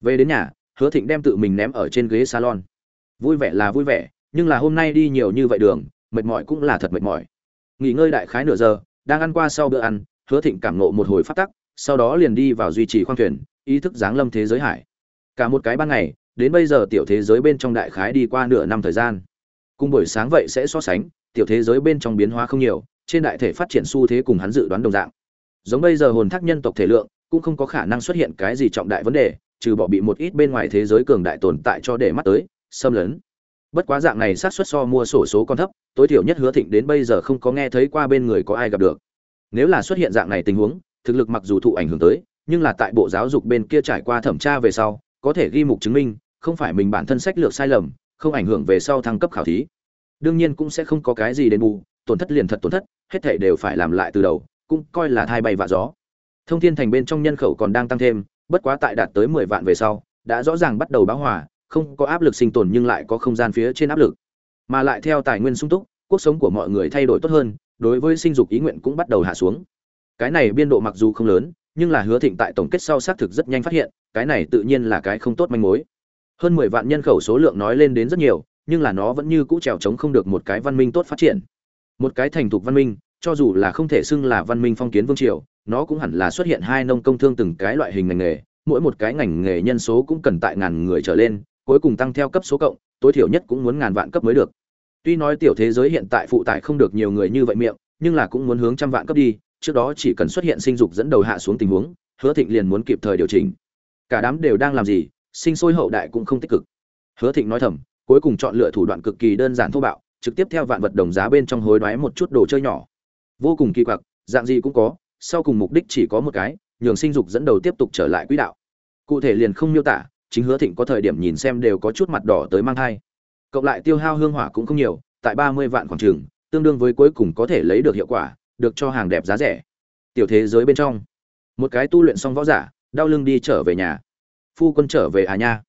về đến nhà, hứa thịnh đem tự mình ném ở trên ghế salon. Vui vẻ là vui vẻ, nhưng là hôm nay đi nhiều như vậy đường, mệt mỏi cũng là thật mệt mỏi. Nghỉ ngơi đại khái nửa giờ, đang ăn qua sau bữa ăn, hứa thịnh cảm nộ một hồi phát tắc, sau đó liền đi vào duy trì khoang thuyền, ý thức giáng lâm thế giới hải. Cả một cái ban ngày, đến bây giờ tiểu thế giới bên trong đại khái đi qua nửa năm thời gian. Cùng buổi sáng vậy sẽ so sánh, tiểu thế giới bên trong biến hóa không nhiều, trên đại thể phát triển xu thế cùng hắn dự đoán đồng dạng. Giống bây giờ hồn thác nhân tộc thể lượng, cũng không có khả năng xuất hiện cái gì trọng đại vấn đề trừ bỏ bị một ít bên ngoài thế giới cường đại tồn tại cho để mắt tới, xâm lấn. Bất quá dạng này sát suất so mua sổ số con thấp, tối thiểu nhất hứa thịnh đến bây giờ không có nghe thấy qua bên người có ai gặp được. Nếu là xuất hiện dạng này tình huống, thực lực mặc dù thụ ảnh hưởng tới, nhưng là tại bộ giáo dục bên kia trải qua thẩm tra về sau, có thể ghi mục chứng minh, không phải mình bản thân sách lược sai lầm, không ảnh hưởng về sau thăng cấp khảo thí. Đương nhiên cũng sẽ không có cái gì đền bù, tổn thất liền thật tổn thất, hết thảy đều phải làm lại từ đầu, cũng coi là thai bay vạ gió. Thông thiên thành bên trong nhân khẩu còn đang tăng thêm bất quá tại đạt tới mười vạn về sau, đã rõ ràng bắt đầu báo hòa, không có áp lực sinh tồn nhưng lại có không gian phía trên áp lực. Mà lại theo tài nguyên sung túc, cuộc sống của mọi người thay đổi tốt hơn, đối với sinh dục ý nguyện cũng bắt đầu hạ xuống. Cái này biên độ mặc dù không lớn, nhưng là hứa thịnh tại tổng kết sau xác thực rất nhanh phát hiện, cái này tự nhiên là cái không tốt manh mối. Hơn mười vạn nhân khẩu số lượng nói lên đến rất nhiều, nhưng là nó vẫn như cũ trèo trống không được một cái văn minh tốt phát triển. Một cái thành thục văn minh, cho dù là không thể xưng là văn minh phong kiến vương triều, nó cũng hẳn là xuất hiện hai nông công thương từng cái loại hình ngành nghề mỗi một cái ngành nghề nhân số cũng cần tại ngàn người trở lên, cuối cùng tăng theo cấp số cộng, tối thiểu nhất cũng muốn ngàn vạn cấp mới được. Tuy nói tiểu thế giới hiện tại phụ tải không được nhiều người như vậy miệng, nhưng là cũng muốn hướng trăm vạn cấp đi, trước đó chỉ cần xuất hiện sinh dục dẫn đầu hạ xuống tình huống, hứa thịnh liền muốn kịp thời điều chỉnh. Cả đám đều đang làm gì, sinh sôi hậu đại cũng không tích cực. Hứa thịnh nói thầm, cuối cùng chọn lựa thủ đoạn cực kỳ đơn giản thô bạo, trực tiếp theo vạn vật đồng giá bên trong hối đoái một chút đồ chơi nhỏ. Vô cùng kỳ quặc, dạng gì cũng có, sau cùng mục đích chỉ có một cái nhường sinh dục dẫn đầu tiếp tục trở lại quỹ đạo. Cụ thể liền không miêu tả, chính hứa thịnh có thời điểm nhìn xem đều có chút mặt đỏ tới mang thai. Cộng lại tiêu hao hương hỏa cũng không nhiều, tại ba mươi vạn khoảng trường, tương đương với cuối cùng có thể lấy được hiệu quả, được cho hàng đẹp giá rẻ. Tiểu thế giới bên trong, một cái tu luyện xong võ giả, đau lưng đi trở về nhà. Phu quân trở về à nha.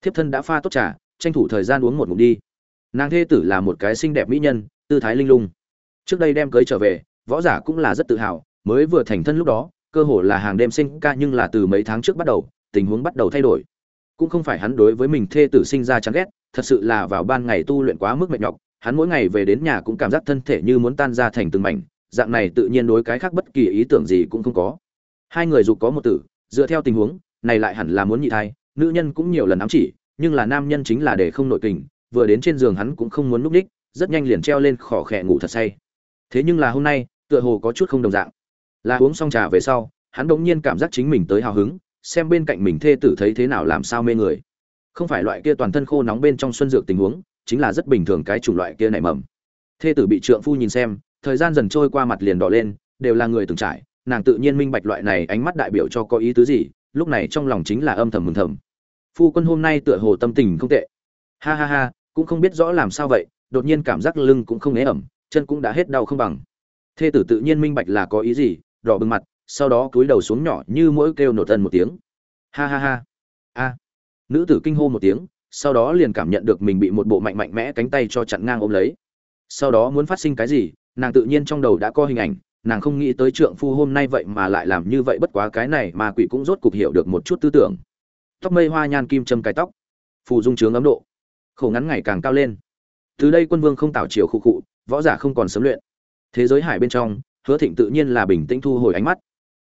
Thiếp thân đã pha tốt trà, tranh thủ thời gian uống một ngụm đi. Nàng thê tử là một cái xinh đẹp mỹ nhân, tư thái linh lung. Trước đây đem cưới trở về, võ giả cũng là rất tự hào, mới vừa thành thân lúc đó cơ hồ là hàng đêm sinh ca nhưng là từ mấy tháng trước bắt đầu, tình huống bắt đầu thay đổi. Cũng không phải hắn đối với mình thê tử sinh ra chán ghét, thật sự là vào ban ngày tu luyện quá mức mệt nhọc, hắn mỗi ngày về đến nhà cũng cảm giác thân thể như muốn tan ra thành từng mảnh, dạng này tự nhiên đối cái khác bất kỳ ý tưởng gì cũng không có. Hai người dục có một tử, dựa theo tình huống, này lại hẳn là muốn nhị thai, nữ nhân cũng nhiều lần ám chỉ, nhưng là nam nhân chính là để không nội kình vừa đến trên giường hắn cũng không muốn núp đích, rất nhanh liền treo lên khỏ khẽ ngủ thật say. Thế nhưng là hôm nay, tựa hồ có chút không đồng dạng là uống xong trà về sau, hắn bỗng nhiên cảm giác chính mình tới hào hứng, xem bên cạnh mình thê tử thấy thế nào làm sao mê người. Không phải loại kia toàn thân khô nóng bên trong xuân dược tình huống, chính là rất bình thường cái chủng loại kia nảy mầm. Thê tử bị trượng phu nhìn xem, thời gian dần trôi qua mặt liền đỏ lên, đều là người từng trải, nàng tự nhiên minh bạch loại này ánh mắt đại biểu cho có ý tứ gì, lúc này trong lòng chính là âm thầm mừng thầm. Phu quân hôm nay tựa hồ tâm tình không tệ. Ha ha ha, cũng không biết rõ làm sao vậy, đột nhiên cảm giác lưng cũng không ế ẩm, chân cũng đã hết đau không bằng. Thê tử tự nhiên minh bạch là có ý gì đỏ bừng mặt, sau đó cúi đầu xuống nhỏ như mỗi kêu nổ tân một tiếng. Ha ha ha. A. Nữ tử kinh hô một tiếng, sau đó liền cảm nhận được mình bị một bộ mạnh mạnh mẽ cánh tay cho chặn ngang ôm lấy. Sau đó muốn phát sinh cái gì, nàng tự nhiên trong đầu đã có hình ảnh, nàng không nghĩ tới trượng phu hôm nay vậy mà lại làm như vậy, bất quá cái này mà quỷ cũng rốt cục hiểu được một chút tư tưởng. Tóc mây hoa nhan kim châm cái tóc. Phù dung trướng ấm độ. Khổ ngắn ngày càng cao lên. Từ đây quân vương không tạo chiều khu cụ võ giả không còn sớm luyện. Thế giới hải bên trong hứa thịnh tự nhiên là bình tĩnh thu hồi ánh mắt.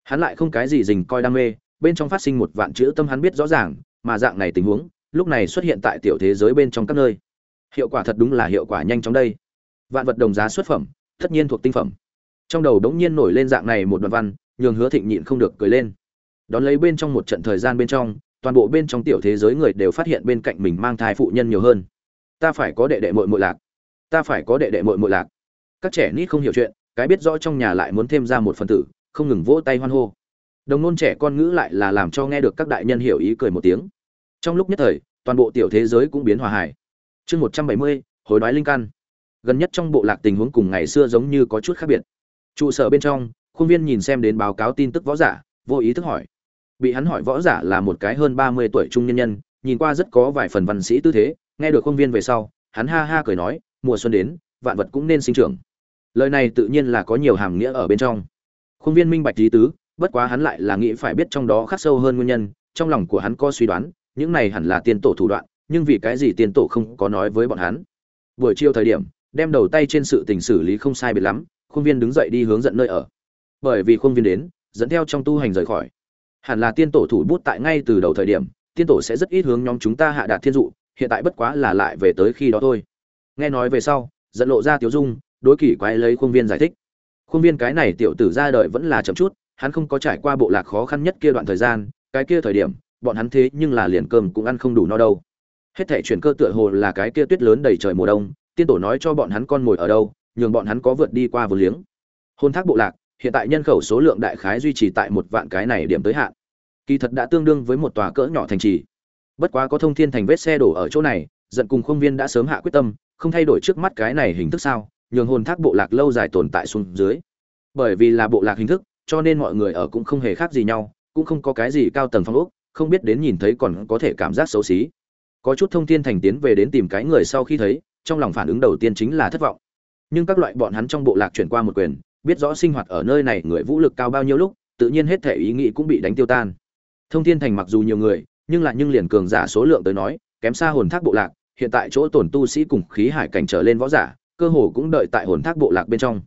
Hắn lại không cái gì dình coi đam mê, bên trong phát sinh một vạn chữ tâm hắn biết rõ ràng, mà dạng này tình huống, lúc này xuất hiện tại tiểu thế giới bên trong các nơi. Hiệu quả thật đúng là hiệu quả nhanh chóng đây. Vạn vật đồng giá xuất phẩm, tất nhiên thuộc tinh phẩm. Trong đầu đống nhiên nổi lên dạng này một đoạn văn, nhường hứa thịnh nhịn không được cười lên. Đón lấy bên trong một trận thời gian bên trong, toàn bộ bên trong tiểu thế giới người đều phát hiện bên cạnh mình mang thai phụ nhân nhiều hơn. Ta phải có đệ đệ muội muội lạc. Ta phải có đệ đệ muội muội lạc. Các trẻ nít không hiểu chuyện cái biết rõ trong nhà lại muốn thêm ra một phần tử, không ngừng vỗ tay hoan hô. Đồng nôn trẻ con ngữ lại là làm cho nghe được các đại nhân hiểu ý cười một tiếng. Trong lúc nhất thời, toàn bộ tiểu thế giới cũng biến hòa hải chương một trăm bảy mươi hồi đoái linh căn. Gần nhất trong bộ lạc tình huống cùng ngày xưa giống như có chút khác biệt. Trụ sở bên trong, khuôn viên nhìn xem đến báo cáo tin tức võ giả, vô ý thức hỏi. Bị hắn hỏi võ giả là một cái hơn ba mươi tuổi trung nhân nhân, nhìn qua rất có vài phần văn sĩ tư thế, nghe được khuôn viên về sau, hắn ha ha cười nói, mùa xuân đến, vạn vật cũng nên sinh trưởng lời này tự nhiên là có nhiều hàm nghĩa ở bên trong. Khuôn viên minh bạch lý tứ, bất quá hắn lại là nghĩ phải biết trong đó khắc sâu hơn nguyên nhân, trong lòng của hắn có suy đoán, những này hẳn là tiên tổ thủ đoạn, nhưng vì cái gì tiên tổ không có nói với bọn hắn? Buổi chiều thời điểm, đem đầu tay trên sự tình xử lý không sai biệt lắm, khuôn viên đứng dậy đi hướng dẫn nơi ở. Bởi vì khuôn viên đến, dẫn theo trong tu hành rời khỏi. Hẳn là tiên tổ thủ bút tại ngay từ đầu thời điểm, tiên tổ sẽ rất ít hướng nhóm chúng ta hạ đạt thiên dụ, hiện tại bất quá là lại về tới khi đó thôi. Nghe nói về sau, dẫn lộ ra tiểu dung đối kỳ quái lấy khuôn viên giải thích. Khuôn viên cái này tiểu tử ra đời vẫn là chậm chút, hắn không có trải qua bộ lạc khó khăn nhất kia đoạn thời gian, cái kia thời điểm, bọn hắn thế nhưng là liền cơm cũng ăn không đủ no đâu. Hết thể chuyển cơ tựa hồ là cái kia tuyết lớn đầy trời mùa đông, tiên tổ nói cho bọn hắn con mồi ở đâu, nhường bọn hắn có vượt đi qua vừa liếng. Hôn thác bộ lạc, hiện tại nhân khẩu số lượng đại khái duy trì tại một vạn cái này điểm tới hạn. Kỳ thật đã tương đương với một tòa cỡ nhỏ thành trì. Bất quá có thông thiên thành vết xe đổ ở chỗ này, giận cùng khuôn viên đã sớm hạ quyết tâm, không thay đổi trước mắt cái này hình thức sao nhường hồn thác bộ lạc lâu dài tồn tại xuống dưới. Bởi vì là bộ lạc hình thức, cho nên mọi người ở cũng không hề khác gì nhau, cũng không có cái gì cao tầng phong ốc, không biết đến nhìn thấy còn có thể cảm giác xấu xí. Có chút thông thiên thành tiến về đến tìm cái người sau khi thấy, trong lòng phản ứng đầu tiên chính là thất vọng. Nhưng các loại bọn hắn trong bộ lạc chuyển qua một quyền, biết rõ sinh hoạt ở nơi này người vũ lực cao bao nhiêu lúc, tự nhiên hết thể ý nghĩ cũng bị đánh tiêu tan. Thông thiên thành mặc dù nhiều người, nhưng lại nhưng liền cường giả số lượng tới nói, kém xa hồn thác bộ lạc, hiện tại chỗ tổn tu sĩ cùng khí hải cảnh trở lên võ giả cơ hồ cũng đợi tại hồn thác bộ lạc bên trong.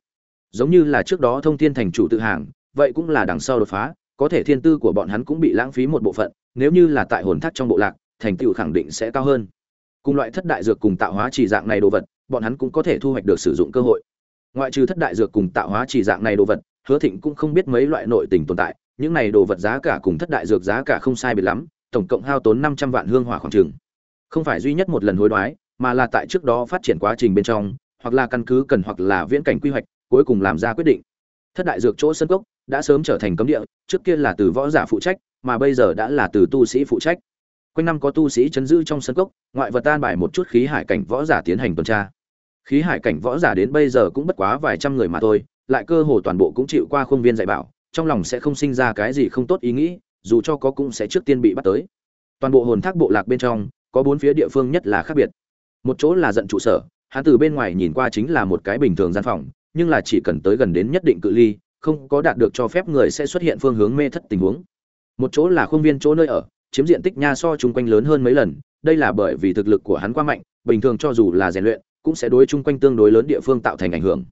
Giống như là trước đó thông thiên thành chủ tự hàng, vậy cũng là đằng sau đột phá, có thể thiên tư của bọn hắn cũng bị lãng phí một bộ phận, nếu như là tại hồn thác trong bộ lạc, thành tựu khẳng định sẽ cao hơn. Cùng loại thất đại dược cùng tạo hóa chỉ dạng này đồ vật, bọn hắn cũng có thể thu hoạch được sử dụng cơ hội. Ngoại trừ thất đại dược cùng tạo hóa chỉ dạng này đồ vật, hứa thịnh cũng không biết mấy loại nội tình tồn tại, những này đồ vật giá cả cùng thất đại dược giá cả không sai biệt lắm, tổng cộng hao tốn năm trăm vạn hương hỏa khoảng trường không phải duy nhất một lần hối đoái, mà là tại trước đó phát triển quá trình bên trong hoặc là căn cứ cần hoặc là viễn cảnh quy hoạch, cuối cùng làm ra quyết định. Thất đại dược chỗ sân cốc đã sớm trở thành cấm địa, trước kia là từ võ giả phụ trách, mà bây giờ đã là từ tu sĩ phụ trách. Quanh năm có tu sĩ chấn giữ trong sân cốc, ngoại vật tan bài một chút khí hải cảnh võ giả tiến hành tuần tra. Khí hải cảnh võ giả đến bây giờ cũng bất quá vài trăm người mà thôi, lại cơ hồ toàn bộ cũng chịu qua khuôn viên dạy bảo, trong lòng sẽ không sinh ra cái gì không tốt ý nghĩ, dù cho có cũng sẽ trước tiên bị bắt tới. Toàn bộ hồn thác bộ lạc bên trong, có bốn phía địa phương nhất là khác biệt. Một chỗ là giận trụ sở hắn từ bên ngoài nhìn qua chính là một cái bình thường gian phòng, nhưng là chỉ cần tới gần đến nhất định cự ly, không có đạt được cho phép người sẽ xuất hiện phương hướng mê thất tình huống. Một chỗ là khuôn viên chỗ nơi ở, chiếm diện tích nha so chung quanh lớn hơn mấy lần, đây là bởi vì thực lực của hắn quá mạnh, bình thường cho dù là rèn luyện, cũng sẽ đối chung quanh tương đối lớn địa phương tạo thành ảnh hưởng.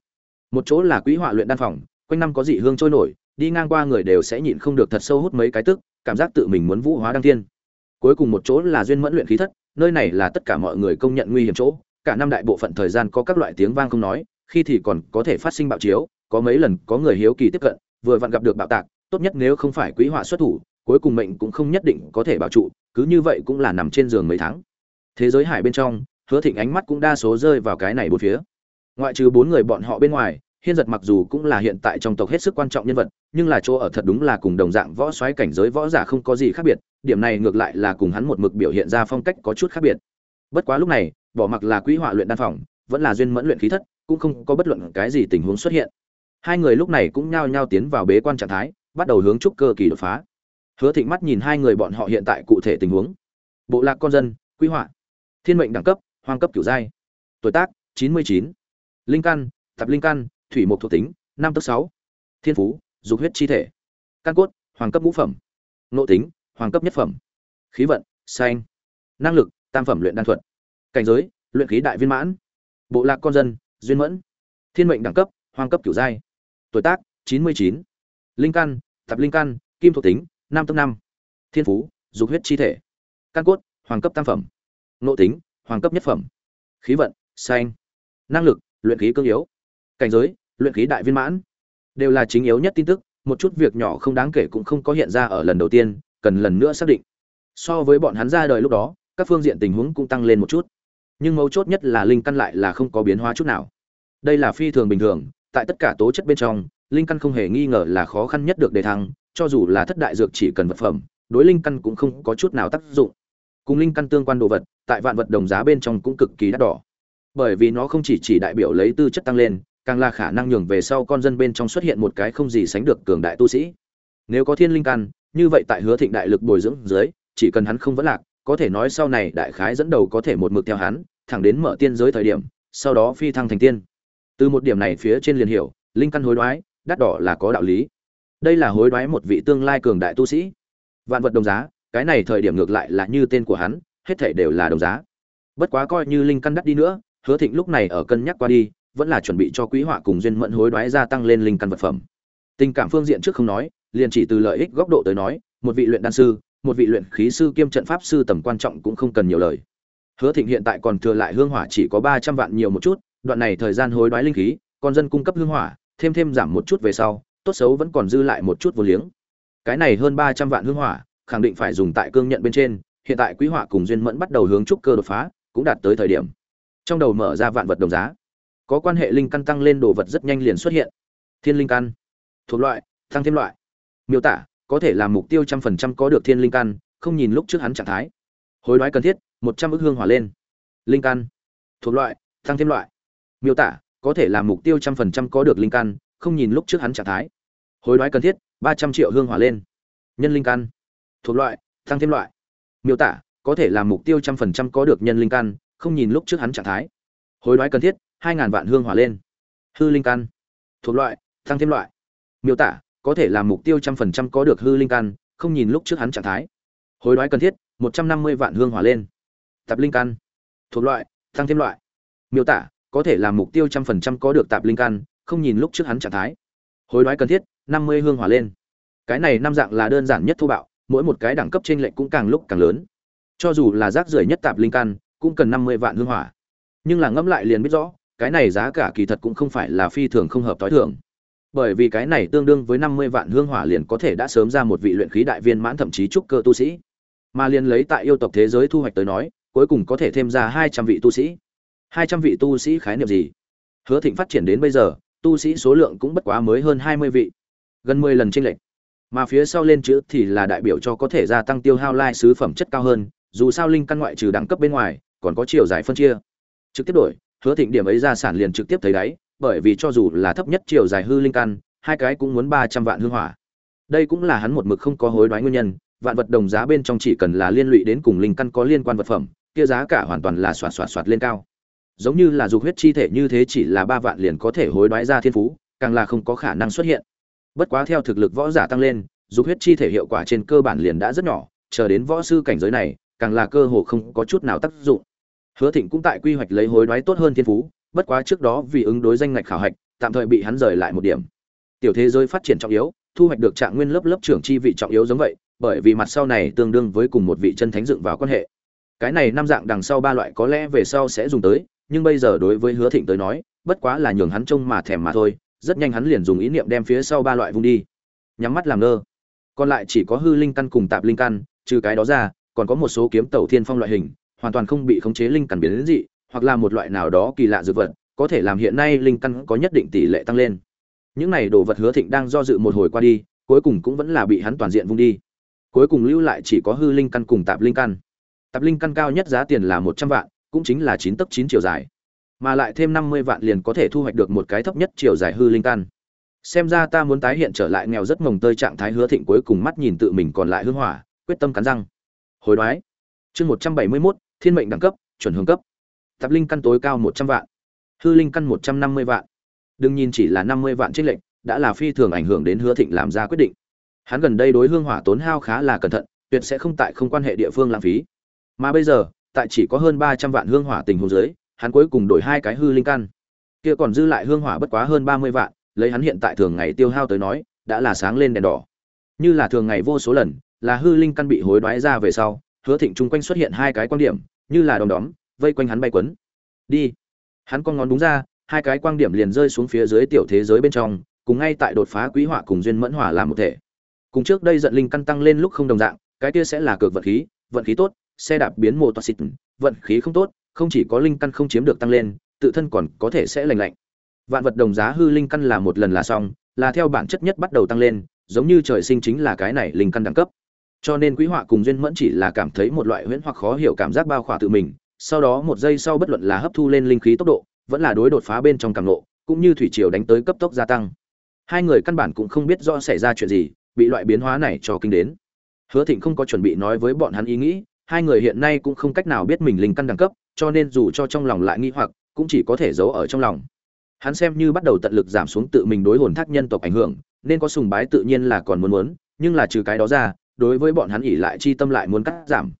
Một chỗ là quý họa luyện đan phòng, quanh năm có dị hương trôi nổi, đi ngang qua người đều sẽ nhịn không được thật sâu hút mấy cái tức, cảm giác tự mình muốn vũ hóa đăng thiên. Cuối cùng một chỗ là duyên mẫn luyện khí thất, nơi này là tất cả mọi người công nhận nguy hiểm chỗ cả năm đại bộ phận thời gian có các loại tiếng vang không nói, khi thì còn có thể phát sinh bạo chiếu, có mấy lần có người hiếu kỳ tiếp cận, vừa vặn gặp được bạo tạc, tốt nhất nếu không phải quý họa xuất thủ, cuối cùng mệnh cũng không nhất định có thể bảo trụ, cứ như vậy cũng là nằm trên giường mấy tháng. Thế giới hải bên trong, hứa thịnh ánh mắt cũng đa số rơi vào cái này bốn phía. Ngoại trừ bốn người bọn họ bên ngoài, hiên giật mặc dù cũng là hiện tại trong tộc hết sức quan trọng nhân vật, nhưng là chỗ ở thật đúng là cùng đồng dạng võ xoáy cảnh giới võ giả không có gì khác biệt, điểm này ngược lại là cùng hắn một mực biểu hiện ra phong cách có chút khác biệt. Bất quá lúc này bỏ mặc là quỹ họa luyện đan phòng, vẫn là duyên mẫn luyện khí thất, cũng không có bất luận cái gì tình huống xuất hiện. Hai người lúc này cũng nhao nhao tiến vào bế quan trạng thái, bắt đầu hướng trúc cơ kỳ đột phá. Hứa thịnh mắt nhìn hai người bọn họ hiện tại cụ thể tình huống. Bộ lạc con dân quy họa. Thiên mệnh đẳng cấp, hoang cấp kiểu giai. Tuổi tác, chín mươi chín. Linh căn tập linh căn, thủy mộc thuộc tính, năm tức sáu. Thiên phú, dục huyết chi thể. Căn cốt, hoàng cấp ngũ phẩm. Nội tính, hoàng cấp nhất phẩm. Khí vận, xanh. Năng lực, tam phẩm luyện đan thuật cảnh giới, luyện khí đại viên mãn. Bộ lạc con dân, duyên mẫn. Thiên mệnh đẳng cấp hoàng cấp kiểu giai. Tuổi tác, chín mươi chín. Linh căn tập linh căn, kim thuộc tính, năm tâm năm. Thiên phú, dục huyết chi thể. Căn cốt, hoàng cấp tam phẩm. Nội tính, hoàng cấp nhất phẩm. Khí vận, xanh. Năng lực, luyện khí cương yếu. Cảnh giới, luyện khí đại viên mãn. Đều là chính yếu nhất tin tức, một chút việc nhỏ không đáng kể cũng không có hiện ra ở lần đầu tiên, cần lần nữa xác định. So với bọn hắn ra đời lúc đó, các phương diện tình huống cũng tăng lên một chút nhưng mấu chốt nhất là linh căn lại là không có biến hóa chút nào. Đây là phi thường bình thường, tại tất cả tố chất bên trong, linh căn không hề nghi ngờ là khó khăn nhất được đề thăng, cho dù là thất đại dược chỉ cần vật phẩm, đối linh căn cũng không có chút nào tác dụng. Cùng linh căn tương quan đồ vật, tại vạn vật đồng giá bên trong cũng cực kỳ đắt đỏ. Bởi vì nó không chỉ chỉ đại biểu lấy tư chất tăng lên, càng là khả năng nhường về sau con dân bên trong xuất hiện một cái không gì sánh được cường đại tu sĩ. Nếu có thiên linh căn, như vậy tại hứa thịnh đại lực bồi dưỡng dưới, chỉ cần hắn không vẫn lạc, có thể nói sau này đại khái dẫn đầu có thể một mực theo hắn thẳng đến mở tiên giới thời điểm, sau đó phi thăng thành tiên. Từ một điểm này phía trên liền hiểu, linh căn hối đoái, đắt đỏ là có đạo lý. Đây là hối đoái một vị tương lai cường đại tu sĩ. Vạn vật đồng giá, cái này thời điểm ngược lại là như tên của hắn, hết thảy đều là đồng giá. Bất quá coi như linh căn đắt đi nữa, hứa thịnh lúc này ở cân nhắc qua đi, vẫn là chuẩn bị cho quý họa cùng duyên mẫn hối đoái gia tăng lên linh căn vật phẩm. Tình cảm phương diện trước không nói, liền chỉ từ lợi ích góc độ tới nói, một vị luyện đan sư, một vị luyện khí sư kiêm trận pháp sư tầm quan trọng cũng không cần nhiều lời hứa thịnh hiện tại còn thừa lại hương hỏa chỉ có ba trăm vạn nhiều một chút, đoạn này thời gian hối đoái linh khí, con dân cung cấp hương hỏa, thêm thêm giảm một chút về sau, tốt xấu vẫn còn dư lại một chút vô liếng. Cái này hơn ba trăm vạn hương hỏa, khẳng định phải dùng tại cương nhận bên trên, hiện tại quý họa cùng duyên mẫn bắt đầu hướng trúc cơ đột phá, cũng đạt tới thời điểm. Trong đầu mở ra vạn vật đồng giá. Có quan hệ linh căn tăng lên đồ vật rất nhanh liền xuất hiện. Thiên linh căn, thuộc loại, tăng thêm loại. Miêu tả, có thể làm mục tiêu trăm phần trăm có được thiên linh căn, không nhìn lúc trước hắn trạng thái. Hối đoái cần thiết một trăm ước hương hỏa lên. Linh căn, thuộc loại, tăng thêm loại. Miêu tả, có thể làm mục tiêu trăm phần trăm có được linh căn, không nhìn lúc trước hắn trạng thái. Hối đoái cần thiết, ba trăm triệu hương hỏa lên. Nhân linh căn, thuộc loại, tăng thêm loại. Miêu tả, có thể làm mục tiêu trăm phần trăm có được nhân linh căn, không nhìn lúc trước hắn trạng thái. Hối đoái cần thiết, hai ngàn vạn hương hỏa lên. Hư linh căn, thuộc loại, tăng thêm loại. Miêu tả, có thể làm mục tiêu trăm phần trăm có được hư linh căn, không nhìn lúc trước hắn trạng thái. Hối đoái cần thiết, một trăm năm mươi vạn hương hỏa lên tạp linh căn. Thuộc loại, tăng thêm loại. Miêu tả, có thể làm mục tiêu trăm phần trăm có được tạp linh căn, không nhìn lúc trước hắn trạng thái. Hối đoái cần thiết, năm mươi hương hỏa lên. Cái này năm dạng là đơn giản nhất thô bạo, mỗi một cái đẳng cấp trên lệnh cũng càng lúc càng lớn. Cho dù là rác rưởi nhất tạp linh căn, cũng cần năm mươi vạn hương hỏa. Nhưng là ngẫm lại liền biết rõ, cái này giá cả kỳ thật cũng không phải là phi thường không hợp tối thường. Bởi vì cái này tương đương với năm mươi vạn hương hỏa liền có thể đã sớm ra một vị luyện khí đại viên mãn thậm chí trúc cơ tu sĩ. Mà liền lấy tại yêu tộc thế giới thu hoạch tới nói cuối cùng có thể thêm ra hai trăm vị tu sĩ. Hai trăm vị tu sĩ khái niệm gì? Hứa thịnh phát triển đến bây giờ, tu sĩ số lượng cũng bất quá mới hơn hai mươi vị. Gần mười lần tranh lệch. Mà phía sau lên chữ thì là đại biểu cho có thể gia tăng tiêu hao lai sứ phẩm chất cao hơn, dù sao linh căn ngoại trừ đẳng cấp bên ngoài, còn có chiều dài phân chia. Trực tiếp đổi, hứa thịnh điểm ấy ra sản liền trực tiếp thấy đáy, bởi vì cho dù là thấp nhất chiều dài hư linh căn, hai cái cũng muốn ba trăm vạn hương hỏa. Đây cũng là hắn một mực không có hối đoái nguyên nhân, vạn vật đồng giá bên trong chỉ cần là liên lụy đến cùng linh căn có liên quan vật phẩm kia giá cả hoàn toàn là xoạt xoạt xoạt lên cao. Giống như là dục huyết chi thể như thế chỉ là ba vạn liền có thể hối đoái ra thiên phú, càng là không có khả năng xuất hiện. Bất quá theo thực lực võ giả tăng lên, dục huyết chi thể hiệu quả trên cơ bản liền đã rất nhỏ, chờ đến võ sư cảnh giới này, càng là cơ hồ không có chút nào tác dụng. Hứa thịnh cũng tại quy hoạch lấy hối đoái tốt hơn thiên phú, bất quá trước đó vì ứng đối danh ngạch khảo hạch, tạm thời bị hắn rời lại một điểm. Tiểu thế giới phát triển trọng yếu, thu hoạch được trạng nguyên lớp lớp trưởng chi vị trọng yếu giống vậy, bởi vì mặt sau này tương đương với cùng một vị chân thánh dựng vào quan hệ cái này năm dạng đằng sau ba loại có lẽ về sau sẽ dùng tới, nhưng bây giờ đối với hứa thịnh tới nói, bất quá là nhường hắn trông mà thèm mà thôi, rất nhanh hắn liền dùng ý niệm đem phía sau ba loại vung đi. Nhắm mắt làm ngơ. Còn lại chỉ có hư linh căn cùng tạp linh căn, trừ cái đó ra, còn có một số kiếm tẩu thiên phong loại hình, hoàn toàn không bị khống chế linh căn biến đến dị, hoặc là một loại nào đó kỳ lạ dược vật, có thể làm hiện nay linh căn có nhất định tỷ lệ tăng lên. Những này đồ vật hứa thịnh đang do dự một hồi qua đi, cuối cùng cũng vẫn là bị hắn toàn diện vung đi. Cuối cùng lưu lại chỉ có hư linh căn cùng tạp linh căn tạp linh căn cao nhất giá tiền là một trăm vạn, cũng chính là chín tấc chín chiều dài. Mà lại thêm năm mươi vạn liền có thể thu hoạch được một cái thấp nhất chiều dài hư linh căn. Xem ra ta muốn tái hiện trở lại nghèo rất mồng tơi trạng thái hứa thịnh cuối cùng mắt nhìn tự mình còn lại hương hỏa, quyết tâm cắn răng. Hồi đoái. Chương một trăm bảy mươi mốt, thiên mệnh đẳng cấp, chuẩn hướng cấp. Tạp linh căn tối cao một trăm vạn, hư linh căn một trăm năm mươi vạn. Đừng nhìn chỉ là năm mươi vạn trích lệnh đã là phi thường ảnh hưởng đến hứa thịnh làm ra quyết định. Hắn gần đây đối hương hỏa tốn hao khá là cẩn thận, tuyệt sẽ không tại không quan hệ địa phương lãng phí mà bây giờ, tại chỉ có hơn ba trăm vạn hương hỏa tình huống dưới, hắn cuối cùng đổi hai cái hư linh căn. Kia còn dư lại hương hỏa bất quá hơn ba mươi vạn, lấy hắn hiện tại thường ngày tiêu hao tới nói, đã là sáng lên đèn đỏ. Như là thường ngày vô số lần, là hư linh căn bị hối đoái ra về sau, hứa thịnh chung quanh xuất hiện hai cái quan điểm, như là đom đóm, vây quanh hắn bay quấn. Đi. Hắn con ngón đúng ra, hai cái quang điểm liền rơi xuống phía dưới tiểu thế giới bên trong, cùng ngay tại đột phá quý họa cùng duyên mẫn hỏa làm một thể. Cùng trước đây giận linh căn tăng lên lúc không đồng dạng, cái kia sẽ là cược vận khí vận khí tốt xe đạp biến mô toa xịt, vận khí không tốt, không chỉ có linh căn không chiếm được tăng lên, tự thân còn có thể sẽ lành lạnh. Vạn vật đồng giá hư linh căn là một lần là xong, là theo bản chất nhất bắt đầu tăng lên, giống như trời sinh chính là cái này linh căn đẳng cấp. Cho nên quý họa cùng duyên mẫn chỉ là cảm thấy một loại huyễn hoặc khó hiểu cảm giác bao khỏa tự mình, sau đó một giây sau bất luận là hấp thu lên linh khí tốc độ, vẫn là đối đột phá bên trong càng lộ cũng như thủy triều đánh tới cấp tốc gia tăng. Hai người căn bản cũng không biết rõ xảy ra chuyện gì, bị loại biến hóa này cho kinh đến. Hứa thịnh không có chuẩn bị nói với bọn hắn ý nghĩ hai người hiện nay cũng không cách nào biết mình linh căn đẳng cấp, cho nên dù cho trong lòng lại nghi hoặc, cũng chỉ có thể giấu ở trong lòng. Hắn xem như bắt đầu tận lực giảm xuống tự mình đối hồn thác nhân tộc ảnh hưởng, nên có sùng bái tự nhiên là còn muốn muốn, nhưng là trừ cái đó ra, đối với bọn hắn ỉ lại chi tâm lại muốn cắt giảm.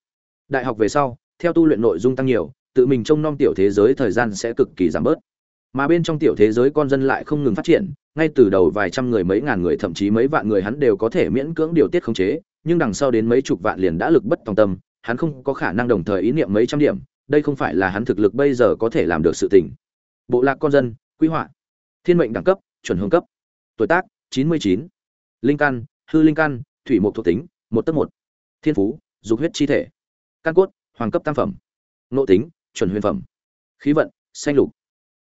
Đại học về sau, theo tu luyện nội dung tăng nhiều, tự mình trông nom tiểu thế giới thời gian sẽ cực kỳ giảm bớt. Mà bên trong tiểu thế giới con dân lại không ngừng phát triển, ngay từ đầu vài trăm người mấy ngàn người thậm chí mấy vạn người hắn đều có thể miễn cưỡng điều tiết khống chế, nhưng đằng sau đến mấy chục vạn liền đã lực bất tòng tâm hắn không có khả năng đồng thời ý niệm mấy trăm điểm, đây không phải là hắn thực lực bây giờ có thể làm được sự tình. Bộ lạc con dân, quy hoạch thiên mệnh đẳng cấp, chuẩn hướng cấp. Tuổi tác 99. linh căn, hư linh căn, thủy mục thuộc tính, một tấc một. Thiên phú, dục huyết chi thể. Căn cốt, hoàng cấp tam phẩm. Nội tính, chuẩn huyền phẩm. Khí vận, xanh lục.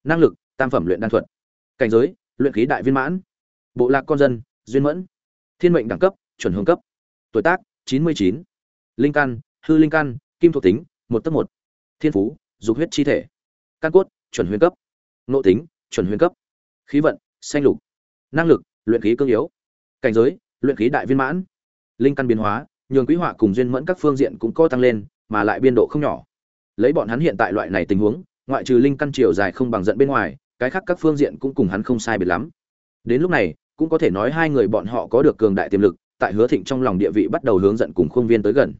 Năng lực, tam phẩm luyện đan thuật. Cảnh giới, luyện khí đại viên mãn. Bộ lạc con dân, duyên mẫn. Thiên mệnh đẳng cấp, chuẩn hướng cấp. Tuổi tác 99. linh căn hư linh căn, kim thuộc tính, một tấc một. Thiên phú, dục huyết chi thể. Căn cốt, chuẩn huyền cấp. Nội tính, chuẩn huyền cấp. Khí vận xanh lục. Năng lực, luyện khí cương yếu. Cảnh giới, luyện khí đại viên mãn. Linh căn biến hóa, nhường quý họa cùng duyên mẫn các phương diện cũng có tăng lên, mà lại biên độ không nhỏ. Lấy bọn hắn hiện tại loại này tình huống, ngoại trừ linh căn chiều dài không bằng giận bên ngoài, cái khác các phương diện cũng cùng hắn không sai biệt lắm. Đến lúc này, cũng có thể nói hai người bọn họ có được cường đại tiềm lực, tại hứa thịnh trong lòng địa vị bắt đầu hướng dẫn cùng khuôn viên tới gần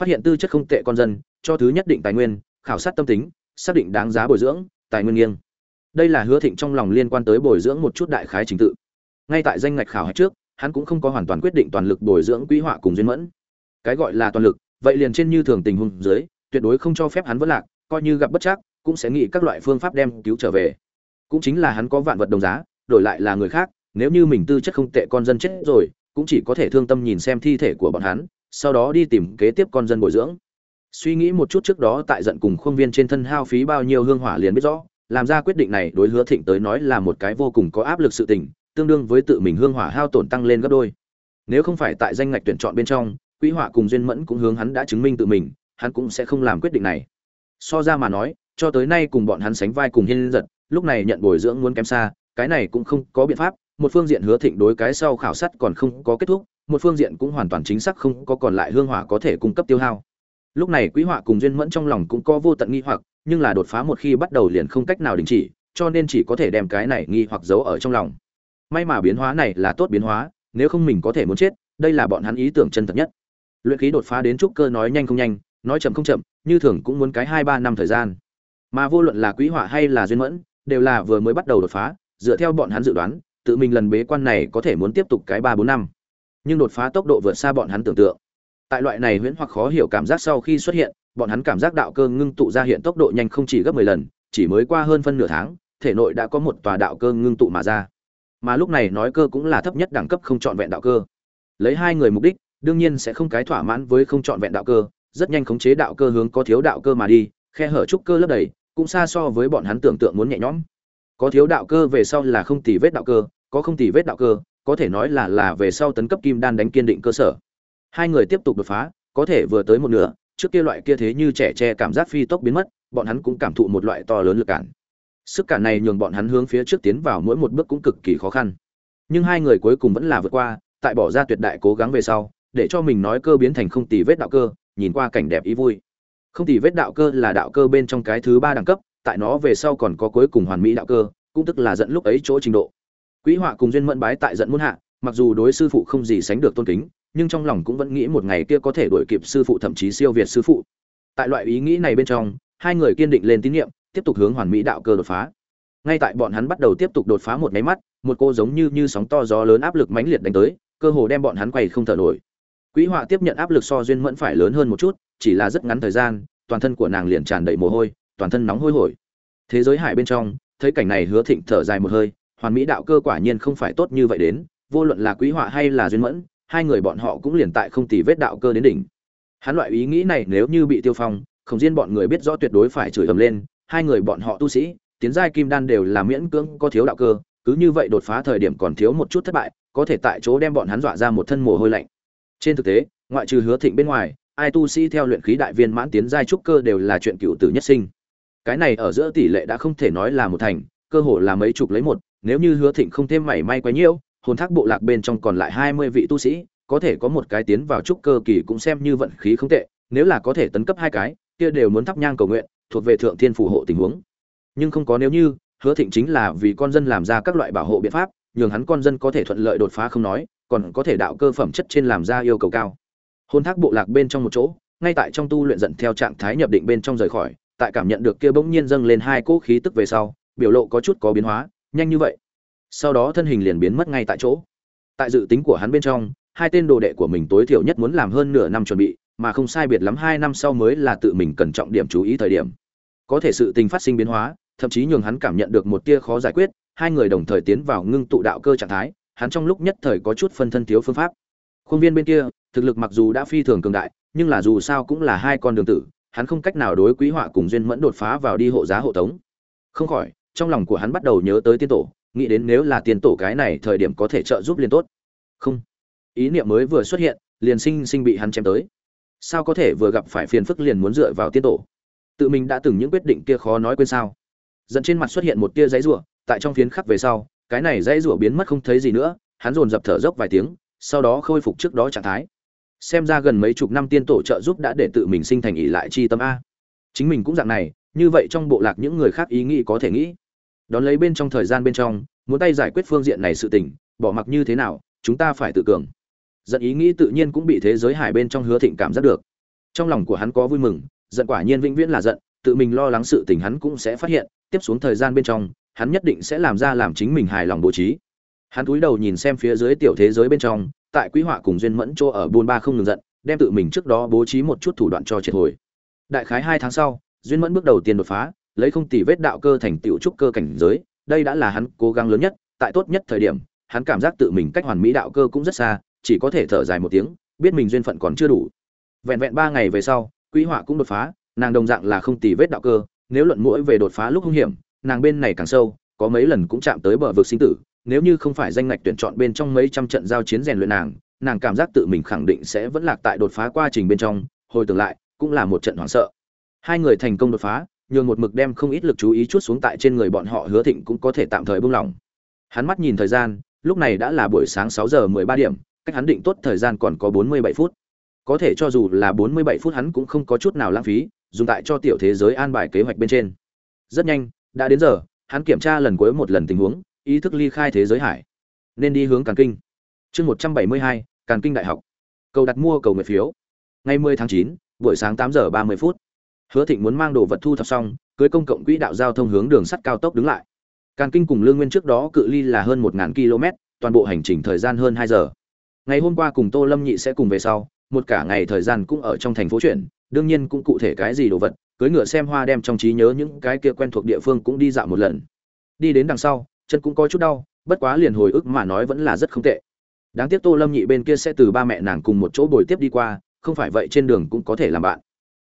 phát hiện tư chất không tệ con dân, cho thứ nhất định tài nguyên, khảo sát tâm tính, xác định đáng giá bồi dưỡng, tài nguyên nghiêng. Đây là hứa thịnh trong lòng liên quan tới bồi dưỡng một chút đại khái trình tự. Ngay tại danh ngạch khảo hạch trước, hắn cũng không có hoàn toàn quyết định toàn lực bồi dưỡng quỹ họa cùng duyên mẫn. Cái gọi là toàn lực, vậy liền trên như thường tình huống dưới, tuyệt đối không cho phép hắn vất lạc, coi như gặp bất chắc, cũng sẽ nghĩ các loại phương pháp đem cứu trở về. Cũng chính là hắn có vạn vật đồng giá, đổi lại là người khác, nếu như mình tư chất không tệ con dân chết rồi, cũng chỉ có thể thương tâm nhìn xem thi thể của bọn hắn sau đó đi tìm kế tiếp con dân bồi dưỡng. Suy nghĩ một chút trước đó tại giận cùng khuôn viên trên thân hao phí bao nhiêu hương hỏa liền biết rõ, làm ra quyết định này đối hứa thịnh tới nói là một cái vô cùng có áp lực sự tình, tương đương với tự mình hương hỏa hao tổn tăng lên gấp đôi. Nếu không phải tại danh ngạch tuyển chọn bên trong, quỹ họa cùng duyên mẫn cũng hướng hắn đã chứng minh tự mình, hắn cũng sẽ không làm quyết định này. So ra mà nói, cho tới nay cùng bọn hắn sánh vai cùng hiên giật, lúc này nhận bồi dưỡng muốn kém xa, cái này cũng không có biện pháp một phương diện hứa thịnh đối cái sau khảo sát còn không có kết thúc, một phương diện cũng hoàn toàn chính xác không có còn lại hương hỏa có thể cung cấp tiêu hao. Lúc này quý họa cùng duyên mẫn trong lòng cũng có vô tận nghi hoặc, nhưng là đột phá một khi bắt đầu liền không cách nào đình chỉ, cho nên chỉ có thể đem cái này nghi hoặc giấu ở trong lòng. May mà biến hóa này là tốt biến hóa, nếu không mình có thể muốn chết, đây là bọn hắn ý tưởng chân thật nhất. Luyện khí đột phá đến trúc cơ nói nhanh không nhanh, nói chậm không chậm, như thường cũng muốn cái hai ba năm thời gian. Mà vô luận là quý họa hay là duyên mẫn, đều là vừa mới bắt đầu đột phá, dựa theo bọn hắn dự đoán tự mình lần bế quan này có thể muốn tiếp tục cái ba bốn năm. Nhưng đột phá tốc độ vượt xa bọn hắn tưởng tượng. Tại loại này huyễn hoặc khó hiểu cảm giác sau khi xuất hiện, bọn hắn cảm giác đạo cơ ngưng tụ ra hiện tốc độ nhanh không chỉ gấp mười lần, chỉ mới qua hơn phân nửa tháng, thể nội đã có một tòa đạo cơ ngưng tụ mà ra. Mà lúc này nói cơ cũng là thấp nhất đẳng cấp không trọn vẹn đạo cơ. Lấy hai người mục đích, đương nhiên sẽ không cái thỏa mãn với không trọn vẹn đạo cơ, rất nhanh khống chế đạo cơ hướng có thiếu đạo cơ mà đi, khe hở trúc cơ lấp đầy, cũng xa so với bọn hắn tưởng tượng muốn nhẹ nhõm. Có thiếu đạo cơ về sau là không tỉ vết đạo cơ có không tỉ vết đạo cơ, có thể nói là là về sau tấn cấp kim đan đánh kiên định cơ sở. Hai người tiếp tục đột phá, có thể vừa tới một nửa, trước kia loại kia thế như trẻ tre cảm giác phi tốc biến mất, bọn hắn cũng cảm thụ một loại to lớn lực cản. Sức cản này nhường bọn hắn hướng phía trước tiến vào mỗi một bước cũng cực kỳ khó khăn. Nhưng hai người cuối cùng vẫn là vượt qua, tại bỏ ra tuyệt đại cố gắng về sau, để cho mình nói cơ biến thành không tì vết đạo cơ, nhìn qua cảnh đẹp ý vui. Không tì vết đạo cơ là đạo cơ bên trong cái thứ ba đẳng cấp, tại nó về sau còn có cuối cùng hoàn mỹ đạo cơ, cũng tức là dẫn lúc ấy chỗ trình độ. Quý họa cùng duyên mẫn bái tại giận muôn hạ, mặc dù đối sư phụ không gì sánh được tôn kính, nhưng trong lòng cũng vẫn nghĩ một ngày kia có thể đuổi kịp sư phụ thậm chí siêu việt sư phụ. Tại loại ý nghĩ này bên trong, hai người kiên định lên tín niệm, tiếp tục hướng hoàn mỹ đạo cơ đột phá. Ngay tại bọn hắn bắt đầu tiếp tục đột phá một cái mắt, một cô giống như như sóng to gió lớn áp lực mãnh liệt đánh tới, cơ hồ đem bọn hắn quay không thở nổi. Quý họa tiếp nhận áp lực so duyên mẫn phải lớn hơn một chút, chỉ là rất ngắn thời gian, toàn thân của nàng liền tràn đầy mồ hôi, toàn thân nóng hôi hổi. Thế giới hải bên trong, thấy cảnh này Hứa Thịnh thở dài một hơi, hoàn mỹ đạo cơ quả nhiên không phải tốt như vậy đến, vô luận là quý họa hay là duyên mẫn, hai người bọn họ cũng liền tại không tì vết đạo cơ đến đỉnh. Hắn loại ý nghĩ này nếu như bị tiêu phong không riêng bọn người biết rõ tuyệt đối phải chửi ầm lên, hai người bọn họ tu sĩ, tiến giai kim đan đều là miễn cưỡng có thiếu đạo cơ, cứ như vậy đột phá thời điểm còn thiếu một chút thất bại, có thể tại chỗ đem bọn hắn dọa ra một thân mồ hôi lạnh. Trên thực tế, ngoại trừ hứa thịnh bên ngoài, ai tu sĩ theo luyện khí đại viên mãn tiến giai trúc cơ đều là chuyện cựu tử nhất sinh. Cái này ở giữa tỷ lệ đã không thể nói là một thành, cơ hồ là mấy chục lấy một nếu như hứa thịnh không thêm mảy may quá nhiễu, hồn thác bộ lạc bên trong còn lại hai mươi vị tu sĩ, có thể có một cái tiến vào trúc cơ kỳ cũng xem như vận khí không tệ, nếu là có thể tấn cấp hai cái, kia đều muốn thắp nhang cầu nguyện, thuộc về thượng thiên phù hộ tình huống. Nhưng không có nếu như, hứa thịnh chính là vì con dân làm ra các loại bảo hộ biện pháp, nhường hắn con dân có thể thuận lợi đột phá không nói, còn có thể đạo cơ phẩm chất trên làm ra yêu cầu cao. Hôn thác bộ lạc bên trong một chỗ, ngay tại trong tu luyện dẫn theo trạng thái nhập định bên trong rời khỏi, tại cảm nhận được kia bỗng nhiên dâng lên hai cỗ khí tức về sau, biểu lộ có chút có biến hóa nhanh như vậy. Sau đó thân hình liền biến mất ngay tại chỗ. Tại dự tính của hắn bên trong, hai tên đồ đệ của mình tối thiểu nhất muốn làm hơn nửa năm chuẩn bị, mà không sai biệt lắm hai năm sau mới là tự mình cần trọng điểm chú ý thời điểm. Có thể sự tình phát sinh biến hóa, thậm chí nhường hắn cảm nhận được một tia khó giải quyết, hai người đồng thời tiến vào ngưng tụ đạo cơ trạng thái, hắn trong lúc nhất thời có chút phân thân thiếu phương pháp. Khuôn viên bên kia, thực lực mặc dù đã phi thường cường đại, nhưng là dù sao cũng là hai con đường tử, hắn không cách nào đối quý họa cùng duyên mẫn đột phá vào đi hộ giá hộ tống. Không khỏi trong lòng của hắn bắt đầu nhớ tới tiên tổ, nghĩ đến nếu là tiên tổ cái này thời điểm có thể trợ giúp liền tốt. Không. Ý niệm mới vừa xuất hiện, liền sinh sinh bị hắn chém tới. Sao có thể vừa gặp phải phiền phức liền muốn dựa vào tiên tổ? Tự mình đã từng những quyết định kia khó nói quên sao? Dẫn trên mặt xuất hiện một tia giấy rủa, tại trong phiến khắc về sau, cái này dãy rủa biến mất không thấy gì nữa, hắn dồn dập thở dốc vài tiếng, sau đó khôi phục trước đó trạng thái. Xem ra gần mấy chục năm tiên tổ trợ giúp đã để tự mình sinh thành ỷ lại chi tâm a. Chính mình cũng dạng này, như vậy trong bộ lạc những người khác ý nghĩ có thể nghĩ đón lấy bên trong thời gian bên trong, muốn tay giải quyết phương diện này sự tình, bỏ mặc như thế nào, chúng ta phải tự cường. Giận ý nghĩ tự nhiên cũng bị thế giới hải bên trong hứa thịnh cảm giác được. Trong lòng của hắn có vui mừng, giận quả nhiên vĩnh viễn là giận, tự mình lo lắng sự tình hắn cũng sẽ phát hiện, tiếp xuống thời gian bên trong, hắn nhất định sẽ làm ra làm chính mình hài lòng bố trí. Hắn cúi đầu nhìn xem phía dưới tiểu thế giới bên trong, tại quý họa cùng duyên mẫn chỗ ở buôn ba không ngừng giận, đem tự mình trước đó bố trí một chút thủ đoạn cho triệt hồi. Đại khái hai tháng sau, duyên mẫn bước đầu tiên đột phá lấy không tỷ vết đạo cơ thành tiểu trúc cơ cảnh giới, đây đã là hắn cố gắng lớn nhất, tại tốt nhất thời điểm, hắn cảm giác tự mình cách hoàn mỹ đạo cơ cũng rất xa, chỉ có thể thở dài một tiếng, biết mình duyên phận còn chưa đủ. Vẹn vẹn ba ngày về sau, quý họa cũng đột phá, nàng đồng dạng là không tỷ vết đạo cơ, nếu luận mũi về đột phá lúc hung hiểm, nàng bên này càng sâu, có mấy lần cũng chạm tới bờ vực sinh tử, nếu như không phải danh ngạch tuyển chọn bên trong mấy trăm trận giao chiến rèn luyện nàng nàng cảm giác tự mình khẳng định sẽ vẫn lạc tại đột phá quá trình bên trong, hồi tưởng lại, cũng là một trận hoảng sợ. Hai người thành công đột phá nhường một mực đem không ít lực chú ý chút xuống tại trên người bọn họ hứa thịnh cũng có thể tạm thời buông lỏng. Hắn mắt nhìn thời gian, lúc này đã là buổi sáng sáu giờ mười ba điểm, cách hắn định tốt thời gian còn có bốn mươi bảy phút. Có thể cho dù là bốn mươi bảy phút hắn cũng không có chút nào lãng phí, dùng tại cho tiểu thế giới an bài kế hoạch bên trên. Rất nhanh, đã đến giờ, hắn kiểm tra lần cuối một lần tình huống, ý thức ly khai thế giới hải. Nên đi hướng càn kinh. Chương một trăm bảy mươi hai, càn kinh đại học. Cầu đặt mua cầu nguyện phiếu. Ngày mười tháng chín, buổi sáng tám giờ ba mươi phút hứa thịnh muốn mang đồ vật thu thập xong, cưới công cộng quỹ đạo giao thông hướng đường sắt cao tốc đứng lại. Càn kinh cùng lương nguyên trước đó cự ly là hơn một km, toàn bộ hành trình thời gian hơn hai giờ. Ngày hôm qua cùng tô lâm nhị sẽ cùng về sau, một cả ngày thời gian cũng ở trong thành phố chuyển, đương nhiên cũng cụ thể cái gì đồ vật, cưới ngựa xem hoa đem trong trí nhớ những cái kia quen thuộc địa phương cũng đi dạo một lần. Đi đến đằng sau, chân cũng có chút đau, bất quá liền hồi ức mà nói vẫn là rất không tệ. Đáng tiếc tô lâm nhị bên kia sẽ từ ba mẹ nàng cùng một chỗ bồi tiếp đi qua, không phải vậy trên đường cũng có thể làm bạn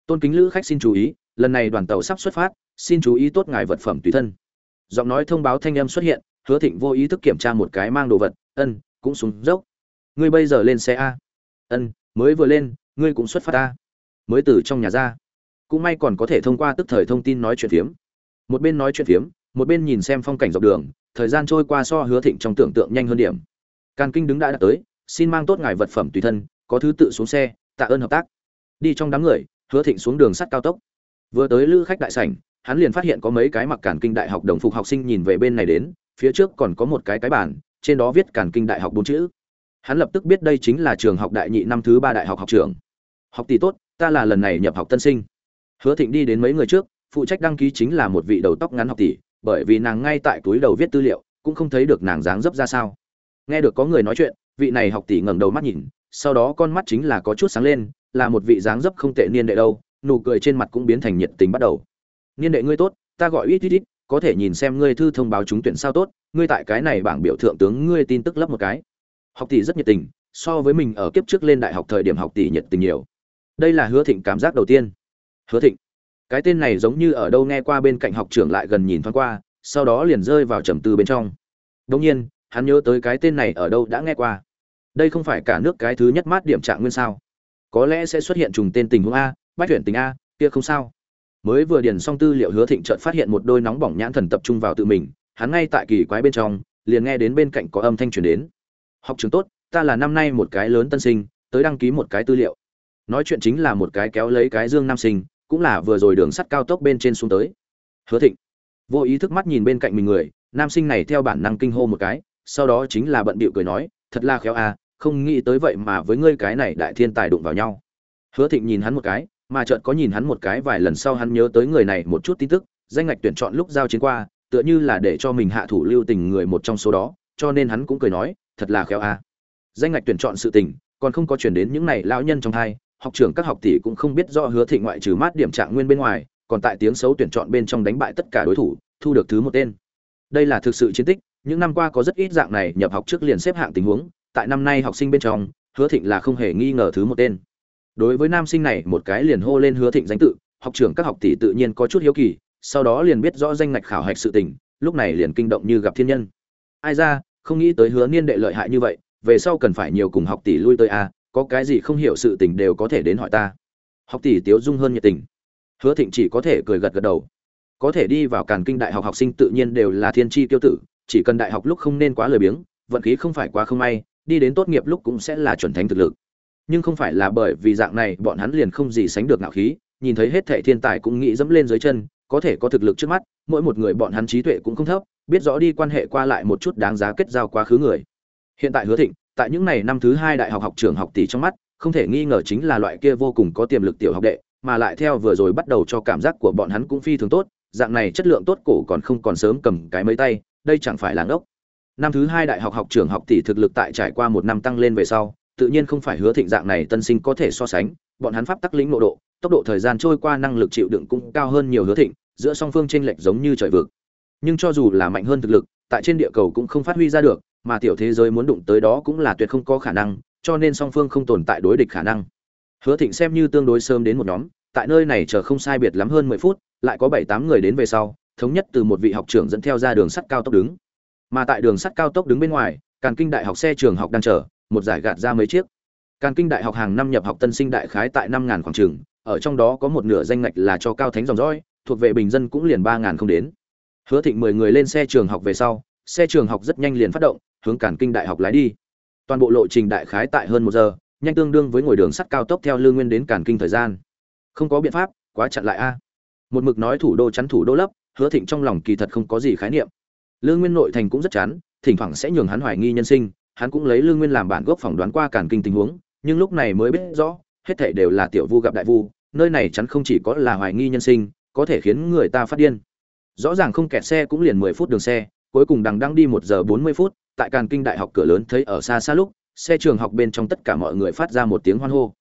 tôn kính lữ khách xin chú ý, lần này đoàn tàu sắp xuất phát, xin chú ý tốt ngài vật phẩm tùy thân. Giọng nói thông báo thanh âm xuất hiện, hứa thịnh vô ý thức kiểm tra một cái mang đồ vật, ân, cũng xuống dốc. Ngươi bây giờ lên xe a. Ân, mới vừa lên, ngươi cũng xuất phát a. Mới từ trong nhà ra. Cũng may còn có thể thông qua tức thời thông tin nói chuyện phiếm. Một bên nói chuyện phiếm, một bên nhìn xem phong cảnh dọc đường, thời gian trôi qua so hứa thịnh trong tưởng tượng nhanh hơn điểm. Càn kinh đứng đã đã tới, xin mang tốt ngài vật phẩm tùy thân, có thứ tự xuống xe, tạ ơn hợp tác. Đi trong đám người hứa thịnh xuống đường sắt cao tốc. Vừa tới lữ khách đại sảnh, hắn liền phát hiện có mấy cái mặc cản kinh đại học đồng phục học sinh nhìn về bên này đến, phía trước còn có một cái cái bản trên đó viết cản kinh đại học bốn chữ. Hắn lập tức biết đây chính là trường học đại nhị năm thứ ba đại học học trường. Học tỷ tốt, ta là lần này nhập học tân sinh. Hứa thịnh đi đến mấy người trước, phụ trách đăng ký chính là một vị đầu tóc ngắn học tỷ, bởi vì nàng ngay tại túi đầu viết tư liệu, cũng không thấy được nàng dáng dấp ra sao. Nghe được có người nói chuyện, vị này học tỷ ngẩng đầu mắt nhìn sau đó con mắt chính là có chút sáng lên, là một vị dáng dấp không tệ niên đệ đâu, nụ cười trên mặt cũng biến thành nhiệt tình bắt đầu. Niên đệ ngươi tốt, ta gọi ít ít ít, có thể nhìn xem ngươi thư thông báo trúng tuyển sao tốt, ngươi tại cái này bảng biểu thượng tướng ngươi tin tức lấp một cái. Học tỷ rất nhiệt tình, so với mình ở kiếp trước lên đại học thời điểm học tỷ nhiệt tình nhiều. Đây là hứa thịnh cảm giác đầu tiên. Hứa thịnh, cái tên này giống như ở đâu nghe qua bên cạnh học trưởng lại gần nhìn thoáng qua, sau đó liền rơi vào trầm tư bên trong. Đông nhiên, hắn nhớ tới cái tên này ở đâu đã nghe qua đây không phải cả nước cái thứ nhất mát điểm trạng nguyên sao? Có lẽ sẽ xuất hiện trùng tên tình huống a, bách tuyển tình a, kia không sao. Mới vừa điền xong tư liệu hứa thịnh chợt phát hiện một đôi nóng bỏng nhãn thần tập trung vào tự mình, hắn ngay tại kỳ quái bên trong, liền nghe đến bên cạnh có âm thanh truyền đến. Học trường tốt, ta là năm nay một cái lớn tân sinh, tới đăng ký một cái tư liệu. Nói chuyện chính là một cái kéo lấy cái dương nam sinh, cũng là vừa rồi đường sắt cao tốc bên trên xuống tới. Hứa thịnh, vô ý thức mắt nhìn bên cạnh mình người, nam sinh này theo bản năng kinh hô một cái, sau đó chính là bận bịu cười nói, thật là khéo à không nghĩ tới vậy mà với ngươi cái này đại thiên tài đụng vào nhau. Hứa thịnh nhìn hắn một cái, mà chợt có nhìn hắn một cái vài lần sau hắn nhớ tới người này một chút tin tức, danh ngạch tuyển chọn lúc giao chiến qua, tựa như là để cho mình hạ thủ lưu tình người một trong số đó, cho nên hắn cũng cười nói, thật là khéo a. Danh ngạch tuyển chọn sự tình, còn không có chuyển đến những này lão nhân trong thai, học trưởng các học tỷ cũng không biết do hứa thịnh ngoại trừ mát điểm trạng nguyên bên ngoài, còn tại tiếng xấu tuyển chọn bên trong đánh bại tất cả đối thủ, thu được thứ một tên. Đây là thực sự chiến tích, những năm qua có rất ít dạng này nhập học trước liền xếp hạng tình huống tại năm nay học sinh bên trong, hứa thịnh là không hề nghi ngờ thứ một tên. Đối với nam sinh này, một cái liền hô lên hứa thịnh danh tự, học trưởng các học tỷ tự nhiên có chút hiếu kỳ, sau đó liền biết rõ danh ngạch khảo hạch sự tình, lúc này liền kinh động như gặp thiên nhân. Ai ra, không nghĩ tới hứa niên đệ lợi hại như vậy, về sau cần phải nhiều cùng học tỷ lui tới a có cái gì không hiểu sự tình đều có thể đến hỏi ta. Học tỷ tiếu dung hơn nhiệt tình. Hứa thịnh chỉ có thể cười gật gật đầu. Có thể đi vào càn kinh đại học học sinh tự nhiên đều là thiên tri tiêu tử, chỉ cần đại học lúc không nên quá lười biếng, vận khí không phải quá không may đi đến tốt nghiệp lúc cũng sẽ là chuẩn thánh thực lực. Nhưng không phải là bởi vì dạng này, bọn hắn liền không gì sánh được ngạo khí, nhìn thấy hết thệ thiên tài cũng nghĩ dẫm lên dưới chân, có thể có thực lực trước mắt, mỗi một người bọn hắn trí tuệ cũng không thấp, biết rõ đi quan hệ qua lại một chút đáng giá kết giao quá khứ người. Hiện tại hứa thịnh, tại những ngày năm thứ hai đại học học trường học tỷ trong mắt, không thể nghi ngờ chính là loại kia vô cùng có tiềm lực tiểu học đệ, mà lại theo vừa rồi bắt đầu cho cảm giác của bọn hắn cũng phi thường tốt, dạng này chất lượng tốt cổ còn không còn sớm cầm cái mấy tay, đây chẳng phải là ngốc năm thứ hai đại học học trưởng học tỷ thực lực tại trải qua một năm tăng lên về sau, tự nhiên không phải hứa thịnh dạng này tân sinh có thể so sánh, bọn hắn pháp tắc lĩnh nội độ, tốc độ thời gian trôi qua năng lực chịu đựng cũng cao hơn nhiều hứa thịnh, giữa song phương chênh lệch giống như trời vực. Nhưng cho dù là mạnh hơn thực lực, tại trên địa cầu cũng không phát huy ra được, mà tiểu thế giới muốn đụng tới đó cũng là tuyệt không có khả năng, cho nên song phương không tồn tại đối địch khả năng. Hứa thịnh xem như tương đối sớm đến một nhóm, tại nơi này chờ không sai biệt lắm hơn mười phút, lại có bảy tám người đến về sau, thống nhất từ một vị học trưởng dẫn theo ra đường sắt cao tốc đứng mà tại đường sắt cao tốc đứng bên ngoài, càn kinh đại học xe trường học đang chờ, một giải gạt ra mấy chiếc. Càn kinh đại học hàng năm nhập học tân sinh đại khái tại năm ngàn khoảng trường, ở trong đó có một nửa danh ngạch là cho cao thánh dòng dõi, thuộc về bình dân cũng liền ba ngàn không đến. Hứa thịnh mười người lên xe trường học về sau, xe trường học rất nhanh liền phát động, hướng càn kinh đại học lái đi. Toàn bộ lộ trình đại khái tại hơn một giờ, nhanh tương đương với ngồi đường sắt cao tốc theo lương nguyên đến càn kinh thời gian. Không có biện pháp, quá chặn lại a. Một mực nói thủ đô chắn thủ đô lấp, hứa thịnh trong lòng kỳ thật không có gì khái niệm lương nguyên nội thành cũng rất chán, thỉnh thoảng sẽ nhường hắn hoài nghi nhân sinh, hắn cũng lấy lương nguyên làm bản gốc phỏng đoán qua cản kinh tình huống, nhưng lúc này mới biết rõ, hết thảy đều là tiểu vu gặp đại vu, nơi này chắn không chỉ có là hoài nghi nhân sinh, có thể khiến người ta phát điên. Rõ ràng không kẹt xe cũng liền mười phút đường xe, cuối cùng đằng đang đi một giờ bốn mươi phút, tại càn kinh đại học cửa lớn thấy ở xa xa lúc, xe trường học bên trong tất cả mọi người phát ra một tiếng hoan hô.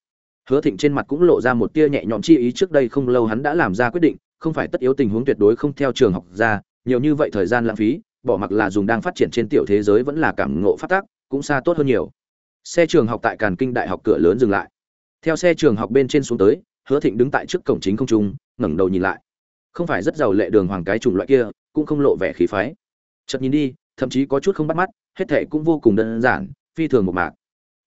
Hứa thịnh trên mặt cũng lộ ra một tia nhẹ nhõm chi ý trước đây không lâu hắn đã làm ra quyết định, không phải tất yếu tình huống tuyệt đối không theo trường học ra, nhiều như vậy thời gian lãng phí bỏ mặc là dùng đang phát triển trên tiểu thế giới vẫn là cảm ngộ phát tác, cũng xa tốt hơn nhiều. Xe trường học tại càn kinh đại học cửa lớn dừng lại. Theo xe trường học bên trên xuống tới, hứa thịnh đứng tại trước cổng chính không trung, ngẩng đầu nhìn lại. Không phải rất giàu lệ đường hoàng cái chủng loại kia, cũng không lộ vẻ khí phái. Chợt nhìn đi, thậm chí có chút không bắt mắt, hết thệ cũng vô cùng đơn giản, phi thường một mạc.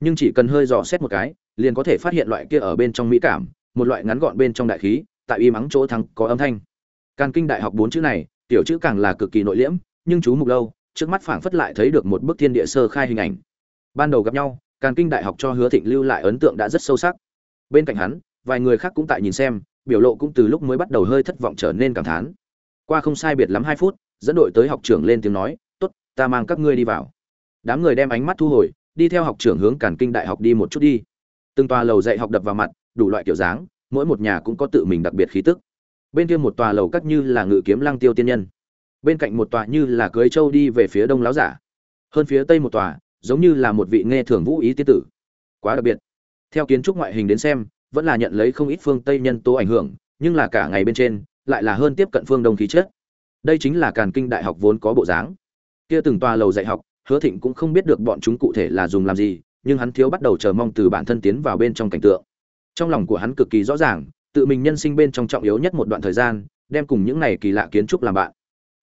Nhưng chỉ cần hơi dò xét một cái, liền có thể phát hiện loại kia ở bên trong mỹ cảm, một loại ngắn gọn bên trong đại khí, tại y mắng chỗ thắng có âm thanh. Càn kinh đại học bốn chữ này, tiểu chữ càng là cực kỳ nội liễm nhưng chú mục lâu, trước mắt phảng phất lại thấy được một bức thiên địa sơ khai hình ảnh. Ban đầu gặp nhau, càn kinh đại học cho hứa thịnh lưu lại ấn tượng đã rất sâu sắc. Bên cạnh hắn, vài người khác cũng tại nhìn xem, biểu lộ cũng từ lúc mới bắt đầu hơi thất vọng trở nên cảm thán. Qua không sai biệt lắm hai phút, dẫn đội tới học trưởng lên tiếng nói, tốt, ta mang các ngươi đi vào. Đám người đem ánh mắt thu hồi, đi theo học trưởng hướng càn kinh đại học đi một chút đi. Từng tòa lầu dạy học đập vào mặt, đủ loại kiểu dáng, mỗi một nhà cũng có tự mình đặc biệt khí tức. Bên kia một tòa lầu cắt như là ngự kiếm lăng tiêu tiên nhân bên cạnh một tòa như là cưới châu đi về phía đông láo giả. Hơn phía tây một tòa, giống như là một vị nghe thường vũ ý tiên tử. Quá đặc biệt. Theo kiến trúc ngoại hình đến xem, vẫn là nhận lấy không ít phương tây nhân tố ảnh hưởng, nhưng là cả ngày bên trên, lại là hơn tiếp cận phương đông khí chất. Đây chính là càn kinh đại học vốn có bộ dáng. Kia từng tòa lầu dạy học, hứa thịnh cũng không biết được bọn chúng cụ thể là dùng làm gì, nhưng hắn thiếu bắt đầu chờ mong từ bản thân tiến vào bên trong cảnh tượng. Trong lòng của hắn cực kỳ rõ ràng, tự mình nhân sinh bên trong trọng yếu nhất một đoạn thời gian, đem cùng những này kỳ lạ kiến trúc làm bạn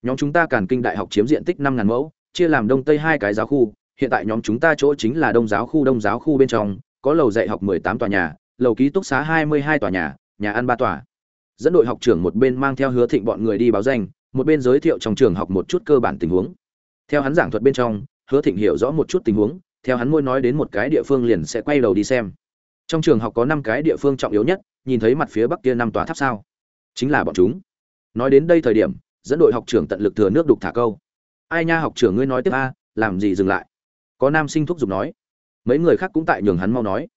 nhóm chúng ta càn kinh đại học chiếm diện tích năm ngàn mẫu, chia làm đông tây hai cái giáo khu, hiện tại nhóm chúng ta chỗ chính là đông giáo khu đông giáo khu bên trong, có lầu dạy học mười tám tòa nhà, lầu ký túc xá hai mươi hai tòa nhà nhà ăn ba tòa. Dẫn đội học trưởng một bên mang theo hứa thịnh bọn người đi báo danh, một bên giới thiệu trong trường học một chút cơ bản tình huống. Theo hắn giảng thuật bên trong, hứa thịnh hiểu rõ một chút tình huống, theo hắn môi nói đến một cái địa phương liền sẽ quay đầu đi xem. Trong trường học có năm cái địa phương trọng yếu nhất, nhìn thấy mặt phía bắc kia năm tòa tháp sao? Chính là bọn chúng. Nói đến đây thời điểm dẫn đội học trưởng tận lực thừa nước đục thả câu. Ai nha học trưởng ngươi nói tiếp a, làm gì dừng lại? Có nam sinh thúc giục nói. Mấy người khác cũng tại nhường hắn mau nói.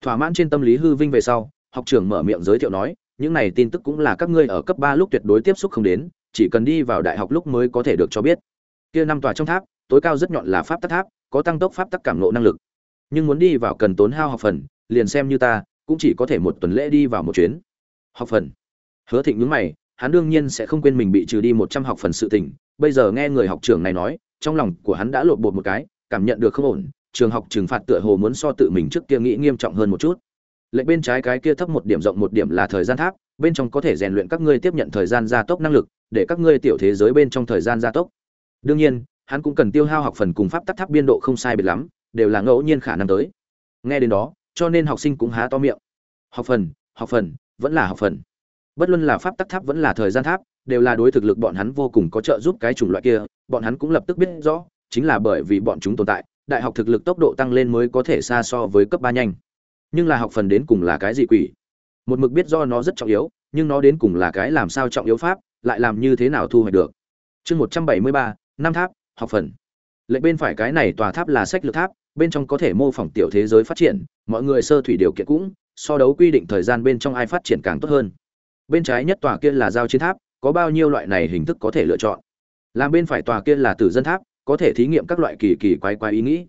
Thỏa mãn trên tâm lý hư vinh về sau, học trưởng mở miệng giới thiệu nói, những này tin tức cũng là các ngươi ở cấp ba lúc tuyệt đối tiếp xúc không đến, chỉ cần đi vào đại học lúc mới có thể được cho biết. Kia năm tòa trong tháp, tối cao rất nhọn là pháp tắc tháp, có tăng tốc pháp tắc cảm nộ năng lực. Nhưng muốn đi vào cần tốn hao học phần, liền xem như ta, cũng chỉ có thể một tuần lễ đi vào một chuyến. Học phần. Hứa thịnh nhướng mày hắn đương nhiên sẽ không quên mình bị trừ đi một trăm học phần sự tình. Bây giờ nghe người học trưởng này nói, trong lòng của hắn đã lột bột một cái, cảm nhận được không ổn, trường học trừng phạt tựa hồ muốn so tự mình trước kia nghĩ nghiêm trọng hơn một chút. Lệnh bên trái cái kia thấp một điểm rộng một điểm là thời gian tháp, bên trong có thể rèn luyện các ngươi tiếp nhận thời gian gia tốc năng lực, để các ngươi tiểu thế giới bên trong thời gian gia tốc. Đương nhiên, hắn cũng cần tiêu hao học phần cùng pháp tắc tháp biên độ không sai biệt lắm, đều là ngẫu nhiên khả năng tới. Nghe đến đó, cho nên học sinh cũng há to miệng. Học phần học phần, vẫn là học phần bất luân là pháp tắc tháp vẫn là thời gian tháp, đều là đối thực lực bọn hắn vô cùng có trợ giúp cái chủng loại kia, bọn hắn cũng lập tức biết rõ, chính là bởi vì bọn chúng tồn tại, đại học thực lực tốc độ tăng lên mới có thể xa so với cấp ba nhanh. Nhưng là học phần đến cùng là cái gì quỷ? Một mực biết do nó rất trọng yếu, nhưng nó đến cùng là cái làm sao trọng yếu pháp, lại làm như thế nào thu hoạch được? Chương một trăm bảy mươi ba, năm tháp, học phần. Lệnh bên phải cái này tòa tháp là sách lược tháp, bên trong có thể mô phỏng tiểu thế giới phát triển, mọi người sơ thủy điều kiện cũng, so đấu quy định thời gian bên trong ai phát triển càng tốt hơn bên trái nhất tòa kia là giao chiến tháp, có bao nhiêu loại này hình thức có thể lựa chọn? Làm bên phải tòa kia là tử dân tháp, có thể thí nghiệm các loại kỳ kỳ quái quái ý nghĩ.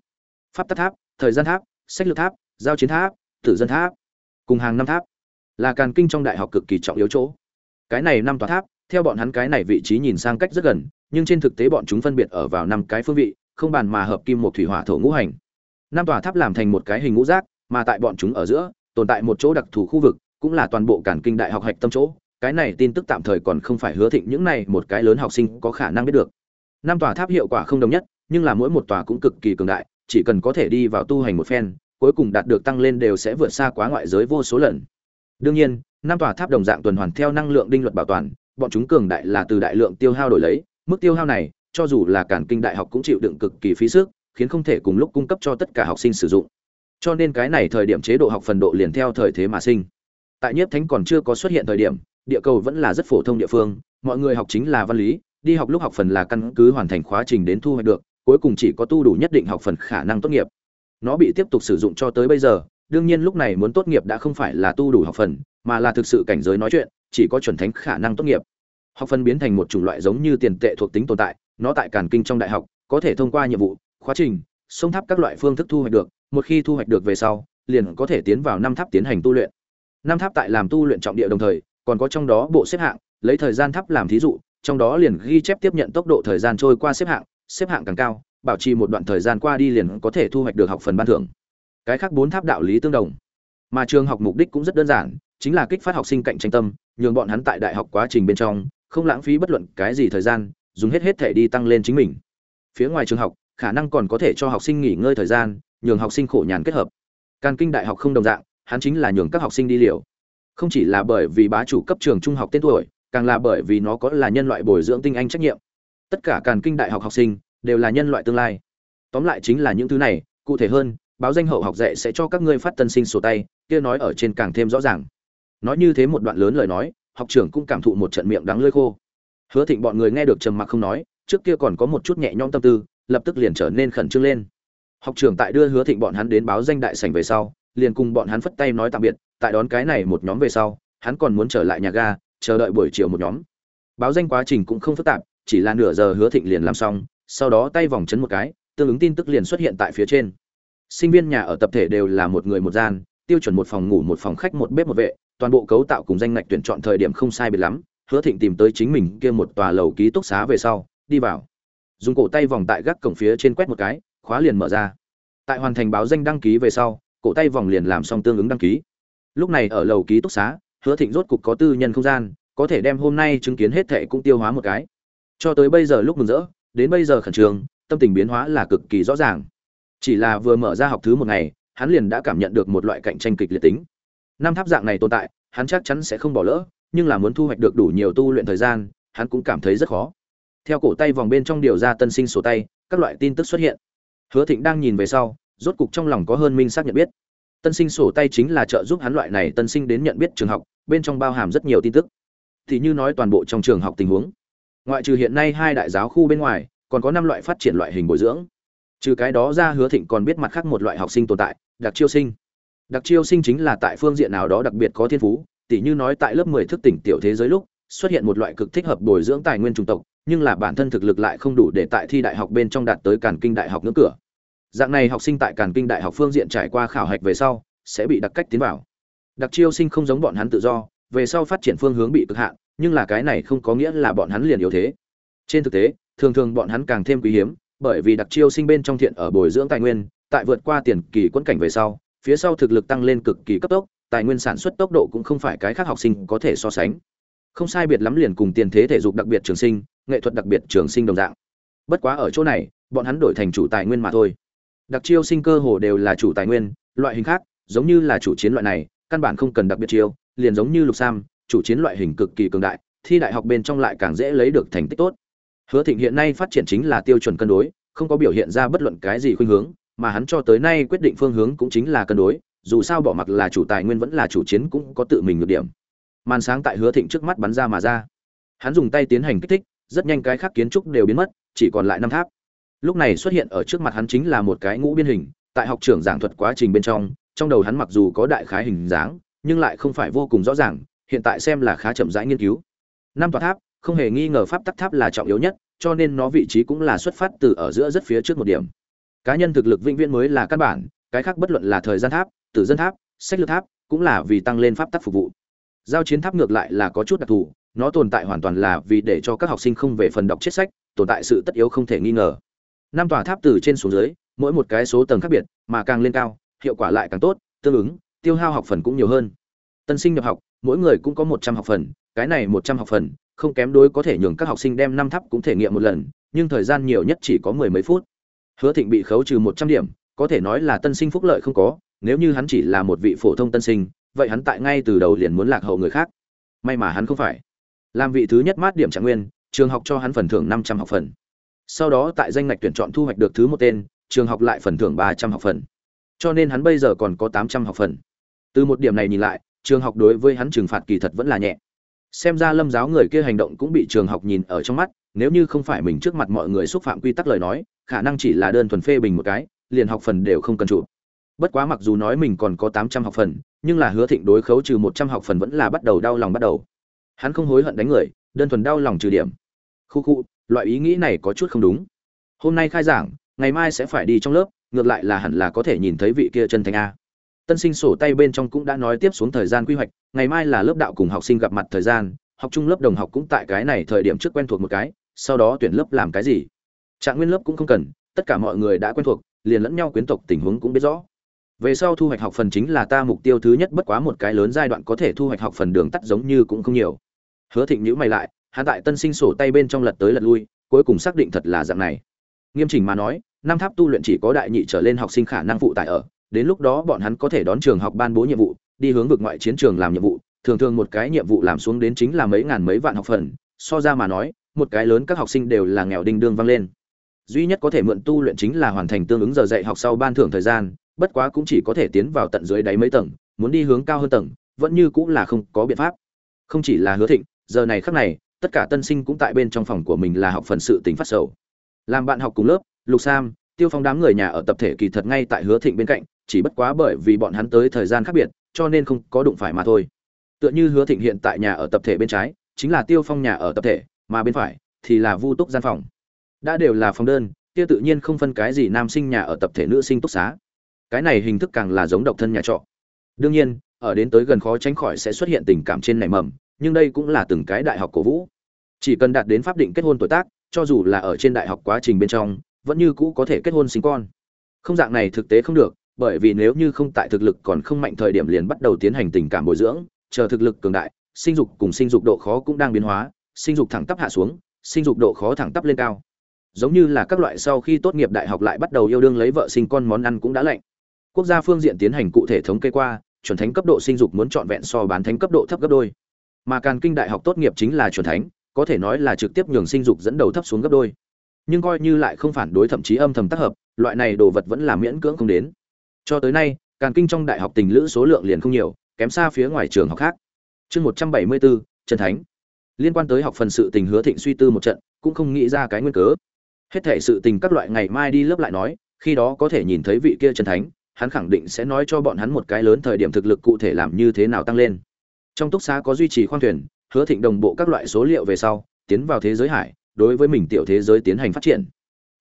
Pháp tắc tháp, thời gian tháp, sách lược tháp, giao chiến tháp, tử dân tháp, cùng hàng năm tháp, là càn kinh trong đại học cực kỳ trọng yếu chỗ. Cái này năm tòa tháp, theo bọn hắn cái này vị trí nhìn sang cách rất gần, nhưng trên thực tế bọn chúng phân biệt ở vào năm cái phương vị, không bàn mà hợp kim một thủy hỏa thổ ngũ hành. Năm tòa tháp làm thành một cái hình ngũ giác, mà tại bọn chúng ở giữa, tồn tại một chỗ đặc thù khu vực cũng là toàn bộ cản kinh đại học hạch tâm chỗ, cái này tin tức tạm thời còn không phải hứa thịnh những này một cái lớn học sinh có khả năng biết được. Năm tòa tháp hiệu quả không đồng nhất, nhưng là mỗi một tòa cũng cực kỳ cường đại, chỉ cần có thể đi vào tu hành một phen, cuối cùng đạt được tăng lên đều sẽ vượt xa quá ngoại giới vô số lần. Đương nhiên, năm tòa tháp đồng dạng tuần hoàn theo năng lượng đinh luật bảo toàn, bọn chúng cường đại là từ đại lượng tiêu hao đổi lấy, mức tiêu hao này, cho dù là cản kinh đại học cũng chịu đựng cực kỳ phí sức, khiến không thể cùng lúc cung cấp cho tất cả học sinh sử dụng. Cho nên cái này thời điểm chế độ học phần độ liền theo thời thế mà sinh tại nhiếp thánh còn chưa có xuất hiện thời điểm, địa cầu vẫn là rất phổ thông địa phương, mọi người học chính là văn lý, đi học lúc học phần là căn cứ hoàn thành khóa trình đến thu hoạch được, cuối cùng chỉ có tu đủ nhất định học phần khả năng tốt nghiệp. Nó bị tiếp tục sử dụng cho tới bây giờ, đương nhiên lúc này muốn tốt nghiệp đã không phải là tu đủ học phần, mà là thực sự cảnh giới nói chuyện, chỉ có chuẩn thánh khả năng tốt nghiệp. Học phần biến thành một chủng loại giống như tiền tệ thuộc tính tồn tại, nó tại cản kinh trong đại học, có thể thông qua nhiệm vụ khóa trình, sông tháp các loại phương thức thu hoạch được, một khi thu hoạch được về sau, liền có thể tiến vào năm tháp tiến hành tu luyện năm tháp tại làm tu luyện trọng địa đồng thời, còn có trong đó bộ xếp hạng, lấy thời gian tháp làm thí dụ, trong đó liền ghi chép tiếp nhận tốc độ thời gian trôi qua xếp hạng xếp hạng càng cao, bảo trì một đoạn thời gian qua đi liền có thể thu hoạch được học phần ban thưởng. Cái khác bốn tháp đạo lý tương đồng. Mà trường học mục đích cũng rất đơn giản, chính là kích phát học sinh cạnh tranh tâm, nhường bọn hắn tại đại học quá trình bên trong, không lãng phí bất luận cái gì thời gian, dùng hết hết thể đi tăng lên chính mình. Phía ngoài trường học, khả năng còn có thể cho học sinh nghỉ ngơi thời gian, nhường học sinh khổ nhàn kết hợp. Càn kinh đại học không đồng dạng hắn chính là nhường các học sinh đi liều. Không chỉ là bởi vì bá chủ cấp trường trung học tên tuổi, càng là bởi vì nó có là nhân loại bồi dưỡng tinh anh trách nhiệm. Tất cả càn kinh đại học học sinh đều là nhân loại tương lai. Tóm lại chính là những thứ này, cụ thể hơn, báo danh hậu học dạy sẽ cho các ngươi phát tân sinh sổ tay, kia nói ở trên càng thêm rõ ràng. Nói như thế một đoạn lớn lời nói, học trưởng cũng cảm thụ một trận miệng đắng lơi khô. Hứa thịnh bọn người nghe được trầm mặc không nói, trước kia còn có một chút nhẹ nhõm tâm tư, lập tức liền trở nên khẩn trương lên. Học trưởng tại đưa hứa thịnh bọn hắn đến báo danh đại sảnh về sau liền cùng bọn hắn phất tay nói tạm biệt, tại đón cái này một nhóm về sau, hắn còn muốn trở lại nhà ga, chờ đợi buổi chiều một nhóm. Báo danh quá trình cũng không phức tạp, chỉ là nửa giờ hứa thịnh liền làm xong, sau đó tay vòng chấn một cái, tương ứng tin tức liền xuất hiện tại phía trên. Sinh viên nhà ở tập thể đều là một người một gian, tiêu chuẩn một phòng ngủ, một phòng khách, một bếp một vệ, toàn bộ cấu tạo cùng danh ngạch tuyển chọn thời điểm không sai biệt lắm, hứa thịnh tìm tới chính mình kia một tòa lầu ký túc xá về sau, đi vào. Dùng cổ tay vòng tại gác cổng phía trên quét một cái, khóa liền mở ra. Tại hoàn thành báo danh đăng ký về sau cổ tay vòng liền làm xong tương ứng đăng ký. Lúc này ở lầu ký túc xá, hứa thịnh rốt cục có tư nhân không gian, có thể đem hôm nay chứng kiến hết thệ cũng tiêu hóa một cái. Cho tới bây giờ lúc mừng rỡ, đến bây giờ khẩn trương, tâm tình biến hóa là cực kỳ rõ ràng. Chỉ là vừa mở ra học thứ một ngày, hắn liền đã cảm nhận được một loại cạnh tranh kịch liệt tính. Năm tháp dạng này tồn tại, hắn chắc chắn sẽ không bỏ lỡ, nhưng là muốn thu hoạch được đủ nhiều tu luyện thời gian, hắn cũng cảm thấy rất khó. Theo cổ tay vòng bên trong điều ra tân sinh sổ tay, các loại tin tức xuất hiện. Hứa thịnh đang nhìn về sau rốt cục trong lòng có hơn minh xác nhận biết. Tân sinh sổ tay chính là trợ giúp hắn loại này tân sinh đến nhận biết trường học, bên trong bao hàm rất nhiều tin tức. Thì như nói toàn bộ trong trường học tình huống. Ngoại trừ hiện nay hai đại giáo khu bên ngoài, còn có năm loại phát triển loại hình bồi dưỡng. Trừ cái đó ra hứa thịnh còn biết mặt khác một loại học sinh tồn tại, đặc chiêu sinh. Đặc chiêu sinh chính là tại phương diện nào đó đặc biệt có thiên phú, tỉ như nói tại lớp 10 thức tỉnh tiểu thế giới lúc, xuất hiện một loại cực thích hợp bồi dưỡng tài nguyên chủng tộc, nhưng là bản thân thực lực lại không đủ để tại thi đại học bên trong đạt tới càn kinh đại học ngưỡng cửa dạng này học sinh tại càn kinh đại học phương diện trải qua khảo hạch về sau, sẽ bị đặc cách tiến vào. Đặc chiêu sinh không giống bọn hắn tự do, về sau phát triển phương hướng bị cực hạn, nhưng là cái này không có nghĩa là bọn hắn liền yếu thế. Trên thực tế, thường thường bọn hắn càng thêm quý hiếm, bởi vì đặc chiêu sinh bên trong thiện ở bồi dưỡng tài nguyên, tại vượt qua tiền kỳ quân cảnh về sau, phía sau thực lực tăng lên cực kỳ cấp tốc, tài nguyên sản xuất tốc độ cũng không phải cái khác học sinh có thể so sánh. Không sai biệt lắm liền cùng tiền thế thể dục đặc biệt trường sinh, nghệ thuật đặc biệt trường sinh đồng dạng. Bất quá ở chỗ này, bọn hắn đổi thành chủ tài nguyên mà thôi đặc chiêu sinh cơ hồ đều là chủ tài nguyên, loại hình khác, giống như là chủ chiến loại này, căn bản không cần đặc biệt chiêu, liền giống như lục sam, chủ chiến loại hình cực kỳ cường đại, thi đại học bên trong lại càng dễ lấy được thành tích tốt. Hứa thịnh hiện nay phát triển chính là tiêu chuẩn cân đối, không có biểu hiện ra bất luận cái gì khuynh hướng, mà hắn cho tới nay quyết định phương hướng cũng chính là cân đối, dù sao bỏ mặc là chủ tài nguyên vẫn là chủ chiến cũng có tự mình nhược điểm. Màn sáng tại hứa thịnh trước mắt bắn ra mà ra. Hắn dùng tay tiến hành kích thích, rất nhanh cái khác kiến trúc đều biến mất, chỉ còn lại năm tháp lúc này xuất hiện ở trước mặt hắn chính là một cái ngũ biên hình, tại học trưởng giảng thuật quá trình bên trong trong đầu hắn mặc dù có đại khái hình dáng, nhưng lại không phải vô cùng rõ ràng, hiện tại xem là khá chậm rãi nghiên cứu. Năm tòa tháp, không hề nghi ngờ pháp tắc tháp là trọng yếu nhất, cho nên nó vị trí cũng là xuất phát từ ở giữa rất phía trước một điểm. Cá nhân thực lực vĩnh viễn mới là căn bản, cái khác bất luận là thời gian tháp, tử dân tháp, sách lược tháp, cũng là vì tăng lên pháp tắc phục vụ. Giao chiến tháp ngược lại là có chút đặc thù, nó tồn tại hoàn toàn là vì để cho các học sinh không về phần đọc chết sách, tồn tại sự tất yếu không thể nghi ngờ năm tòa tháp từ trên xuống dưới, mỗi một cái số tầng khác biệt, mà càng lên cao, hiệu quả lại càng tốt, tương ứng, tiêu hao học phần cũng nhiều hơn. Tân sinh nhập học, mỗi người cũng có một trăm học phần, cái này một trăm học phần, không kém đối có thể nhường các học sinh đem năm tháp cũng thể nghiệm một lần, nhưng thời gian nhiều nhất chỉ có mười mấy phút. Hứa thịnh bị khấu trừ một trăm điểm, có thể nói là tân sinh phúc lợi không có, nếu như hắn chỉ là một vị phổ thông tân sinh, vậy hắn tại ngay từ đầu liền muốn lạc hậu người khác. May mà hắn không phải. Làm vị thứ nhất mát điểm trạng nguyên, trường học cho hắn phần thưởng năm trăm học phần sau đó tại danh ngạch tuyển chọn thu hoạch được thứ một tên, trường học lại phần thưởng ba trăm học phần. Cho nên hắn bây giờ còn có tám trăm học phần. Từ một điểm này nhìn lại, trường học đối với hắn trừng phạt kỳ thật vẫn là nhẹ. Xem ra lâm giáo người kia hành động cũng bị trường học nhìn ở trong mắt, nếu như không phải mình trước mặt mọi người xúc phạm quy tắc lời nói, khả năng chỉ là đơn thuần phê bình một cái, liền học phần đều không cần chụp bất quá mặc dù nói mình còn có tám trăm học phần, nhưng là hứa thịnh đối khấu trừ một trăm học phần vẫn là bắt đầu đau lòng bắt đầu. Hắn không hối hận đánh người, đơn thuần đau lòng trừ điểm. Khu khu loại ý nghĩ này có chút không đúng. Hôm nay khai giảng, ngày mai sẽ phải đi trong lớp, ngược lại là hẳn là có thể nhìn thấy vị kia chân thành a. Tân sinh sổ tay bên trong cũng đã nói tiếp xuống thời gian quy hoạch, ngày mai là lớp đạo cùng học sinh gặp mặt thời gian, học chung lớp đồng học cũng tại cái này thời điểm trước quen thuộc một cái, sau đó tuyển lớp làm cái gì? Trạng nguyên lớp cũng không cần, tất cả mọi người đã quen thuộc, liền lẫn nhau quyến tộc tình huống cũng biết rõ. Về sau thu hoạch học phần chính là ta mục tiêu thứ nhất, bất quá một cái lớn giai đoạn có thể thu hoạch học phần đường tắt giống như cũng không nhiều. Hứa thịnh nhữ mày lại hạ tại tân sinh sổ tay bên trong lật tới lật lui, cuối cùng xác định thật là dạng này. Nghiêm chỉnh mà nói, năm tháp tu luyện chỉ có đại nhị trở lên học sinh khả năng phụ tại ở, đến lúc đó bọn hắn có thể đón trường học ban bố nhiệm vụ, đi hướng vực ngoại chiến trường làm nhiệm vụ, thường thường một cái nhiệm vụ làm xuống đến chính là mấy ngàn mấy vạn học phần, so ra mà nói, một cái lớn các học sinh đều là nghèo đinh đương vang lên. Duy nhất có thể mượn tu luyện chính là hoàn thành tương ứng giờ dạy học sau ban thưởng thời gian, bất quá cũng chỉ có thể tiến vào tận dưới đáy mấy tầng, muốn đi hướng cao hơn tầng, vẫn như cũng là không có biện pháp. Không chỉ là hứa thịnh, giờ này khắc này tất cả tân sinh cũng tại bên trong phòng của mình là học phần sự tính phát sầu. Làm bạn học cùng lớp, lục sam, tiêu phong đám người nhà ở tập thể kỳ thật ngay tại hứa thịnh bên cạnh, chỉ bất quá bởi vì bọn hắn tới thời gian khác biệt, cho nên không có đụng phải mà thôi. Tựa như hứa thịnh hiện tại nhà ở tập thể bên trái, chính là tiêu phong nhà ở tập thể, mà bên phải thì là vu túc gian phòng. Đã đều là phòng đơn, kia tự nhiên không phân cái gì nam sinh nhà ở tập thể nữ sinh túc xá. Cái này hình thức càng là giống độc thân nhà trọ. Đương nhiên, ở đến tới gần khó tránh khỏi sẽ xuất hiện tình cảm trên nảy mầm nhưng đây cũng là từng cái đại học cổ vũ. Chỉ cần đạt đến pháp định kết hôn tuổi tác, cho dù là ở trên đại học quá trình bên trong, vẫn như cũ có thể kết hôn sinh con. Không dạng này thực tế không được, bởi vì nếu như không tại thực lực còn không mạnh thời điểm liền bắt đầu tiến hành tình cảm bồi dưỡng, chờ thực lực cường đại, sinh dục cùng sinh dục độ khó cũng đang biến hóa, sinh dục thẳng tắp hạ xuống, sinh dục độ khó thẳng tắp lên cao. Giống như là các loại sau khi tốt nghiệp đại học lại bắt đầu yêu đương lấy vợ sinh con món ăn cũng đã lạnh. Quốc gia phương diện tiến hành cụ thể thống kê qua, chuẩn thánh cấp độ sinh dục muốn trọn vẹn so bán thánh cấp độ thấp gấp đôi mà càn kinh đại học tốt nghiệp chính là chuẩn thánh, có thể nói là trực tiếp nhường sinh dục dẫn đầu thấp xuống gấp đôi. Nhưng coi như lại không phản đối thậm chí âm thầm tác hợp, loại này đồ vật vẫn là miễn cưỡng không đến. Cho tới nay, càn kinh trong đại học tình lữ số lượng liền không nhiều, kém xa phía ngoài trường học khác. Chương một trăm bảy mươi bốn, trần thánh. Liên quan tới học phần sự tình hứa thịnh suy tư một trận, cũng không nghĩ ra cái nguyên cớ. Hết thể sự tình các loại ngày mai đi lớp lại nói, khi đó có thể nhìn thấy vị kia chân thánh, hắn khẳng định sẽ nói cho bọn hắn một cái lớn thời điểm thực lực cụ thể làm như thế nào tăng lên trong túc xá có duy trì khoang thuyền, hứa thịnh đồng bộ các loại số liệu về sau, tiến vào thế giới hải, đối với mình tiểu thế giới tiến hành phát triển.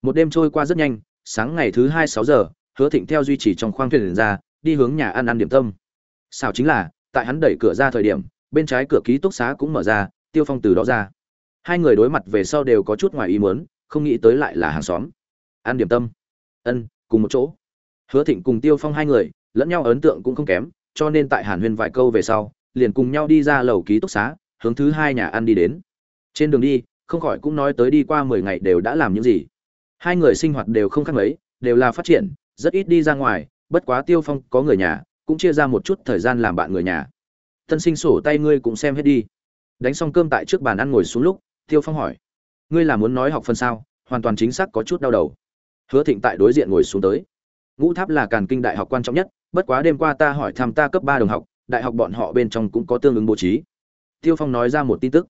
Một đêm trôi qua rất nhanh, sáng ngày thứ hai sáu giờ, hứa thịnh theo duy trì trong khoang thuyền ra, đi hướng nhà ăn ăn điểm tâm. Sao chính là, tại hắn đẩy cửa ra thời điểm, bên trái cửa ký túc xá cũng mở ra, tiêu phong từ đó ra. Hai người đối mặt về sau đều có chút ngoài ý muốn, không nghĩ tới lại là hàng xóm. Ăn điểm tâm. Ân, cùng một chỗ. Hứa thịnh cùng tiêu phong hai người, lẫn nhau ấn tượng cũng không kém, cho nên tại hàn huyên vài câu về sau liền cùng nhau đi ra lầu ký túc xá, hướng thứ hai nhà ăn đi đến. Trên đường đi, không khỏi cũng nói tới đi qua mười ngày đều đã làm những gì. Hai người sinh hoạt đều không khác mấy, đều là phát triển, rất ít đi ra ngoài, bất quá tiêu phong có người nhà, cũng chia ra một chút thời gian làm bạn người nhà. Tân sinh sổ tay ngươi cũng xem hết đi. Đánh xong cơm tại trước bàn ăn ngồi xuống lúc, tiêu phong hỏi, ngươi là muốn nói học phần sao? Hoàn toàn chính xác có chút đau đầu. Hứa thịnh tại đối diện ngồi xuống tới. Ngũ tháp là càn kinh đại học quan trọng nhất, bất quá đêm qua ta hỏi thăm ta cấp ba đồng học đại học bọn họ bên trong cũng có tương ứng bố trí. Tiêu phong nói ra một tin tức.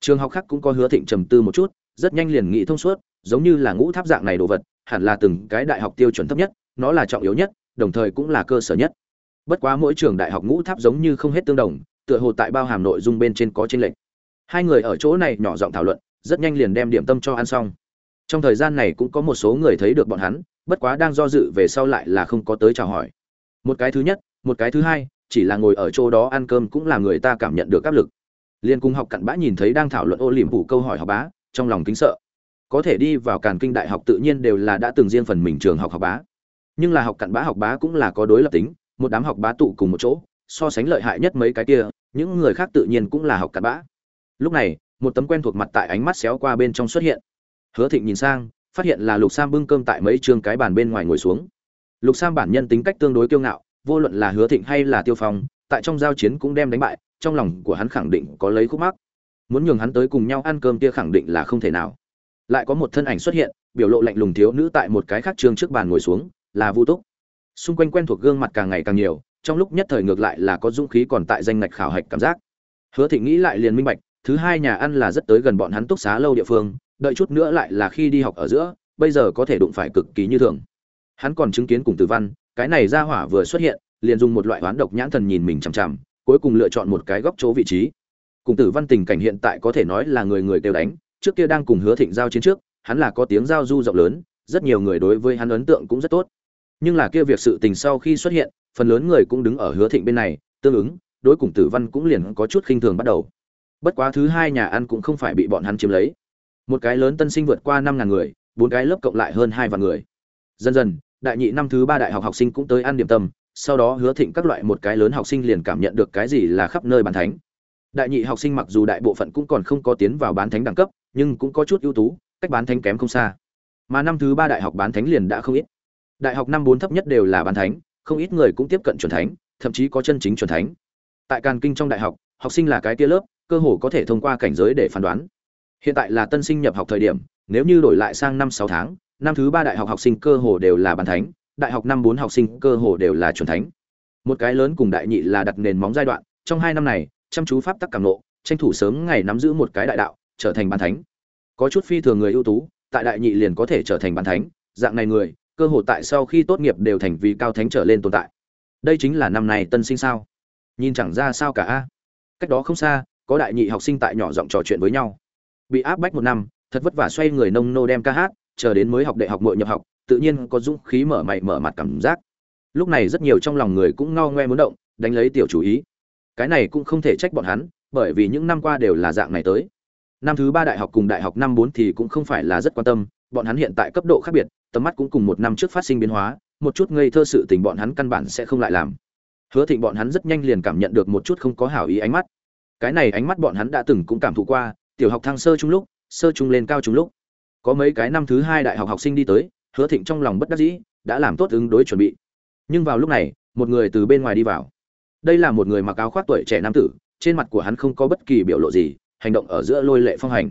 Trường học khác cũng có hứa thịnh trầm tư một chút, rất nhanh liền nghĩ thông suốt, giống như là ngũ tháp dạng này đồ vật, hẳn là từng cái đại học tiêu chuẩn thấp nhất, nó là trọng yếu nhất, đồng thời cũng là cơ sở nhất. Bất quá mỗi trường đại học ngũ tháp giống như không hết tương đồng, tựa hồ tại bao hàm nội dung bên trên có tranh lệch. Hai người ở chỗ này nhỏ giọng thảo luận, rất nhanh liền đem điểm tâm cho ăn xong. Trong thời gian này cũng có một số người thấy được bọn hắn, bất quá đang do dự về sau lại là không có tới chào hỏi. Một cái thứ nhất, một cái thứ hai chỉ là ngồi ở chỗ đó ăn cơm cũng là người ta cảm nhận được áp lực. Liên cung học cặn bã nhìn thấy đang thảo luận ô liềm phủ câu hỏi học bá, trong lòng kính sợ. Có thể đi vào càn kinh đại học tự nhiên đều là đã từng riêng phần mình trường học học bá. Nhưng là học cặn bã học bá cũng là có đối lập tính, một đám học bá tụ cùng một chỗ, so sánh lợi hại nhất mấy cái kia, những người khác tự nhiên cũng là học cặn bã. Lúc này, một tấm quen thuộc mặt tại ánh mắt xéo qua bên trong xuất hiện. Hứa thịnh nhìn sang, phát hiện là lục sam bưng cơm tại mấy trường cái bàn bên ngoài ngồi xuống. Lục sam bản nhân tính cách tương đối kiêu ngạo vô luận là hứa thịnh hay là tiêu phong, tại trong giao chiến cũng đem đánh bại, trong lòng của hắn khẳng định có lấy khúc mắc. Muốn nhường hắn tới cùng nhau ăn cơm kia khẳng định là không thể nào. Lại có một thân ảnh xuất hiện, biểu lộ lạnh lùng thiếu nữ tại một cái khác trường trước bàn ngồi xuống, là vu túc. Xung quanh quen thuộc gương mặt càng ngày càng nhiều, trong lúc nhất thời ngược lại là có dũng khí còn tại danh ngạch khảo hạch cảm giác. Hứa thịnh nghĩ lại liền minh bạch, thứ hai nhà ăn là rất tới gần bọn hắn túc xá lâu địa phương, đợi chút nữa lại là khi đi học ở giữa, bây giờ có thể đụng phải cực kỳ như thường. Hắn còn chứng kiến cùng tử văn cái này ra hỏa vừa xuất hiện, liền dùng một loại hoán độc nhãn thần nhìn mình chằm chằm, cuối cùng lựa chọn một cái góc chỗ vị trí. Cùng tử văn tình cảnh hiện tại có thể nói là người người kêu đánh, trước kia đang cùng hứa thịnh giao chiến trước, hắn là có tiếng giao du rộng lớn, rất nhiều người đối với hắn ấn tượng cũng rất tốt. Nhưng là kia việc sự tình sau khi xuất hiện, phần lớn người cũng đứng ở hứa thịnh bên này, tương ứng, đối cùng tử văn cũng liền có chút khinh thường bắt đầu. Bất quá thứ hai nhà ăn cũng không phải bị bọn hắn chiếm lấy. Một cái lớn tân sinh vượt qua năm ngàn người, bốn cái lớp cộng lại hơn hai vạn người. Dần dần đại nhị năm thứ ba đại học học sinh cũng tới ăn điểm tâm, sau đó hứa thịnh các loại một cái lớn học sinh liền cảm nhận được cái gì là khắp nơi bàn thánh. Đại nhị học sinh mặc dù đại bộ phận cũng còn không có tiến vào bán thánh đẳng cấp, nhưng cũng có chút ưu tú, cách bán thánh kém không xa. Mà năm thứ ba đại học bán thánh liền đã không ít. Đại học năm bốn thấp nhất đều là bán thánh, không ít người cũng tiếp cận chuẩn thánh, thậm chí có chân chính chuẩn thánh. Tại càn kinh trong đại học học sinh là cái tia lớp, cơ hồ có thể thông qua cảnh giới để phán đoán. Hiện tại là tân sinh nhập học thời điểm, nếu như đổi lại sang năm sáu tháng năm thứ ba đại học học sinh cơ hồ đều là bàn thánh, đại học năm bốn học sinh cơ hồ đều là chuẩn thánh. Một cái lớn cùng đại nhị là đặt nền móng giai đoạn, trong hai năm này, chăm chú pháp tắc cảm nộ tranh thủ sớm ngày nắm giữ một cái đại đạo, trở thành bàn thánh. Có chút phi thường người ưu tú, tại đại nhị liền có thể trở thành bàn thánh, dạng này người, cơ hội tại sau khi tốt nghiệp đều thành vì cao thánh trở lên tồn tại. Đây chính là năm này tân sinh sao? Nhìn chẳng ra sao cả a. Cách đó không xa, có đại nhị học sinh tại nhỏ giọng trò chuyện với nhau. Bị áp bách một năm, thật vất vả xoay người nông nô đem ca hát chờ đến mới học đại học mượn nhập học, tự nhiên có dũng khí mở mày, mở mặt cảm giác. Lúc này rất nhiều trong lòng người cũng ngao ngoe muốn động, đánh lấy tiểu chủ ý. Cái này cũng không thể trách bọn hắn, bởi vì những năm qua đều là dạng này tới. Năm thứ ba đại học cùng đại học năm bốn thì cũng không phải là rất quan tâm, bọn hắn hiện tại cấp độ khác biệt, tầm mắt cũng cùng một năm trước phát sinh biến hóa, một chút ngây thơ sự tình bọn hắn căn bản sẽ không lại làm. Hứa thịnh bọn hắn rất nhanh liền cảm nhận được một chút không có hảo ý ánh mắt. Cái này ánh mắt bọn hắn đã từng cũng cảm thụ qua, tiểu học thăng sơ trung lúc, sơ trung lên cao trung lúc có mấy cái năm thứ hai đại học học sinh đi tới, hứa thịnh trong lòng bất đắc dĩ, đã làm tốt ứng đối chuẩn bị. Nhưng vào lúc này, một người từ bên ngoài đi vào. Đây là một người mặc áo khoác tuổi trẻ nam tử, trên mặt của hắn không có bất kỳ biểu lộ gì, hành động ở giữa lôi lệ phong hành.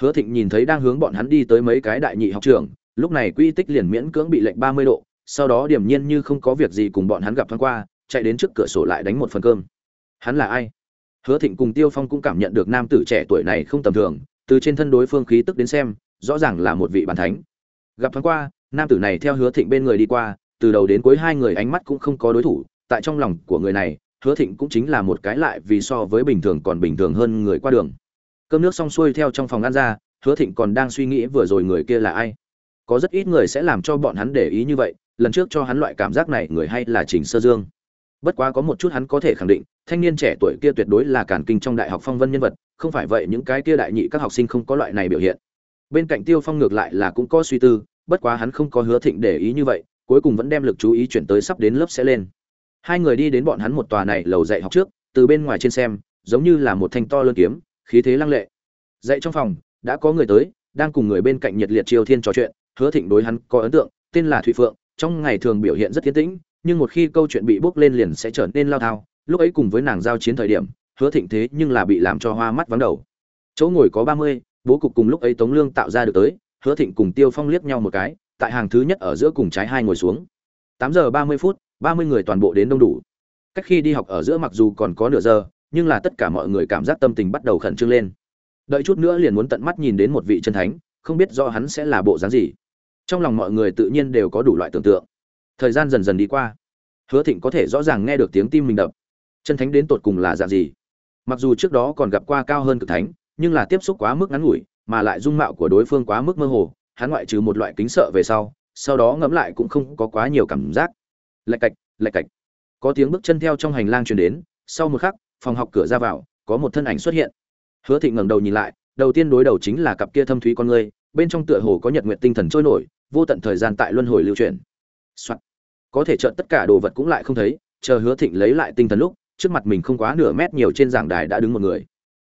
Hứa thịnh nhìn thấy đang hướng bọn hắn đi tới mấy cái đại nhị học trường lúc này quy tích liền miễn cưỡng bị lệnh ba mươi độ, sau đó điểm nhiên như không có việc gì cùng bọn hắn gặp thoáng qua, chạy đến trước cửa sổ lại đánh một phần cơm. Hắn là ai? Hứa thịnh cùng tiêu phong cũng cảm nhận được nam tử trẻ tuổi này không tầm thường, từ trên thân đối phương khí tức đến xem rõ ràng là một vị bàn thánh. Gặp thoáng qua, nam tử này theo hứa thịnh bên người đi qua, từ đầu đến cuối hai người ánh mắt cũng không có đối thủ, tại trong lòng của người này, hứa thịnh cũng chính là một cái lại vì so với bình thường còn bình thường hơn người qua đường. Cơm nước xong xuôi theo trong phòng ăn ra, hứa thịnh còn đang suy nghĩ vừa rồi người kia là ai. Có rất ít người sẽ làm cho bọn hắn để ý như vậy, lần trước cho hắn loại cảm giác này người hay là trình sơ dương. Bất quá có một chút hắn có thể khẳng định, thanh niên trẻ tuổi kia tuyệt đối là cản kinh trong đại học phong vân nhân vật, không phải vậy những cái kia đại nhị các học sinh không có loại này biểu hiện bên cạnh tiêu phong ngược lại là cũng có suy tư, bất quá hắn không có hứa thịnh để ý như vậy, cuối cùng vẫn đem lực chú ý chuyển tới sắp đến lớp sẽ lên. Hai người đi đến bọn hắn một tòa này lầu dạy học trước, từ bên ngoài trên xem, giống như là một thanh to lớn kiếm, khí thế lăng lệ. Dạy trong phòng, đã có người tới, đang cùng người bên cạnh nhiệt liệt triều thiên trò chuyện, hứa thịnh đối hắn có ấn tượng, tên là thụy phượng, trong ngày thường biểu hiện rất thiên tĩnh, nhưng một khi câu chuyện bị bốc lên liền sẽ trở nên lao thao, lúc ấy cùng với nàng giao chiến thời điểm, hứa thịnh thế nhưng là bị làm cho hoa mắt vắng đầu. Chỗ ngồi có ba mươi bố cục cùng lúc ấy tống lương tạo ra được tới, hứa thịnh cùng tiêu phong liếc nhau một cái, tại hàng thứ nhất ở giữa cùng trái hai ngồi xuống. Tám giờ ba mươi phút, ba mươi người toàn bộ đến đông đủ. Cách khi đi học ở giữa mặc dù còn có nửa giờ, nhưng là tất cả mọi người cảm giác tâm tình bắt đầu khẩn trương lên. Đợi chút nữa liền muốn tận mắt nhìn đến một vị chân thánh, không biết do hắn sẽ là bộ dáng gì. Trong lòng mọi người tự nhiên đều có đủ loại tưởng tượng. Thời gian dần dần đi qua. Hứa thịnh có thể rõ ràng nghe được tiếng tim mình đập. Chân thánh đến tột cùng là dạng gì? Mặc dù trước đó còn gặp qua cao hơn cực thánh nhưng là tiếp xúc quá mức ngắn ngủi, mà lại dung mạo của đối phương quá mức mơ hồ, hắn ngoại trừ một loại kính sợ về sau sau đó ngẫm lại cũng không có quá nhiều cảm giác. Lạch cạch lạch cạch. Có tiếng bước chân theo trong hành lang truyền đến, sau một khắc, phòng học cửa ra vào, có một thân ảnh xuất hiện. Hứa thịnh ngẩng đầu nhìn lại, đầu tiên đối đầu chính là cặp kia thâm thúy con người, bên trong tựa hồ có nhật nguyện tinh thần trôi nổi, vô tận thời gian tại luân hồi lưu truyền、Soạn. có thể chợt tất cả đồ vật cũng lại không thấy, chờ hứa thịnh lấy lại tinh thần lúc, trước mặt mình không quá nửa mét nhiều trên giảng đài đã đứng một người.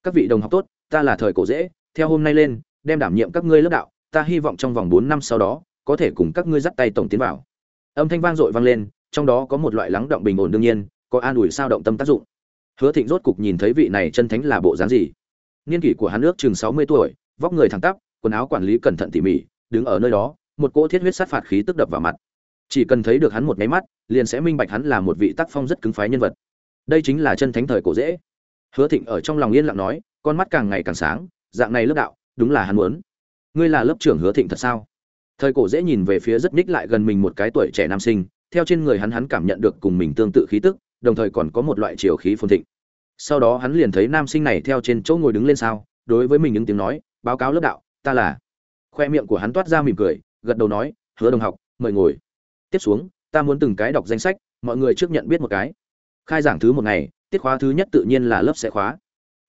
Các vị đồng học tốt ta là thời cổ dễ, theo hôm nay lên, đem đảm nhiệm các ngươi lớp đạo, ta hy vọng trong vòng bốn năm sau đó, có thể cùng các ngươi dắt tay tổng tiến vào. Âm thanh vang dội vang lên, trong đó có một loại lắng động bình ổn đương nhiên, có an ủi sao động tâm tác dụng. Hứa thịnh rốt cục nhìn thấy vị này chân thánh là bộ dáng gì. Niên kỷ của hắn ước chừng sáu mươi tuổi, vóc người thẳng tắp, quần áo quản lý cẩn thận tỉ mỉ, đứng ở nơi đó, một cỗ thiết huyết sát phạt khí tức đập vào mặt. Chỉ cần thấy được hắn một máy mắt, liền sẽ minh bạch hắn là một vị tác phong rất cứng phái nhân vật. Đây chính là chân thánh thời cổ dễ. Hứa thịnh ở trong lòng yên lặng nói con mắt càng ngày càng sáng, dạng này lớp đạo, đúng là hắn muốn. Ngươi là lớp trưởng hứa thịnh thật sao? Thời cổ dễ nhìn về phía rất ních lại gần mình một cái tuổi trẻ nam sinh, theo trên người hắn hắn cảm nhận được cùng mình tương tự khí tức, đồng thời còn có một loại chiều khí phồn thịnh. Sau đó hắn liền thấy nam sinh này theo trên chỗ ngồi đứng lên sao, đối với mình những tiếng nói, báo cáo lớp đạo, ta là khoe miệng của hắn toát ra mỉm cười, gật đầu nói, hứa đồng học, mời ngồi. Tiếp xuống, ta muốn từng cái đọc danh sách, mọi người trước nhận biết một cái. Khai giảng thứ một ngày, tiết khóa thứ nhất tự nhiên là lớp sẽ khóa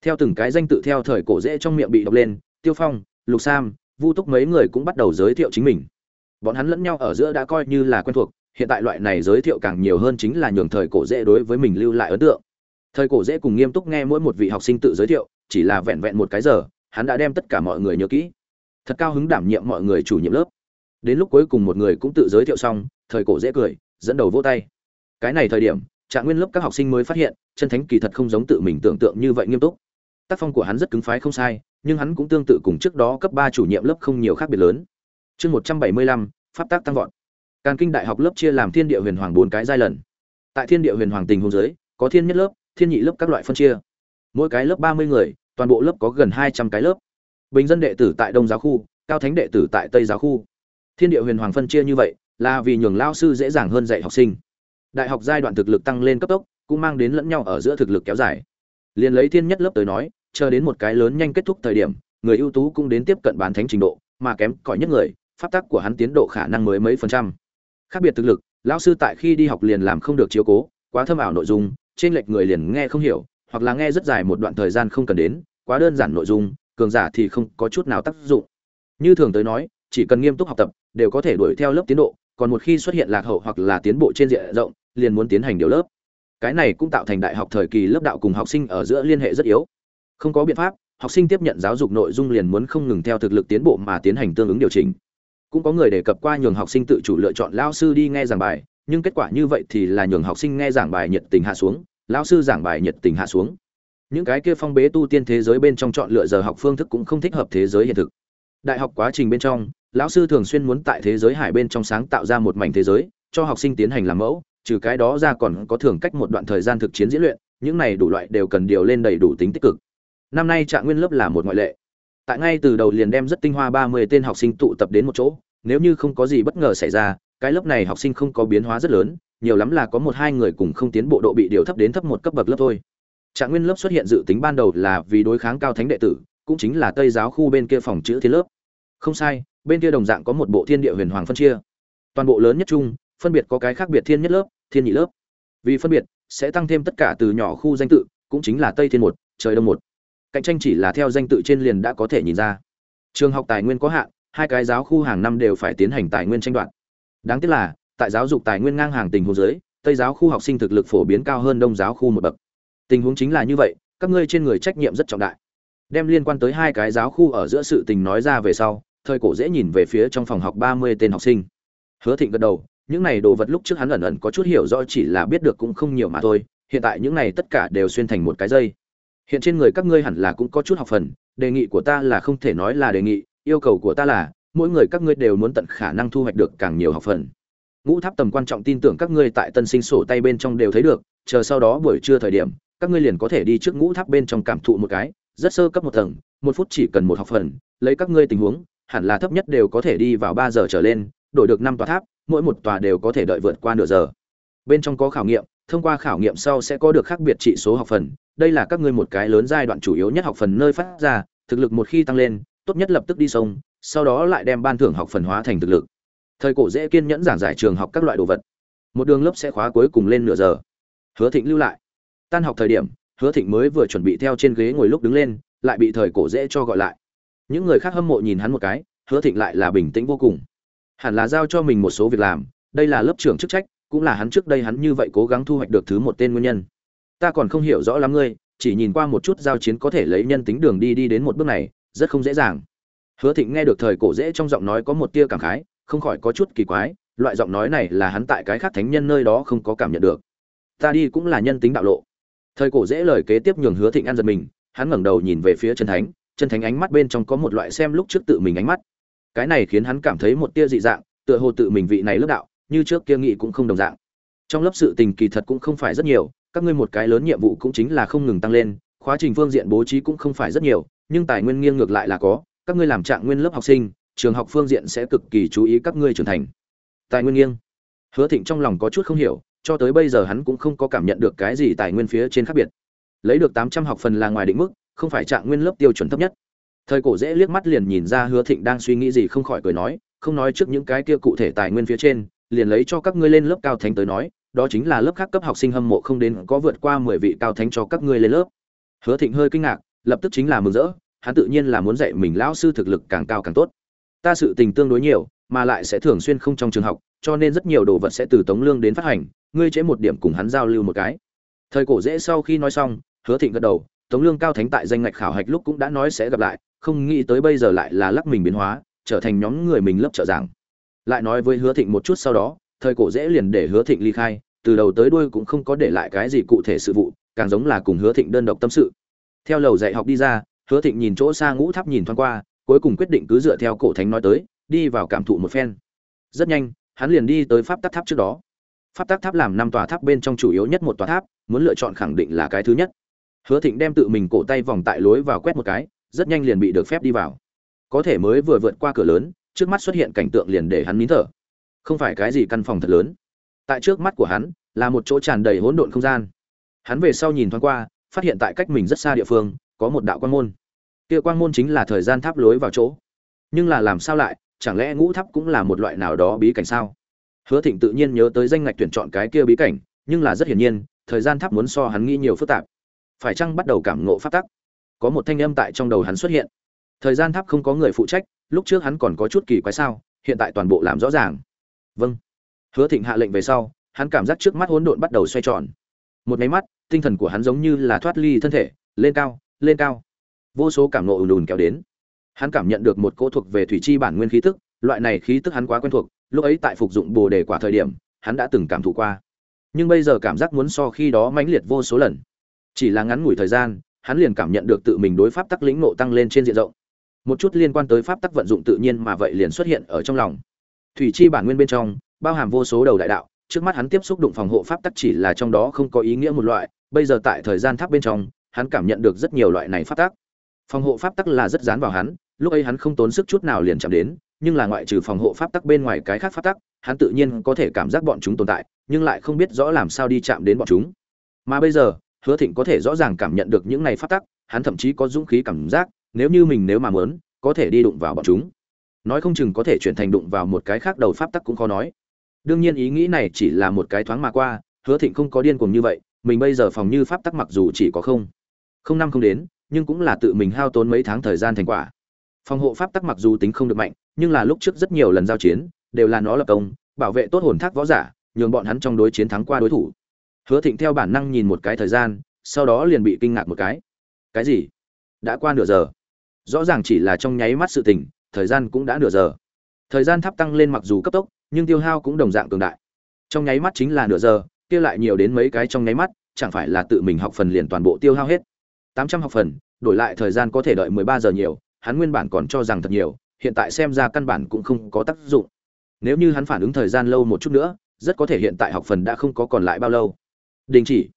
theo từng cái danh tự theo thời cổ dễ trong miệng bị đọc lên, tiêu phong, lục sam, vu túc mấy người cũng bắt đầu giới thiệu chính mình. Bọn hắn lẫn nhau ở giữa đã coi như là quen thuộc, hiện tại loại này giới thiệu càng nhiều hơn chính là nhường thời cổ dễ đối với mình lưu lại ấn tượng. Thời cổ dễ cùng nghiêm túc nghe mỗi một vị học sinh tự giới thiệu, chỉ là vẹn vẹn một cái giờ, hắn đã đem tất cả mọi người nhớ kỹ. Thật cao hứng đảm nhiệm mọi người chủ nhiệm lớp. Đến lúc cuối cùng một người cũng tự giới thiệu xong, thời cổ dễ cười, dẫn đầu vỗ tay. Cái này thời điểm, trạng nguyên lớp các học sinh mới phát hiện, chân thánh kỳ thật không giống tự mình tưởng tượng như vậy nghiêm túc tác phong của hắn rất cứng phái không sai, nhưng hắn cũng tương tự cùng trước đó cấp ba chủ nhiệm lớp không nhiều khác biệt lớn. Chương một trăm bảy mươi lăm, pháp tác tăng vọt. Càn kinh đại học lớp chia làm thiên địa huyền hoàng bốn cái giai lần. Tại thiên địa huyền hoàng tình hôn giới có thiên nhất lớp, thiên nhị lớp các loại phân chia. Mỗi cái lớp ba mươi người, toàn bộ lớp có gần hai trăm cái lớp. Bình dân đệ tử tại đông giáo khu, cao thánh đệ tử tại tây giáo khu. Thiên địa huyền hoàng phân chia như vậy, là vì nhường lao sư dễ dàng hơn dạy học sinh. Đại học giai đoạn thực lực tăng lên cấp tốc, cũng mang đến lẫn nhau ở giữa thực lực kéo dài liền lấy thiên nhất lớp tới nói, chờ đến một cái lớn nhanh kết thúc thời điểm, người ưu tú cũng đến tiếp cận bán thánh trình độ, mà kém cỏi nhất người, pháp tắc của hắn tiến độ khả năng mới mấy phần trăm. Khác biệt thực lực, lão sư tại khi đi học liền làm không được chiếu cố, quá thâm ảo nội dung, trên lệch người liền nghe không hiểu, hoặc là nghe rất dài một đoạn thời gian không cần đến, quá đơn giản nội dung, cường giả thì không có chút nào tác dụng. Như thường tới nói, chỉ cần nghiêm túc học tập, đều có thể đuổi theo lớp tiến độ, còn một khi xuất hiện lạc hậu hoặc là tiến bộ trên diện rộng, liền muốn tiến hành điều lớp cái này cũng tạo thành đại học thời kỳ lớp đạo cùng học sinh ở giữa liên hệ rất yếu. Không có biện pháp, học sinh tiếp nhận giáo dục nội dung liền muốn không ngừng theo thực lực tiến bộ mà tiến hành tương ứng điều chỉnh. Cũng có người đề cập qua nhường học sinh tự chủ lựa chọn lao sư đi nghe giảng bài, nhưng kết quả như vậy thì là nhường học sinh nghe giảng bài nhiệt tình hạ xuống, lao sư giảng bài nhiệt tình hạ xuống. Những cái kia phong bế tu tiên thế giới bên trong chọn lựa giờ học phương thức cũng không thích hợp thế giới hiện thực. Đại học quá trình bên trong, lão sư thường xuyên muốn tại thế giới hải bên trong sáng tạo ra một mảnh thế giới, cho học sinh tiến hành làm mẫu trừ cái đó ra còn có thường cách một đoạn thời gian thực chiến diễn luyện, những này đủ loại đều cần điều lên đầy đủ tính tích cực. Năm nay trạng nguyên lớp là một ngoại lệ. Tại ngay từ đầu liền đem rất tinh hoa ba mươi tên học sinh tụ tập đến một chỗ, nếu như không có gì bất ngờ xảy ra, cái lớp này học sinh không có biến hóa rất lớn, nhiều lắm là có một hai người cùng không tiến bộ độ bị điều thấp đến thấp một cấp bậc lớp thôi. Trạng nguyên lớp xuất hiện dự tính ban đầu là vì đối kháng cao thánh đệ tử, cũng chính là tây giáo khu bên kia phòng chữ thiên lớp. Không sai, bên kia đồng dạng có một bộ thiên địa huyền hoàng phân chia. Toàn bộ lớn nhất chung phân biệt có cái khác biệt thiên nhất lớp, thiên nhị lớp. Vì phân biệt, sẽ tăng thêm tất cả từ nhỏ khu danh tự, cũng chính là tây thiên một, trời đông một. Cạnh tranh chỉ là theo danh tự trên liền đã có thể nhìn ra. Trường học tài nguyên có hạn, hai cái giáo khu hàng năm đều phải tiến hành tài nguyên tranh đoạt. Đáng tiếc là, tại giáo dục tài nguyên ngang hàng tình huống dưới, tây giáo khu học sinh thực lực phổ biến cao hơn đông giáo khu một bậc. Tình huống chính là như vậy, các ngươi trên người trách nhiệm rất trọng đại. Đem liên quan tới hai cái giáo khu ở giữa sự tình nói ra về sau, thời cổ dễ nhìn về phía trong phòng học ba mươi tên học sinh. Hứa thịnh gật đầu những này đồ vật lúc trước hắn ẩn ẩn có chút hiểu rõ chỉ là biết được cũng không nhiều mà thôi, hiện tại những này tất cả đều xuyên thành một cái dây. Hiện trên người các ngươi hẳn là cũng có chút học phần, đề nghị của ta là không thể nói là đề nghị, yêu cầu của ta là, mỗi người các ngươi đều muốn tận khả năng thu hoạch được càng nhiều học phần. Ngũ tháp tầm quan trọng tin tưởng các ngươi tại tân sinh sổ tay bên trong đều thấy được, chờ sau đó buổi trưa thời điểm, các ngươi liền có thể đi trước ngũ tháp bên trong cảm thụ một cái, rất sơ cấp một tầng, một phút chỉ cần một học phần, lấy các ngươi tình huống, hẳn là thấp nhất đều có thể đi vào ba giờ trở lên, đổi được năm tòa tháp mỗi một tòa đều có thể đợi vượt qua nửa giờ. Bên trong có khảo nghiệm, thông qua khảo nghiệm sau sẽ có được khác biệt trị số học phần. Đây là các ngươi một cái lớn giai đoạn chủ yếu nhất học phần nơi phát ra, thực lực một khi tăng lên, tốt nhất lập tức đi sông, sau đó lại đem ban thưởng học phần hóa thành thực lực. Thời cổ dễ kiên nhẫn giảng giải trường học các loại đồ vật. Một đường lớp sẽ khóa cuối cùng lên nửa giờ. Hứa thịnh lưu lại. Tan học thời điểm, hứa thịnh mới vừa chuẩn bị theo trên ghế ngồi lúc đứng lên, lại bị thời cổ dễ cho gọi lại. Những người khác hâm mộ nhìn hắn một cái, hứa thịnh lại là bình tĩnh vô cùng hẳn là giao cho mình một số việc làm, đây là lớp trưởng chức trách, cũng là hắn trước đây hắn như vậy cố gắng thu hoạch được thứ một tên nguyên nhân. Ta còn không hiểu rõ lắm ngươi, chỉ nhìn qua một chút giao chiến có thể lấy nhân tính đường đi đi đến một bước này, rất không dễ dàng. Hứa thịnh nghe được thời cổ dễ trong giọng nói có một tia cảm khái, không khỏi có chút kỳ quái, loại giọng nói này là hắn tại cái khác thánh nhân nơi đó không có cảm nhận được. Ta đi cũng là nhân tính đạo lộ. Thời cổ dễ lời kế tiếp nhường hứa thịnh ăn giật mình, hắn ngẩng đầu nhìn về phía chân thánh chân thánh ánh mắt bên trong có một loại xem lúc trước tự mình ánh mắt cái này khiến hắn cảm thấy một tia dị dạng, tựa hồ tự mình vị này lớp đạo, như trước kia nghị cũng không đồng dạng. Trong lớp sự tình kỳ thật cũng không phải rất nhiều, các ngươi một cái lớn nhiệm vụ cũng chính là không ngừng tăng lên khóa trình phương diện bố trí cũng không phải rất nhiều, nhưng tài nguyên nghiêng ngược lại là có, các ngươi làm trạng nguyên lớp học sinh, trường học phương diện sẽ cực kỳ chú ý các ngươi trưởng thành. Tài nguyên nghiêng. Hứa thịnh trong lòng có chút không hiểu, cho tới bây giờ hắn cũng không có cảm nhận được cái gì tài nguyên phía trên khác biệt. Lấy được tám trăm học phần là ngoài định mức, không phải trạng nguyên lớp tiêu chuẩn thấp nhất thời cổ dễ liếc mắt liền nhìn ra hứa thịnh đang suy nghĩ gì không khỏi cười nói, không nói trước những cái kia cụ thể tài nguyên phía trên, liền lấy cho các ngươi lên lớp cao thánh tới nói, đó chính là lớp khác cấp học sinh hâm mộ không đến có vượt qua mười vị cao thánh cho các ngươi lên lớp. Hứa thịnh hơi kinh ngạc, lập tức chính là mừng rỡ, hắn tự nhiên là muốn dạy mình lão sư thực lực càng cao càng tốt. Ta sự tình tương đối nhiều, mà lại sẽ thường xuyên không trong trường học, cho nên rất nhiều đồ vật sẽ từ tống lương đến phát hành, ngươi chế một điểm cùng hắn giao lưu một cái. Thời cổ dễ sau khi nói xong, hứa thịnh gật đầu, tống lương cao thánh tại danh ngạch khảo hạch lúc cũng đã nói sẽ gặp lại không nghĩ tới bây giờ lại là lắc mình biến hóa, trở thành nhóm người mình lớp trợ giảng. Lại nói với hứa thịnh một chút sau đó, thời cổ dễ liền để hứa thịnh ly khai, từ đầu tới đuôi cũng không có để lại cái gì cụ thể sự vụ, càng giống là cùng hứa thịnh đơn độc tâm sự. Theo lầu dạy học đi ra, hứa thịnh nhìn chỗ xa ngũ tháp nhìn thoáng qua, cuối cùng quyết định cứ dựa theo cổ thánh nói tới, đi vào cảm thụ một phen. Rất nhanh, hắn liền đi tới pháp tắc tháp trước đó. Pháp tắc tháp làm năm tòa tháp bên trong chủ yếu nhất một tòa tháp, muốn lựa chọn khẳng định là cái thứ nhất. Hứa thịnh đem tự mình cổ tay vòng tại lối vào quét một cái rất nhanh liền bị được phép đi vào. Có thể mới vừa vượt qua cửa lớn, trước mắt xuất hiện cảnh tượng liền để hắn nín thở. Không phải cái gì căn phòng thật lớn. Tại trước mắt của hắn, là một chỗ tràn đầy hỗn độn không gian. Hắn về sau nhìn thoáng qua, phát hiện tại cách mình rất xa địa phương, có một đạo quan môn. Kia quang môn chính là thời gian tháp lối vào chỗ. Nhưng là làm sao lại, chẳng lẽ ngũ tháp cũng là một loại nào đó bí cảnh sao? Hứa thịnh tự nhiên nhớ tới danh ngạch tuyển chọn cái kia bí cảnh, nhưng là rất hiển nhiên, thời gian tháp muốn so hắn nghĩ nhiều phức tạp. Phải chăng bắt đầu cảm ngộ phát tắc? Có một thanh âm tại trong đầu hắn xuất hiện. Thời gian tháp không có người phụ trách, lúc trước hắn còn có chút kỳ quái sao, hiện tại toàn bộ làm rõ ràng. Vâng. Hứa thịnh hạ lệnh về sau, hắn cảm giác trước mắt hỗn độn bắt đầu xoay tròn. Một máy mắt, tinh thần của hắn giống như là thoát ly thân thể, lên cao lên cao. Vô số cảm nộ ùn ùn kéo đến. Hắn cảm nhận được một cỗ thuộc về thủy chi bản nguyên khí tức, loại này khí tức hắn quá quen thuộc, lúc ấy tại phục dụng bồ đề quả thời điểm, hắn đã từng cảm thụ qua. Nhưng bây giờ cảm giác muốn so khi đó mãnh liệt vô số lần. Chỉ là ngắn ngủi thời gian hắn liền cảm nhận được tự mình đối pháp tắc lĩnh nộ tăng lên trên diện rộng. Một chút liên quan tới pháp tắc vận dụng tự nhiên mà vậy liền xuất hiện ở trong lòng. Thủy chi bản nguyên bên trong, bao hàm vô số đầu đại đạo, trước mắt hắn tiếp xúc đụng phòng hộ pháp tắc chỉ là trong đó không có ý nghĩa một loại, bây giờ tại thời gian tháp bên trong, hắn cảm nhận được rất nhiều loại này pháp tắc. Phòng hộ pháp tắc là rất dán vào hắn, lúc ấy hắn không tốn sức chút nào liền chạm đến, nhưng là ngoại trừ phòng hộ pháp tắc bên ngoài cái khác pháp tắc, hắn tự nhiên có thể cảm giác bọn chúng tồn tại, nhưng lại không biết rõ làm sao đi chạm đến bọn chúng. Mà bây giờ hứa thịnh có thể rõ ràng cảm nhận được những này pháp tắc, hắn thậm chí có dũng khí cảm giác, nếu như mình nếu mà muốn, có thể đi đụng vào bọn chúng. Nói không chừng có thể chuyển thành đụng vào một cái khác đầu pháp tắc cũng khó nói. Đương nhiên ý nghĩ này chỉ là một cái thoáng mà qua, hứa thịnh không có điên cuồng như vậy, mình bây giờ phòng như pháp tắc mặc dù chỉ có không không năm không đến, nhưng cũng là tự mình hao tốn mấy tháng thời gian thành quả. Phòng hộ pháp tắc mặc dù tính không được mạnh, nhưng là lúc trước rất nhiều lần giao chiến, đều là nó lập công, bảo vệ tốt hồn thác võ giả, nhường bọn hắn trong đối chiến thắng qua đối thủ hứa thịnh theo bản năng nhìn một cái thời gian, sau đó liền bị kinh ngạc một cái. Cái gì? Đã qua nửa giờ. Rõ ràng chỉ là trong nháy mắt sự tình, thời gian cũng đã nửa giờ. Thời gian tháp tăng lên mặc dù cấp tốc, nhưng tiêu hao cũng đồng dạng cường đại. Trong nháy mắt chính là nửa giờ, kia lại nhiều đến mấy cái trong nháy mắt, chẳng phải là tự mình học phần liền toàn bộ tiêu hao hết. Tám trăm học phần, đổi lại thời gian có thể đợi mười ba giờ nhiều, hắn nguyên bản còn cho rằng thật nhiều, hiện tại xem ra căn bản cũng không có tác dụng. Nếu như hắn phản ứng thời gian lâu một chút nữa, rất có thể hiện tại học phần đã không có còn lại bao lâu đình chỉ.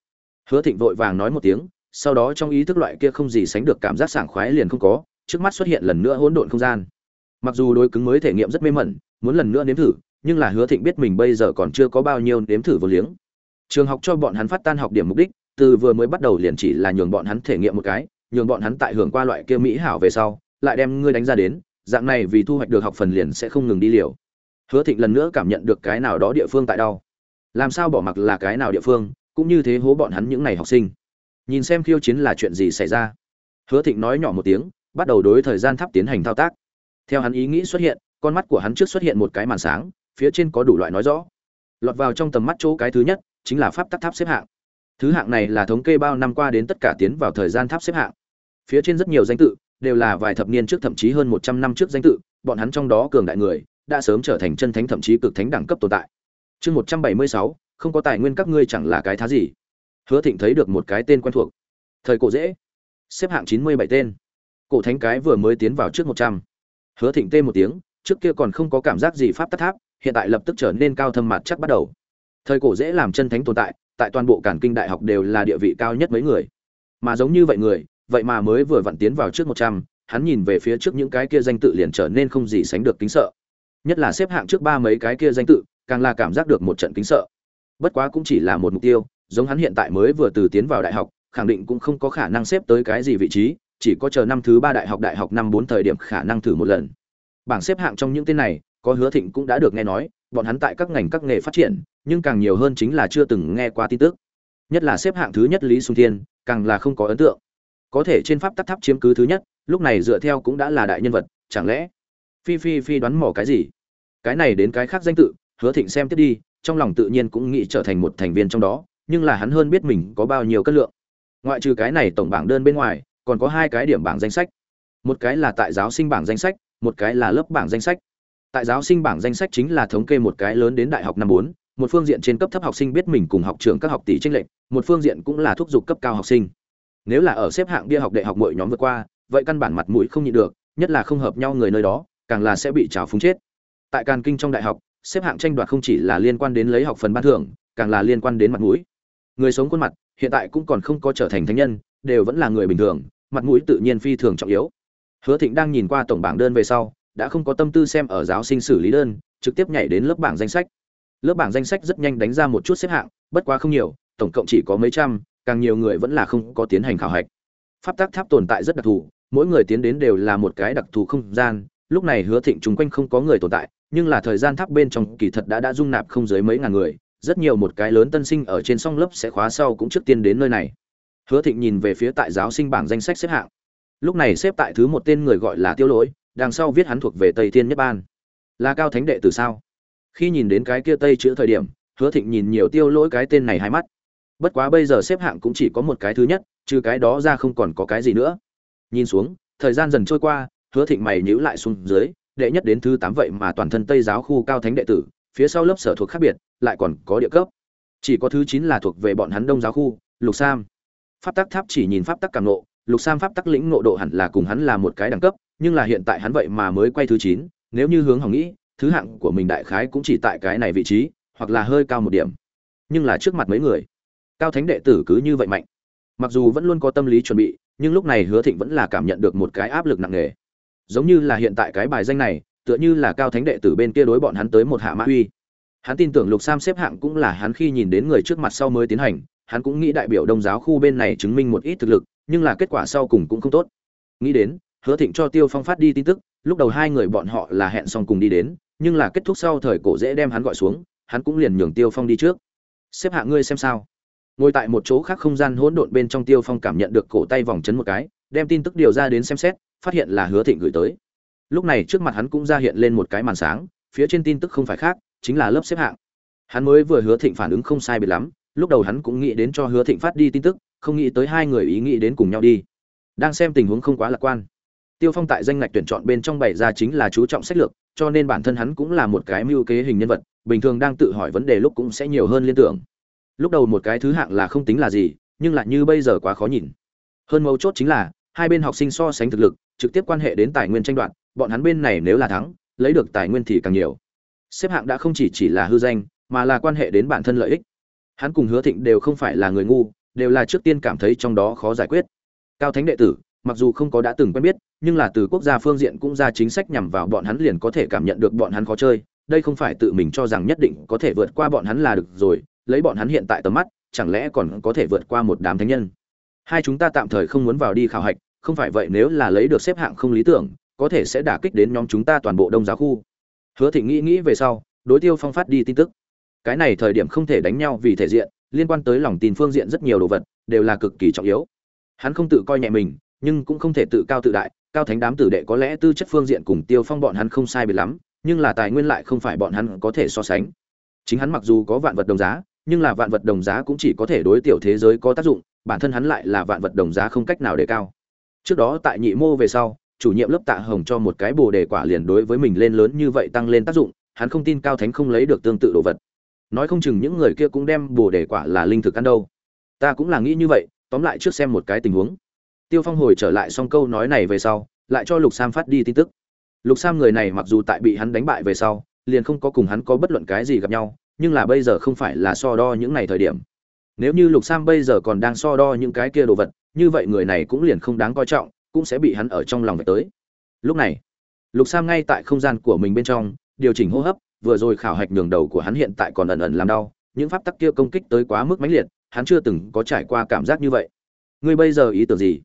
Hứa thịnh vội vàng nói một tiếng, sau đó trong ý thức loại kia không gì sánh được cảm giác sảng khoái liền không có, trước mắt xuất hiện lần nữa hỗn độn không gian. Mặc dù đối cứng mới thể nghiệm rất mê mẩn, muốn lần nữa nếm thử, nhưng là hứa thịnh biết mình bây giờ còn chưa có bao nhiêu nếm thử vô liếng. Trường học cho bọn hắn phát tan học điểm mục đích, từ vừa mới bắt đầu liền chỉ là nhường bọn hắn thể nghiệm một cái, nhường bọn hắn tại hưởng qua loại kia mỹ hảo về sau, lại đem ngươi đánh ra đến, dạng này vì thu hoạch được học phần liền sẽ không ngừng đi liều. Hứa thịnh lần nữa cảm nhận được cái nào đó địa phương tại đau. Làm sao bỏ mặc là cái nào địa phương cũng như thế hố bọn hắn những ngày học sinh. Nhìn xem khiêu chiến là chuyện gì xảy ra. Hứa thịnh nói nhỏ một tiếng, bắt đầu đối thời gian tháp tiến hành thao tác. Theo hắn ý nghĩ xuất hiện, con mắt của hắn trước xuất hiện một cái màn sáng, phía trên có đủ loại nói rõ. Lọt vào trong tầm mắt chỗ cái thứ nhất, chính là pháp tắc tháp xếp hạng. Thứ hạng này là thống kê bao năm qua đến tất cả tiến vào thời gian tháp xếp hạng. Phía trên rất nhiều danh tự, đều là vài thập niên trước thậm chí hơn một trăm năm trước danh tự, bọn hắn trong đó cường đại người, đã sớm trở thành chân thánh thậm chí cực thánh đẳng cấp tồn tại. Chương một trăm bảy mươi sáu không có tài nguyên các ngươi chẳng là cái thá gì. Hứa thịnh thấy được một cái tên quen thuộc. Thời cổ dễ. Xếp hạng chín mươi bảy tên. Cổ thánh cái vừa mới tiến vào trước một trăm. Hứa thịnh tên một tiếng, trước kia còn không có cảm giác gì pháp tắt tháp, hiện tại lập tức trở nên cao thâm mặt chắc bắt đầu. Thời cổ dễ làm chân thánh tồn tại tại toàn bộ cản kinh đại học đều là địa vị cao nhất mấy người. Mà giống như vậy người, vậy mà mới vừa vặn tiến vào trước một trăm, hắn nhìn về phía trước những cái kia danh tự liền trở nên không gì sánh được kính sợ. Nhất là xếp hạng trước ba mấy cái kia danh tự, càng là cảm giác được một trận kính sợ bất quá cũng chỉ là một mục tiêu, giống hắn hiện tại mới vừa từ tiến vào đại học, khẳng định cũng không có khả năng xếp tới cái gì vị trí, chỉ có chờ năm thứ ba đại học đại học năm bốn thời điểm khả năng thử một lần. Bảng xếp hạng trong những tên này, có hứa thịnh cũng đã được nghe nói, bọn hắn tại các ngành các nghề phát triển, nhưng càng nhiều hơn chính là chưa từng nghe qua tin tức. Nhất là xếp hạng thứ nhất lý xuân thiên, càng là không có ấn tượng. Có thể trên pháp tắc tháp chiếm cứ thứ nhất, lúc này dựa theo cũng đã là đại nhân vật, chẳng lẽ phi phi phi đoán mò cái gì? Cái này đến cái khác danh tự, hứa thịnh xem tiếp đi trong lòng tự nhiên cũng nghĩ trở thành một thành viên trong đó, nhưng là hắn hơn biết mình có bao nhiêu cân lượng. Ngoại trừ cái này tổng bảng đơn bên ngoài, còn có hai cái điểm bảng danh sách. Một cái là tại giáo sinh bảng danh sách, một cái là lớp bảng danh sách. Tại giáo sinh bảng danh sách chính là thống kê một cái lớn đến đại học năm bốn, một phương diện trên cấp thấp học sinh biết mình cùng học trường các học tỷ chênh lệch, một phương diện cũng là thúc giục cấp cao học sinh. Nếu là ở xếp hạng bia học đại học mỗi nhóm vượt qua, vậy căn bản mặt mũi không nhịn được, nhất là không hợp nhau người nơi đó, càng là sẽ bị trào phúng chết. Tại càn kinh trong đại học xếp hạng tranh đoạt không chỉ là liên quan đến lấy học phần ban thưởng, càng là liên quan đến mặt mũi. Người sống khuôn mặt, hiện tại cũng còn không có trở thành thánh nhân, đều vẫn là người bình thường, mặt mũi tự nhiên phi thường trọng yếu. Hứa thịnh đang nhìn qua tổng bảng đơn về sau, đã không có tâm tư xem ở giáo sinh xử lý đơn, trực tiếp nhảy đến lớp bảng danh sách. Lớp bảng danh sách rất nhanh đánh ra một chút xếp hạng, bất quá không nhiều, tổng cộng chỉ có mấy trăm, càng nhiều người vẫn là không có tiến hành khảo hạch. Pháp tắc tháp tồn tại rất đặc thù, mỗi người tiến đến đều là một cái đặc thù không gian lúc này hứa thịnh chung quanh không có người tồn tại, nhưng là thời gian tháp bên trong kỳ thật đã đã dung nạp không dưới mấy ngàn người, rất nhiều một cái lớn tân sinh ở trên song lớp sẽ khóa sau cũng trước tiên đến nơi này. Hứa thịnh nhìn về phía tại giáo sinh bảng danh sách xếp hạng. Lúc này xếp tại thứ một tên người gọi là tiêu lỗi, đằng sau viết hắn thuộc về tây thiên nhất ban. Là cao thánh đệ từ sao? Khi nhìn đến cái kia tây chữ thời điểm, hứa thịnh nhìn nhiều tiêu lỗi cái tên này hai mắt. Bất quá bây giờ xếp hạng cũng chỉ có một cái thứ nhất, trừ cái đó ra không còn có cái gì nữa. Nhìn xuống, thời gian dần trôi qua hứa thịnh mày nhữ lại xuống dưới, đệ nhất đến thứ tám vậy mà toàn thân tây giáo khu cao thánh đệ tử, phía sau lớp sở thuộc khác biệt, lại còn có địa cấp. Chỉ có thứ chín là thuộc về bọn hắn đông giáo khu, lục sam. Pháp tắc tháp chỉ nhìn pháp tắc càng nộ lục sam pháp tắc lĩnh nộ độ hẳn là cùng hắn là một cái đẳng cấp, nhưng là hiện tại hắn vậy mà mới quay thứ chín, nếu như hướng hỏng nghĩ, thứ hạng của mình đại khái cũng chỉ tại cái này vị trí, hoặc là hơi cao một điểm. Nhưng là trước mặt mấy người, cao thánh đệ tử cứ như vậy mạnh. Mặc dù vẫn luôn có tâm lý chuẩn bị, nhưng lúc này hứa thịnh vẫn là cảm nhận được một cái áp lực nặng nề giống như là hiện tại cái bài danh này, tựa như là cao thánh đệ tử bên kia đối bọn hắn tới một hạ mã uy. Hắn tin tưởng lục sam xếp hạng cũng là hắn khi nhìn đến người trước mặt sau mới tiến hành, hắn cũng nghĩ đại biểu đông giáo khu bên này chứng minh một ít thực lực, nhưng là kết quả sau cùng cũng không tốt. Nghĩ đến, hứa thịnh cho tiêu phong phát đi tin tức, lúc đầu hai người bọn họ là hẹn xong cùng đi đến, nhưng là kết thúc sau thời cổ dễ đem hắn gọi xuống, hắn cũng liền nhường tiêu phong đi trước. Xếp hạng ngươi xem sao. Ngồi tại một chỗ khác không gian hỗn độn bên trong tiêu phong cảm nhận được cổ tay vòng chấn một cái, đem tin tức điều ra đến xem xét phát hiện là hứa thịnh gửi tới. Lúc này trước mặt hắn cũng ra hiện lên một cái màn sáng, phía trên tin tức không phải khác, chính là lớp xếp hạng. Hắn mới vừa hứa thịnh phản ứng không sai biệt lắm, lúc đầu hắn cũng nghĩ đến cho hứa thịnh phát đi tin tức, không nghĩ tới hai người ý nghĩ đến cùng nhau đi. Đang xem tình huống không quá lạc quan. Tiêu phong tại danh ngạch tuyển chọn bên trong bày ra chính là chú trọng sách lược, cho nên bản thân hắn cũng là một cái mưu kế hình nhân vật, bình thường đang tự hỏi vấn đề lúc cũng sẽ nhiều hơn liên tưởng. Lúc đầu một cái thứ hạng là không tính là gì, nhưng lại như bây giờ quá khó nhìn. Hơn mấu chốt chính là hai bên học sinh so sánh thực lực, trực tiếp quan hệ đến tài nguyên tranh đoạt, bọn hắn bên này nếu là thắng, lấy được tài nguyên thì càng nhiều. Xếp hạng đã không chỉ chỉ là hư danh, mà là quan hệ đến bản thân lợi ích. Hắn cùng hứa thịnh đều không phải là người ngu, đều là trước tiên cảm thấy trong đó khó giải quyết. Cao thánh đệ tử, mặc dù không có đã từng quen biết, nhưng là từ quốc gia phương diện cũng ra chính sách nhằm vào bọn hắn liền có thể cảm nhận được bọn hắn khó chơi. Đây không phải tự mình cho rằng nhất định có thể vượt qua bọn hắn là được rồi, lấy bọn hắn hiện tại tầm mắt, chẳng lẽ còn có thể vượt qua một đám thánh nhân? Hai chúng ta tạm thời không muốn vào đi khảo hạch không phải vậy nếu là lấy được xếp hạng không lý tưởng, có thể sẽ đả kích đến nhóm chúng ta toàn bộ đông giáo khu. Hứa thịnh nghĩ nghĩ về sau, đối tiêu phong phát đi tin tức. Cái này thời điểm không thể đánh nhau vì thể diện, liên quan tới lòng tin phương diện rất nhiều đồ vật, đều là cực kỳ trọng yếu. Hắn không tự coi nhẹ mình, nhưng cũng không thể tự cao tự đại, cao thánh đám tử đệ có lẽ tư chất phương diện cùng tiêu phong bọn hắn không sai biệt lắm, nhưng là tài nguyên lại không phải bọn hắn có thể so sánh. Chính hắn mặc dù có vạn vật đồng giá, nhưng là vạn vật đồng giá cũng chỉ có thể đối tiểu thế giới có tác dụng, bản thân hắn lại là vạn vật đồng giá không cách nào đề cao trước đó tại nhị mô về sau, chủ nhiệm lớp tạ hồng cho một cái bồ đề quả liền đối với mình lên lớn như vậy tăng lên tác dụng, hắn không tin cao thánh không lấy được tương tự đồ vật. Nói không chừng những người kia cũng đem bồ đề quả là linh thực ăn đâu. Ta cũng là nghĩ như vậy, tóm lại trước xem một cái tình huống. Tiêu phong hồi trở lại xong câu nói này về sau, lại cho lục sam phát đi tin tức. Lục sam người này mặc dù tại bị hắn đánh bại về sau, liền không có cùng hắn có bất luận cái gì gặp nhau, nhưng là bây giờ không phải là so đo những ngày thời điểm. Nếu như lục sam bây giờ còn đang so đo những cái kia đồ vật như vậy người này cũng liền không đáng coi trọng, cũng sẽ bị hắn ở trong lòng về tới. Lúc này, lục sam ngay tại không gian của mình bên trong, điều chỉnh hô hấp, vừa rồi khảo hạch nhường đầu của hắn hiện tại còn ẩn ẩn làm đau, những pháp tắc kia công kích tới quá mức mãnh liệt, hắn chưa từng có trải qua cảm giác như vậy. Ngươi bây giờ ý tưởng gì?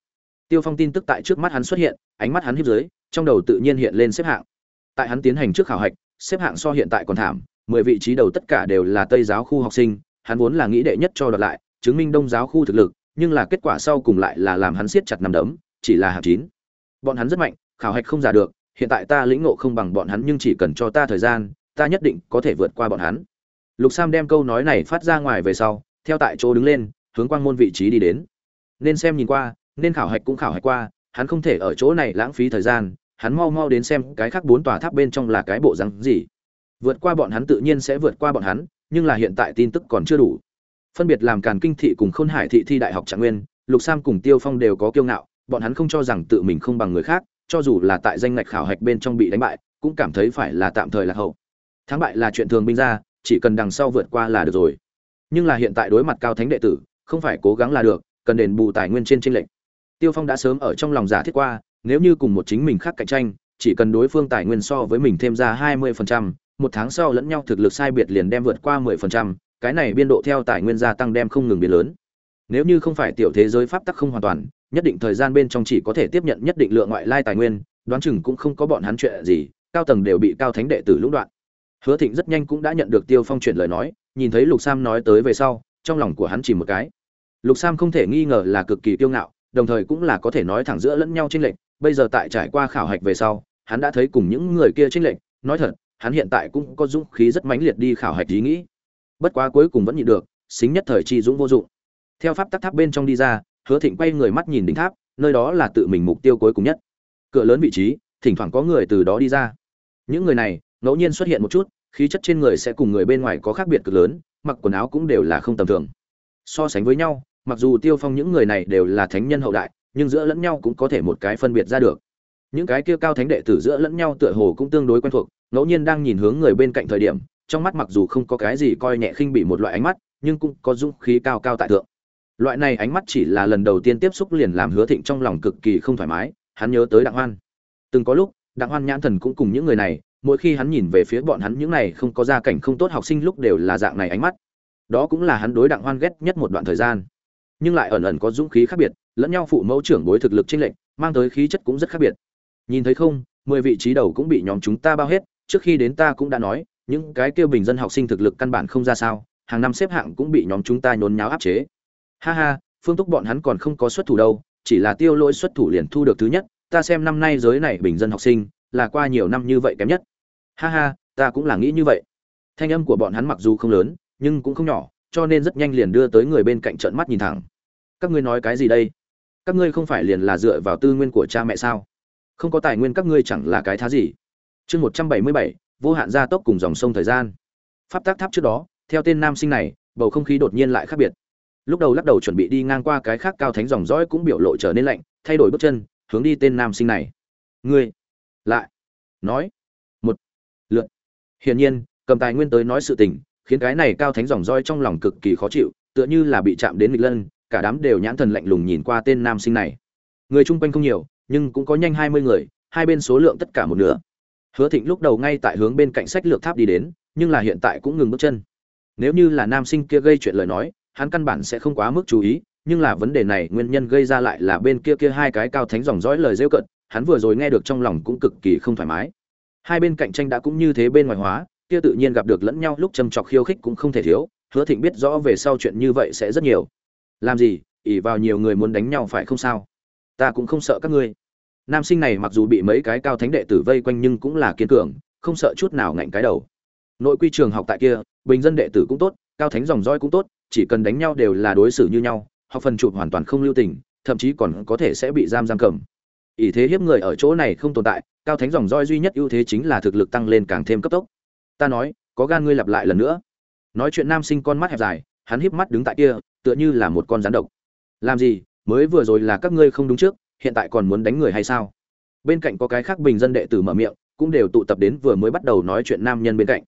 Tiêu phong tin tức tại trước mắt hắn xuất hiện, ánh mắt hắn hiếp dưới, trong đầu tự nhiên hiện lên xếp hạng. Tại hắn tiến hành trước khảo hạch, xếp hạng so hiện tại còn thảm, mười vị trí đầu tất cả đều là tây giáo khu học sinh, hắn vốn là nghĩ đệ nhất cho đợt lại, chứng minh đông giáo khu thực lực nhưng là kết quả sau cùng lại là làm hắn siết chặt nằm đấm, chỉ là hạng chín. Bọn hắn rất mạnh, khảo hạch không giả được, hiện tại ta lĩnh ngộ không bằng bọn hắn nhưng chỉ cần cho ta thời gian, ta nhất định có thể vượt qua bọn hắn. Lục sam đem câu nói này phát ra ngoài về sau, theo tại chỗ đứng lên, hướng quang môn vị trí đi đến. Nên xem nhìn qua, nên khảo hạch cũng khảo hạch qua, hắn không thể ở chỗ này lãng phí thời gian, hắn mau mau đến xem cái khác bốn tòa tháp bên trong là cái bộ rắn gì. Vượt qua bọn hắn tự nhiên sẽ vượt qua bọn hắn, nhưng là hiện tại tin tức còn chưa đủ phân biệt làm càn kinh thị cùng khôn hải thị thi đại học trạng nguyên lục sam cùng tiêu phong đều có kiêu ngạo bọn hắn không cho rằng tự mình không bằng người khác cho dù là tại danh ngạch khảo hạch bên trong bị đánh bại cũng cảm thấy phải là tạm thời lạc hậu. Thắng bại là chuyện thường binh ra chỉ cần đằng sau vượt qua là được rồi. Nhưng là hiện tại đối mặt cao thánh đệ tử không phải cố gắng là được cần đền bù tài nguyên trên tranh lệch. Tiêu phong đã sớm ở trong lòng giả thiết qua nếu như cùng một chính mình khác cạnh tranh chỉ cần đối phương tài nguyên so với mình thêm ra hai mươi phần trăm, một tháng sau lẫn nhau thực lực sai biệt liền đem vượt qua mười phần trăm, cái này biên độ theo tài nguyên gia tăng đem không ngừng biến lớn. Nếu như không phải tiểu thế giới pháp tắc không hoàn toàn, nhất định thời gian bên trong chỉ có thể tiếp nhận nhất định lượng ngoại lai tài nguyên, đoán chừng cũng không có bọn hắn chuyện gì, cao tầng đều bị cao thánh đệ tử lũng đoạn. Hứa thịnh rất nhanh cũng đã nhận được tiêu phong chuyển lời nói, nhìn thấy lục sam nói tới về sau, trong lòng của hắn chỉ một cái. Lục sam không thể nghi ngờ là cực kỳ kiêu ngạo, đồng thời cũng là có thể nói thẳng giữa lẫn nhau tranh lệch, bây giờ tại trải qua khảo hạch về sau, hắn đã thấy cùng những người kia tranh lệch, nói thật, hắn hiện tại cũng có dũng khí rất mãnh liệt đi khảo hạch ý nghĩ bất quá cuối cùng vẫn nhịn được, xính nhất thời chi dũng vô dụng. Theo pháp tắc tháp bên trong đi ra, hứa thịnh quay người mắt nhìn đỉnh tháp, nơi đó là tự mình mục tiêu cuối cùng nhất. Cửa lớn vị trí, thỉnh thoảng có người từ đó đi ra. Những người này, ngẫu nhiên xuất hiện một chút, khí chất trên người sẽ cùng người bên ngoài có khác biệt cực lớn, mặc quần áo cũng đều là không tầm thường. So sánh với nhau, mặc dù tiêu phong những người này đều là thánh nhân hậu đại, nhưng giữa lẫn nhau cũng có thể một cái phân biệt ra được. Những cái kia cao thánh đệ tử giữa lẫn nhau tựa hồ cũng tương đối quen thuộc, ngẫu nhiên đang nhìn hướng người bên cạnh thời điểm trong mắt mặc dù không có cái gì coi nhẹ khinh bị một loại ánh mắt, nhưng cũng có dũng khí cao cao tại thượng. Loại này ánh mắt chỉ là lần đầu tiên tiếp xúc liền làm hứa thịnh trong lòng cực kỳ không thoải mái, hắn nhớ tới đặng hoan. Từng có lúc, đặng hoan nhãn thần cũng cùng những người này, mỗi khi hắn nhìn về phía bọn hắn những này không có gia cảnh không tốt học sinh lúc đều là dạng này ánh mắt. Đó cũng là hắn đối đặng hoan ghét nhất một đoạn thời gian. Nhưng lại ẩn ẩn có dũng khí khác biệt, lẫn nhau phụ mẫu trưởng bối thực lực chênh lệch, mang tới khí chất cũng rất khác biệt. Nhìn thấy không, mười vị trí đầu cũng bị nhóm chúng ta bao hết, trước khi đến ta cũng đã nói những cái kêu bình dân học sinh thực lực căn bản không ra sao, hàng năm xếp hạng cũng bị nhóm chúng ta nhốn nháo áp chế. Ha ha, phương túc bọn hắn còn không có xuất thủ đâu, chỉ là tiêu lỗi xuất thủ liền thu được thứ nhất, ta xem năm nay giới này bình dân học sinh, là qua nhiều năm như vậy kém nhất. Ha ha, ta cũng là nghĩ như vậy. Thanh âm của bọn hắn mặc dù không lớn, nhưng cũng không nhỏ, cho nên rất nhanh liền đưa tới người bên cạnh trợn mắt nhìn thẳng. Các ngươi nói cái gì đây? Các ngươi không phải liền là dựa vào tư nguyên của cha mẹ sao? Không có tài nguyên các ngươi chẳng là cái thá gì. Chương một trăm bảy mươi bảy vô hạn gia tốc cùng dòng sông thời gian. Pháp tác tháp trước đó, theo tên nam sinh này, bầu không khí đột nhiên lại khác biệt. Lúc đầu lắc đầu chuẩn bị đi ngang qua cái khác cao thánh dòng dõi cũng biểu lộ trở nên lạnh, thay đổi bước chân, hướng đi tên nam sinh này. Ngươi, lại, nói, một lượt. Hiển nhiên, cầm tài nguyên tới nói sự tình, khiến cái này cao thánh dòng roi trong lòng cực kỳ khó chịu, tựa như là bị chạm đến nghịch lân, cả đám đều nhãn thần lạnh lùng nhìn qua tên nam sinh này. Người chung quanh không nhiều, nhưng cũng có nhanh hai mươi người, hai bên số lượng tất cả một nửa hứa thịnh lúc đầu ngay tại hướng bên cạnh sách lược tháp đi đến, nhưng là hiện tại cũng ngừng bước chân. Nếu như là nam sinh kia gây chuyện lời nói, hắn căn bản sẽ không quá mức chú ý, nhưng là vấn đề này nguyên nhân gây ra lại là bên kia kia hai cái cao thánh dòng dõi lời rêu cận, hắn vừa rồi nghe được trong lòng cũng cực kỳ không thoải mái. Hai bên cạnh tranh đã cũng như thế bên ngoài hóa, kia tự nhiên gặp được lẫn nhau lúc châm chọc khiêu khích cũng không thể thiếu, hứa thịnh biết rõ về sau chuyện như vậy sẽ rất nhiều. Làm gì ỉ vào nhiều người muốn đánh nhau phải không sao? Ta cũng không sợ các ngươi nam sinh này mặc dù bị mấy cái cao thánh đệ tử vây quanh nhưng cũng là kiên cường, không sợ chút nào ngạnh cái đầu. Nội quy trường học tại kia, bình dân đệ tử cũng tốt, cao thánh dòng roi cũng tốt, chỉ cần đánh nhau đều là đối xử như nhau, học phần chụp hoàn toàn không lưu tình, thậm chí còn có thể sẽ bị giam giam cầm. Ỷ thế hiếp người ở chỗ này không tồn tại, cao thánh dòng roi duy nhất ưu thế chính là thực lực tăng lên càng thêm cấp tốc. Ta nói, có gan ngươi lặp lại lần nữa. Nói chuyện nam sinh con mắt hẹp dài, hắn híp mắt đứng tại kia, tựa như là một con rắn độc. Làm gì, mới vừa rồi là các ngươi không đúng trước hiện tại còn muốn đánh người hay sao? Bên cạnh có cái khác bình dân đệ tử mở miệng, cũng đều tụ tập đến vừa mới bắt đầu nói chuyện nam nhân bên cạnh.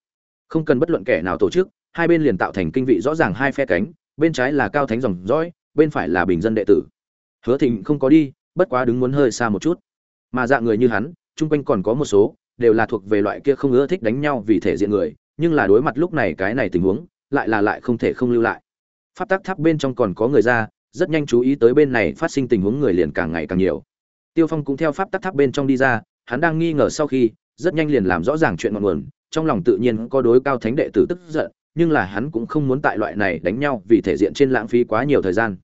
Không cần bất luận kẻ nào tổ chức, hai bên liền tạo thành kinh vị rõ ràng hai phe cánh, bên trái là cao thánh dòng dõi, bên phải là bình dân đệ tử. Hứa thịnh không có đi, bất quá đứng muốn hơi xa một chút. Mà dạng người như hắn, chung quanh còn có một số, đều là thuộc về loại kia không ưa thích đánh nhau vì thể diện người, nhưng là đối mặt lúc này cái này tình huống, lại là lại không thể không lưu lại. Pháp tắc tháp bên trong còn có người ra rất nhanh chú ý tới bên này phát sinh tình huống người liền càng ngày càng nhiều. Tiêu phong cũng theo pháp tắc tháp bên trong đi ra, hắn đang nghi ngờ sau khi, rất nhanh liền làm rõ ràng chuyện ngọn nguồn, trong lòng tự nhiên có đối cao thánh đệ tử tức giận, nhưng là hắn cũng không muốn tại loại này đánh nhau vì thể diện trên lãng phí quá nhiều thời gian.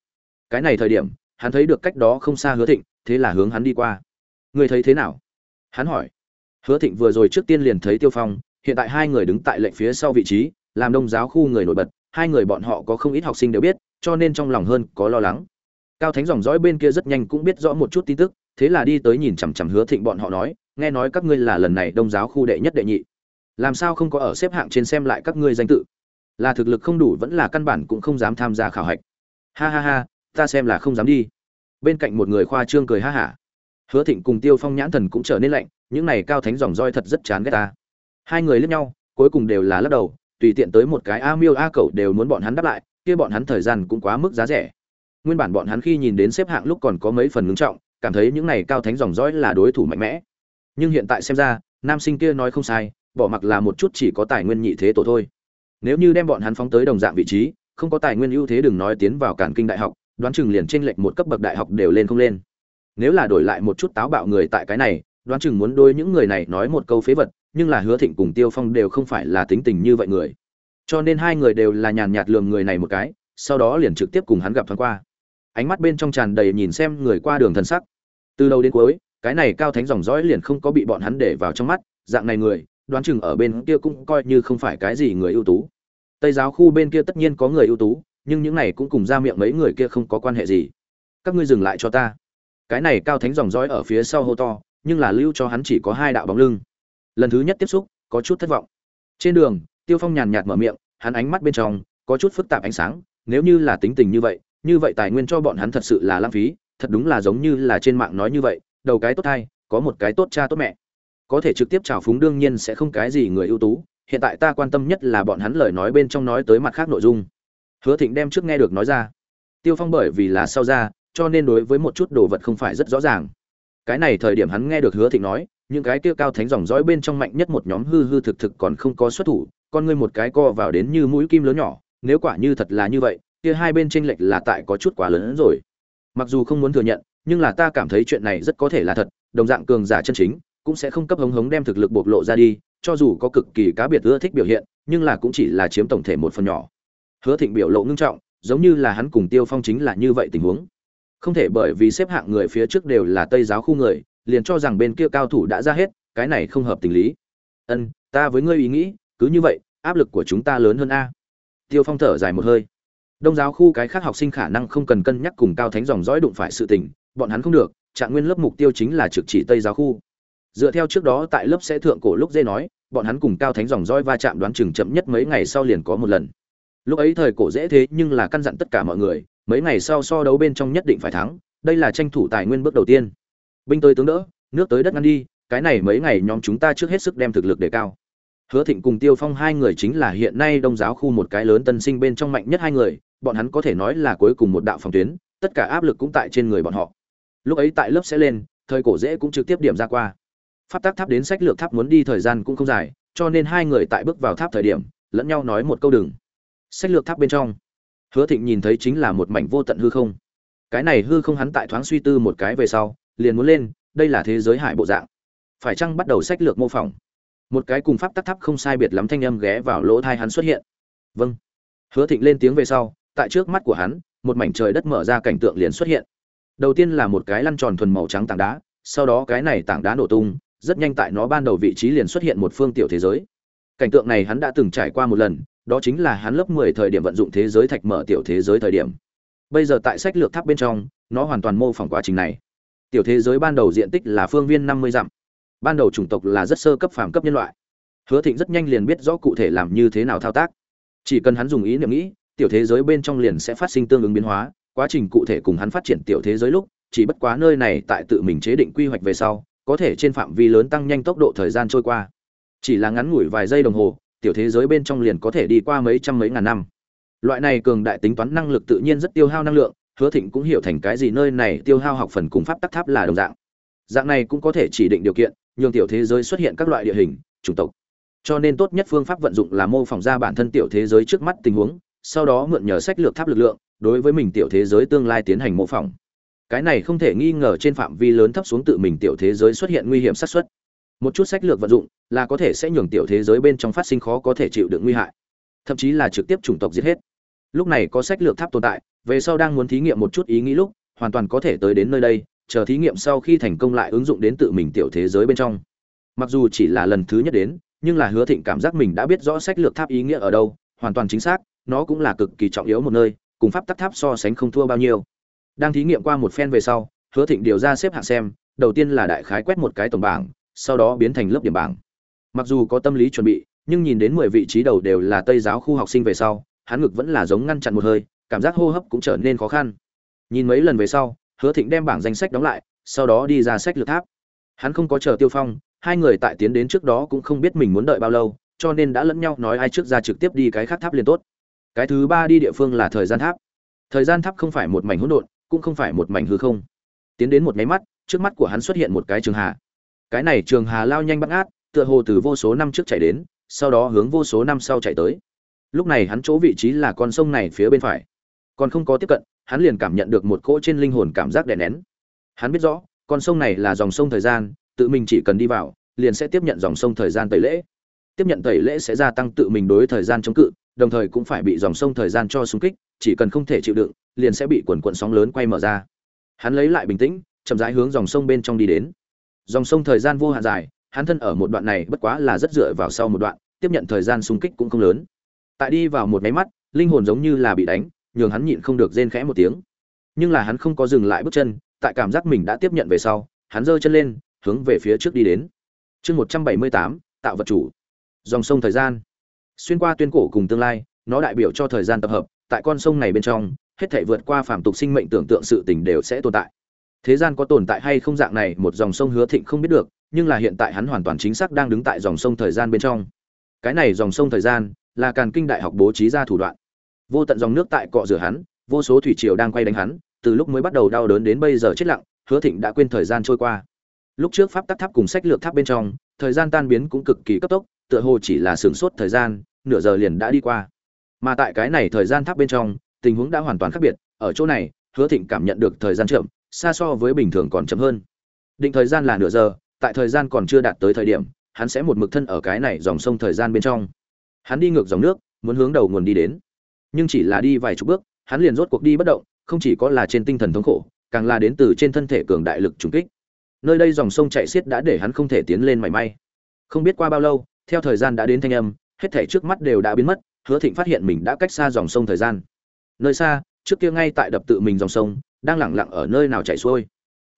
Cái này thời điểm, hắn thấy được cách đó không xa hứa thịnh, thế là hướng hắn đi qua. Người thấy thế nào? hắn hỏi. Hứa thịnh vừa rồi trước tiên liền thấy tiêu phong, hiện tại hai người đứng tại lệnh phía sau vị trí, làm đông giáo khu người nổi bật, hai người bọn họ có không ít học sinh đều biết cho nên trong lòng hơn có lo lắng. Cao thánh dòng dõi bên kia rất nhanh cũng biết rõ một chút tin tức, thế là đi tới nhìn chằm chằm hứa thịnh bọn họ nói, nghe nói các ngươi là lần này đông giáo khu đệ nhất đệ nhị. Làm sao không có ở xếp hạng trên xem lại các ngươi danh tự? Là thực lực không đủ vẫn là căn bản cũng không dám tham gia khảo hạch. Ha ha ha, ta xem là không dám đi. Bên cạnh một người khoa trương cười ha hả. Hứa thịnh cùng tiêu phong nhãn thần cũng trở nên lạnh, những này cao thánh dòng roi thật rất chán ghét ta. Hai người lướt nhau, cuối cùng đều là lắc đầu, tùy tiện tới một cái a miêu a cẩu đều muốn bọn hắn đáp lại kia bọn hắn thời gian cũng quá mức giá rẻ. Nguyên bản bọn hắn khi nhìn đến xếp hạng lúc còn có mấy phần ngưng trọng, cảm thấy những này cao thánh dòng dõi là đối thủ mạnh mẽ. Nhưng hiện tại xem ra, nam sinh kia nói không sai, bỏ mặc là một chút chỉ có tài nguyên nhị thế tổ thôi. Nếu như đem bọn hắn phóng tới đồng dạng vị trí, không có tài nguyên ưu thế đừng nói tiến vào cản kinh đại học, đoán chừng liền trên lệch một cấp bậc đại học đều lên không lên. Nếu là đổi lại một chút táo bạo người tại cái này, đoán chừng muốn đôi những người này nói một câu phế vật, nhưng là hứa thịnh cùng tiêu phong đều không phải là tính tình như vậy người cho nên hai người đều là nhàn nhạt lườm người này một cái, sau đó liền trực tiếp cùng hắn gặp thoáng qua. Ánh mắt bên trong tràn đầy nhìn xem người qua đường thần sắc. Từ đầu đến cuối, cái này cao thánh dòng dõi liền không có bị bọn hắn để vào trong mắt, dạng này người, đoán chừng ở bên kia cũng coi như không phải cái gì người ưu tú. Tây giáo khu bên kia tất nhiên có người ưu tú, nhưng những này cũng cùng ra miệng mấy người kia không có quan hệ gì. Các ngươi dừng lại cho ta. Cái này cao thánh dòng dõi ở phía sau hô to, nhưng là lưu cho hắn chỉ có hai đạo bóng lưng. Lần thứ nhất tiếp xúc, có chút thất vọng. Trên đường tiêu phong nhàn nhạt mở miệng, hắn ánh mắt bên trong có chút phức tạp ánh sáng, nếu như là tính tình như vậy như vậy tài nguyên cho bọn hắn thật sự là lãng phí, thật đúng là giống như là trên mạng nói như vậy, đầu cái tốt thai, có một cái tốt cha tốt mẹ. Có thể trực tiếp chào phúng đương nhiên sẽ không cái gì người ưu tú, hiện tại ta quan tâm nhất là bọn hắn lời nói bên trong nói tới mặt khác nội dung. Hứa thịnh đem trước nghe được nói ra. Tiêu phong bởi vì là sau ra, cho nên đối với một chút đồ vật không phải rất rõ ràng. Cái này thời điểm hắn nghe được hứa thịnh nói, những cái kia cao thánh dòng dõi bên trong mạnh nhất một nhóm hư hư thực thực còn không có xuất thủ con ngươi một cái co vào đến như mũi kim lớn nhỏ, nếu quả như thật là như vậy, kia hai bên tranh lệch là tại có chút quá lớn hơn rồi. Mặc dù không muốn thừa nhận, nhưng là ta cảm thấy chuyện này rất có thể là thật, đồng dạng cường giả chân chính, cũng sẽ không cấp hống hống đem thực lực bộc lộ ra đi, cho dù có cực kỳ cá biệt ưa thích biểu hiện, nhưng là cũng chỉ là chiếm tổng thể một phần nhỏ. Hứa thịnh biểu lộ ngưng trọng, giống như là hắn cùng tiêu phong chính là như vậy tình huống. Không thể bởi vì xếp hạng người phía trước đều là tây giáo khu người, liền cho rằng bên kia cao thủ đã ra hết, cái này không hợp tình lý. Ân, ta với ngươi ý nghĩ cứ như vậy, áp lực của chúng ta lớn hơn a. Tiêu phong thở dài một hơi. Đông giáo khu cái khác học sinh khả năng không cần cân nhắc cùng cao thánh dòng dõi đụng phải sự tình, bọn hắn không được, trạng nguyên lớp mục tiêu chính là trực chỉ tây giáo khu. Dựa theo trước đó tại lớp sẽ thượng cổ lúc dê nói, bọn hắn cùng cao thánh dòng dõi va chạm đoán chừng chậm nhất mấy ngày sau liền có một lần. Lúc ấy thời cổ dễ thế nhưng là căn dặn tất cả mọi người, mấy ngày sau so đấu bên trong nhất định phải thắng, đây là tranh thủ tài nguyên bước đầu tiên. Binh tới tướng đỡ, nước tới đất ngăn đi, cái này mấy ngày nhóm chúng ta trước hết sức đem thực lực đề cao hứa thịnh cùng tiêu phong hai người chính là hiện nay đông giáo khu một cái lớn tân sinh bên trong mạnh nhất hai người, bọn hắn có thể nói là cuối cùng một đạo phòng tuyến, tất cả áp lực cũng tại trên người bọn họ. Lúc ấy tại lớp sẽ lên, thời cổ dễ cũng trực tiếp điểm ra qua. Pháp tác tháp đến sách lược tháp muốn đi thời gian cũng không dài, cho nên hai người tại bước vào tháp thời điểm, lẫn nhau nói một câu đừng. Sách lược tháp bên trong, hứa thịnh nhìn thấy chính là một mảnh vô tận hư không. Cái này hư không hắn tại thoáng suy tư một cái về sau, liền muốn lên, đây là thế giới hải bộ dạng. Phải chăng bắt đầu sách lược mô phỏng? Một cái cùng pháp tắc tháp không sai biệt lắm thanh âm ghé vào lỗ thai hắn xuất hiện vâng hứa thịnh lên tiếng về sau tại trước mắt của hắn một mảnh trời đất mở ra cảnh tượng liền xuất hiện đầu tiên là một cái lăn tròn thuần màu trắng tảng đá sau đó cái này tảng đá nổ tung rất nhanh tại nó ban đầu vị trí liền xuất hiện một phương tiểu thế giới cảnh tượng này hắn đã từng trải qua một lần đó chính là hắn lớp 10 thời điểm vận dụng thế giới thạch mở tiểu thế giới thời điểm. Bây giờ tại sách lược tháp bên trong, nó hoàn toàn mô phỏng quá trình này. Tiểu thế giới ban đầu diện tích là phương viên 50 dặm. Ban đầu chủng tộc là rất sơ cấp phàm cấp nhân loại. Hứa Thịnh rất nhanh liền biết rõ cụ thể làm như thế nào thao tác. Chỉ cần hắn dùng ý niệm nghĩ, tiểu thế giới bên trong liền sẽ phát sinh tương ứng biến hóa, quá trình cụ thể cùng hắn phát triển tiểu thế giới lúc, chỉ bất quá nơi này tại tự mình chế định quy hoạch về sau, có thể trên phạm vi lớn tăng nhanh tốc độ thời gian trôi qua. Chỉ là ngắn ngủi vài giây đồng hồ, tiểu thế giới bên trong liền có thể đi qua mấy trăm mấy ngàn năm loại này cường đại tính toán năng lực tự nhiên rất tiêu hao năng lượng hứa thịnh cũng hiểu thành cái gì nơi này tiêu hao học phần cùng pháp tắc tháp là đồng dạng dạng này cũng có thể chỉ định điều kiện nhường tiểu thế giới xuất hiện các loại địa hình, chủng tộc. Cho nên tốt nhất phương pháp vận dụng là mô phỏng ra bản thân tiểu thế giới trước mắt tình huống, sau đó mượn nhờ sách lược tháp lực lượng, đối với mình tiểu thế giới tương lai tiến hành mô phỏng. Cái này không thể nghi ngờ trên phạm vi lớn thấp xuống tự mình tiểu thế giới xuất hiện nguy hiểm xác suất. Một chút sách lược vận dụng là có thể sẽ nhường tiểu thế giới bên trong phát sinh khó có thể chịu được nguy hại, thậm chí là trực tiếp chủng tộc giết hết. Lúc này có sách lược tháp tồn tại, về sau đang muốn thí nghiệm một chút ý nghĩ lúc, hoàn toàn có thể tới đến nơi đây chờ thí nghiệm sau khi thành công lại ứng dụng đến tự mình tiểu thế giới bên trong. Mặc dù chỉ là lần thứ nhất đến, nhưng là hứa thịnh cảm giác mình đã biết rõ sách lược tháp ý nghĩa ở đâu, hoàn toàn chính xác, nó cũng là cực kỳ trọng yếu một nơi, cùng pháp tắc tháp so sánh không thua bao nhiêu. Đang thí nghiệm qua một phen về sau, hứa thịnh điều ra xếp hạng xem, đầu tiên là đại khái quét một cái tổng bảng, sau đó biến thành lớp điểm bảng. Mặc dù có tâm lý chuẩn bị, nhưng nhìn đến mười vị trí đầu đều là tây giáo khu học sinh về sau, hắn ngực vẫn là giống ngăn chặn một hơi, cảm giác hô hấp cũng trở nên khó khăn. Nhìn mấy lần về sau hứa thịnh đem bảng danh sách đóng lại, sau đó đi ra sách lược tháp. Hắn không có chờ tiêu phong, hai người tại tiến đến trước đó cũng không biết mình muốn đợi bao lâu, cho nên đã lẫn nhau nói ai trước ra trực tiếp đi cái khác tháp liền tốt. Cái thứ ba đi địa phương là thời gian tháp. Thời gian tháp không phải một mảnh hỗn độn, cũng không phải một mảnh hư không. Tiến đến một nháy mắt, trước mắt của hắn xuất hiện một cái trường hà. cái này trường hà lao nhanh bắt ngát, tựa hồ từ vô số năm trước chạy đến, sau đó hướng vô số năm sau chạy tới. Lúc này hắn chỗ vị trí là con sông này phía bên phải. Còn không có tiếp cận hắn liền cảm nhận được một cỗ trên linh hồn cảm giác đè nén. Hắn biết rõ, con sông này là dòng sông thời gian, tự mình chỉ cần đi vào, liền sẽ tiếp nhận dòng sông thời gian tẩy lễ. Tiếp nhận tẩy lễ sẽ gia tăng tự mình đối thời gian chống cự, đồng thời cũng phải bị dòng sông thời gian cho xung kích, chỉ cần không thể chịu đựng, liền sẽ bị quần cuộn sóng lớn quay mở ra. Hắn lấy lại bình tĩnh, chậm rãi hướng dòng sông bên trong đi đến. Dòng sông thời gian vô hạn dài, hắn thân ở một đoạn này bất quá là rất dựa vào sau một đoạn, tiếp nhận thời gian xung kích cũng không lớn. Tại đi vào một máy mắt, linh hồn giống như là bị đánh nhường hắn nhịn không được rên khẽ một tiếng. Nhưng là hắn không có dừng lại bước chân, tại cảm giác mình đã tiếp nhận về sau, hắn giơ chân lên, hướng về phía trước đi đến. Chương một trăm bảy mươi tám, tạo vật chủ. Dòng sông thời gian. Xuyên qua tuyên cổ cùng tương lai, nó đại biểu cho thời gian tập hợp, tại con sông này bên trong, hết thảy vượt qua phàm tục sinh mệnh tưởng tượng sự tình đều sẽ tồn tại. Thế gian có tồn tại hay không dạng này, một dòng sông hứa thịnh không biết được, nhưng là hiện tại hắn hoàn toàn chính xác đang đứng tại dòng sông thời gian bên trong. Cái này dòng sông thời gian là càn kinh đại học bố trí ra thủ đoạn vô tận dòng nước tại cọ rửa hắn, vô số thủy triều đang quay đánh hắn, từ lúc mới bắt đầu đau đớn đến bây giờ chết lặng, hứa thịnh đã quên thời gian trôi qua. Lúc trước pháp tắc tháp cùng sách lược tháp bên trong, thời gian tan biến cũng cực kỳ cấp tốc, tựa hồ chỉ là sửng sốt thời gian, nửa giờ liền đã đi qua. Mà tại cái này thời gian tháp bên trong, tình huống đã hoàn toàn khác biệt, ở chỗ này, hứa thịnh cảm nhận được thời gian chậm, xa so với bình thường còn chậm hơn. Định thời gian là nửa giờ, tại thời gian còn chưa đạt tới thời điểm, hắn sẽ một mực thân ở cái này dòng sông thời gian bên trong. Hắn đi ngược dòng nước, muốn hướng đầu nguồn đi đến nhưng chỉ là đi vài chục bước, hắn liền rốt cuộc đi bất động, không chỉ có là trên tinh thần thống khổ, càng là đến từ trên thân thể cường đại lực trùng kích. Nơi đây dòng sông chạy xiết đã để hắn không thể tiến lên mảy may. Không biết qua bao lâu, theo thời gian đã đến thanh âm, hết thể trước mắt đều đã biến mất, hứa thịnh phát hiện mình đã cách xa dòng sông thời gian. Nơi xa, trước kia ngay tại đập tự mình dòng sông, đang lẳng lặng ở nơi nào chảy xuôi.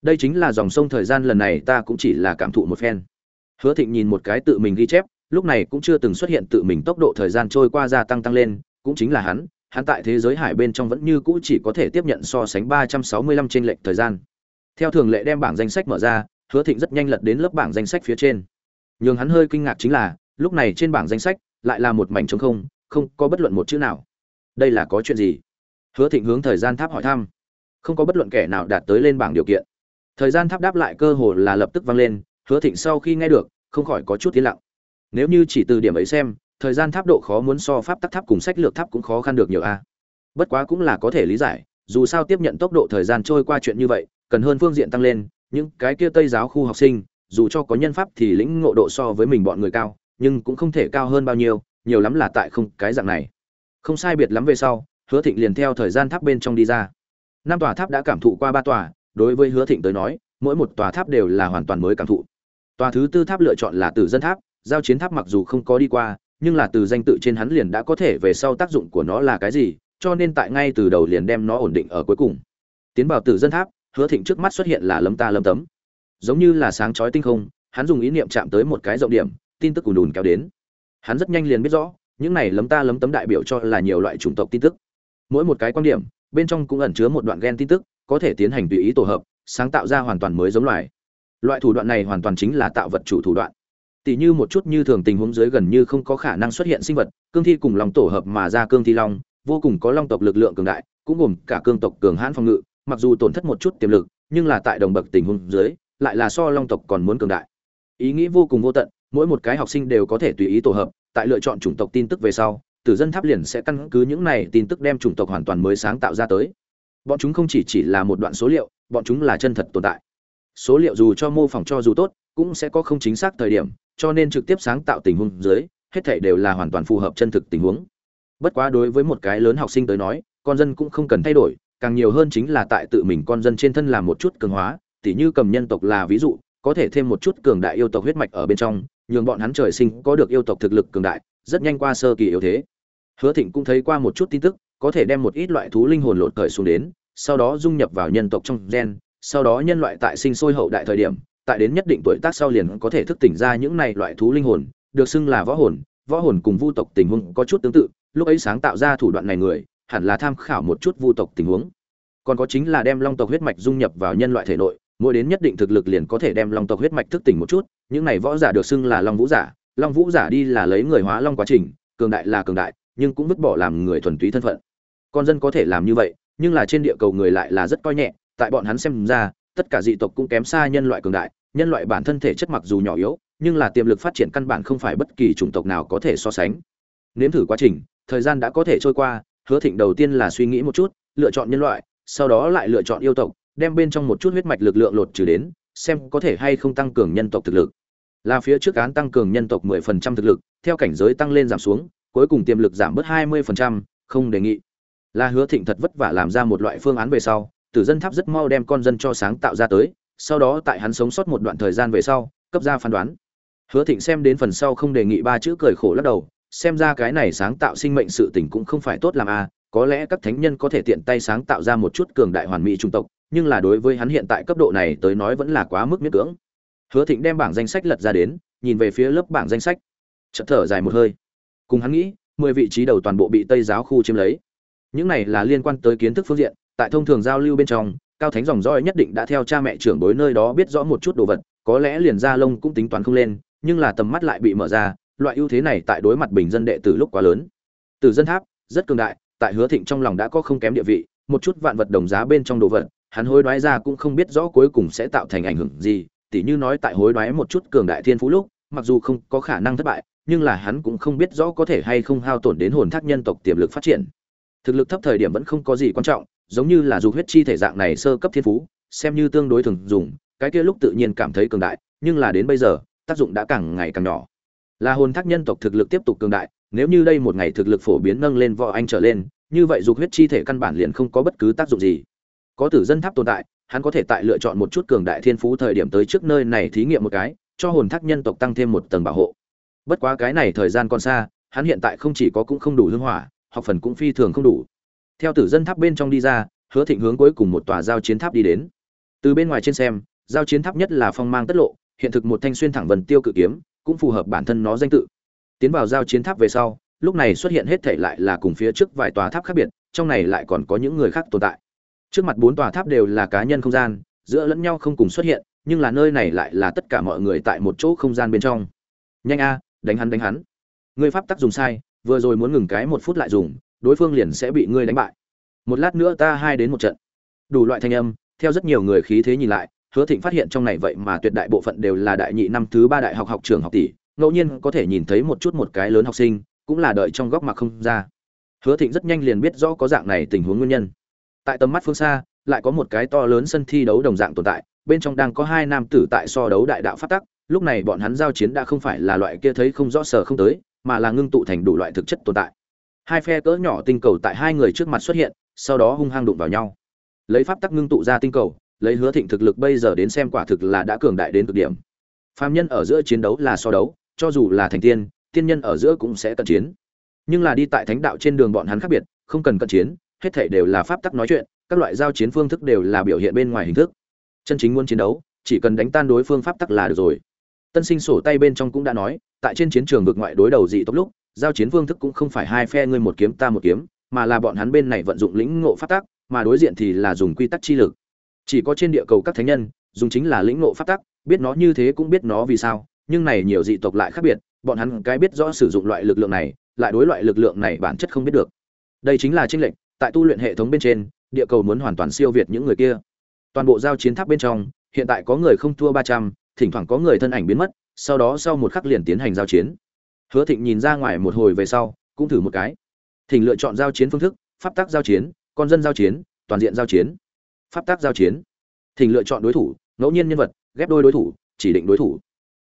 Đây chính là dòng sông thời gian lần này ta cũng chỉ là cảm thụ một phen. Hứa thịnh nhìn một cái tự mình ghi chép, lúc này cũng chưa từng xuất hiện tự mình tốc độ thời gian trôi qua gia tăng tăng lên cũng chính là hắn hắn tại thế giới hải bên trong vẫn như cũ chỉ có thể tiếp nhận so sánh ba trăm sáu mươi lăm trên lệch thời gian. Theo thường lệ đem bảng danh sách mở ra, hứa thịnh rất nhanh lật đến lớp bảng danh sách phía trên. Nhưng hắn hơi kinh ngạc chính là, lúc này trên bảng danh sách lại là một mảnh trống không không có bất luận một chữ nào. Đây là có chuyện gì? Hứa thịnh hướng thời gian tháp hỏi thăm. Không có bất luận kẻ nào đạt tới lên bảng điều kiện. Thời gian tháp đáp lại cơ hồ là lập tức vang lên, hứa thịnh sau khi nghe được, không khỏi có chút tiến lặng. Nếu như chỉ từ điểm ấy xem thời gian tháp độ khó muốn so pháp tắc tháp cùng sách lược tháp cũng khó khăn được nhiều a. Bất quá cũng là có thể lý giải, dù sao tiếp nhận tốc độ thời gian trôi qua chuyện như vậy, cần hơn phương diện tăng lên, những cái kia tây giáo khu học sinh, dù cho có nhân pháp thì lĩnh ngộ độ so với mình bọn người cao, nhưng cũng không thể cao hơn bao nhiêu, nhiều lắm là tại không, cái dạng này. Không sai biệt lắm về sau, hứa thịnh liền theo thời gian tháp bên trong đi ra. Năm tòa tháp đã cảm thụ qua ba tòa, đối với hứa thịnh tới nói, mỗi một tòa tháp đều là hoàn toàn mới cảm thụ. Tòa thứ tư tháp lựa chọn là tử dân tháp, giao chiến tháp mặc dù không có đi qua nhưng là từ danh tự trên hắn liền đã có thể về sau tác dụng của nó là cái gì, cho nên tại ngay từ đầu liền đem nó ổn định ở cuối cùng. Tiến vào tử dân tháp, hứa thịnh trước mắt xuất hiện là lấm ta lấm tấm. Giống như là sáng chói tinh không, hắn dùng ý niệm chạm tới một cái rộng điểm, tin tức ùn ùn kéo đến. Hắn rất nhanh liền biết rõ, những này lấm ta lấm tấm đại biểu cho là nhiều loại chủng tộc tin tức. Mỗi một cái quan điểm, bên trong cũng ẩn chứa một đoạn gen tin tức, có thể tiến hành tùy ý tổ hợp, sáng tạo ra hoàn toàn mới giống loài. Loại thủ đoạn này hoàn toàn chính là tạo vật chủ thủ đoạn tỷ như một chút như thường tình huống dưới gần như không có khả năng xuất hiện sinh vật, cương thi cùng lòng tổ hợp mà ra cương thi long, vô cùng có long tộc lực lượng cường đại, cũng gồm cả cương tộc cường hãn phòng ngự, mặc dù tổn thất một chút tiềm lực, nhưng là tại đồng bậc tình huống dưới, lại là so long tộc còn muốn cường đại. Ý nghĩ vô cùng vô tận, mỗi một cái học sinh đều có thể tùy ý tổ hợp, tại lựa chọn chủng tộc tin tức về sau, tử dân tháp liền sẽ căn cứ những này tin tức đem chủng tộc hoàn toàn mới sáng tạo ra tới. Bọn chúng không chỉ chỉ là một đoạn số liệu, bọn chúng là chân thật tồn tại. Số liệu dù cho mô phỏng cho dù tốt, cũng sẽ có không chính xác thời điểm cho nên trực tiếp sáng tạo tình huống dưới, hết thảy đều là hoàn toàn phù hợp chân thực tình huống. Bất quá đối với một cái lớn học sinh tới nói, con dân cũng không cần thay đổi, càng nhiều hơn chính là tại tự mình con dân trên thân làm một chút cường hóa, tỉ như cầm nhân tộc là ví dụ, có thể thêm một chút cường đại yêu tộc huyết mạch ở bên trong, nhường bọn hắn trời sinh có được yêu tộc thực lực cường đại, rất nhanh qua sơ kỳ yếu thế. Hứa thịnh cũng thấy qua một chút tin tức, có thể đem một ít loại thú linh hồn lột cởi xuống đến, sau đó dung nhập vào nhân tộc trong gen, sau đó nhân loại tại sinh sôi hậu đại thời điểm tại đến nhất định tuổi tác sau liền có thể thức tỉnh ra những này loại thú linh hồn, được xưng là võ hồn. Võ hồn cùng vu tộc tình huống có chút tương tự, lúc ấy sáng tạo ra thủ đoạn này người, hẳn là tham khảo một chút vu tộc tình huống. Còn có chính là đem long tộc huyết mạch dung nhập vào nhân loại thể nội, mỗi đến nhất định thực lực liền có thể đem long tộc huyết mạch thức tỉnh một chút. Những này võ giả được xưng là long vũ giả, long vũ giả đi là lấy người hóa long quá trình, cường đại là cường đại, nhưng cũng vứt bỏ làm người thuần túy thân phận. Con dân có thể làm như vậy, nhưng là trên địa cầu người lại là rất coi nhẹ, tại bọn hắn xem ra, tất cả dị tộc cũng kém xa nhân loại cường đại nhân loại bản thân thể chất mặc dù nhỏ yếu nhưng là tiềm lực phát triển căn bản không phải bất kỳ chủng tộc nào có thể so sánh. Nếm thử quá trình thời gian đã có thể trôi qua hứa thịnh đầu tiên là suy nghĩ một chút lựa chọn nhân loại sau đó lại lựa chọn yêu tộc đem bên trong một chút huyết mạch lực lượng lột trừ đến xem có thể hay không tăng cường nhân tộc thực lực. Là phía trước án tăng cường nhân tộc 10% thực lực theo cảnh giới tăng lên giảm xuống cuối cùng tiềm lực giảm bớt 20%, không đề nghị. Là hứa thịnh thật vất vả làm ra một loại phương án về sau tử dân tháp rất mau đem con dân cho sáng tạo ra tới sau đó tại hắn sống sót một đoạn thời gian về sau cấp ra phán đoán. Hứa thịnh xem đến phần sau không đề nghị ba chữ cười khổ lắc đầu xem ra cái này sáng tạo sinh mệnh sự tình cũng không phải tốt làm a à, có lẽ các thánh nhân có thể tiện tay sáng tạo ra một chút cường đại hoàn mỹ trung tộc nhưng là đối với hắn hiện tại cấp độ này tới nói vẫn là quá mức miễn cưỡng. Hứa thịnh đem bảng danh sách lật ra đến nhìn về phía lớp bảng danh sách. Chợt thở dài một hơi. Cùng hắn nghĩ mười vị trí đầu toàn bộ bị tây giáo khu chiếm lấy. Những này là liên quan tới kiến thức phương diện tại thông thường giao lưu bên trong cao thánh dòng dõi nhất định đã theo cha mẹ trưởng bối nơi đó biết rõ một chút đồ vật, có lẽ liền gia lông cũng tính toán không lên, nhưng là tầm mắt lại bị mở ra, loại ưu thế này tại đối mặt bình dân đệ từ lúc quá lớn. Từ dân tháp, rất cường đại, tại hứa thịnh trong lòng đã có không kém địa vị, một chút vạn vật đồng giá bên trong đồ vật, hắn hối đoái ra cũng không biết rõ cuối cùng sẽ tạo thành ảnh hưởng gì, tỉ như nói tại hối đoái một chút cường đại thiên phú lúc, mặc dù không có khả năng thất bại, nhưng là hắn cũng không biết rõ có thể hay không hao tổn đến hồn thác nhân tộc tiềm lực phát triển. Thực lực thấp thời điểm vẫn không có gì quan trọng giống như là dục huyết chi thể dạng này sơ cấp thiên phú, xem như tương đối thường dùng, cái kia lúc tự nhiên cảm thấy cường đại, nhưng là đến bây giờ, tác dụng đã càng ngày càng nhỏ. Là hồn thác nhân tộc thực lực tiếp tục cường đại, nếu như đây một ngày thực lực phổ biến nâng lên võ anh trở lên, như vậy dục huyết chi thể căn bản liền không có bất cứ tác dụng gì. Có tử dân tháp tồn tại, hắn có thể tại lựa chọn một chút cường đại thiên phú thời điểm tới trước nơi này thí nghiệm một cái, cho hồn thác nhân tộc tăng thêm một tầng bảo hộ. Bất quá cái này thời gian còn xa, hắn hiện tại không chỉ có cũng không đủ lương hỏa, học phần cũng phi thường không đủ theo tử dân tháp bên trong đi ra, hứa thịnh hướng cuối cùng một tòa giao chiến tháp đi đến. Từ bên ngoài trên xem, giao chiến tháp nhất là phong mang tất lộ, hiện thực một thanh xuyên thẳng vần tiêu cự kiếm, cũng phù hợp bản thân nó danh tự. Tiến vào giao chiến tháp về sau, lúc này xuất hiện hết thể lại là cùng phía trước vài tòa tháp khác biệt, trong này lại còn có những người khác tồn tại. Trước mặt bốn tòa tháp đều là cá nhân không gian, giữa lẫn nhau không cùng xuất hiện, nhưng là nơi này lại là tất cả mọi người tại một chỗ không gian bên trong. Nhanh a, đánh hắn đánh hắn. Ngươi pháp tắc dùng sai, vừa rồi muốn ngừng cái một phút lại dùng đối phương liền sẽ bị ngươi đánh bại. Một lát nữa ta hai đến một trận. Đủ loại thanh âm, theo rất nhiều người khí thế nhìn lại, hứa thịnh phát hiện trong này vậy mà tuyệt đại bộ phận đều là đại nhị năm thứ ba đại học học trường học tỷ, ngẫu nhiên có thể nhìn thấy một chút một cái lớn học sinh, cũng là đợi trong góc mà không ra. Hứa thịnh rất nhanh liền biết rõ có dạng này tình huống nguyên nhân. Tại tầm mắt phương xa, lại có một cái to lớn sân thi đấu đồng dạng tồn tại, bên trong đang có hai nam tử tại so đấu đại đạo phát tắc, lúc này bọn hắn giao chiến đã không phải là loại kia thấy không rõ sở không tới, mà là ngưng tụ thành đủ loại thực chất tồn tại hai phe cỡ nhỏ tinh cầu tại hai người trước mặt xuất hiện, sau đó hung hăng đụng vào nhau. Lấy pháp tắc ngưng tụ ra tinh cầu, lấy hứa thịnh thực lực bây giờ đến xem quả thực là đã cường đại đến cực điểm. Phàm nhân ở giữa chiến đấu là so đấu, cho dù là thành tiên tiên nhân ở giữa cũng sẽ cận chiến. Nhưng là đi tại thánh đạo trên đường bọn hắn khác biệt, không cần cận chiến, hết thảy đều là pháp tắc nói chuyện, các loại giao chiến phương thức đều là biểu hiện bên ngoài hình thức. Chân chính muốn chiến đấu, chỉ cần đánh tan đối phương pháp tắc là được rồi. Tân sinh sổ tay bên trong cũng đã nói, tại trên chiến trường vực ngoại đối đầu dị tốc lúc giao chiến phương thức cũng không phải hai phe ngươi một kiếm ta một kiếm, mà là bọn hắn bên này vận dụng lĩnh ngộ pháp tắc, mà đối diện thì là dùng quy tắc chi lực. Chỉ có trên địa cầu các thánh nhân, dùng chính là lĩnh ngộ pháp tắc, biết nó như thế cũng biết nó vì sao, nhưng này nhiều dị tộc lại khác biệt, bọn hắn cái biết rõ sử dụng loại lực lượng này, lại đối loại lực lượng này bản chất không biết được. Đây chính là trinh lệch, tại tu luyện hệ thống bên trên, địa cầu muốn hoàn toàn siêu việt những người kia. Toàn bộ giao chiến tháp bên trong, hiện tại có người không thua ba trăm, thỉnh thoảng có người thân ảnh biến mất, sau đó sau một khắc liền tiến hành giao chiến hứa thịnh nhìn ra ngoài một hồi về sau, cũng thử một cái. Thỉnh lựa chọn giao chiến phương thức, pháp tắc giao chiến, con dân giao chiến, toàn diện giao chiến. Pháp tắc giao chiến. Thỉnh lựa chọn đối thủ, ngẫu nhiên nhân vật, ghép đôi đối thủ, chỉ định đối thủ.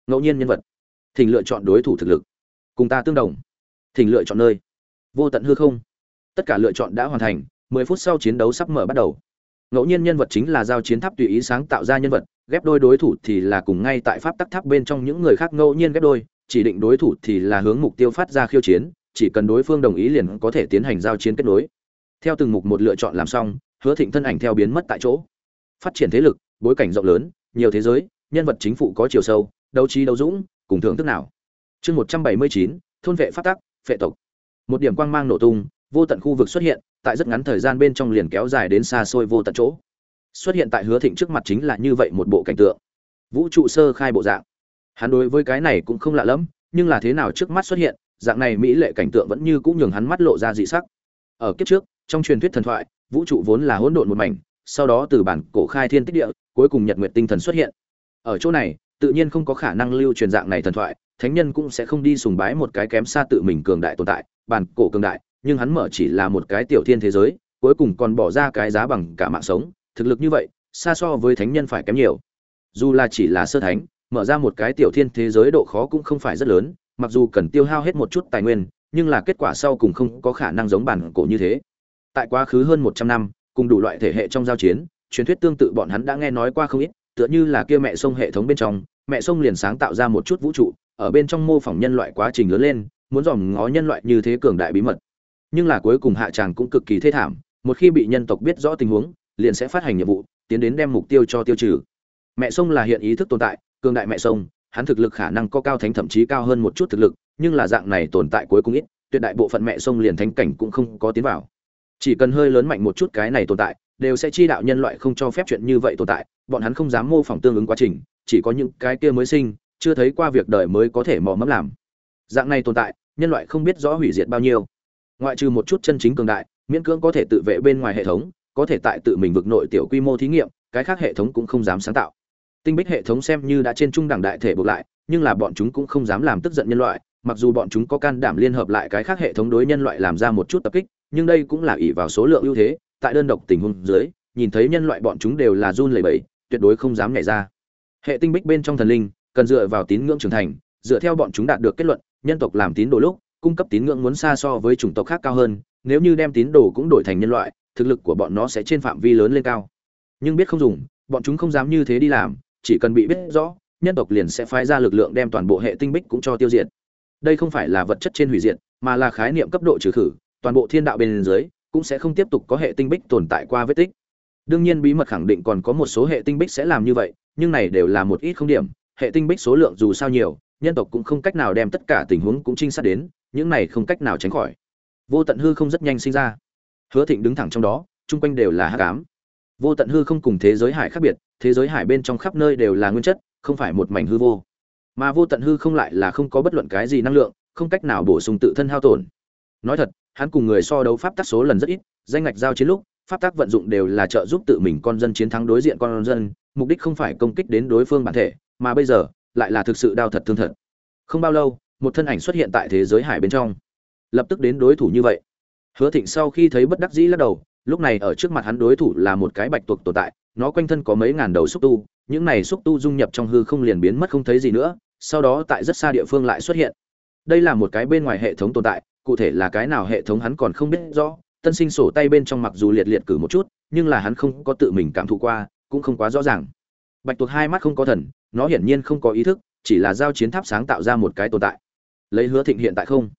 Ngẫu nhiên nhân vật. Thỉnh lựa chọn đối thủ thực lực. Cùng ta tương đồng. Thỉnh lựa chọn nơi. Vô tận hư không. Tất cả lựa chọn đã hoàn thành, mười phút sau chiến đấu sắp mở bắt đầu. Ngẫu nhiên nhân vật chính là giao chiến tháp tùy ý sáng tạo ra nhân vật, ghép đôi đối thủ thì là cùng ngay tại pháp tắc tháp bên trong những người khác ngẫu nhiên ghép đôi chỉ định đối thủ thì là hướng mục tiêu phát ra khiêu chiến, chỉ cần đối phương đồng ý liền có thể tiến hành giao chiến kết nối. Theo từng mục một lựa chọn làm xong, hứa thịnh thân ảnh theo biến mất tại chỗ. Phát triển thế lực, bối cảnh rộng lớn, nhiều thế giới, nhân vật chính phủ có chiều sâu, đấu trí đấu dũng, cùng thưởng thức nào. Chương một trăm bảy mươi chín, thôn vệ phát tắc, phệ tộc. Một điểm quang mang nổ tung, vô tận khu vực xuất hiện, tại rất ngắn thời gian bên trong liền kéo dài đến xa xôi vô tận chỗ. Xuất hiện tại hứa thịnh trước mặt chính là như vậy một bộ cảnh tượng. Vũ trụ sơ khai bộ dạng hắn đối với cái này cũng không lạ lẫm, nhưng là thế nào trước mắt xuất hiện, dạng này mỹ lệ cảnh tượng vẫn như cũng nhường hắn mắt lộ ra dị sắc. Ở kiếp trước, trong truyền thuyết thần thoại, vũ trụ vốn là hỗn độn một mảnh, sau đó từ bản cổ khai thiên tích địa, cuối cùng nhật nguyệt tinh thần xuất hiện. Ở chỗ này, tự nhiên không có khả năng lưu truyền dạng này thần thoại, thánh nhân cũng sẽ không đi sùng bái một cái kém xa tự mình cường đại tồn tại, bản cổ cường đại, nhưng hắn mở chỉ là một cái tiểu thiên thế giới, cuối cùng còn bỏ ra cái giá bằng cả mạng sống, thực lực như vậy, xa so với thánh nhân phải kém nhiều. Dù là chỉ là sơ thánh mở ra một cái tiểu thiên thế giới độ khó cũng không phải rất lớn, mặc dù cần tiêu hao hết một chút tài nguyên, nhưng là kết quả sau cùng không có khả năng giống bản cổ như thế. Tại quá khứ hơn một trăm năm, cùng đủ loại thể hệ trong giao chiến, truyền thuyết tương tự bọn hắn đã nghe nói qua không ít, tựa như là kia mẹ sông hệ thống bên trong, mẹ sông liền sáng tạo ra một chút vũ trụ, ở bên trong mô phỏng nhân loại quá trình lớn lên, muốn dòm ngó nhân loại như thế cường đại bí mật. Nhưng là cuối cùng hạ tràng cũng cực kỳ thê thảm, một khi bị nhân tộc biết rõ tình huống, liền sẽ phát hành nhiệm vụ, tiến đến đem mục tiêu cho tiêu trừ. Mẹ sông là hiện ý thức tồn tại cường đại mẹ sông, hắn thực lực khả năng có cao thánh thậm chí cao hơn một chút thực lực, nhưng là dạng này tồn tại cuối cùng ít, tuyệt đại bộ phận mẹ sông liền thánh cảnh cũng không có tiến vào. Chỉ cần hơi lớn mạnh một chút cái này tồn tại, đều sẽ chi đạo nhân loại không cho phép chuyện như vậy tồn tại, bọn hắn không dám mô phỏng tương ứng quá trình, chỉ có những cái kia mới sinh, chưa thấy qua việc đời mới có thể mò mẫm làm. Dạng này tồn tại, nhân loại không biết rõ hủy diệt bao nhiêu. Ngoại trừ một chút chân chính cường đại, miễn cưỡng có thể tự vệ bên ngoài hệ thống, có thể tại tự mình vực nội tiểu quy mô thí nghiệm, cái khác hệ thống cũng không dám sáng tạo tinh bích hệ thống xem như đã trên trung đẳng đại thể buộc lại, nhưng là bọn chúng cũng không dám làm tức giận nhân loại, mặc dù bọn chúng có can đảm liên hợp lại cái khác hệ thống đối nhân loại làm ra một chút tập kích, nhưng đây cũng là ỷ vào số lượng ưu thế, tại đơn độc tình huống dưới, nhìn thấy nhân loại bọn chúng đều là run lẩy bẩy, tuyệt đối không dám nhảy ra. Hệ tinh bích bên trong thần linh, cần dựa vào tín ngưỡng trưởng thành, dựa theo bọn chúng đạt được kết luận, nhân tộc làm tín đồ lúc, cung cấp tín ngưỡng muốn xa so với chủng tộc khác cao hơn, nếu như đem tín đồ cũng đổi thành nhân loại, thực lực của bọn nó sẽ trên phạm vi lớn lên cao. Nhưng biết không dùng, bọn chúng không dám như thế đi làm chỉ cần bị biết rõ, nhân tộc liền sẽ phái ra lực lượng đem toàn bộ hệ tinh bích cũng cho tiêu diệt. Đây không phải là vật chất trên hủy diệt, mà là khái niệm cấp độ trừ khử, toàn bộ thiên đạo bên dưới cũng sẽ không tiếp tục có hệ tinh bích tồn tại qua vết tích. Đương nhiên bí mật khẳng định còn có một số hệ tinh bích sẽ làm như vậy, nhưng này đều là một ít không điểm, hệ tinh bích số lượng dù sao nhiều, nhân tộc cũng không cách nào đem tất cả tình huống cũng trinh sát đến, những này không cách nào tránh khỏi. Vô tận hư không rất nhanh sinh ra. Hứa thịnh đứng thẳng trong đó, chung quanh đều là hắc ám vô tận hư không cùng thế giới hải khác biệt, thế giới hải bên trong khắp nơi đều là nguyên chất, không phải một mảnh hư vô. Mà vô tận hư không lại là không có bất luận cái gì năng lượng, không cách nào bổ sung tự thân hao tổn. Nói thật, hắn cùng người so đấu pháp tắc số lần rất ít, danh ngạch giao chiến lúc, pháp tắc vận dụng đều là trợ giúp tự mình con dân chiến thắng đối diện con dân, mục đích không phải công kích đến đối phương bản thể, mà bây giờ, lại là thực sự đau thật thương thật. Không bao lâu, một thân ảnh xuất hiện tại thế giới hải bên trong. Lập tức đến đối thủ như vậy. Hứa thịnh sau khi thấy bất đắc dĩ lắc đầu lúc này ở trước mặt hắn đối thủ là một cái bạch tuộc tồn tại, nó quanh thân có mấy ngàn đầu xúc tu, những này xúc tu dung nhập trong hư không liền biến mất không thấy gì nữa, sau đó tại rất xa địa phương lại xuất hiện. Đây là một cái bên ngoài hệ thống tồn tại, cụ thể là cái nào hệ thống hắn còn không biết rõ, tân sinh sổ tay bên trong mặc dù liệt liệt cử một chút, nhưng là hắn không có tự mình cảm thụ qua, cũng không quá rõ ràng. Bạch tuộc hai mắt không có thần, nó hiển nhiên không có ý thức, chỉ là giao chiến tháp sáng tạo ra một cái tồn tại. Lấy hứa thịnh hiện tại không?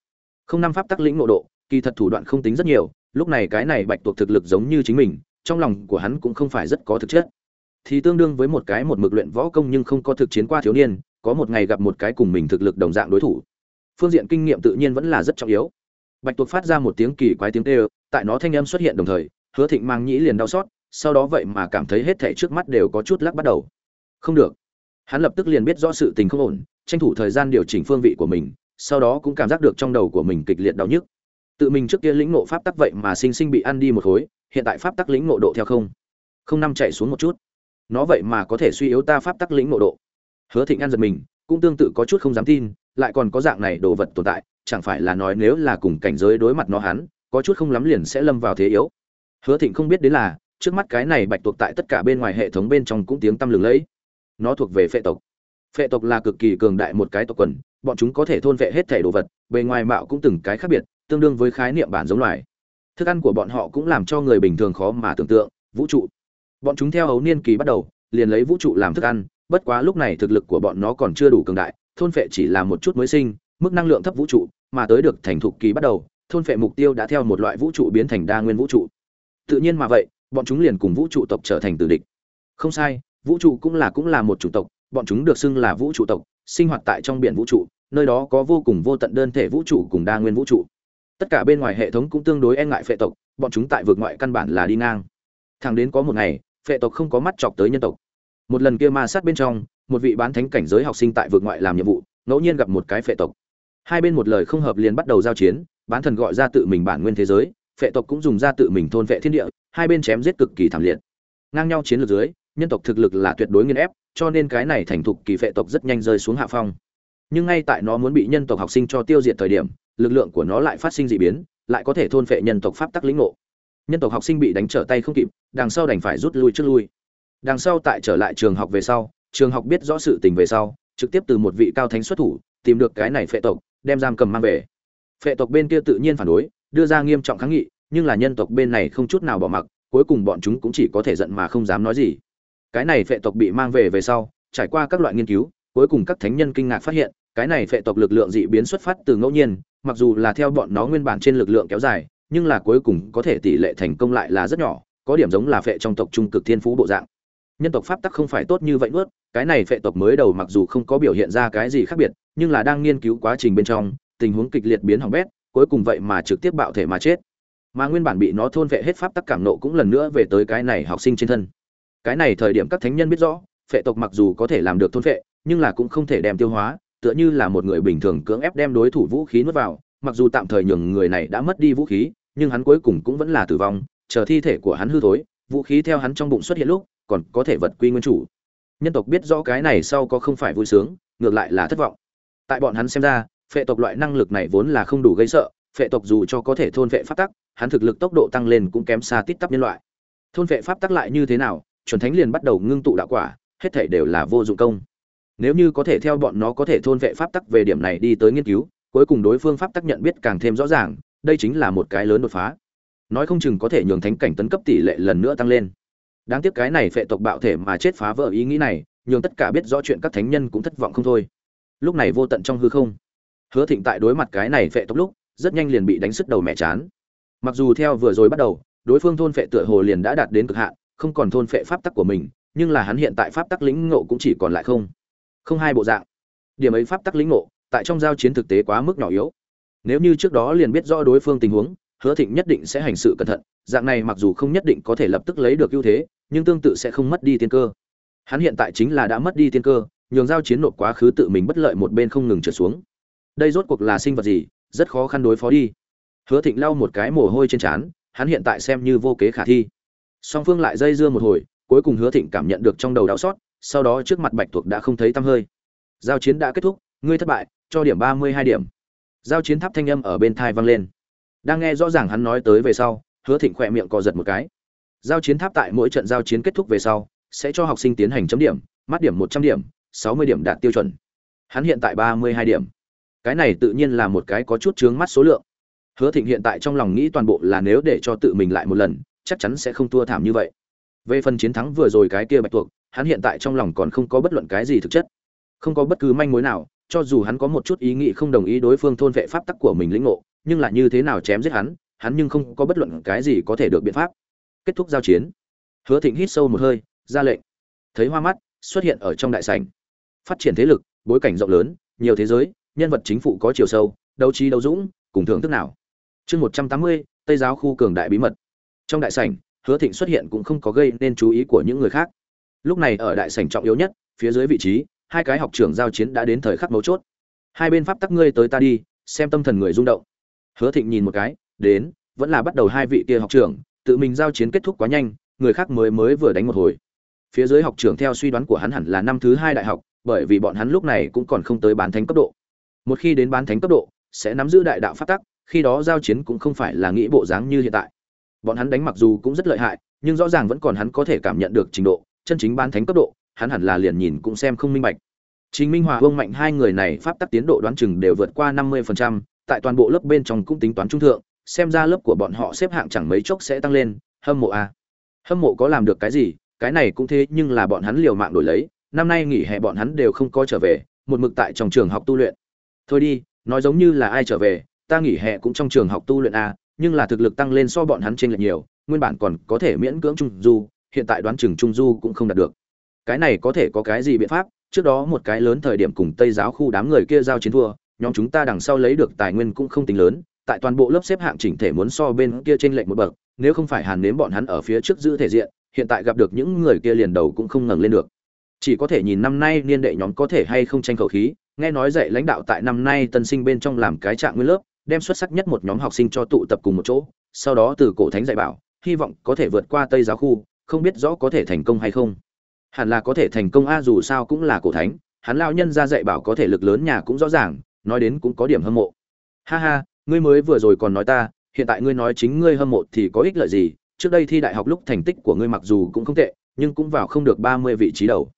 Không năm pháp tắc lĩnh ngộ độ, kỳ thật thủ đoạn không tính rất nhiều lúc này cái này bạch tuộc thực lực giống như chính mình, trong lòng của hắn cũng không phải rất có thực chất. Thì tương đương với một cái một mực luyện võ công nhưng không có thực chiến qua thiếu niên, có một ngày gặp một cái cùng mình thực lực đồng dạng đối thủ. Phương diện kinh nghiệm tự nhiên vẫn là rất trọng yếu. Bạch tuộc phát ra một tiếng kỳ quái tiếng tê tại nó thanh âm xuất hiện đồng thời, hứa thịnh mang nhĩ liền đau xót, sau đó vậy mà cảm thấy hết thảy trước mắt đều có chút lắc bắt đầu. Không được. Hắn lập tức liền biết rõ sự tình không ổn, tranh thủ thời gian điều chỉnh phương vị của mình, sau đó cũng cảm giác được trong đầu của mình kịch liệt đau nhức tự mình trước kia lĩnh ngộ pháp tắc vậy mà sinh sinh bị ăn đi một khối, hiện tại pháp tắc lĩnh ngộ độ theo không. Không năm chạy xuống một chút. Nó vậy mà có thể suy yếu ta pháp tắc lĩnh ngộ độ. Hứa thịnh ăn giật mình, cũng tương tự có chút không dám tin, lại còn có dạng này đồ vật tồn tại, chẳng phải là nói nếu là cùng cảnh giới đối mặt nó hắn, có chút không lắm liền sẽ lâm vào thế yếu. Hứa thịnh không biết đến là, trước mắt cái này bạch tuộc tại tất cả bên ngoài hệ thống bên trong cũng tiếng tăm lừng lẫy. Nó thuộc về phệ tộc. Phệ tộc là cực kỳ cường đại một cái tộc quần, bọn chúng có thể thôn vệ hết thể đồ vật, bề ngoài mạo cũng từng cái khác biệt tương đương với khái niệm bản giống loài. Thức ăn của bọn họ cũng làm cho người bình thường khó mà tưởng tượng. Vũ trụ. Bọn chúng theo hấu niên kỳ bắt đầu, liền lấy vũ trụ làm thức ăn, bất quá lúc này thực lực của bọn nó còn chưa đủ cường đại, thôn phệ chỉ là một chút mới sinh, mức năng lượng thấp vũ trụ, mà tới được thành thục kỳ bắt đầu, thôn phệ mục tiêu đã theo một loại vũ trụ biến thành đa nguyên vũ trụ. Tự nhiên mà vậy, bọn chúng liền cùng vũ trụ tộc trở thành tử địch. Không sai, vũ trụ cũng là cũng là một chủ tộc, bọn chúng được xưng là vũ trụ tộc, sinh hoạt tại trong biển vũ trụ, nơi đó có vô cùng vô tận đơn thể vũ trụ cùng đa nguyên vũ trụ tất cả bên ngoài hệ thống cũng tương đối e ngại phệ tộc, bọn chúng tại vượt ngoại căn bản là đi ngang. Thằng đến có một ngày, phệ tộc không có mắt chọc tới nhân tộc. Một lần kia ma sát bên trong, một vị bán thánh cảnh giới học sinh tại vượt ngoại làm nhiệm vụ, ngẫu nhiên gặp một cái phệ tộc. Hai bên một lời không hợp liền bắt đầu giao chiến, bán thần gọi ra tự mình bản nguyên thế giới, phệ tộc cũng dùng ra tự mình thôn vệ thiên địa, hai bên chém giết cực kỳ thảm liệt. Ngang nhau chiến lược dưới, nhân tộc thực lực là tuyệt đối nghiên ép, cho nên cái này thành thục kỳ phệ tộc rất nhanh rơi xuống hạ phong. Nhưng ngay tại nó muốn bị nhân tộc học sinh cho tiêu diệt thời điểm lực lượng của nó lại phát sinh dị biến, lại có thể thôn phệ nhân tộc pháp tắc lĩnh ngộ. Nhân tộc học sinh bị đánh trở tay không kịp, đằng sau đành phải rút lui trước lui. Đằng sau tại trở lại trường học về sau, trường học biết rõ sự tình về sau, trực tiếp từ một vị cao thánh xuất thủ, tìm được cái này phệ tộc, đem giam cầm mang về. Phệ tộc bên kia tự nhiên phản đối, đưa ra nghiêm trọng kháng nghị, nhưng là nhân tộc bên này không chút nào bỏ mặc, cuối cùng bọn chúng cũng chỉ có thể giận mà không dám nói gì. Cái này phệ tộc bị mang về về sau, trải qua các loại nghiên cứu, cuối cùng các thánh nhân kinh ngạc phát hiện cái này phệ tộc lực lượng dị biến xuất phát từ ngẫu nhiên, mặc dù là theo bọn nó nguyên bản trên lực lượng kéo dài, nhưng là cuối cùng có thể tỷ lệ thành công lại là rất nhỏ, có điểm giống là phệ trong tộc trung cực thiên phú bộ dạng. Nhân tộc pháp tắc không phải tốt như vậy nuốt, cái này phệ tộc mới đầu mặc dù không có biểu hiện ra cái gì khác biệt, nhưng là đang nghiên cứu quá trình bên trong, tình huống kịch liệt biến hỏng bét, cuối cùng vậy mà trực tiếp bạo thể mà chết. Mà nguyên bản bị nó thôn vệ hết pháp tắc cảm nộ cũng lần nữa về tới cái này học sinh trên thân. Cái này thời điểm các thánh nhân biết rõ, phệ tộc mặc dù có thể làm được thôn vệ, nhưng là cũng không thể đem tiêu hóa tựa như là một người bình thường cưỡng ép đem đối thủ vũ khí nuốt vào, mặc dù tạm thời nhường người này đã mất đi vũ khí, nhưng hắn cuối cùng cũng vẫn là tử vong, chờ thi thể của hắn hư thối, vũ khí theo hắn trong bụng xuất hiện lúc, còn có thể vật quy nguyên chủ. Nhân tộc biết rõ cái này sau có không phải vui sướng, ngược lại là thất vọng. Tại bọn hắn xem ra, phệ tộc loại năng lực này vốn là không đủ gây sợ, phệ tộc dù cho có thể thôn vệ pháp tắc, hắn thực lực tốc độ tăng lên cũng kém xa tít tắp nhân loại. Thôn vệ pháp tắc lại như thế nào, chuẩn thánh liền bắt đầu ngưng tụ đạo quả, hết thảy đều là vô dụng công nếu như có thể theo bọn nó có thể thôn vệ pháp tắc về điểm này đi tới nghiên cứu, cuối cùng đối phương pháp tắc nhận biết càng thêm rõ ràng, đây chính là một cái lớn đột phá. Nói không chừng có thể nhường thánh cảnh tấn cấp tỷ lệ lần nữa tăng lên. Đáng tiếc cái này phệ tộc bạo thể mà chết phá vỡ ý nghĩ này, nhường tất cả biết rõ chuyện các thánh nhân cũng thất vọng không thôi. Lúc này vô tận trong hư không, hứa thịnh tại đối mặt cái này phệ tộc lúc, rất nhanh liền bị đánh sức đầu mẹ chán. Mặc dù theo vừa rồi bắt đầu, đối phương thôn phệ tựa hồ liền đã đạt đến cực hạn, không còn thôn phệ pháp tắc của mình, nhưng là hắn hiện tại pháp tắc lĩnh ngộ cũng chỉ còn lại không không hai bộ dạng. Điểm ấy pháp tắc lĩnh ngộ, tại trong giao chiến thực tế quá mức nhỏ yếu. Nếu như trước đó liền biết rõ đối phương tình huống, hứa thịnh nhất định sẽ hành sự cẩn thận, dạng này mặc dù không nhất định có thể lập tức lấy được ưu thế, nhưng tương tự sẽ không mất đi tiên cơ. Hắn hiện tại chính là đã mất đi tiên cơ, nhường giao chiến nộp quá khứ tự mình bất lợi một bên không ngừng trở xuống. Đây rốt cuộc là sinh vật gì, rất khó khăn đối phó đi. Hứa thịnh lau một cái mồ hôi trên trán, hắn hiện tại xem như vô kế khả thi. Song phương lại dây dưa một hồi, cuối cùng hứa thịnh cảm nhận được trong đầu đau xót sau đó trước mặt bạch tuộc đã không thấy tăm hơi. Giao chiến đã kết thúc, ngươi thất bại, cho điểm ba mươi hai điểm. Giao chiến tháp thanh âm ở bên thai vang lên. Đang nghe rõ ràng hắn nói tới về sau, hứa thịnh khỏe miệng cò giật một cái. Giao chiến tháp tại mỗi trận giao chiến kết thúc về sau, sẽ cho học sinh tiến hành chấm điểm, mắt điểm một trăm điểm, sáu mươi điểm đạt tiêu chuẩn. Hắn hiện tại ba mươi hai điểm. Cái này tự nhiên là một cái có chút chướng mắt số lượng. Hứa thịnh hiện tại trong lòng nghĩ toàn bộ là nếu để cho tự mình lại một lần, chắc chắn sẽ không thua thảm như vậy. Về phần chiến thắng vừa rồi cái kia bạch tuộc hắn hiện tại trong lòng còn không có bất luận cái gì thực chất. Không có bất cứ manh mối nào, cho dù hắn có một chút ý nghĩ không đồng ý đối phương thôn vệ pháp tắc của mình lĩnh ngộ, nhưng là như thế nào chém giết hắn hắn nhưng không có bất luận cái gì có thể được biện pháp. Kết thúc giao chiến. Hứa thịnh hít sâu một hơi, ra lệnh. Thấy hoa mắt, xuất hiện ở trong đại sảnh. Phát triển thế lực, bối cảnh rộng lớn, nhiều thế giới, nhân vật chính phủ có chiều sâu, đấu trí đấu dũng, cùng thưởng thức nào. Chương một trăm tám mươi, tây giáo khu cường đại bí mật. Trong đại sảnh, hứa thịnh xuất hiện cũng không có gây nên chú ý của những người khác lúc này ở đại sảnh trọng yếu nhất, phía dưới vị trí, hai cái học trưởng giao chiến đã đến thời khắc mấu chốt. Hai bên pháp tắc ngươi tới ta đi, xem tâm thần người rung động. Hứa thịnh nhìn một cái, đến, vẫn là bắt đầu hai vị kia học trưởng, tự mình giao chiến kết thúc quá nhanh, người khác mới mới vừa đánh một hồi. Phía dưới học trưởng theo suy đoán của hắn hẳn là năm thứ hai đại học, bởi vì bọn hắn lúc này cũng còn không tới bán thánh cấp độ. Một khi đến bán thánh cấp độ, sẽ nắm giữ đại đạo pháp tắc, khi đó giao chiến cũng không phải là nghĩ bộ dáng như hiện tại. Bọn hắn đánh mặc dù cũng rất lợi hại, nhưng rõ ràng vẫn còn hắn có thể cảm nhận được trình độ chân chính bán thánh cấp độ hắn hẳn là liền nhìn cũng xem không minh bạch Trình Minh Hòa Vương Mạnh hai người này pháp tắc tiến độ đoán chừng đều vượt qua 50%, tại toàn bộ lớp bên trong cũng tính toán trung thượng, xem ra lớp của bọn họ xếp hạng chẳng mấy chốc sẽ tăng lên, hâm mộ à. Hâm mộ có làm được cái gì, cái này cũng thế nhưng là bọn hắn liều mạng đổi lấy, năm nay nghỉ hè bọn hắn đều không có trở về, một mực tại trong trường học tu luyện. Thôi đi, nói giống như là ai trở về, ta nghỉ hè cũng trong trường học tu luyện à, nhưng là thực lực tăng lên so bọn hắn trên lệch nhiều, nguyên bản còn có thể miễn cưỡng trung du, hiện tại đoán chừng trung du cũng không đạt được. Cái này có thể có cái gì biện pháp? Trước đó một cái lớn thời điểm cùng Tây giáo khu đám người kia giao chiến thua, nhóm chúng ta đằng sau lấy được tài nguyên cũng không tính lớn, tại toàn bộ lớp xếp hạng chỉnh thể muốn so bên kia trên lệnh một bậc, nếu không phải Hàn Nếm bọn hắn ở phía trước giữ thể diện, hiện tại gặp được những người kia liền đầu cũng không ngẩng lên được. Chỉ có thể nhìn năm nay niên đệ nhóm có thể hay không tranh khẩu khí, nghe nói dạy lãnh đạo tại năm nay tân sinh bên trong làm cái trạng nguyên lớp, đem xuất sắc nhất một nhóm học sinh cho tụ tập cùng một chỗ, sau đó từ cổ thánh dạy bảo, hy vọng có thể vượt qua Tây giáo khu, không biết rõ có thể thành công hay không. Hẳn là có thể thành công a dù sao cũng là cổ thánh, hắn lão nhân ra dạy bảo có thể lực lớn nhà cũng rõ ràng, nói đến cũng có điểm hâm mộ. Ha ha, ngươi mới vừa rồi còn nói ta, hiện tại ngươi nói chính ngươi hâm mộ thì có ích lợi gì? Trước đây thi đại học lúc thành tích của ngươi mặc dù cũng không tệ, nhưng cũng vào không được ba mươi vị trí đầu.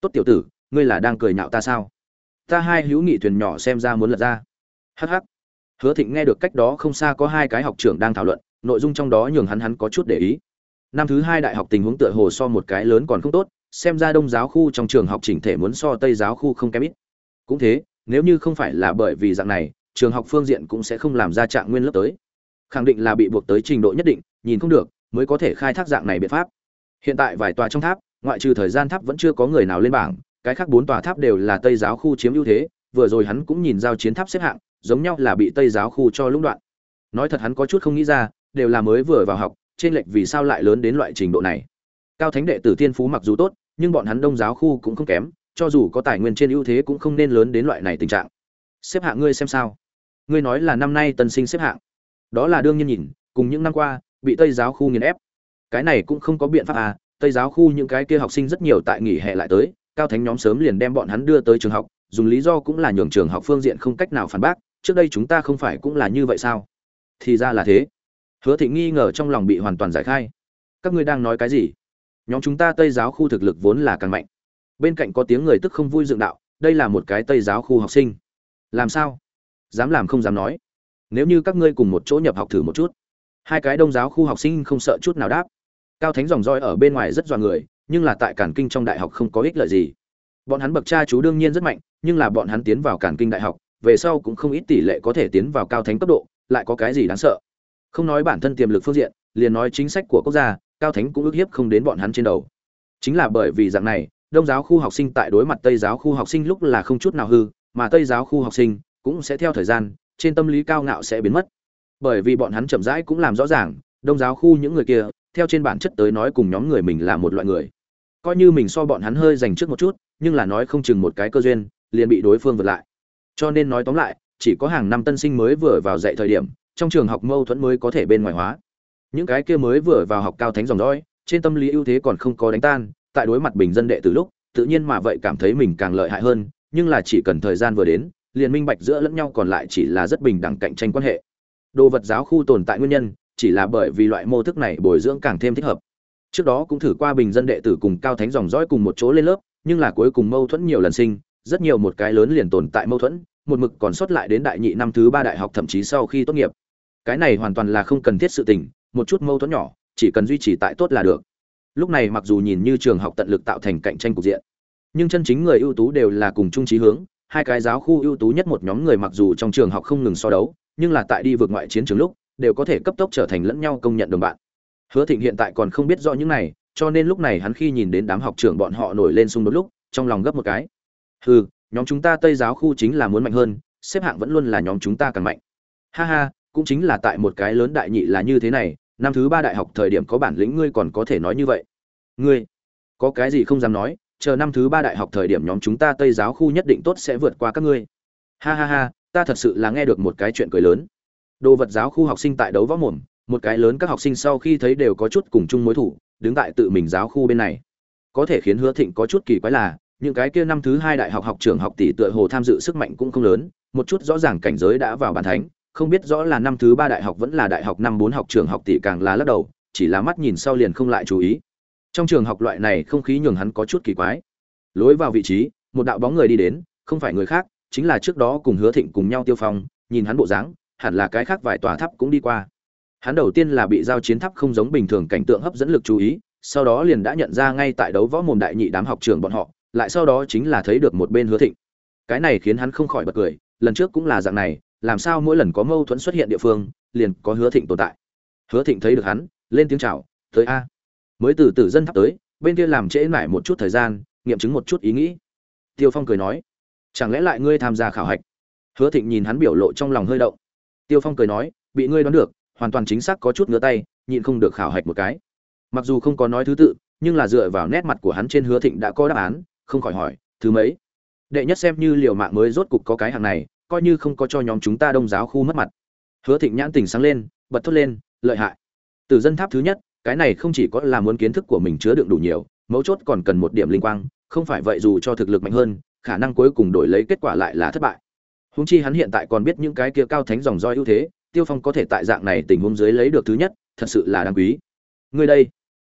Tốt tiểu tử, ngươi là đang cười nhạo ta sao? Ta hai hữu nghị thuyền nhỏ xem ra muốn lật ra. Hắc hắc. Hứa Thịnh nghe được cách đó không xa có hai cái học trưởng đang thảo luận, nội dung trong đó nhường hắn hắn có chút để ý. Năm thứ hai đại học tình huống tựa hồ so một cái lớn còn không tốt, xem ra đông giáo khu trong trường học chỉnh thể muốn so tây giáo khu không kém ít. Cũng thế, nếu như không phải là bởi vì dạng này, trường học phương diện cũng sẽ không làm ra trạng nguyên lớp tới. Khẳng định là bị buộc tới trình độ nhất định, nhìn không được, mới có thể khai thác dạng này biện pháp. Hiện tại vài tòa trong tháp, ngoại trừ thời gian tháp vẫn chưa có người nào lên bảng, cái khác bốn tòa tháp đều là Tây giáo khu chiếm ưu thế, vừa rồi hắn cũng nhìn giao chiến tháp xếp hạng, giống nhau là bị Tây giáo khu cho lũng đoạn. Nói thật hắn có chút không nghĩ ra, đều là mới vừa vào học, trên lệch vì sao lại lớn đến loại trình độ này. Cao thánh đệ tử tiên phú mặc dù tốt, nhưng bọn hắn Đông giáo khu cũng không kém, cho dù có tài nguyên trên ưu thế cũng không nên lớn đến loại này tình trạng. Xếp hạng ngươi xem sao? Ngươi nói là năm nay tân sinh xếp hạng. Đó là đương nhiên nhìn, cùng những năm qua, bị Tây giáo khu nghiền ép. Cái này cũng không có biện pháp à, Tây giáo khu những cái kia học sinh rất nhiều tại nghỉ hè lại tới, cao thánh nhóm sớm liền đem bọn hắn đưa tới trường học dùng lý do cũng là nhường trường học phương diện không cách nào phản bác trước đây chúng ta không phải cũng là như vậy sao thì ra là thế hứa thịnh nghi ngờ trong lòng bị hoàn toàn giải khai. Các ngươi đang nói cái gì? Nhóm chúng ta tây giáo khu thực lực vốn là càng mạnh. Bên cạnh có tiếng người tức không vui dựng đạo, đây là một cái tây giáo khu học sinh. Làm sao? Dám làm không dám nói. Nếu như các ngươi cùng một chỗ nhập học thử một chút. Hai cái đông giáo khu học sinh không sợ chút nào đáp. Cao thánh dòng roi ở bên ngoài rất dọa người, nhưng là tại cản kinh trong đại học không có ích lợi gì. Bọn hắn bậc cha chú đương nhiên rất mạnh, nhưng là bọn hắn tiến vào cản kinh đại học, về sau cũng không ít tỷ lệ có thể tiến vào cao thánh cấp độ, lại có cái gì đáng sợ? Không nói bản thân tiềm lực phương diện, liền nói chính sách của quốc gia, cao thánh cũng ức hiếp không đến bọn hắn trên đầu. Chính là bởi vì dạng này, đông giáo khu học sinh tại đối mặt tây giáo khu học sinh lúc là không chút nào hư, mà tây giáo khu học sinh cũng sẽ theo thời gian, trên tâm lý cao ngạo sẽ biến mất. Bởi vì bọn hắn chậm rãi cũng làm rõ ràng, đông giáo khu những người kia, theo trên bản chất tới nói cùng nhóm người mình là một loại người. Coi như mình so bọn hắn hơi dành trước một chút, nhưng là nói không chừng một cái cơ duyên, liền bị đối phương vượt lại. Cho nên nói tóm lại, chỉ có hàng năm tân sinh mới vừa vào dạy thời điểm trong trường học mâu thuẫn mới có thể bên ngoài hóa. Những cái kia mới vừa vào học cao thánh dòng dõi, trên tâm lý ưu thế còn không có đánh tan, tại đối mặt bình dân đệ từ lúc, tự nhiên mà vậy cảm thấy mình càng lợi hại hơn, nhưng là chỉ cần thời gian vừa đến, liền minh bạch giữa lẫn nhau còn lại chỉ là rất bình đẳng cạnh tranh quan hệ. Đồ vật giáo khu tồn tại nguyên nhân, chỉ là bởi vì loại mô thức này bồi dưỡng càng thêm thích hợp. Trước đó cũng thử qua bình dân đệ tử cùng cao thánh dòng dõi cùng một chỗ lên lớp, nhưng là cuối cùng mâu thuẫn nhiều lần sinh, rất nhiều một cái lớn liền tồn tại mâu thuẫn, một mực còn sót lại đến đại nhị năm thứ ba đại học thậm chí sau khi tốt nghiệp cái này hoàn toàn là không cần thiết sự tình, một chút mâu thuẫn nhỏ, chỉ cần duy trì tại tốt là được. Lúc này mặc dù nhìn như trường học tận lực tạo thành cạnh tranh cục diện, nhưng chân chính người ưu tú đều là cùng chung trí hướng, hai cái giáo khu ưu tú nhất một nhóm người mặc dù trong trường học không ngừng so đấu, nhưng là tại đi vượt ngoại chiến trường lúc, đều có thể cấp tốc trở thành lẫn nhau công nhận đồng bạn. Hứa thịnh hiện tại còn không biết rõ những này, cho nên lúc này hắn khi nhìn đến đám học trưởng bọn họ nổi lên xung đột lúc, trong lòng gấp một cái. Hừ, nhóm chúng ta tây giáo khu chính là muốn mạnh hơn, xếp hạng vẫn luôn là nhóm chúng ta càng mạnh. Ha ha cũng chính là tại một cái lớn đại nhị là như thế này, năm thứ ba đại học thời điểm có bản lĩnh ngươi còn có thể nói như vậy. Ngươi, có cái gì không dám nói, chờ năm thứ ba đại học thời điểm nhóm chúng ta tây giáo khu nhất định tốt sẽ vượt qua các ngươi. Ha ha ha, ta thật sự là nghe được một cái chuyện cười lớn. Đồ vật giáo khu học sinh tại đấu võ mồm, một cái lớn các học sinh sau khi thấy đều có chút cùng chung mối thủ, đứng tại tự mình giáo khu bên này. Có thể khiến hứa thịnh có chút kỳ quái là, những cái kia năm thứ hai đại học học trường học tỷ tựa hồ tham dự sức mạnh cũng không lớn, một chút rõ ràng cảnh giới đã vào bàn thánh không biết rõ là năm thứ ba đại học vẫn là đại học năm bốn học trường học tỷ càng là lắc đầu, chỉ là mắt nhìn sau liền không lại chú ý. Trong trường học loại này không khí nhường hắn có chút kỳ quái. Lối vào vị trí, một đạo bóng người đi đến, không phải người khác, chính là trước đó cùng hứa thịnh cùng nhau tiêu phong, nhìn hắn bộ dáng, hẳn là cái khác vài tòa tháp cũng đi qua. Hắn đầu tiên là bị giao chiến tháp không giống bình thường cảnh tượng hấp dẫn lực chú ý, sau đó liền đã nhận ra ngay tại đấu võ mồm đại nhị đám học trường bọn họ, lại sau đó chính là thấy được một bên hứa thịnh. Cái này khiến hắn không khỏi bật cười, lần trước cũng là dạng này làm sao mỗi lần có mâu thuẫn xuất hiện địa phương, liền có hứa thịnh tồn tại. Hứa thịnh thấy được hắn, lên tiếng chào, tới a. Mới từ từ dân thắp tới, bên kia làm trễ lại một chút thời gian, nghiệm chứng một chút ý nghĩ. Tiêu phong cười nói, chẳng lẽ lại ngươi tham gia khảo hạch? Hứa thịnh nhìn hắn biểu lộ trong lòng hơi động. Tiêu phong cười nói, bị ngươi đoán được, hoàn toàn chính xác có chút ngứa tay, nhịn không được khảo hạch một cái. Mặc dù không có nói thứ tự, nhưng là dựa vào nét mặt của hắn trên hứa thịnh đã có đáp án, không khỏi hỏi, thứ mấy? Đệ nhất xem như liều mạng mới rốt cục có cái hàng này coi như không có cho nhóm chúng ta đông giáo khu mất mặt. Hứa thịnh nhãn tình sáng lên, bật thốt lên, lợi hại. Từ dân tháp thứ nhất, cái này không chỉ có là muốn kiến thức của mình chứa đựng đủ nhiều, mấu chốt còn cần một điểm linh quang, không phải vậy dù cho thực lực mạnh hơn, khả năng cuối cùng đổi lấy kết quả lại là thất bại. Húng chi hắn hiện tại còn biết những cái kia cao thánh dòng roi ưu thế, tiêu phong có thể tại dạng này tình huống dưới lấy được thứ nhất, thật sự là đáng quý. Ngươi đây,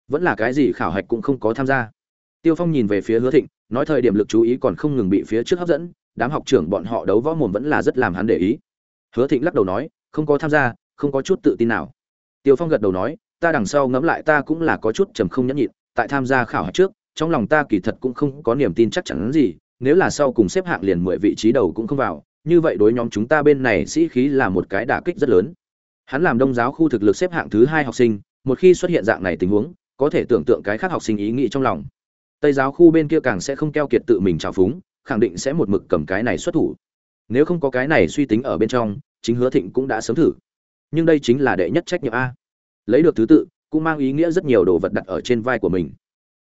vẫn là cái gì khảo hạch cũng không có tham gia. Tiêu phong nhìn về phía hứa thịnh, nói thời điểm lực chú ý còn không ngừng bị phía trước hấp dẫn đám học trưởng bọn họ đấu võ mồm vẫn là rất làm hắn để ý. Hứa thịnh lắc đầu nói, không có tham gia, không có chút tự tin nào. Tiêu phong gật đầu nói, ta đằng sau ngẫm lại ta cũng là có chút trầm không nhẫn nhịn, tại tham gia khảo hạch trước, trong lòng ta kỳ thật cũng không có niềm tin chắc chắn gì, nếu là sau cùng xếp hạng liền mười vị trí đầu cũng không vào, như vậy đối nhóm chúng ta bên này sĩ khí là một cái đả kích rất lớn. Hắn làm đông giáo khu thực lực xếp hạng thứ hai học sinh, một khi xuất hiện dạng này tình huống, có thể tưởng tượng cái khác học sinh ý nghĩ trong lòng. Tây giáo khu bên kia càng sẽ không keo kiệt tự mình trào phúng khẳng định sẽ một mực cầm cái này xuất thủ. Nếu không có cái này suy tính ở bên trong, chính hứa thịnh cũng đã sớm thử. Nhưng đây chính là đệ nhất trách nhiệm a. Lấy được thứ tự, cũng mang ý nghĩa rất nhiều đồ vật đặt ở trên vai của mình.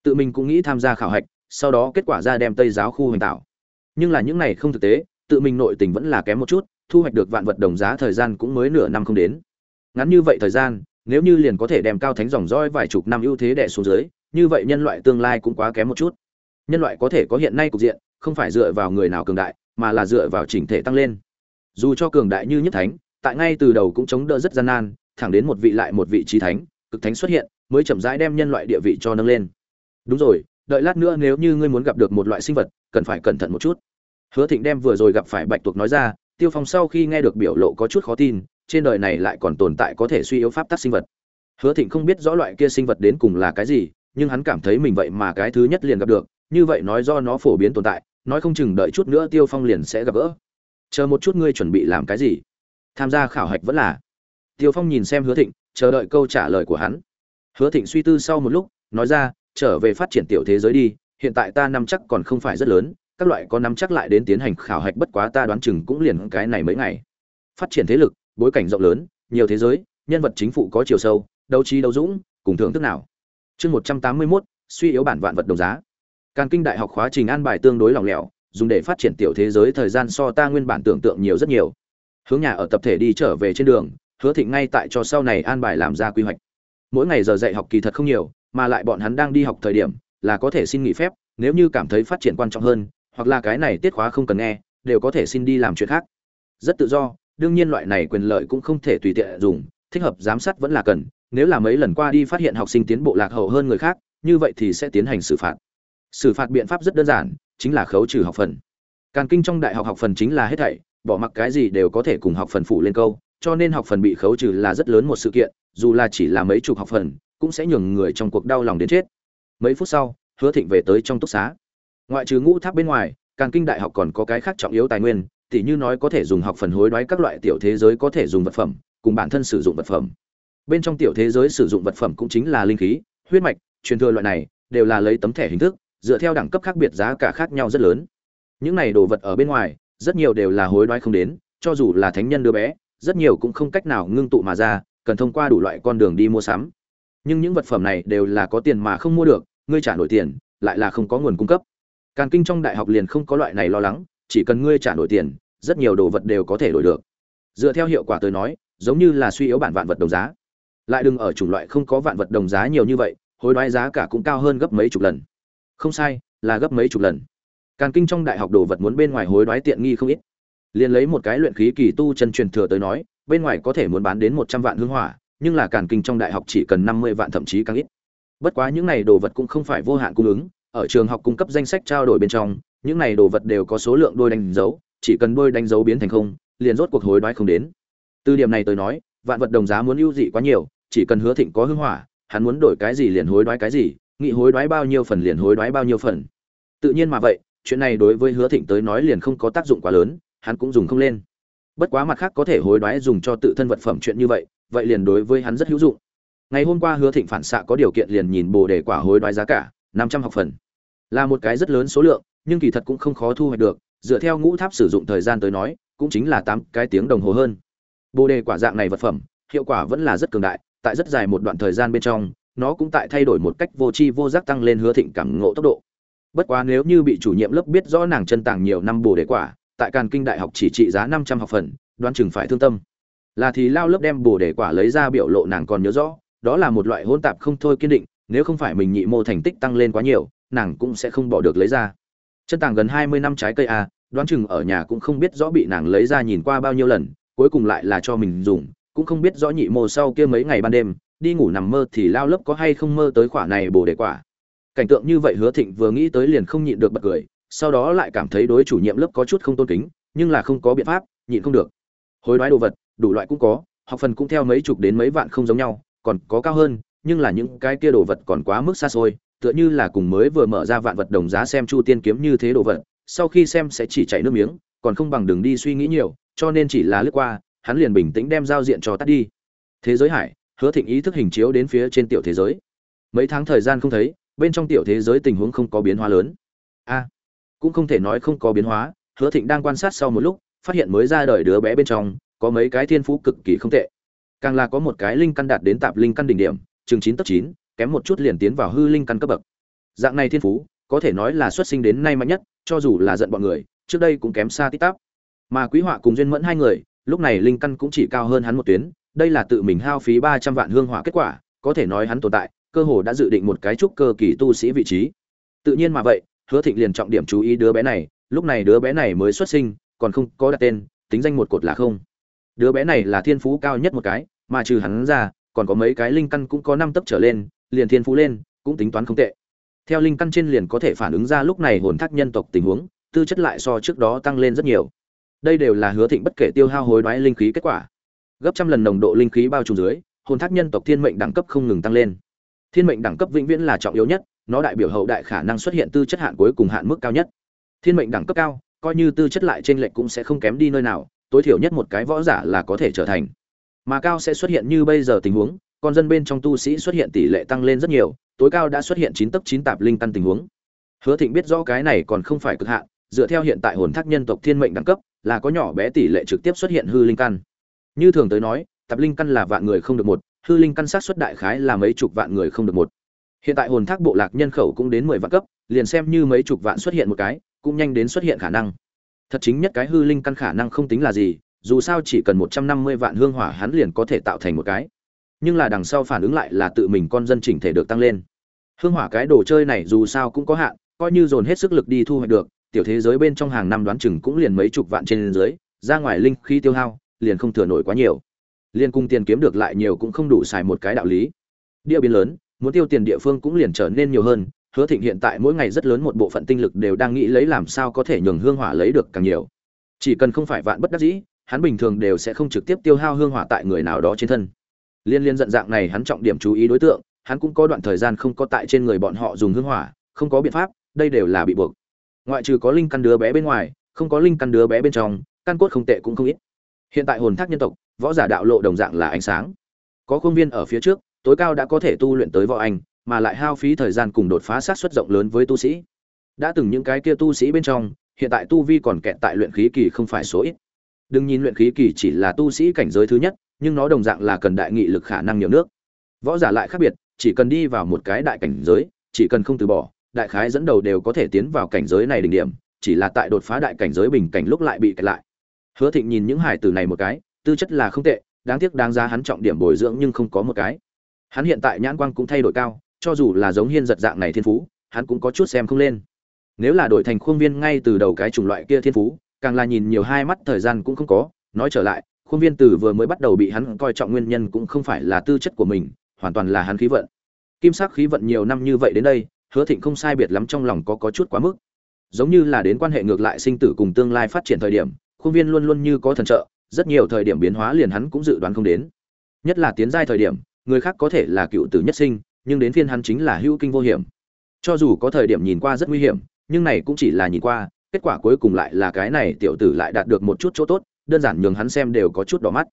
Tự mình cũng nghĩ tham gia khảo hạch, sau đó kết quả ra đem tây giáo khu hoành tạo. Nhưng là những này không thực tế, tự mình nội tình vẫn là kém một chút, thu hoạch được vạn vật đồng giá thời gian cũng mới nửa năm không đến. Ngắn như vậy thời gian, nếu như liền có thể đem cao thánh dòng roi vài chục năm ưu thế đẻ xuống dưới, như vậy nhân loại tương lai cũng quá kém một chút. Nhân loại có thể có hiện nay cục diện không phải dựa vào người nào cường đại, mà là dựa vào chỉnh thể tăng lên. Dù cho cường đại như nhất thánh, tại ngay từ đầu cũng chống đỡ rất gian nan, thẳng đến một vị lại một vị trí thánh, cực thánh xuất hiện, mới chậm rãi đem nhân loại địa vị cho nâng lên. Đúng rồi, đợi lát nữa nếu như ngươi muốn gặp được một loại sinh vật, cần phải cẩn thận một chút. Hứa thịnh đem vừa rồi gặp phải bạch tuộc nói ra, tiêu phong sau khi nghe được biểu lộ có chút khó tin, trên đời này lại còn tồn tại có thể suy yếu pháp tắc sinh vật. Hứa thịnh không biết rõ loại kia sinh vật đến cùng là cái gì, nhưng hắn cảm thấy mình vậy mà cái thứ nhất liền gặp được, như vậy nói do nó phổ biến tồn tại nói không chừng đợi chút nữa tiêu phong liền sẽ gặp gỡ. Chờ một chút ngươi chuẩn bị làm cái gì? Tham gia khảo hạch vẫn là. Tiêu phong nhìn xem hứa thịnh, chờ đợi câu trả lời của hắn. Hứa thịnh suy tư sau một lúc, nói ra, trở về phát triển tiểu thế giới đi, hiện tại ta nắm chắc còn không phải rất lớn, các loại có nắm chắc lại đến tiến hành khảo hạch bất quá ta đoán chừng cũng liền cái này mấy ngày. Phát triển thế lực, bối cảnh rộng lớn, nhiều thế giới, nhân vật chính phủ có chiều sâu, đấu trí đấu dũng, cùng thưởng thức nào. Chương một trăm tám mươi mốt, suy yếu bản vạn vật đồng giá càn kinh đại học khóa trình an bài tương đối lỏng lẻo, dùng để phát triển tiểu thế giới thời gian so ta nguyên bản tưởng tượng nhiều rất nhiều. Hướng nhà ở tập thể đi trở về trên đường, hứa thịnh ngay tại cho sau này an bài làm ra quy hoạch. Mỗi ngày giờ dạy học kỳ thật không nhiều, mà lại bọn hắn đang đi học thời điểm, là có thể xin nghỉ phép, nếu như cảm thấy phát triển quan trọng hơn, hoặc là cái này tiết khóa không cần nghe, đều có thể xin đi làm chuyện khác. Rất tự do, đương nhiên loại này quyền lợi cũng không thể tùy tiện dùng, thích hợp giám sát vẫn là cần, nếu là mấy lần qua đi phát hiện học sinh tiến bộ lạc hậu hơn người khác, như vậy thì sẽ tiến hành xử phạt xử phạt biện pháp rất đơn giản, chính là khấu trừ học phần. Càn kinh trong đại học học phần chính là hết thảy, bỏ mặc cái gì đều có thể cùng học phần phụ lên câu, cho nên học phần bị khấu trừ là rất lớn một sự kiện, dù là chỉ là mấy chục học phần, cũng sẽ nhường người trong cuộc đau lòng đến chết. Mấy phút sau, hứa thịnh về tới trong túc xá. Ngoại trừ ngũ tháp bên ngoài càn kinh đại học còn có cái khác trọng yếu tài nguyên, tỉ như nói có thể dùng học phần hối đoái các loại tiểu thế giới có thể dùng vật phẩm, cùng bản thân sử dụng vật phẩm. Bên trong tiểu thế giới sử dụng vật phẩm cũng chính là linh khí, huyết mạch, truyền thừa loại này, đều là lấy tấm thẻ hình thức dựa theo đẳng cấp khác biệt giá cả khác nhau rất lớn. Những này đồ vật ở bên ngoài, rất nhiều đều là hối đoái không đến, cho dù là thánh nhân đứa bé, rất nhiều cũng không cách nào ngưng tụ mà ra, cần thông qua đủ loại con đường đi mua sắm. Nhưng những vật phẩm này đều là có tiền mà không mua được, ngươi trả nổi tiền, lại là không có nguồn cung cấp. Càn kinh trong đại học liền không có loại này lo lắng, chỉ cần ngươi trả nổi tiền, rất nhiều đồ vật đều có thể đổi được. Dựa theo hiệu quả tới nói, giống như là suy yếu bản vạn vật đồng giá. Lại đừng ở chủng loại không có vạn vật đồng giá nhiều như vậy, hối đoái giá cả cũng cao hơn gấp mấy chục lần không sai, là gấp mấy chục lần. Càn kinh trong đại học đồ vật muốn bên ngoài hối đoái tiện nghi không ít. Liền lấy một cái luyện khí kỳ tu chân truyền thừa tới nói, bên ngoài có thể muốn bán đến một trăm vạn hương hỏa, nhưng là càn kinh trong đại học chỉ cần năm mươi vạn thậm chí càng ít. Bất quá những này đồ vật cũng không phải vô hạn cung ứng, ở trường học cung cấp danh sách trao đổi bên trong, những này đồ vật đều có số lượng đôi đánh dấu, chỉ cần đôi đánh dấu biến thành không, liền rốt cuộc hối đoái không đến. Từ điểm này tôi nói, vạn vật đồng giá muốn ưu dị quá nhiều, chỉ cần hứa thịnh có hưng hỏa, hắn muốn đổi cái gì liền hối đoái cái gì nghị hối đoái bao nhiêu phần liền hối đoái bao nhiêu phần. Tự nhiên mà vậy, chuyện này đối với hứa thịnh tới nói liền không có tác dụng quá lớn, hắn cũng dùng không lên. Bất quá mặt khác có thể hối đoái dùng cho tự thân vật phẩm chuyện như vậy vậy liền đối với hắn rất hữu dụng. Ngày hôm qua hứa thịnh phản xạ có điều kiện liền nhìn bồ đề quả hối đoái giá cả, năm trăm học phần. Là một cái rất lớn số lượng, nhưng kỳ thật cũng không khó thu hoạch được, dựa theo ngũ tháp sử dụng thời gian tới nói, cũng chính là tám cái tiếng đồng hồ hơn. Bồ đề quả dạng này vật phẩm, hiệu quả vẫn là rất cường đại, tại rất dài một đoạn thời gian bên trong nó cũng tại thay đổi một cách vô tri vô giác tăng lên hứa thịnh cảm ngộ tốc độ. Bất quá nếu như bị chủ nhiệm lớp biết rõ nàng chân tàng nhiều năm bồ đề quả, tại càn kinh đại học chỉ trị giá năm trăm học phần, đoán chừng phải thương tâm. Là thì lao lớp đem bồ đề quả lấy ra biểu lộ nàng còn nhớ rõ, đó là một loại hôn tạp không thôi kiên định, nếu không phải mình nhị mô thành tích tăng lên quá nhiều, nàng cũng sẽ không bỏ được lấy ra. Chân tàng gần hai mươi năm trái cây a đoán chừng ở nhà cũng không biết rõ bị nàng lấy ra nhìn qua bao nhiêu lần, cuối cùng lại là cho mình dùng, cũng không biết rõ nhị mô sau kia mấy ngày ban đêm đi ngủ nằm mơ thì lao lớp có hay không mơ tới quả này bồ đề quả. Cảnh tượng như vậy hứa thịnh vừa nghĩ tới liền không nhịn được bật cười, sau đó lại cảm thấy đối chủ nhiệm lớp có chút không tôn kính, nhưng là không có biện pháp, nhịn không được. Hối đoái đồ vật, đủ loại cũng có, học phần cũng theo mấy chục đến mấy vạn không giống nhau, còn có cao hơn, nhưng là những cái kia đồ vật còn quá mức xa xôi, tựa như là cùng mới vừa mở ra vạn vật đồng giá xem chu tiên kiếm như thế đồ vật, sau khi xem sẽ chỉ chảy nước miếng, còn không bằng đường đi suy nghĩ nhiều, cho nên chỉ là lướt qua, hắn liền bình tĩnh đem giao diện cho tắt đi. Thế giới hải hứa thịnh ý thức hình chiếu đến phía trên tiểu thế giới. Mấy tháng thời gian không thấy, bên trong tiểu thế giới tình huống không có biến hóa lớn. A, cũng không thể nói không có biến hóa, hứa thịnh đang quan sát sau một lúc, phát hiện mới ra đời đứa bé bên trong, có mấy cái thiên phú cực kỳ không tệ. Càng là có một cái linh căn đạt đến tạp linh căn đỉnh điểm, chừng chín tấp chín, kém một chút liền tiến vào hư linh căn cấp bậc. Dạng này thiên phú, có thể nói là xuất sinh đến nay mạnh nhất, cho dù là giận bọn người, trước đây cũng kém xa tít tắp. Mà quý họa cùng duyên mẫn hai người, lúc này linh căn cũng chỉ cao hơn hắn một tuyến đây là tự mình hao phí ba trăm vạn hương hỏa kết quả, có thể nói hắn tồn tại, cơ hồ đã dự định một cái trúc cơ kỳ tu sĩ vị trí. Tự nhiên mà vậy, hứa thịnh liền trọng điểm chú ý đứa bé này, lúc này đứa bé này mới xuất sinh, còn không có đặt tên, tính danh một cột là không. Đứa bé này là thiên phú cao nhất một cái, mà trừ hắn ra, còn có mấy cái linh căn cũng có năm tấc trở lên, liền thiên phú lên, cũng tính toán không tệ. Theo linh căn trên liền có thể phản ứng ra lúc này hồn thác nhân tộc tình huống, tư chất lại so trước đó tăng lên rất nhiều. Đây đều là hứa thịnh bất kể tiêu hao hối đoái linh khí kết quả gấp trăm lần nồng độ linh khí bao trùm dưới, hồn thác nhân tộc thiên mệnh đẳng cấp không ngừng tăng lên. Thiên mệnh đẳng cấp vĩnh viễn là trọng yếu nhất, nó đại biểu hậu đại khả năng xuất hiện tư chất hạn cuối cùng hạn mức cao nhất. Thiên mệnh đẳng cấp cao, coi như tư chất lại trên lệch cũng sẽ không kém đi nơi nào, tối thiểu nhất một cái võ giả là có thể trở thành. Mà cao sẽ xuất hiện như bây giờ tình huống, con dân bên trong tu sĩ xuất hiện tỷ lệ tăng lên rất nhiều, tối cao đã xuất hiện chín tấc chín tạp linh căn tình huống. Hứa thịnh biết rõ cái này còn không phải cực hạn, dựa theo hiện tại hồn thác nhân tộc thiên mệnh đẳng cấp, là có nhỏ bé tỷ lệ trực tiếp xuất hiện hư linh căn như thường tới nói tạp linh căn là vạn người không được một, hư linh căn sát xuất đại khái là mấy chục vạn người không được một. Hiện tại hồn thác bộ lạc nhân khẩu cũng đến mười vạn cấp, liền xem như mấy chục vạn xuất hiện một cái, cũng nhanh đến xuất hiện khả năng. Thật chính nhất cái hư linh căn khả năng không tính là gì, dù sao chỉ cần một trăm năm mươi vạn hương hỏa hắn liền có thể tạo thành một cái. Nhưng là đằng sau phản ứng lại là tự mình con dân chỉnh thể được tăng lên. Hương hỏa cái đồ chơi này dù sao cũng có hạn, coi như dồn hết sức lực đi thu hoạch được, tiểu thế giới bên trong hàng năm đoán chừng cũng liền mấy chục vạn trên dưới, ra ngoài linh khí tiêu hao liền không thừa nổi quá nhiều. Liên cung tiền kiếm được lại nhiều cũng không đủ xài một cái đạo lý. Địa biến lớn, muốn tiêu tiền địa phương cũng liền trở nên nhiều hơn, hứa thịnh hiện tại mỗi ngày rất lớn một bộ phận tinh lực đều đang nghĩ lấy làm sao có thể nhường hương hỏa lấy được càng nhiều. Chỉ cần không phải vạn bất đắc dĩ, hắn bình thường đều sẽ không trực tiếp tiêu hao hương hỏa tại người nào đó trên thân. Liên liên giận dạng này hắn trọng điểm chú ý đối tượng, hắn cũng có đoạn thời gian không có tại trên người bọn họ dùng hương hỏa, không có biện pháp, đây đều là bị buộc. Ngoại trừ có linh căn đứa bé bên ngoài, không có linh căn đứa bé bên trong, căn cốt không tệ cũng không ít hiện tại hồn thác nhân tộc, võ giả đạo lộ đồng dạng là ánh sáng. Có khuôn viên ở phía trước, tối cao đã có thể tu luyện tới võ anh, mà lại hao phí thời gian cùng đột phá sát xuất rộng lớn với tu sĩ. Đã từng những cái kia tu sĩ bên trong, hiện tại tu vi còn kẹt tại luyện khí kỳ không phải số ít. Đừng nhìn luyện khí kỳ chỉ là tu sĩ cảnh giới thứ nhất, nhưng nó đồng dạng là cần đại nghị lực khả năng nhiều nước. Võ giả lại khác biệt, chỉ cần đi vào một cái đại cảnh giới, chỉ cần không từ bỏ, đại khái dẫn đầu đều có thể tiến vào cảnh giới này đỉnh điểm, chỉ là tại đột phá đại cảnh giới bình cảnh lúc lại bị kẹt lại hứa thịnh nhìn những hải tử này một cái, tư chất là không tệ, đáng tiếc đáng giá hắn trọng điểm bồi dưỡng nhưng không có một cái. Hắn hiện tại nhãn quang cũng thay đổi cao, cho dù là giống hiên giật dạng này thiên phú, hắn cũng có chút xem không lên. Nếu là đổi thành khuôn viên ngay từ đầu cái chủng loại kia thiên phú, càng là nhìn nhiều hai mắt thời gian cũng không có. Nói trở lại, khuôn viên tử vừa mới bắt đầu bị hắn coi trọng nguyên nhân cũng không phải là tư chất của mình, hoàn toàn là hắn khí vận. Kim sắc khí vận nhiều năm như vậy đến đây, hứa thịnh không sai biệt lắm trong lòng có có chút quá mức. Giống như là đến quan hệ ngược lại sinh tử cùng tương lai phát triển thời điểm khuôn viên luôn luôn như có thần trợ, rất nhiều thời điểm biến hóa liền hắn cũng dự đoán không đến. Nhất là tiến giai thời điểm, người khác có thể là cựu tử nhất sinh, nhưng đến phiên hắn chính là hữu kinh vô hiểm. Cho dù có thời điểm nhìn qua rất nguy hiểm, nhưng này cũng chỉ là nhìn qua, kết quả cuối cùng lại là cái này tiểu tử lại đạt được một chút chỗ tốt, đơn giản nhường hắn xem đều có chút đỏ mắt.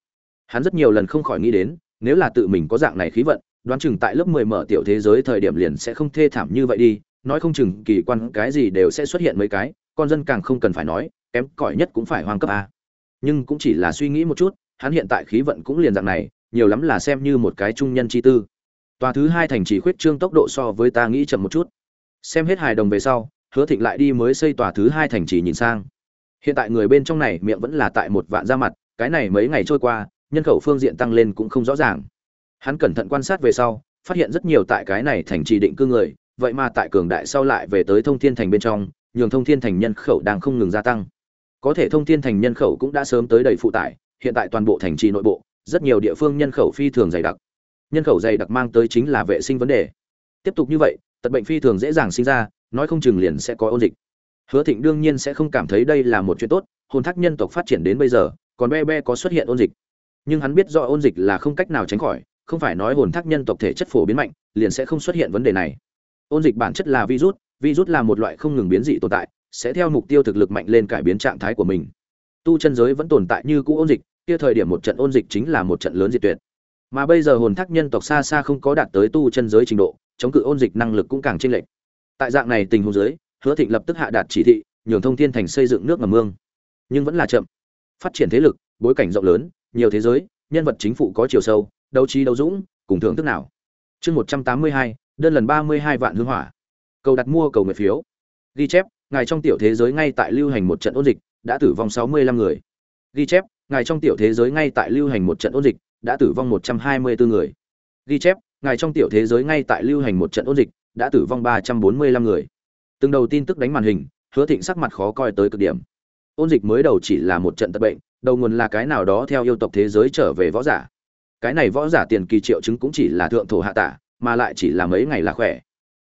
Hắn rất nhiều lần không khỏi nghĩ đến, nếu là tự mình có dạng này khí vận, đoán chừng tại lớp mười mở tiểu thế giới thời điểm liền sẽ không thê thảm như vậy đi, nói không chừng kỳ quan cái gì đều sẽ xuất hiện mấy cái, con dân càng không cần phải nói kém cỏi nhất cũng phải hoang cấp a. Nhưng cũng chỉ là suy nghĩ một chút, hắn hiện tại khí vận cũng liền dạng này, nhiều lắm là xem như một cái trung nhân chi tư. Tòa thứ hai thành trì khuyết trương tốc độ so với ta nghĩ chậm một chút. Xem hết hài đồng về sau, hứa thịnh lại đi mới xây tòa thứ hai thành trì nhìn sang. Hiện tại người bên trong này miệng vẫn là tại một vạn ra mặt, cái này mấy ngày trôi qua, nhân khẩu phương diện tăng lên cũng không rõ ràng. Hắn cẩn thận quan sát về sau, phát hiện rất nhiều tại cái này thành trì định cư người, vậy mà tại cường đại sau lại về tới thông thiên thành bên trong, nhường thông thiên thành nhân khẩu đang không ngừng gia tăng có thể thông thiên thành nhân khẩu cũng đã sớm tới đầy phụ tải, hiện tại toàn bộ thành trì nội bộ, rất nhiều địa phương nhân khẩu phi thường dày đặc. Nhân khẩu dày đặc mang tới chính là vệ sinh vấn đề. Tiếp tục như vậy, tật bệnh phi thường dễ dàng sinh ra, nói không chừng liền sẽ có ôn dịch. Hứa thịnh đương nhiên sẽ không cảm thấy đây là một chuyện tốt, hồn thác nhân tộc phát triển đến bây giờ, còn be be có xuất hiện ôn dịch. Nhưng hắn biết do ôn dịch là không cách nào tránh khỏi, không phải nói hồn thác nhân tộc thể chất phổ biến mạnh, liền sẽ không xuất hiện vấn đề này. Ôn dịch bản chất là virus virus là một loại không ngừng biến dị tồn tại sẽ theo mục tiêu thực lực mạnh lên cải biến trạng thái của mình. Tu chân giới vẫn tồn tại như cũ ôn dịch, kia thời điểm một trận ôn dịch chính là một trận lớn diệt tuyệt. Mà bây giờ hồn thác nhân tộc xa xa không có đạt tới tu chân giới trình độ, chống cự ôn dịch năng lực cũng càng chênh lệch. Tại dạng này tình huống giới hứa thịnh lập tức hạ đạt chỉ thị, nhường thông thiên thành xây dựng nước ngầm mương. Nhưng vẫn là chậm. Phát triển thế lực, bối cảnh rộng lớn, nhiều thế giới, nhân vật chính phủ có chiều sâu, đấu trí đấu dũng, cùng thưởng thức nào. Chương một trăm tám mươi hai, đơn lần ba mươi hai vạn hương hỏa. Cầu đặt mua cầu nguyện phiếu. Ghi chép ngài trong tiểu thế giới ngay tại lưu hành một trận ôn dịch, đã tử vong sáu mươi lăm người. Ghi chép, ngài trong tiểu thế giới ngay tại lưu hành một trận ôn dịch, đã tử vong một trăm hai mươi bốn người. Ghi chép, ngài trong tiểu thế giới ngay tại lưu hành một trận ôn dịch, đã tử vong ba trăm bốn mươi lăm người. Từng đầu tin tức đánh màn hình, hứa thịnh sắc mặt khó coi tới cực điểm. Ôn dịch mới đầu chỉ là một trận tật bệnh, đầu nguồn là cái nào đó theo yêu tộc thế giới trở về võ giả. Cái này võ giả tiền kỳ triệu chứng cũng chỉ là thượng thổ hạ tả, mà lại chỉ là mấy ngày là khỏe.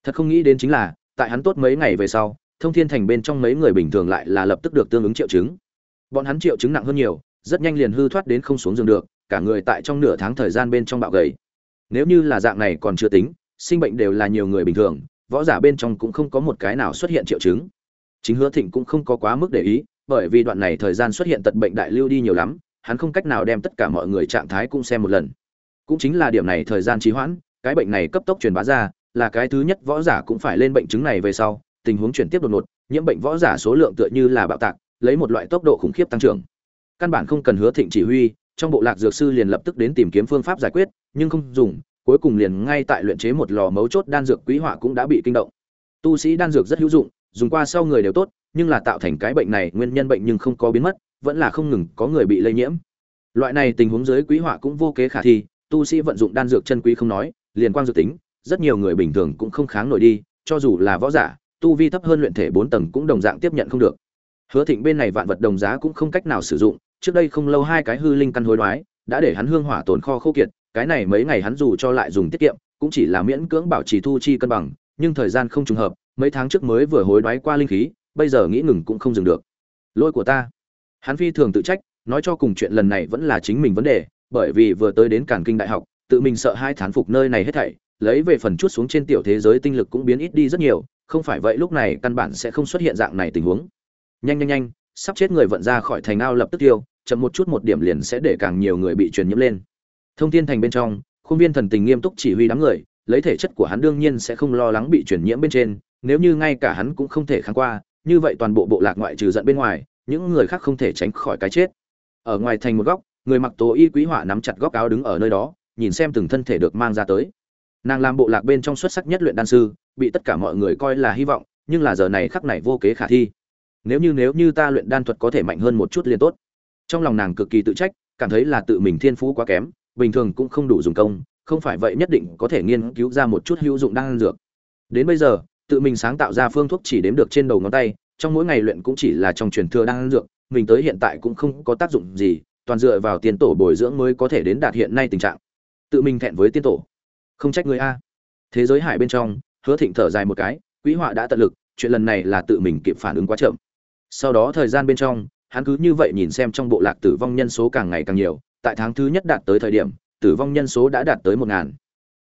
Thật không nghĩ đến chính là, tại hắn tốt mấy ngày về sau thông thiên thành bên trong mấy người bình thường lại là lập tức được tương ứng triệu chứng. Bọn hắn triệu chứng nặng hơn nhiều, rất nhanh liền hư thoát đến không xuống giường được, cả người tại trong nửa tháng thời gian bên trong bạo gầy. Nếu như là dạng này còn chưa tính, sinh bệnh đều là nhiều người bình thường, võ giả bên trong cũng không có một cái nào xuất hiện triệu chứng. Chính hứa thịnh cũng không có quá mức để ý, bởi vì đoạn này thời gian xuất hiện tật bệnh đại lưu đi nhiều lắm, hắn không cách nào đem tất cả mọi người trạng thái cũng xem một lần. Cũng chính là điểm này thời gian trì hoãn, cái bệnh này cấp tốc truyền bá ra, là cái thứ nhất võ giả cũng phải lên bệnh chứng này về sau tình huống chuyển tiếp đột ngột, nhiễm bệnh võ giả số lượng tựa như là bạo tạc, lấy một loại tốc độ khủng khiếp tăng trưởng. Căn bản không cần hứa thịnh chỉ huy, trong bộ lạc dược sư liền lập tức đến tìm kiếm phương pháp giải quyết, nhưng không dùng, cuối cùng liền ngay tại luyện chế một lò mấu chốt đan dược quý họa cũng đã bị kinh động. Tu sĩ đan dược rất hữu dụng, dùng qua sau người đều tốt, nhưng là tạo thành cái bệnh này nguyên nhân bệnh nhưng không có biến mất, vẫn là không ngừng có người bị lây nhiễm. Loại này tình huống dưới quý họa cũng vô kế khả thi, tu sĩ vận dụng đan dược chân quý không nói, liền quang dược tính, rất nhiều người bình thường cũng không kháng nổi đi, cho dù là võ giả tu vi thấp hơn luyện thể bốn tầng cũng đồng dạng tiếp nhận không được. Hứa thịnh bên này vạn vật đồng giá cũng không cách nào sử dụng, trước đây không lâu hai cái hư linh căn hối đoái, đã để hắn hương hỏa tồn kho khô kiệt, cái này mấy ngày hắn dù cho lại dùng tiết kiệm, cũng chỉ là miễn cưỡng bảo trì thu chi cân bằng, nhưng thời gian không trùng hợp, mấy tháng trước mới vừa hối đoái qua linh khí, bây giờ nghĩ ngừng cũng không dừng được. Lỗi của ta. Hắn phi thường tự trách, nói cho cùng chuyện lần này vẫn là chính mình vấn đề, bởi vì vừa tới đến cản kinh đại học, tự mình sợ hai thán phục nơi này hết thảy, lấy về phần chút xuống trên tiểu thế giới tinh lực cũng biến ít đi rất nhiều không phải vậy lúc này căn bản sẽ không xuất hiện dạng này tình huống. Nhanh nhanh nhanh, sắp chết người vận ra khỏi thành ao lập tức tiêu, chậm một chút một điểm liền sẽ để càng nhiều người bị truyền nhiễm lên. Thông thiên thành bên trong, khuôn viên thần tình nghiêm túc chỉ huy đám người, lấy thể chất của hắn đương nhiên sẽ không lo lắng bị truyền nhiễm bên trên, nếu như ngay cả hắn cũng không thể kháng qua, như vậy toàn bộ bộ lạc ngoại trừ giận bên ngoài, những người khác không thể tránh khỏi cái chết. Ở ngoài thành một góc, người mặc tố y quý họa nắm chặt góc áo đứng ở nơi đó, nhìn xem từng thân thể được mang ra tới nàng làm bộ lạc bên trong xuất sắc nhất luyện đan sư, bị tất cả mọi người coi là hy vọng, nhưng là giờ này khắc này vô kế khả thi. Nếu như nếu như ta luyện đan thuật có thể mạnh hơn một chút liền tốt. Trong lòng nàng cực kỳ tự trách, cảm thấy là tự mình thiên phú quá kém, bình thường cũng không đủ dùng công, không phải vậy nhất định có thể nghiên cứu ra một chút hữu dụng đan dược. Đến bây giờ, tự mình sáng tạo ra phương thuốc chỉ đếm được trên đầu ngón tay, trong mỗi ngày luyện cũng chỉ là trong truyền thừa đan dược, mình tới hiện tại cũng không có tác dụng gì, toàn dựa vào tiền tổ bồi dưỡng mới có thể đến đạt hiện nay tình trạng. Tự mình thẹn với tiên tổ không trách người a. Thế giới hải bên trong, hứa thịnh thở dài một cái quý họa đã tận lực, chuyện lần này là tự mình kịp phản ứng quá chậm. Sau đó thời gian bên trong, hắn cứ như vậy nhìn xem trong bộ lạc tử vong nhân số càng ngày càng nhiều, tại tháng thứ nhất đạt tới thời điểm, tử vong nhân số đã đạt tới một ngàn.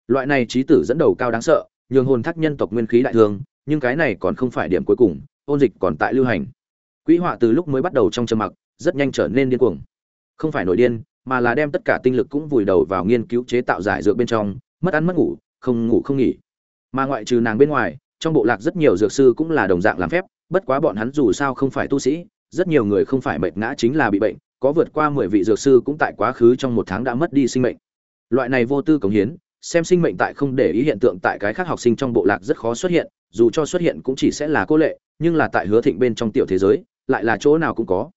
Loại này trí tử dẫn đầu cao đáng sợ, nhường hồn thác nhân tộc nguyên khí đại thương, nhưng cái này còn không phải điểm cuối cùng, ôn dịch còn tại lưu hành. Quỹ họa từ lúc mới bắt đầu trong trầm mặc, rất nhanh trở nên điên cuồng. Không phải nổi điên, mà là đem tất cả tinh lực cũng vùi đầu vào nghiên cứu chế tạo giải dược bên trong mất ăn mất ngủ, không ngủ không nghỉ. Mà ngoại trừ nàng bên ngoài, trong bộ lạc rất nhiều dược sư cũng là đồng dạng làm phép, bất quá bọn hắn dù sao không phải tu sĩ, rất nhiều người không phải mệt ngã chính là bị bệnh, có vượt qua mười vị dược sư cũng tại quá khứ trong một tháng đã mất đi sinh mệnh. Loại này vô tư cống hiến, xem sinh mệnh tại không để ý hiện tượng tại cái khác học sinh trong bộ lạc rất khó xuất hiện, dù cho xuất hiện cũng chỉ sẽ là cô lệ, nhưng là tại hứa thịnh bên trong tiểu thế giới, lại là chỗ nào cũng có.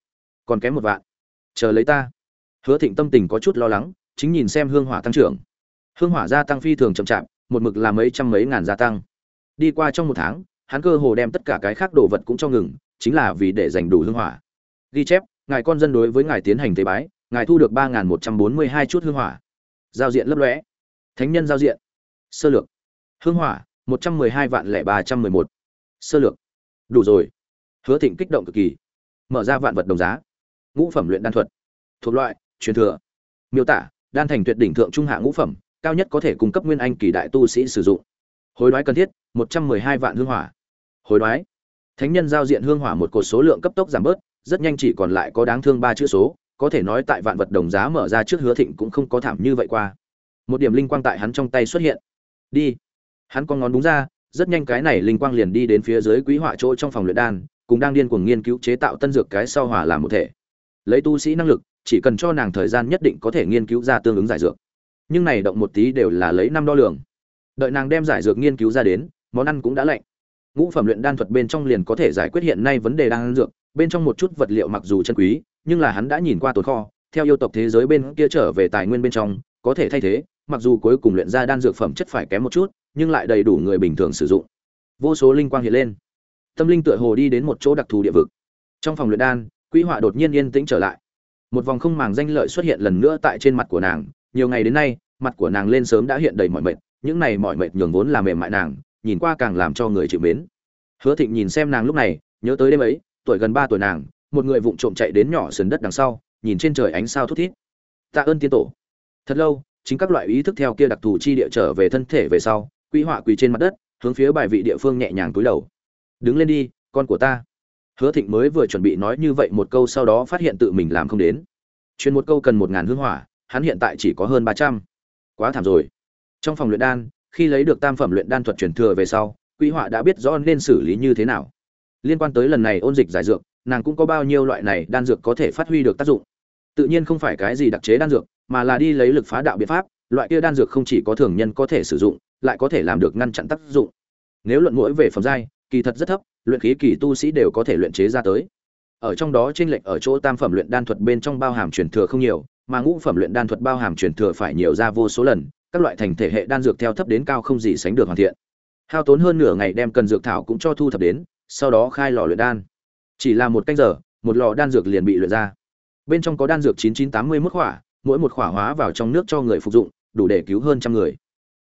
Còn kém một vạn. Chờ lấy ta. Hứa thịnh tâm tình có chút lo lắng, chính nhìn xem hương hỏa tăng trưởng hương hỏa gia tăng phi thường chậm chạp, một mực là mấy trăm mấy ngàn gia tăng. Đi qua trong một tháng, hắn cơ hồ đem tất cả cái khác đồ vật cũng cho ngừng, chính là vì để dành đủ hương hỏa. Ghi chép, ngài con dân đối với ngài tiến hành tế bái, ngài thu được ba một trăm bốn mươi hai chút hương hỏa. Giao diện lấp lóe. Thánh nhân giao diện. Sơ lược. Hương hỏa, một trăm mười hai vạn lẻ ba trăm mười một. Sơ lược. Đủ rồi. Hứa thịnh kích động cực kỳ. Mở ra vạn vật đồng giá. Ngũ phẩm luyện đan thuật. Thuộc loại, truyền thừa. Miêu tả, đan thành tuyệt đỉnh thượng trung hạ ngũ phẩm cao nhất có thể cung cấp nguyên anh kỳ đại tu sĩ sử dụng. Hối đoái cần thiết, một trăm mười hai vạn hương hỏa. Hối đoái. Thánh nhân giao diện hương hỏa một cột số lượng cấp tốc giảm bớt, rất nhanh chỉ còn lại có đáng thương ba chữ số, có thể nói tại vạn vật đồng giá mở ra trước hứa thịnh cũng không có thảm như vậy qua. Một điểm linh quang tại hắn trong tay xuất hiện. Đi. Hắn con ngón đúng ra, rất nhanh cái này linh quang liền đi đến phía dưới quý họa chỗ trong phòng luyện đan, cùng đang điên cuồng nghiên cứu chế tạo tân dược cái sau hỏa làm một thể. Lấy tu sĩ năng lực, chỉ cần cho nàng thời gian nhất định có thể nghiên cứu ra tương ứng giải dược nhưng này động một tí đều là lấy năm đo lường. Đợi nàng đem giải dược nghiên cứu ra đến, món ăn cũng đã lạnh. Ngũ phẩm luyện đan thuật bên trong liền có thể giải quyết hiện nay vấn đề đang dược, bên trong một chút vật liệu mặc dù chân quý, nhưng là hắn đã nhìn qua tồn kho, theo yêu tộc thế giới bên kia trở về tài nguyên bên trong, có thể thay thế, mặc dù cuối cùng luyện ra đan dược phẩm chất phải kém một chút, nhưng lại đầy đủ người bình thường sử dụng. Vô số linh quang hiện lên. Tâm linh tựa hồ đi đến một chỗ đặc thù địa vực. Trong phòng luyện đan quý họa đột nhiên yên tĩnh trở lại. Một vòng không màng danh lợi xuất hiện lần nữa tại trên mặt của nàng nhiều ngày đến nay, mặt của nàng lên sớm đã hiện đầy mọi mệt, những này mọi mệt nhường vốn làm mềm mại nàng, nhìn qua càng làm cho người chịu mến. Hứa thịnh nhìn xem nàng lúc này, nhớ tới đêm ấy, tuổi gần ba tuổi nàng, một người vụng trộm chạy đến nhỏ sườn đất đằng sau, nhìn trên trời ánh sao thút thít. Tạ ơn tiên tổ. Thật lâu, chính các loại ý thức theo kia đặc thù chi địa trở về thân thể về sau quỹ họa quỳ trên mặt đất, hướng phía bài vị địa phương nhẹ nhàng túi đầu. Đứng lên đi, con của ta. Hứa thịnh mới vừa chuẩn bị nói như vậy một câu sau đó phát hiện tự mình làm không đến. Chuyên một câu cần một ngàn hương hỏa hắn hiện tại chỉ có hơn ba trăm. Quá thảm rồi. Trong phòng luyện đan, khi lấy được tam phẩm luyện đan thuật truyền thừa về sau quý họa đã biết rõ nên xử lý như thế nào. Liên quan tới lần này ôn dịch giải dược, nàng cũng có bao nhiêu loại này đan dược có thể phát huy được tác dụng. Tự nhiên không phải cái gì đặc chế đan dược, mà là đi lấy lực phá đạo biện pháp, loại kia đan dược không chỉ có thường nhân có thể sử dụng, lại có thể làm được ngăn chặn tác dụng. Nếu luận mũi về phẩm giai, kỳ thật rất thấp, luyện khí kỳ tu sĩ đều có thể luyện chế ra tới. Ở trong đó trên lệnh ở chỗ tam phẩm luyện đan thuật bên trong bao hàm truyền thừa không nhiều mà ngũ phẩm luyện đan thuật bao hàm truyền thừa phải nhiều ra vô số lần, các loại thành thể hệ đan dược theo thấp đến cao không gì sánh được hoàn thiện. Hao tốn hơn nửa ngày đem cần dược thảo cũng cho thu thập đến, sau đó khai lò luyện đan. Chỉ là một canh giờ, một lò đan dược liền bị luyện ra. Bên trong có đan dược chín chín tám mươi mức khỏa, mỗi một khỏa hóa vào trong nước cho người phục dụng, đủ để cứu hơn trăm người.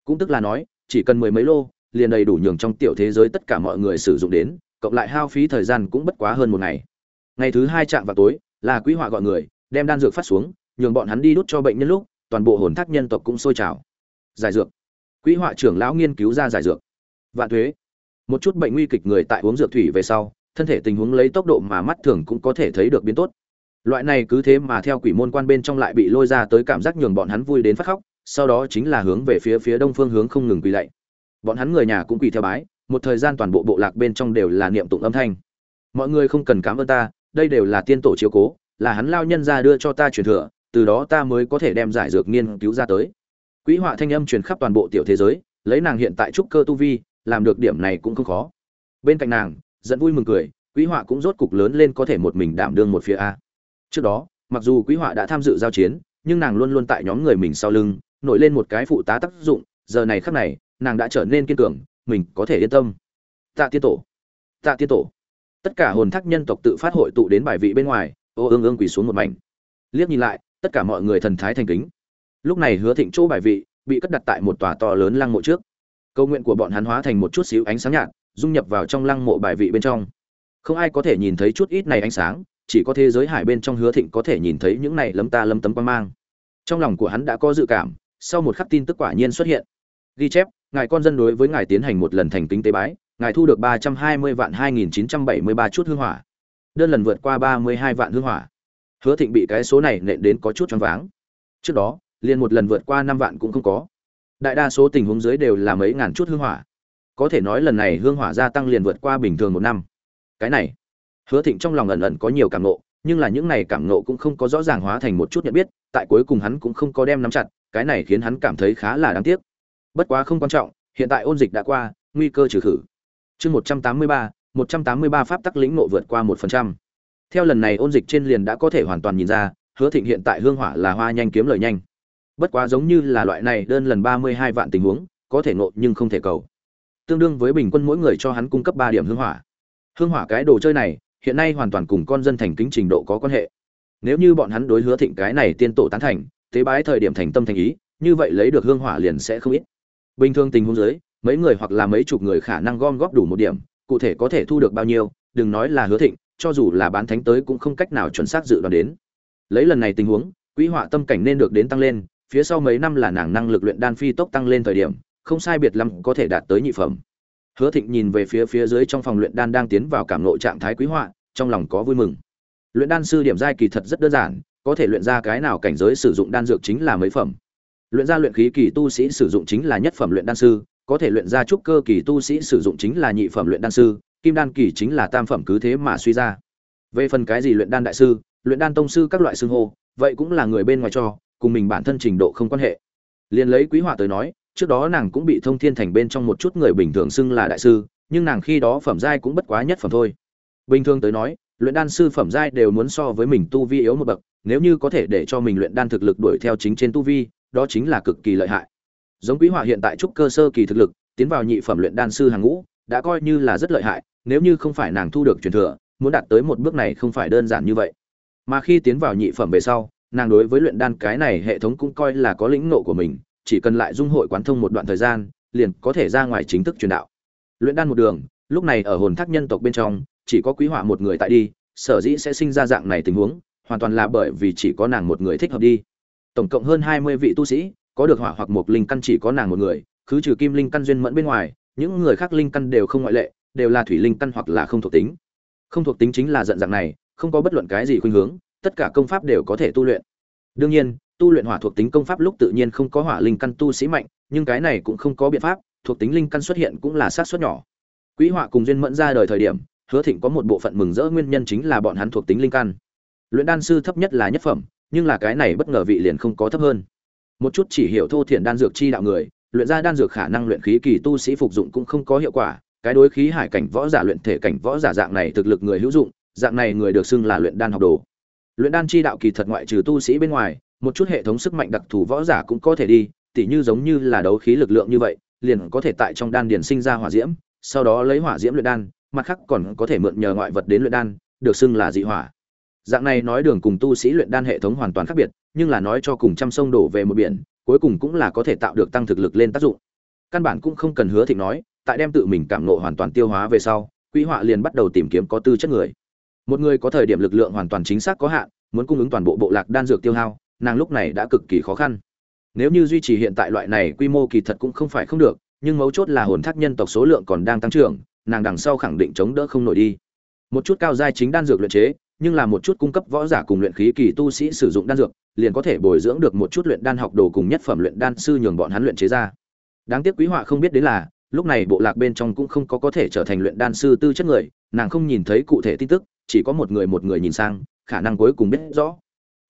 Cũng tức là nói, chỉ cần mười mấy lô, liền đầy đủ nhường trong tiểu thế giới tất cả mọi người sử dụng đến, cộng lại hao phí thời gian cũng bất quá hơn một ngày. Ngày thứ hai chạm vào tối, là quý họa gọi người, đem đan dược phát xuống nhường bọn hắn đi đút cho bệnh nhân lúc, toàn bộ hồn thác nhân tộc cũng sôi trào. Giải dược. Quỹ họa trưởng lão nghiên cứu ra giải dược. Vạn thuế. Một chút bệnh nguy kịch người tại uống dược thủy về sau, thân thể tình huống lấy tốc độ mà mắt thường cũng có thể thấy được biến tốt. Loại này cứ thế mà theo quỷ môn quan bên trong lại bị lôi ra tới cảm giác nhường bọn hắn vui đến phát khóc, sau đó chính là hướng về phía phía đông phương hướng không ngừng quỳ lạy. Bọn hắn người nhà cũng quỳ theo bái, một thời gian toàn bộ bộ lạc bên trong đều là niệm tụng âm thanh. Mọi người không cần cảm ơn ta, đây đều là tiên tổ chiếu cố, là hắn lao nhân ra đưa cho ta truyền thừa từ đó ta mới có thể đem giải dược nghiên cứu ra tới. Quỹ họa thanh âm truyền khắp toàn bộ tiểu thế giới, lấy nàng hiện tại trúc cơ tu vi, làm được điểm này cũng không khó. Bên cạnh nàng dẫn vui mừng cười, quỹ họa cũng rốt cục lớn lên có thể một mình đảm đương một phía a. Trước đó, mặc dù quỹ họa đã tham dự giao chiến, nhưng nàng luôn luôn tại nhóm người mình sau lưng, nổi lên một cái phụ tá tác dụng, giờ này khắc này, nàng đã trở nên kiên cường, mình có thể yên tâm. Tạ tiên tổ. Tạ tiên tổ. Tất cả hồn thác nhân tộc tự phát hội tụ đến bài vị bên ngoài, ô ương ương quỳ xuống một mảnh. Liếc nhìn lại tất cả mọi người thần thái thành kính. Lúc này hứa thịnh chỗ bài vị bị cất đặt tại một tòa to lớn lăng mộ trước. Câu nguyện của bọn hắn hóa thành một chút xíu ánh sáng nhạt, dung nhập vào trong lăng mộ bài vị bên trong. Không ai có thể nhìn thấy chút ít này ánh sáng, chỉ có thế giới hải bên trong hứa thịnh có thể nhìn thấy những này lấm ta lấm tấm quan mang. Trong lòng của hắn đã có dự cảm, sau một khắc tin tức quả nhiên xuất hiện. Ghi chép, ngài con dân đối với ngài tiến hành một lần thành kính tế bái, ngài thu được ba trăm hai mươi vạn hai nghìn chín trăm bảy mươi ba chút hương hỏa. Đơn lần vượt qua ba mươi hai vạn hương hỏa hứa thịnh bị cái số này nện đến có chút choáng váng. Trước đó, liền một lần vượt qua năm vạn cũng không có. Đại đa số tình huống dưới đều là mấy ngàn chút hương hỏa. Có thể nói lần này hương hỏa gia tăng liền vượt qua bình thường một năm. Cái này, hứa thịnh trong lòng ẩn ẩn có nhiều cảm nộ nhưng là những này cảm nộ cũng không có rõ ràng hóa thành một chút nhận biết, tại cuối cùng hắn cũng không có đem nắm chặt, cái này khiến hắn cảm thấy khá là đáng tiếc. Bất quá không quan trọng, hiện tại ôn dịch đã qua, nguy cơ trừ khử. Chương một trăm tám mươi ba, một trăm tám mươi ba pháp tắc lĩnh nộ vượt qua một phần trăm theo lần này ôn dịch trên liền đã có thể hoàn toàn nhìn ra, hứa thịnh hiện tại hương hỏa là hoa nhanh kiếm lời nhanh. Bất quá giống như là loại này đơn lần ba mươi hai vạn tình huống, có thể nộp nhưng không thể cầu. Tương đương với bình quân mỗi người cho hắn cung cấp ba điểm hương hỏa. Hương hỏa cái đồ chơi này, hiện nay hoàn toàn cùng con dân thành kính trình độ có quan hệ. Nếu như bọn hắn đối hứa thịnh cái này tiên tổ tán thành, tế bái thời điểm thành tâm thành ý, như vậy lấy được hương hỏa liền sẽ không ít. Bình thường tình huống dưới, mấy người hoặc là mấy chục người khả năng gom góp đủ một điểm, cụ thể có thể thu được bao nhiêu, đừng nói là hứa thịnh cho dù là bán thánh tới cũng không cách nào chuẩn xác dự đoán đến. Lấy lần này tình huống, quỹ họa tâm cảnh nên được đến tăng lên, phía sau mấy năm là nàng năng lực luyện đan phi tốc tăng lên thời điểm, không sai biệt lắm có thể đạt tới nhị phẩm. Hứa thịnh nhìn về phía phía dưới trong phòng luyện đan đang tiến vào cảm ngộ trạng thái quý họa, trong lòng có vui mừng. Luyện đan sư điểm giai kỳ thật rất đơn giản, có thể luyện ra cái nào cảnh giới sử dụng đan dược chính là mấy phẩm. Luyện ra luyện khí kỳ tu sĩ sử dụng chính là nhất phẩm luyện đan sư, có thể luyện ra trúc cơ kỳ tu sĩ sử dụng chính là nhị phẩm luyện đan sư kim đan kỳ chính là tam phẩm cứ thế mà suy ra. Về phần cái gì luyện đan đại sư, luyện đan tông sư các loại xưng hô, vậy cũng là người bên ngoài cho, cùng mình bản thân trình độ không quan hệ. Liền lấy quý họa tới nói, trước đó nàng cũng bị thông thiên thành bên trong một chút người bình thường xưng là đại sư, nhưng nàng khi đó phẩm giai cũng bất quá nhất phẩm thôi. Bình thường tới nói, luyện đan sư phẩm giai đều muốn so với mình tu vi yếu một bậc, nếu như có thể để cho mình luyện đan thực lực đuổi theo chính trên tu vi, đó chính là cực kỳ lợi hại. Giống quý họa hiện tại trúc cơ sơ kỳ thực lực, tiến vào nhị phẩm luyện đan sư hàng ngũ đã coi như là rất lợi hại, nếu như không phải nàng thu được truyền thừa, muốn đạt tới một bước này không phải đơn giản như vậy. Mà khi tiến vào nhị phẩm về sau, nàng đối với luyện đan cái này hệ thống cũng coi là có lĩnh nộ của mình, chỉ cần lại dung hội quán thông một đoạn thời gian, liền có thể ra ngoài chính thức truyền đạo. Luyện đan một đường, lúc này ở hồn thác nhân tộc bên trong, chỉ có quý họa một người tại đi, sở dĩ sẽ sinh ra dạng này tình huống, hoàn toàn là bởi vì chỉ có nàng một người thích hợp đi. Tổng cộng hơn hai mươi vị tu sĩ, có được hỏa hoặc một linh căn chỉ có nàng một người cứ trừ kim linh căn duyên mẫn bên ngoài những người khác linh căn đều không ngoại lệ, đều là thủy linh căn hoặc là không thuộc tính. Không thuộc tính chính là giận dạng này, không có bất luận cái gì khuynh hướng, tất cả công pháp đều có thể tu luyện. Đương nhiên, tu luyện hỏa thuộc tính công pháp lúc tự nhiên không có hỏa linh căn tu sĩ mạnh, nhưng cái này cũng không có biện pháp, thuộc tính linh căn xuất hiện cũng là sát xuất nhỏ. Quỹ họa cùng duyên mẫn ra đời thời điểm, hứa thịnh có một bộ phận mừng rỡ nguyên nhân chính là bọn hắn thuộc tính linh căn. Luyện đan sư thấp nhất là nhất phẩm, nhưng là cái này bất ngờ vị liền không có thấp hơn. Một chút chỉ hiểu thô thiện đan dược chi đạo người luyện ra đan dược khả năng luyện khí kỳ tu sĩ phục dụng cũng không có hiệu quả. Cái đối khí hải cảnh võ giả luyện thể cảnh võ giả dạng này thực lực người hữu dụng, dạng này người được xưng là luyện đan học đồ. Luyện đan chi đạo kỳ thật ngoại trừ tu sĩ bên ngoài, một chút hệ thống sức mạnh đặc thù võ giả cũng có thể đi, tỉ như giống như là đấu khí lực lượng như vậy, liền có thể tại trong đan điền sinh ra hỏa diễm, sau đó lấy hỏa diễm luyện đan, mặt khác còn có thể mượn nhờ ngoại vật đến luyện đan, được xưng là dị hỏa. Dạng này nói đường cùng tu sĩ luyện đan hệ thống hoàn toàn khác biệt, nhưng là nói cho cùng trăm sông đổ về một biển cuối cùng cũng là có thể tạo được tăng thực lực lên tác dụng. Căn bản cũng không cần hứa thịnh nói, tại đem tự mình cảm nộ hoàn toàn tiêu hóa về sau quỹ họa liền bắt đầu tìm kiếm có tư chất người. Một người có thời điểm lực lượng hoàn toàn chính xác có hạn, muốn cung ứng toàn bộ bộ lạc đan dược tiêu hao, nàng lúc này đã cực kỳ khó khăn. Nếu như duy trì hiện tại loại này quy mô kỳ thật cũng không phải không được, nhưng mấu chốt là hồn thác nhân tộc số lượng còn đang tăng trưởng, nàng đằng sau khẳng định chống đỡ không nổi đi. Một chút cao giai chính đan dược luyện chế nhưng là một chút cung cấp võ giả cùng luyện khí kỳ tu sĩ sử dụng đan dược, liền có thể bồi dưỡng được một chút luyện đan học đồ cùng nhất phẩm luyện đan sư nhường bọn hắn luyện chế ra. Đáng tiếc quý họa không biết đến là, lúc này bộ lạc bên trong cũng không có có thể trở thành luyện đan sư tư chất người, nàng không nhìn thấy cụ thể tin tức, chỉ có một người một người nhìn sang, khả năng cuối cùng biết rõ.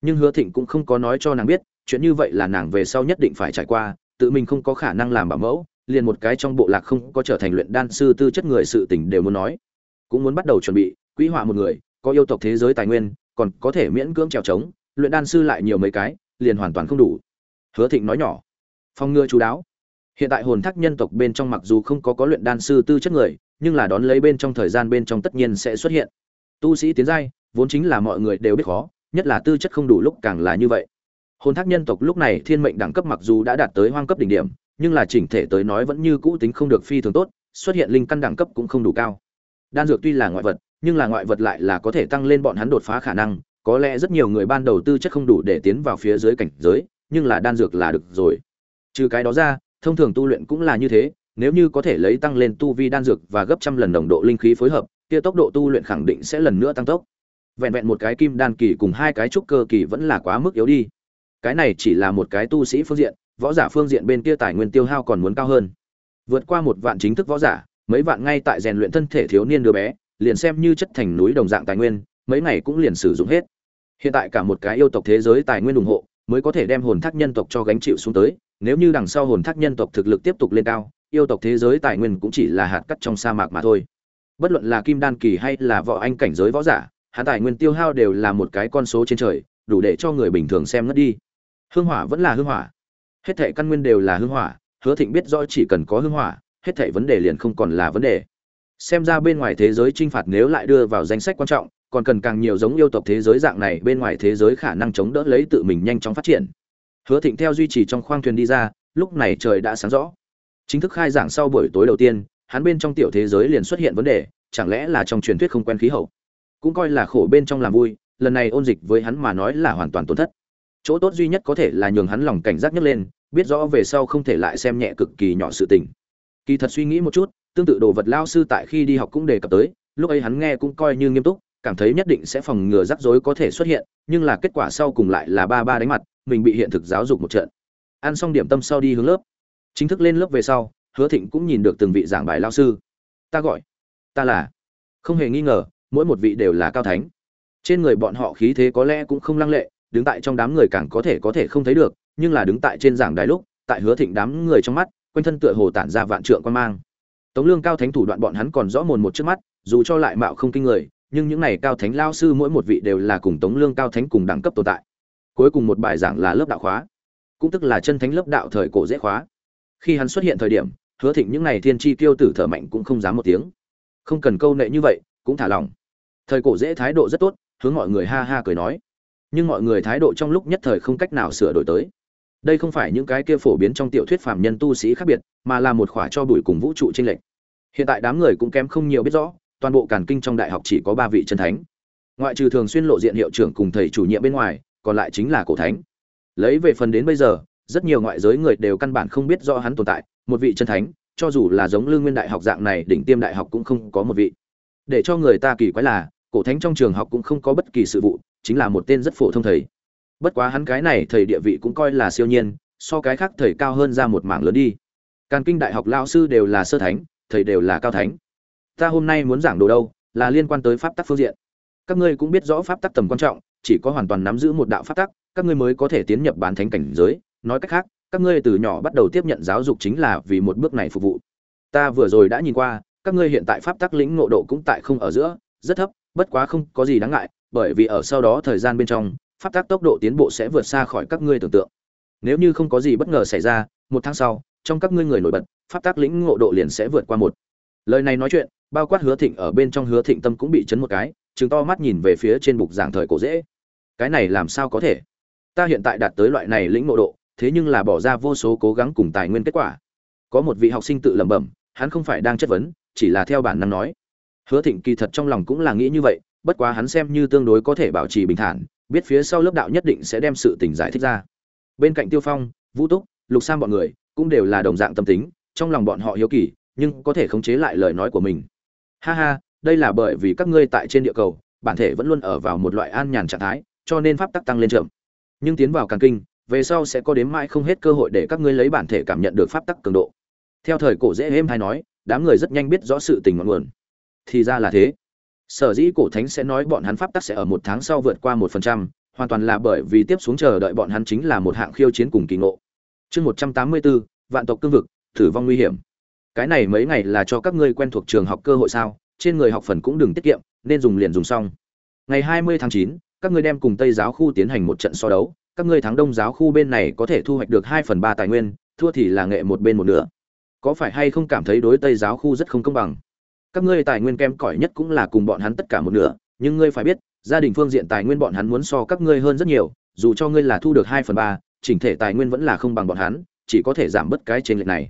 Nhưng hứa thịnh cũng không có nói cho nàng biết, chuyện như vậy là nàng về sau nhất định phải trải qua, tự mình không có khả năng làm bảo mẫu, liền một cái trong bộ lạc không có trở thành luyện đan sư tư chất người sự tình đều muốn nói. Cũng muốn bắt đầu chuẩn bị, quý họa một người có yêu tộc thế giới tài nguyên, còn có thể miễn cưỡng trèo trống, luyện đan sư lại nhiều mấy cái, liền hoàn toàn không đủ. Hứa thịnh nói nhỏ. Phong ngừa chú đáo. Hiện tại hồn thác nhân tộc bên trong mặc dù không có có luyện đan sư tư chất người, nhưng là đón lấy bên trong thời gian bên trong tất nhiên sẽ xuất hiện. Tu sĩ tiến giai, vốn chính là mọi người đều biết khó, nhất là tư chất không đủ lúc càng là như vậy. Hồn thác nhân tộc lúc này thiên mệnh đẳng cấp mặc dù đã đạt tới hoang cấp đỉnh điểm, nhưng là chỉnh thể tới nói vẫn như cũ tính không được phi thường tốt, xuất hiện linh căn đẳng cấp cũng không đủ cao. Đan dược tuy là ngoại vật nhưng là ngoại vật lại là có thể tăng lên bọn hắn đột phá khả năng, có lẽ rất nhiều người ban đầu tư chất không đủ để tiến vào phía dưới cảnh giới, nhưng là đan dược là được rồi. Trừ cái đó ra, thông thường tu luyện cũng là như thế, nếu như có thể lấy tăng lên tu vi đan dược và gấp trăm lần đồng độ linh khí phối hợp, kia tốc độ tu luyện khẳng định sẽ lần nữa tăng tốc. Vẹn vẹn một cái kim đan kỳ cùng hai cái trúc cơ kỳ vẫn là quá mức yếu đi. Cái này chỉ là một cái tu sĩ phương diện, võ giả phương diện bên kia tài nguyên tiêu hao còn muốn cao hơn. Vượt qua một vạn chính thức võ giả, mấy vạn ngay tại rèn luyện thân thể thiếu niên đứa bé liền xem như chất thành núi đồng dạng tài nguyên, mấy ngày cũng liền sử dụng hết. Hiện tại cả một cái yêu tộc thế giới tài nguyên ủng hộ, mới có thể đem hồn thác nhân tộc cho gánh chịu xuống tới, nếu như đằng sau hồn thác nhân tộc thực lực tiếp tục lên cao, yêu tộc thế giới tài nguyên cũng chỉ là hạt cát trong sa mạc mà thôi. Bất luận là kim đan kỳ hay là võ anh cảnh giới võ giả hạ tài nguyên tiêu hao đều là một cái con số trên trời, đủ để cho người bình thường xem ngất đi. Hương hỏa vẫn là hương hỏa. Hết thảy căn nguyên đều là hương hỏa, hứa thịnh biết rõ chỉ cần có hương hỏa, hết thảy vấn đề liền không còn là vấn đề xem ra bên ngoài thế giới t r i n h phạt nếu lại đưa vào danh sách quan trọng, còn cần càng nhiều giống yêu tộc thế giới dạng này bên ngoài thế giới khả năng chống đỡ lấy tự mình nhanh chóng phát triển. Hứa thịnh theo duy trì trong khoang thuyền đi ra, lúc này trời đã sáng rõ. Chính thức khai giảng sau buổi tối đầu tiên, hắn bên trong tiểu thế giới liền xuất hiện vấn đề, chẳng lẽ là trong truyền thuyết không quen khí hậu? Cũng coi là khổ bên trong làm vui, lần này ôn dịch với hắn mà nói là hoàn toàn tổn thất. Chỗ tốt duy nhất có thể là nhường hắn lòng cảnh giác nhất lên, biết rõ về sau không thể lại xem nhẹ cực kỳ nhỏ sự tình. Kỳ thật suy nghĩ một chút tương tự đồ vật lao sư tại khi đi học cũng đề cập tới, lúc ấy hắn nghe cũng coi như nghiêm túc, cảm thấy nhất định sẽ phòng ngừa rắc rối có thể xuất hiện, nhưng là kết quả sau cùng lại là ba ba đánh mặt, mình bị hiện thực giáo dục một trận. Ăn xong điểm tâm sau đi hướng lớp. Chính thức lên lớp về sau, hứa thịnh cũng nhìn được từng vị giảng bài lao sư. Ta gọi. Ta là. Không hề nghi ngờ, mỗi một vị đều là cao thánh. Trên người bọn họ khí thế có lẽ cũng không lăng lệ, đứng tại trong đám người càng có thể có thể không thấy được, nhưng là đứng tại trên giảng đài lúc, tại hứa thịnh đám người trong mắt, quanh thân tựa hồ tản ra vạn trượng quan mang tống lương cao thánh thủ đoạn bọn hắn còn rõ mồn một trước mắt, dù cho lại mạo không kinh người, nhưng những này cao thánh lao sư mỗi một vị đều là cùng tống lương cao thánh cùng đẳng cấp tồn tại. Cuối cùng một bài giảng là lớp đạo khóa, cũng tức là chân thánh lớp đạo thời cổ dễ khóa. Khi hắn xuất hiện thời điểm, hứa thịnh những này thiên tri tiêu tử thở mạnh cũng không dám một tiếng. Không cần câu nệ như vậy, cũng thả lòng thời cổ dễ thái độ rất tốt, hướng mọi người ha ha cười nói. Nhưng mọi người thái độ trong lúc nhất thời không cách nào sửa đổi tới. Đây không phải những cái kia phổ biến trong tiểu thuyết phàm nhân tu sĩ khác biệt, mà là một khỏa cho bụi cùng vũ trụ tranh lệch hiện tại đám người cũng kém không nhiều biết rõ, toàn bộ càn kinh trong đại học chỉ có ba vị chân thánh. Ngoại trừ thường xuyên lộ diện hiệu trưởng cùng thầy chủ nhiệm bên ngoài, còn lại chính là cổ thánh. Lấy về phần đến bây giờ, rất nhiều ngoại giới người đều căn bản không biết rõ hắn tồn tại, một vị chân thánh, cho dù là giống lương nguyên đại học dạng này, đỉnh tiêm đại học cũng không có một vị. Để cho người ta kỳ quái là, cổ thánh trong trường học cũng không có bất kỳ sự vụ, chính là một tên rất phổ thông thầy. Bất quá hắn cái này thầy địa vị cũng coi là siêu nhiên, so cái khác thầy cao hơn ra một mảng lớn đi. Càn kinh đại học lao sư đều là sơ thánh thầy đều là cao thánh. Ta hôm nay muốn giảng đồ đâu, là liên quan tới pháp tắc phương diện. Các ngươi cũng biết rõ pháp tắc tầm quan trọng, chỉ có hoàn toàn nắm giữ một đạo pháp tắc, các ngươi mới có thể tiến nhập bán thánh cảnh giới. Nói cách khác, các ngươi từ nhỏ bắt đầu tiếp nhận giáo dục chính là vì một bước này phục vụ. Ta vừa rồi đã nhìn qua, các ngươi hiện tại pháp tắc lĩnh ngộ độ cũng tại không ở giữa, rất thấp, bất quá không có gì đáng ngại, bởi vì ở sau đó thời gian bên trong, pháp tắc tốc độ tiến bộ sẽ vượt xa khỏi các ngươi tưởng tượng. Nếu như không có gì bất ngờ xảy ra, một tháng sau, trong các ngươi người nổi bật pháp tác lĩnh ngộ độ liền sẽ vượt qua một. Lời này nói chuyện, bao quát hứa thịnh ở bên trong hứa thịnh tâm cũng bị chấn một cái chứng to mắt nhìn về phía trên bục giảng thời cổ dễ. Cái này làm sao có thể? Ta hiện tại đạt tới loại này lĩnh ngộ độ, thế nhưng là bỏ ra vô số cố gắng cùng tài nguyên kết quả. Có một vị học sinh tự lẩm bẩm, hắn không phải đang chất vấn, chỉ là theo bản năng nói. Hứa thịnh kỳ thật trong lòng cũng là nghĩ như vậy, bất quá hắn xem như tương đối có thể bảo trì bình thản, biết phía sau lớp đạo nhất định sẽ đem sự tình giải thích ra. Bên cạnh tiêu phong, vũ túc, lục sam bọn người, cũng đều là đồng dạng tâm tính trong lòng bọn họ hiếu kỳ, nhưng có thể khống chế lại lời nói của mình. Ha ha, đây là bởi vì các ngươi tại trên địa cầu, bản thể vẫn luôn ở vào một loại an nhàn trạng thái, cho nên pháp tắc tăng lên chậm. Nhưng tiến vào càng kinh, về sau sẽ có đến mãi không hết cơ hội để các ngươi lấy bản thể cảm nhận được pháp tắc cường độ. Theo thời cổ dễ êm hay nói, đám người rất nhanh biết rõ sự tình ngọn nguồn. Thì ra là thế. Sở dĩ cổ thánh sẽ nói bọn hắn pháp tắc sẽ ở một tháng sau vượt qua một phần trăm, hoàn toàn là bởi vì tiếp xuống chờ đợi bọn hắn chính là một hạng khiêu chiến cùng kỳ ngộ. Chương một trăm tám mươi bốn, vạn tộc cương vực thử vong nguy hiểm. Cái này mấy ngày là cho các ngươi quen thuộc trường học cơ hội sao? Trên người học phần cũng đừng tiết kiệm, nên dùng liền dùng xong. Ngày hai mươi tháng chín, các ngươi đem cùng tây giáo khu tiến hành một trận so đấu. Các ngươi thắng đông giáo khu bên này có thể thu hoạch được hai phần ba tài nguyên, thua thì là nghệ một bên một nửa. Có phải hay không cảm thấy đối tây giáo khu rất không công bằng? Các ngươi tài nguyên kem cỏi nhất cũng là cùng bọn hắn tất cả một nửa, nhưng ngươi phải biết, gia đình phương diện tài nguyên bọn hắn muốn so các ngươi hơn rất nhiều, dù cho ngươi là thu được hai phần ba, chỉnh thể tài nguyên vẫn là không bằng bọn hắn, chỉ có thể giảm bớt cái trên lệch này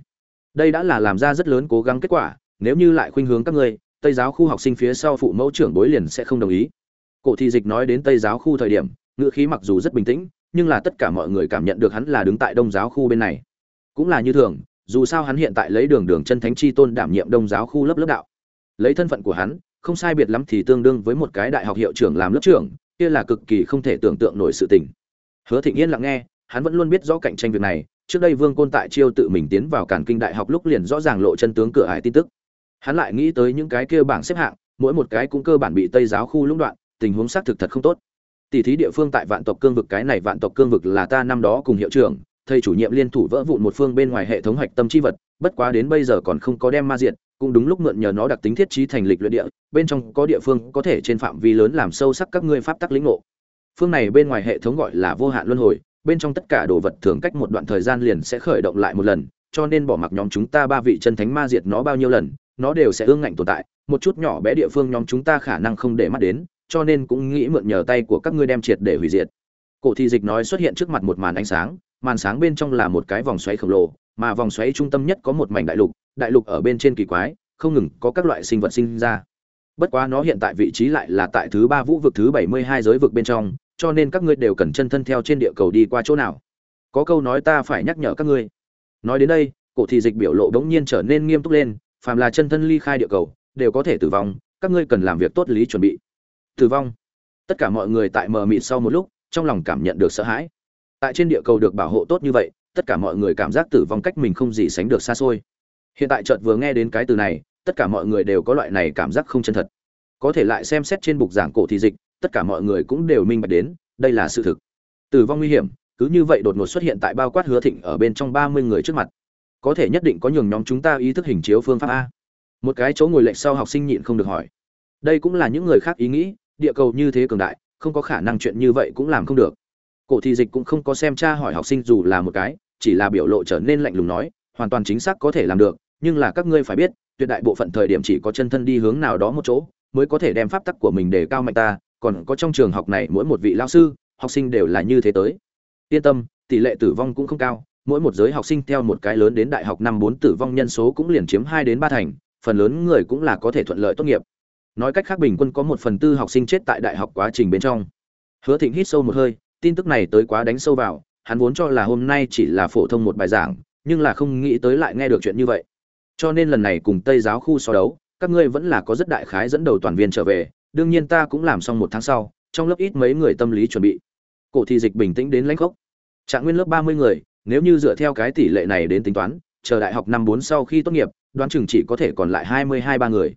đây đã là làm ra rất lớn cố gắng kết quả, nếu như lại khuynh hướng các ngươi, tây giáo khu học sinh phía sau phụ mẫu trưởng bối liền sẽ không đồng ý. Cổ thị dịch nói đến tây giáo khu thời điểm, ngữ khí mặc dù rất bình tĩnh, nhưng là tất cả mọi người cảm nhận được hắn là đứng tại đông giáo khu bên này. Cũng là như thường, dù sao hắn hiện tại lấy đường đường chân thánh chi tôn đảm nhiệm đông giáo khu lớp lớp đạo. Lấy thân phận của hắn, không sai biệt lắm thì tương đương với một cái đại học hiệu trưởng làm lớp trưởng, kia là cực kỳ không thể tưởng tượng nổi sự tình. Hứa thịnh yên lặng nghe, hắn vẫn luôn biết rõ cạnh tranh việc này trước đây vương côn tại chiêu tự mình tiến vào cản kinh đại học lúc liền rõ ràng lộ chân tướng cửa ải tin tức. Hắn lại nghĩ tới những cái kia bảng xếp hạng, mỗi một cái cũng cơ bản bị tây giáo khu lũng đoạn, tình huống xác thực thật không tốt. Tỷ thí địa phương tại vạn tộc cương vực, cái này vạn tộc cương vực là ta năm đó cùng hiệu trưởng, thầy chủ nhiệm liên thủ vỡ vụn một phương bên ngoài hệ thống hạch tâm chi vật, bất quá đến bây giờ còn không có đem ma diện, cũng đúng lúc mượn nhờ nó đặc tính thiết trí thành lịch luyện địa, bên trong có địa phương có thể trên phạm vi lớn làm sâu sắc các ngươi pháp tắc lĩnh ngộ. Phương này bên ngoài hệ thống gọi là vô hạn luân hồi bên trong tất cả đồ vật thường cách một đoạn thời gian liền sẽ khởi động lại một lần, cho nên bỏ mặc nhóm chúng ta ba vị chân thánh ma diệt nó bao nhiêu lần, nó đều sẽ ương ngạnh tồn tại, một chút nhỏ bé địa phương nhóm chúng ta khả năng không để mắt đến, cho nên cũng nghĩ mượn nhờ tay của các ngươi đem triệt để hủy diệt. Cổ thị dịch nói xuất hiện trước mặt một màn ánh sáng, màn sáng bên trong là một cái vòng xoáy khổng lồ, mà vòng xoáy trung tâm nhất có một mảnh đại lục đại lục ở bên trên kỳ quái, không ngừng có các loại sinh vật sinh ra. Bất quá nó hiện tại vị trí lại là tại thứ ba vũ vực thứ bảy mươi hai giới vực bên trong cho nên các ngươi đều cần chân thân theo trên địa cầu đi qua chỗ nào. Có câu nói ta phải nhắc nhở các ngươi. Nói đến đây, cổ thị dịch biểu lộ đống nhiên trở nên nghiêm túc lên, phàm là chân thân ly khai địa cầu, đều có thể tử vong, các ngươi cần làm việc tốt lý chuẩn bị. Tử vong. Tất cả mọi người tại mờ mịt sau một lúc, trong lòng cảm nhận được sợ hãi. Tại trên địa cầu được bảo hộ tốt như vậy, tất cả mọi người cảm giác tử vong cách mình không gì sánh được xa xôi. Hiện tại chợt vừa nghe đến cái từ này, tất cả mọi người đều có loại này cảm giác không chân thật. Có thể lại xem xét trên bục giảng cổ thị dịch tất cả mọi người cũng đều minh bạch đến, đây là sự thực. Tử vong nguy hiểm, cứ như vậy đột ngột xuất hiện tại bao quát hứa thịnh ở bên trong ba mươi người trước mặt. Có thể nhất định có nhường nhóm chúng ta ý thức hình chiếu phương pháp a. Một cái chỗ ngồi lệch sau học sinh nhịn không được hỏi. Đây cũng là những người khác ý nghĩ, địa cầu như thế cường đại, không có khả năng chuyện như vậy cũng làm không được. Cổ thị dịch cũng không có xem tra hỏi học sinh dù là một cái, chỉ là biểu lộ trở nên lạnh lùng nói, hoàn toàn chính xác có thể làm được, nhưng là các ngươi phải biết, tuyệt đại bộ phận thời điểm chỉ có chân thân đi hướng nào đó một chỗ, mới có thể đem pháp tắc của mình để cao mạnh ta còn có trong trường học này mỗi một vị lao sư, học sinh đều là như thế tới. Yên tâm, tỷ lệ tử vong cũng không cao, mỗi một giới học sinh theo một cái lớn đến đại học năm bốn tử vong nhân số cũng liền chiếm hai đến ba thành, phần lớn người cũng là có thể thuận lợi tốt nghiệp. Nói cách khác bình quân có một phần tư học sinh chết tại đại học quá trình bên trong. Hứa thịnh hít sâu một hơi, tin tức này tới quá đánh sâu vào, hắn vốn cho là hôm nay chỉ là phổ thông một bài giảng, nhưng là không nghĩ tới lại nghe được chuyện như vậy. Cho nên lần này cùng tây giáo khu so đấu, các ngươi vẫn là có rất đại khái dẫn đầu toàn viên trở về đương nhiên ta cũng làm xong một tháng sau, trong lớp ít mấy người tâm lý chuẩn bị. Cổ thì dịch bình tĩnh đến lãnh khốc. Trạng nguyên lớp ba mươi người, nếu như dựa theo cái tỷ lệ này đến tính toán, chờ đại học năm bốn sau khi tốt nghiệp, đoán chừng chỉ có thể còn lại hai mươi hai ba người.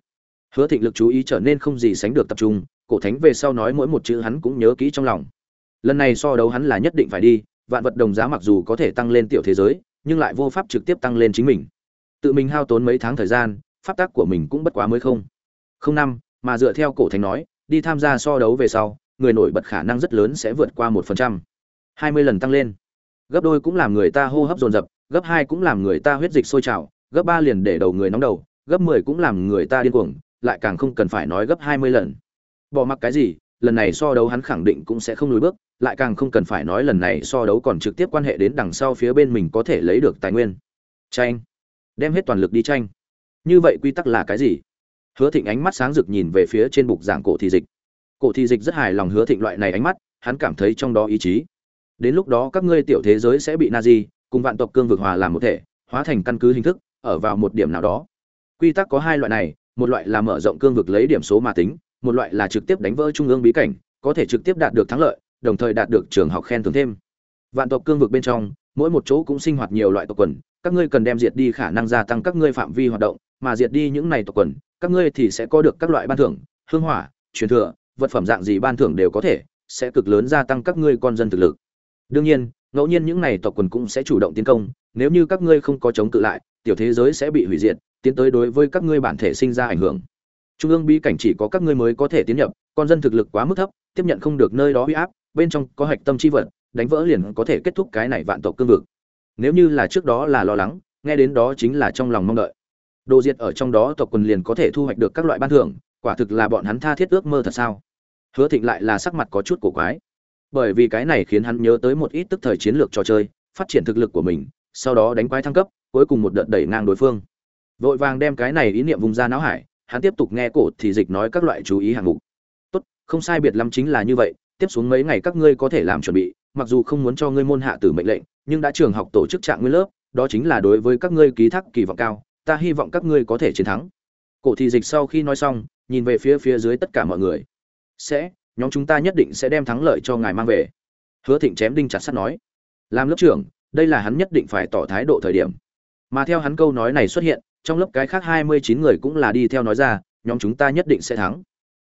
Hứa thịnh lực chú ý trở nên không gì sánh được tập trung, cổ thánh về sau nói mỗi một chữ hắn cũng nhớ kỹ trong lòng. Lần này so đấu hắn là nhất định phải đi, vạn vật đồng giá mặc dù có thể tăng lên tiểu thế giới, nhưng lại vô pháp trực tiếp tăng lên chính mình. Tự mình hao tốn mấy tháng thời gian, pháp tác của mình cũng bất quá mới không. Không năm mà dựa theo cổ thánh nói, đi tham gia so đấu về sau, người nổi bật khả năng rất lớn sẽ vượt qua một phần trăm. Hai mươi lần tăng lên. Gấp đôi cũng làm người ta hô hấp dồn dập, gấp hai cũng làm người ta huyết dịch sôi trào, gấp ba liền để đầu người nóng đầu, gấp mười cũng làm người ta điên cuồng, lại càng không cần phải nói gấp hai mươi lần. Bỏ mặc cái gì, lần này so đấu hắn khẳng định cũng sẽ không lùi bước, lại càng không cần phải nói lần này so đấu còn trực tiếp quan hệ đến đằng sau phía bên mình có thể lấy được tài nguyên. Tranh đem hết toàn lực đi tranh như vậy quy tắc là cái gì? Hứa thịnh ánh mắt sáng rực nhìn về phía trên bục giảng cổ thị dịch. Cổ thị dịch rất hài lòng hứa thịnh loại này ánh mắt, hắn cảm thấy trong đó ý chí. Đến lúc đó các ngươi tiểu thế giới sẽ bị na di cùng vạn tộc cương vực hòa làm một thể, hóa thành căn cứ hình thức, ở vào một điểm nào đó. Quy tắc có hai loại này, một loại là mở rộng cương vực lấy điểm số mà tính, một loại là trực tiếp đánh vỡ trung ương bí cảnh, có thể trực tiếp đạt được thắng lợi, đồng thời đạt được trường học khen thưởng thêm. Vạn tộc cương vực bên trong, mỗi một chỗ cũng sinh hoạt nhiều loại tộc quần, các ngươi cần đem diệt đi khả năng gia tăng các ngươi phạm vi hoạt động, mà diệt đi những này tộc quần các ngươi thì sẽ có được các loại ban thưởng, hương hỏa, truyền thừa, vật phẩm dạng gì ban thưởng đều có thể, sẽ cực lớn gia tăng các ngươi con dân thực lực. Đương nhiên, ngẫu nhiên những này tộc quần cũng sẽ chủ động tiến công, nếu như các ngươi không có chống cự lại, tiểu thế giới sẽ bị hủy diệt, tiến tới đối với các ngươi bản thể sinh ra ảnh hưởng. Trung ương bí cảnh chỉ có các ngươi mới có thể tiến nhập, con dân thực lực quá mức thấp, tiếp nhận không được nơi đó huy áp, bên trong có hạch tâm chi vật, đánh vỡ liền có thể kết thúc cái này vạn tộc cương vực. Nếu như là trước đó là lo lắng, nghe đến đó chính là trong lòng mong đợi đồ diệt ở trong đó tộc quần liền có thể thu hoạch được các loại ban thưởng, quả thực là bọn hắn tha thiết ước mơ thật sao? Hứa thịnh lại là sắc mặt có chút cổ quái. Bởi vì cái này khiến hắn nhớ tới một ít tức thời chiến lược trò chơi, phát triển thực lực của mình, sau đó đánh quái thăng cấp, cuối cùng một đợt đẩy ngang đối phương. Vội vàng đem cái này ý niệm vùng ra não hải, hắn tiếp tục nghe cổ thì dịch nói các loại chú ý hạng mục. Tốt, không sai biệt lắm chính là như vậy, tiếp xuống mấy ngày các ngươi có thể làm chuẩn bị, mặc dù không muốn cho ngươi môn hạ tử mệnh lệnh, nhưng đã trường học tổ chức trạng nguyên lớp, đó chính là đối với các ngươi ký thác kỳ vọng cao ta hy vọng các ngươi có thể chiến thắng. Cổ thị dịch sau khi nói xong, nhìn về phía phía dưới tất cả mọi người. Sẽ, nhóm chúng ta nhất định sẽ đem thắng lợi cho ngài mang về. Hứa thịnh chém đinh chặt sắt nói. Làm lớp trưởng, đây là hắn nhất định phải tỏ thái độ thời điểm. Mà theo hắn câu nói này xuất hiện, trong lớp cái khác hai mươi chín người cũng là đi theo nói ra, nhóm chúng ta nhất định sẽ thắng.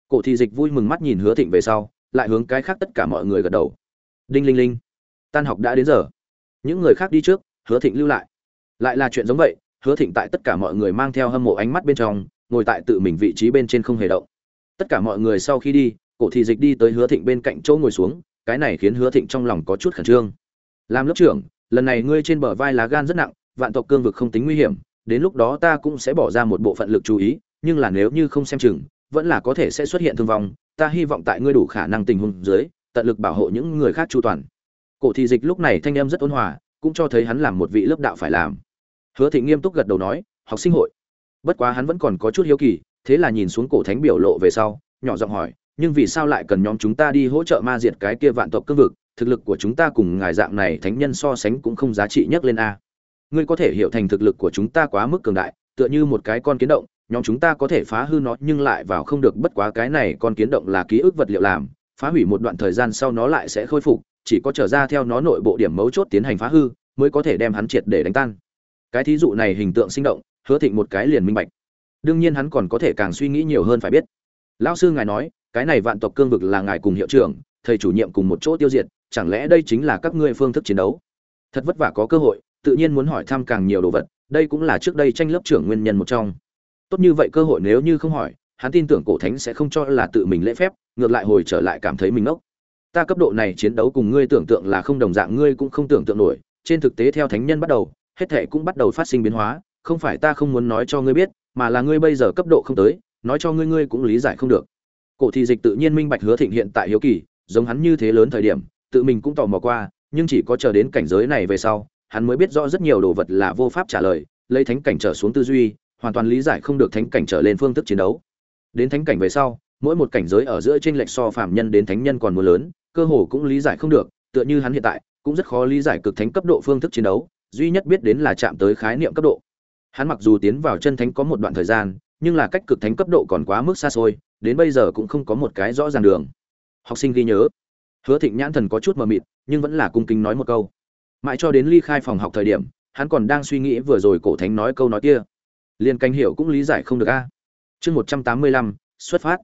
Cổ thị dịch vui mừng mắt nhìn hứa thịnh về sau, lại hướng cái khác tất cả mọi người gật đầu. Đinh linh linh, tan học đã đến giờ. Những người khác đi trước, hứa thịnh lưu lại. Lại là chuyện giống vậy hứa thịnh tại tất cả mọi người mang theo hâm mộ ánh mắt bên trong, ngồi tại tự mình vị trí bên trên không hề động. Tất cả mọi người sau khi đi, cổ thị dịch đi tới hứa thịnh bên cạnh chỗ ngồi xuống, cái này khiến hứa thịnh trong lòng có chút khẩn trương. Làm lớp trưởng, lần này ngươi trên bờ vai lá gan rất nặng, vạn tộc cương vực không tính nguy hiểm, đến lúc đó ta cũng sẽ bỏ ra một bộ phận lực chú ý, nhưng là nếu như không xem chừng, vẫn là có thể sẽ xuất hiện thương vong, ta hy vọng tại ngươi đủ khả năng tình huống dưới, tận lực bảo hộ những người khác chu toàn. Cổ thị dịch lúc này thanh em rất ôn hòa, cũng cho thấy hắn làm một vị lớp đạo phải làm hứa thị nghiêm túc gật đầu nói, học sinh hội. Bất quá hắn vẫn còn có chút hiếu kỳ, thế là nhìn xuống cổ thánh biểu lộ về sau, nhỏ giọng hỏi, nhưng vì sao lại cần nhóm chúng ta đi hỗ trợ ma diệt cái kia vạn tộc cương vực? Thực lực của chúng ta cùng ngài dạng này thánh nhân so sánh cũng không giá trị nhất lên a. Ngươi có thể hiểu thành thực lực của chúng ta quá mức cường đại, tựa như một cái con kiến động, nhóm chúng ta có thể phá hư nó, nhưng lại vào không được, bất quá cái này con kiến động là ký ức vật liệu làm, phá hủy một đoạn thời gian sau nó lại sẽ khôi phục, chỉ có trở ra theo nó nội bộ điểm mấu chốt tiến hành phá hư, mới có thể đem hắn triệt để đánh tan cái thí dụ này hình tượng sinh động, hứa thịnh một cái liền minh bạch. Đương nhiên hắn còn có thể càng suy nghĩ nhiều hơn phải biết. Lão sư ngài nói, cái này vạn tộc cương vực là ngài cùng hiệu trưởng, thầy chủ nhiệm cùng một chỗ tiêu diệt, chẳng lẽ đây chính là các ngươi phương thức chiến đấu? Thật vất vả có cơ hội, tự nhiên muốn hỏi thăm càng nhiều đồ vật, đây cũng là trước đây tranh lớp trưởng nguyên nhân một trong. Tốt như vậy cơ hội nếu như không hỏi, hắn tin tưởng cổ thánh sẽ không cho là tự mình lễ phép, ngược lại hồi trở lại cảm thấy mình ngốc. Ta cấp độ này chiến đấu cùng ngươi tưởng tượng là không đồng dạng, ngươi cũng không tưởng tượng nổi, trên thực tế theo thánh nhân bắt đầu hết thệ cũng bắt đầu phát sinh biến hóa, không phải ta không muốn nói cho ngươi biết, mà là ngươi bây giờ cấp độ không tới, nói cho ngươi ngươi cũng lý giải không được. Cổ thị dịch tự nhiên minh bạch hứa thịnh hiện tại hiếu kỳ, giống hắn như thế lớn thời điểm, tự mình cũng tò mò qua, nhưng chỉ có chờ đến cảnh giới này về sau, hắn mới biết rõ rất nhiều đồ vật là vô pháp trả lời, lấy thánh cảnh trở xuống tư duy, hoàn toàn lý giải không được thánh cảnh trở lên phương thức chiến đấu. Đến thánh cảnh về sau, mỗi một cảnh giới ở giữa trên lệch so phàm nhân đến thánh nhân còn mưa lớn, cơ hồ cũng lý giải không được, tựa như hắn hiện tại, cũng rất khó lý giải cực thánh cấp độ phương thức chiến đấu duy nhất biết đến là chạm tới khái niệm cấp độ. Hắn mặc dù tiến vào chân thánh có một đoạn thời gian, nhưng là cách cực thánh cấp độ còn quá mức xa xôi, đến bây giờ cũng không có một cái rõ ràng đường. Học sinh ghi nhớ. Hứa thịnh nhãn thần có chút mờ mịt, nhưng vẫn là cung kính nói một câu. Mãi cho đến ly khai phòng học thời điểm, hắn còn đang suy nghĩ vừa rồi cổ thánh nói câu nói kia. Liền canh hiểu cũng lý giải không được a. Chương một trăm tám mươi lăm, xuất phát.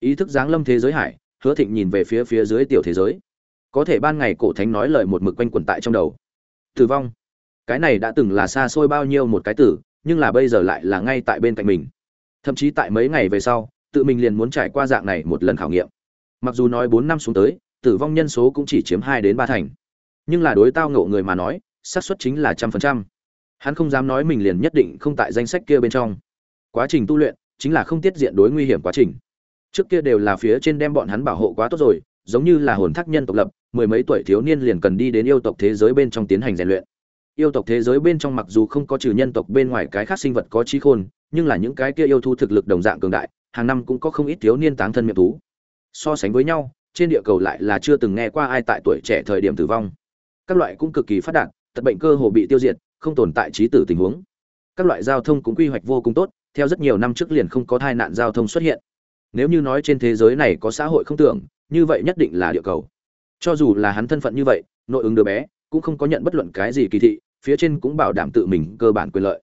Ý thức giáng lâm thế giới hải, hứa thịnh nhìn về phía phía dưới tiểu thế giới. Có thể ban ngày cổ thánh nói lời một mực quanh quẩn tại trong đầu. Tử vong cái này đã từng là xa xôi bao nhiêu một cái tử, nhưng là bây giờ lại là ngay tại bên cạnh mình. Thậm chí tại mấy ngày về sau, tự mình liền muốn trải qua dạng này một lần khảo nghiệm. Mặc dù nói bốn năm xuống tới, tử vong nhân số cũng chỉ chiếm hai đến ba thành. Nhưng là đối tao ngộ người mà nói, xác suất chính là trăm phần trăm. Hắn không dám nói mình liền nhất định không tại danh sách kia bên trong. Quá trình tu luyện, chính là không tiết diện đối nguy hiểm quá trình. Trước kia đều là phía trên đem bọn hắn bảo hộ quá tốt rồi, giống như là hồn thác nhân tộc lập, mười mấy tuổi thiếu niên liền cần đi đến yêu tộc thế giới bên trong tiến hành rèn luyện yêu tộc thế giới bên trong mặc dù không có trừ nhân tộc bên ngoài cái khác sinh vật có trí khôn, nhưng là những cái kia yêu thu thực lực đồng dạng cường đại, hàng năm cũng có không ít thiếu niên táng thân miệng thú. So sánh với nhau, trên địa cầu lại là chưa từng nghe qua ai tại tuổi trẻ thời điểm tử vong. Các loại cũng cực kỳ phát đạt, tật bệnh cơ hồ bị tiêu diệt, không tồn tại trí tử tình huống. Các loại giao thông cũng quy hoạch vô cùng tốt, theo rất nhiều năm trước liền không có tai nạn giao thông xuất hiện. Nếu như nói trên thế giới này có xã hội không tưởng, như vậy nhất định là địa cầu. Cho dù là hắn thân phận như vậy, nội ứng đứa bé cũng không có nhận bất luận cái gì kỳ thị, phía trên cũng bảo đảm tự mình cơ bản quyền lợi.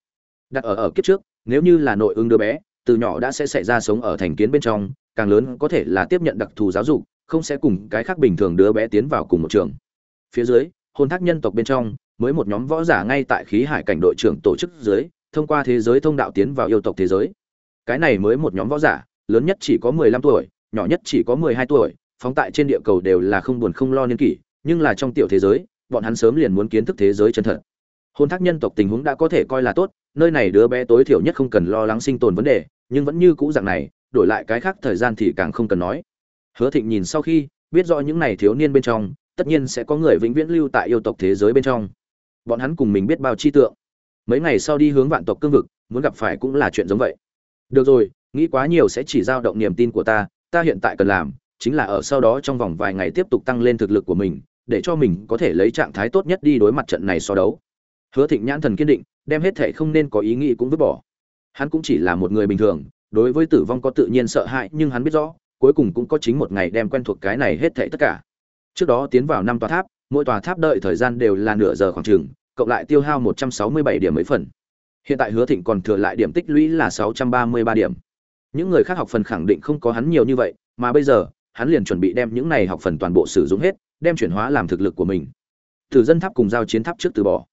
Đặt ở ở kiếp trước, nếu như là nội ứng đứa bé, từ nhỏ đã sẽ xảy ra sống ở thành kiến bên trong, càng lớn có thể là tiếp nhận đặc thù giáo dục, không sẽ cùng cái khác bình thường đứa bé tiến vào cùng một trường. Phía dưới hôn thác nhân tộc bên trong, mới một nhóm võ giả ngay tại khí hải cảnh đội trưởng tổ chức dưới, thông qua thế giới thông đạo tiến vào yêu tộc thế giới. Cái này mới một nhóm võ giả, lớn nhất chỉ có mười lăm tuổi, nhỏ nhất chỉ có mười hai tuổi, phóng tại trên địa cầu đều là không buồn không lo niên kỷ, nhưng là trong tiểu thế giới bọn hắn sớm liền muốn kiến thức thế giới chân thật. Hôn thác nhân tộc tình huống đã có thể coi là tốt, nơi này đứa bé tối thiểu nhất không cần lo lắng sinh tồn vấn đề, nhưng vẫn như cũ dạng này, đổi lại cái khác thời gian thì càng không cần nói. Hứa thịnh nhìn sau khi, biết rõ những này thiếu niên bên trong, tất nhiên sẽ có người vĩnh viễn lưu tại yêu tộc thế giới bên trong. Bọn hắn cùng mình biết bao chi tượng. Mấy ngày sau đi hướng vạn tộc cương vực, muốn gặp phải cũng là chuyện giống vậy. Được rồi, nghĩ quá nhiều sẽ chỉ dao động niềm tin của ta ta hiện tại cần làm, chính là ở sau đó trong vòng vài ngày tiếp tục tăng lên thực lực của mình để cho mình có thể lấy trạng thái tốt nhất đi đối mặt trận này so đấu. Hứa thịnh nhãn thần kiên định, đem hết thể không nên có ý nghĩ cũng vứt bỏ. Hắn cũng chỉ là một người bình thường, đối với tử vong có tự nhiên sợ hãi, nhưng hắn biết rõ, cuối cùng cũng có chính một ngày đem quen thuộc cái này hết thảy tất cả. Trước đó tiến vào năm tòa tháp, mỗi tòa tháp đợi thời gian đều là nửa giờ khoảng chừng, cộng lại tiêu hao một trăm sáu mươi bảy điểm mấy phần. Hiện tại hứa thịnh còn thừa lại điểm tích lũy là sáu trăm ba mươi ba điểm. Những người khác học phần khẳng định không có hắn nhiều như vậy, mà bây giờ, hắn liền chuẩn bị đem những này học phần toàn bộ sử dụng hết đem chuyển hóa làm thực lực của mình. Tử dân tháp cùng giao chiến tháp trước từ bỏ.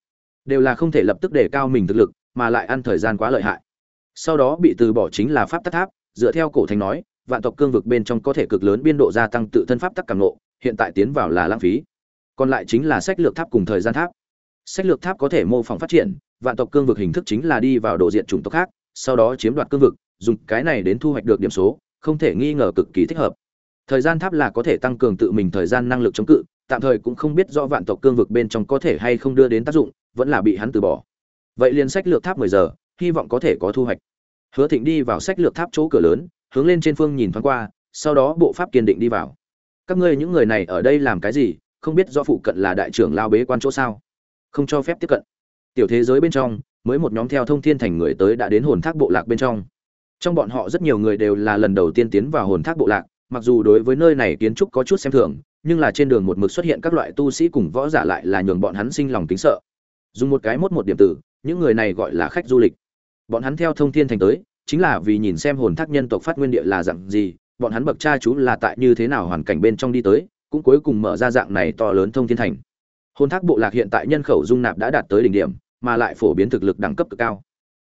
Đều là không thể lập tức đề cao mình thực lực, mà lại ăn thời gian quá lợi hại. Sau đó bị từ bỏ chính là pháp tắc tháp, dựa theo cổ thành nói, vạn tộc cương vực bên trong có thể cực lớn biên độ gia tăng tự thân pháp tắc càng nộ hiện tại tiến vào là lãng phí. Còn lại chính là sách lược tháp cùng thời gian tháp. Sách lược tháp có thể mô phỏng phát triển, vạn tộc cương vực hình thức chính là đi vào độ diện chủng tộc khác, sau đó chiếm đoạt cương vực, dùng cái này đến thu hoạch được điểm số, không thể nghi ngờ cực kỳ thích hợp thời gian tháp là có thể tăng cường tự mình thời gian năng lực chống cự, tạm thời cũng không biết rõ vạn tộc cương vực bên trong có thể hay không đưa đến tác dụng, vẫn là bị hắn từ bỏ. Vậy liền sách lược tháp mười giờ, hy vọng có thể có thu hoạch. Hứa thịnh đi vào sách lược tháp chỗ cửa lớn, hướng lên trên phương nhìn thoáng qua, sau đó bộ pháp kiên định đi vào. Các ngươi những người này ở đây làm cái gì, không biết do phụ cận là đại trưởng lao bế quan chỗ sao? Không cho phép tiếp cận. Tiểu thế giới bên trong, mới một nhóm theo thông thiên thành người tới đã đến hồn thác bộ lạc bên trong. Trong bọn họ rất nhiều người đều là lần đầu tiên tiến vào hồn thác bộ lạc mặc dù đối với nơi này kiến trúc có chút xem thường, nhưng là trên đường một mực xuất hiện các loại tu sĩ cùng võ giả lại là nhường bọn hắn sinh lòng kính sợ. Dùng một cái mốt một điểm tử, những người này gọi là khách du lịch. Bọn hắn theo thông thiên thành tới, chính là vì nhìn xem hồn thác nhân tộc phát nguyên địa là dạng gì, bọn hắn bậc cha chú là tại như thế nào hoàn cảnh bên trong đi tới, cũng cuối cùng mở ra dạng này to lớn thông thiên thành. Hồn thác bộ lạc hiện tại nhân khẩu dung nạp đã đạt tới đỉnh điểm, mà lại phổ biến thực lực đẳng cấp cực cao.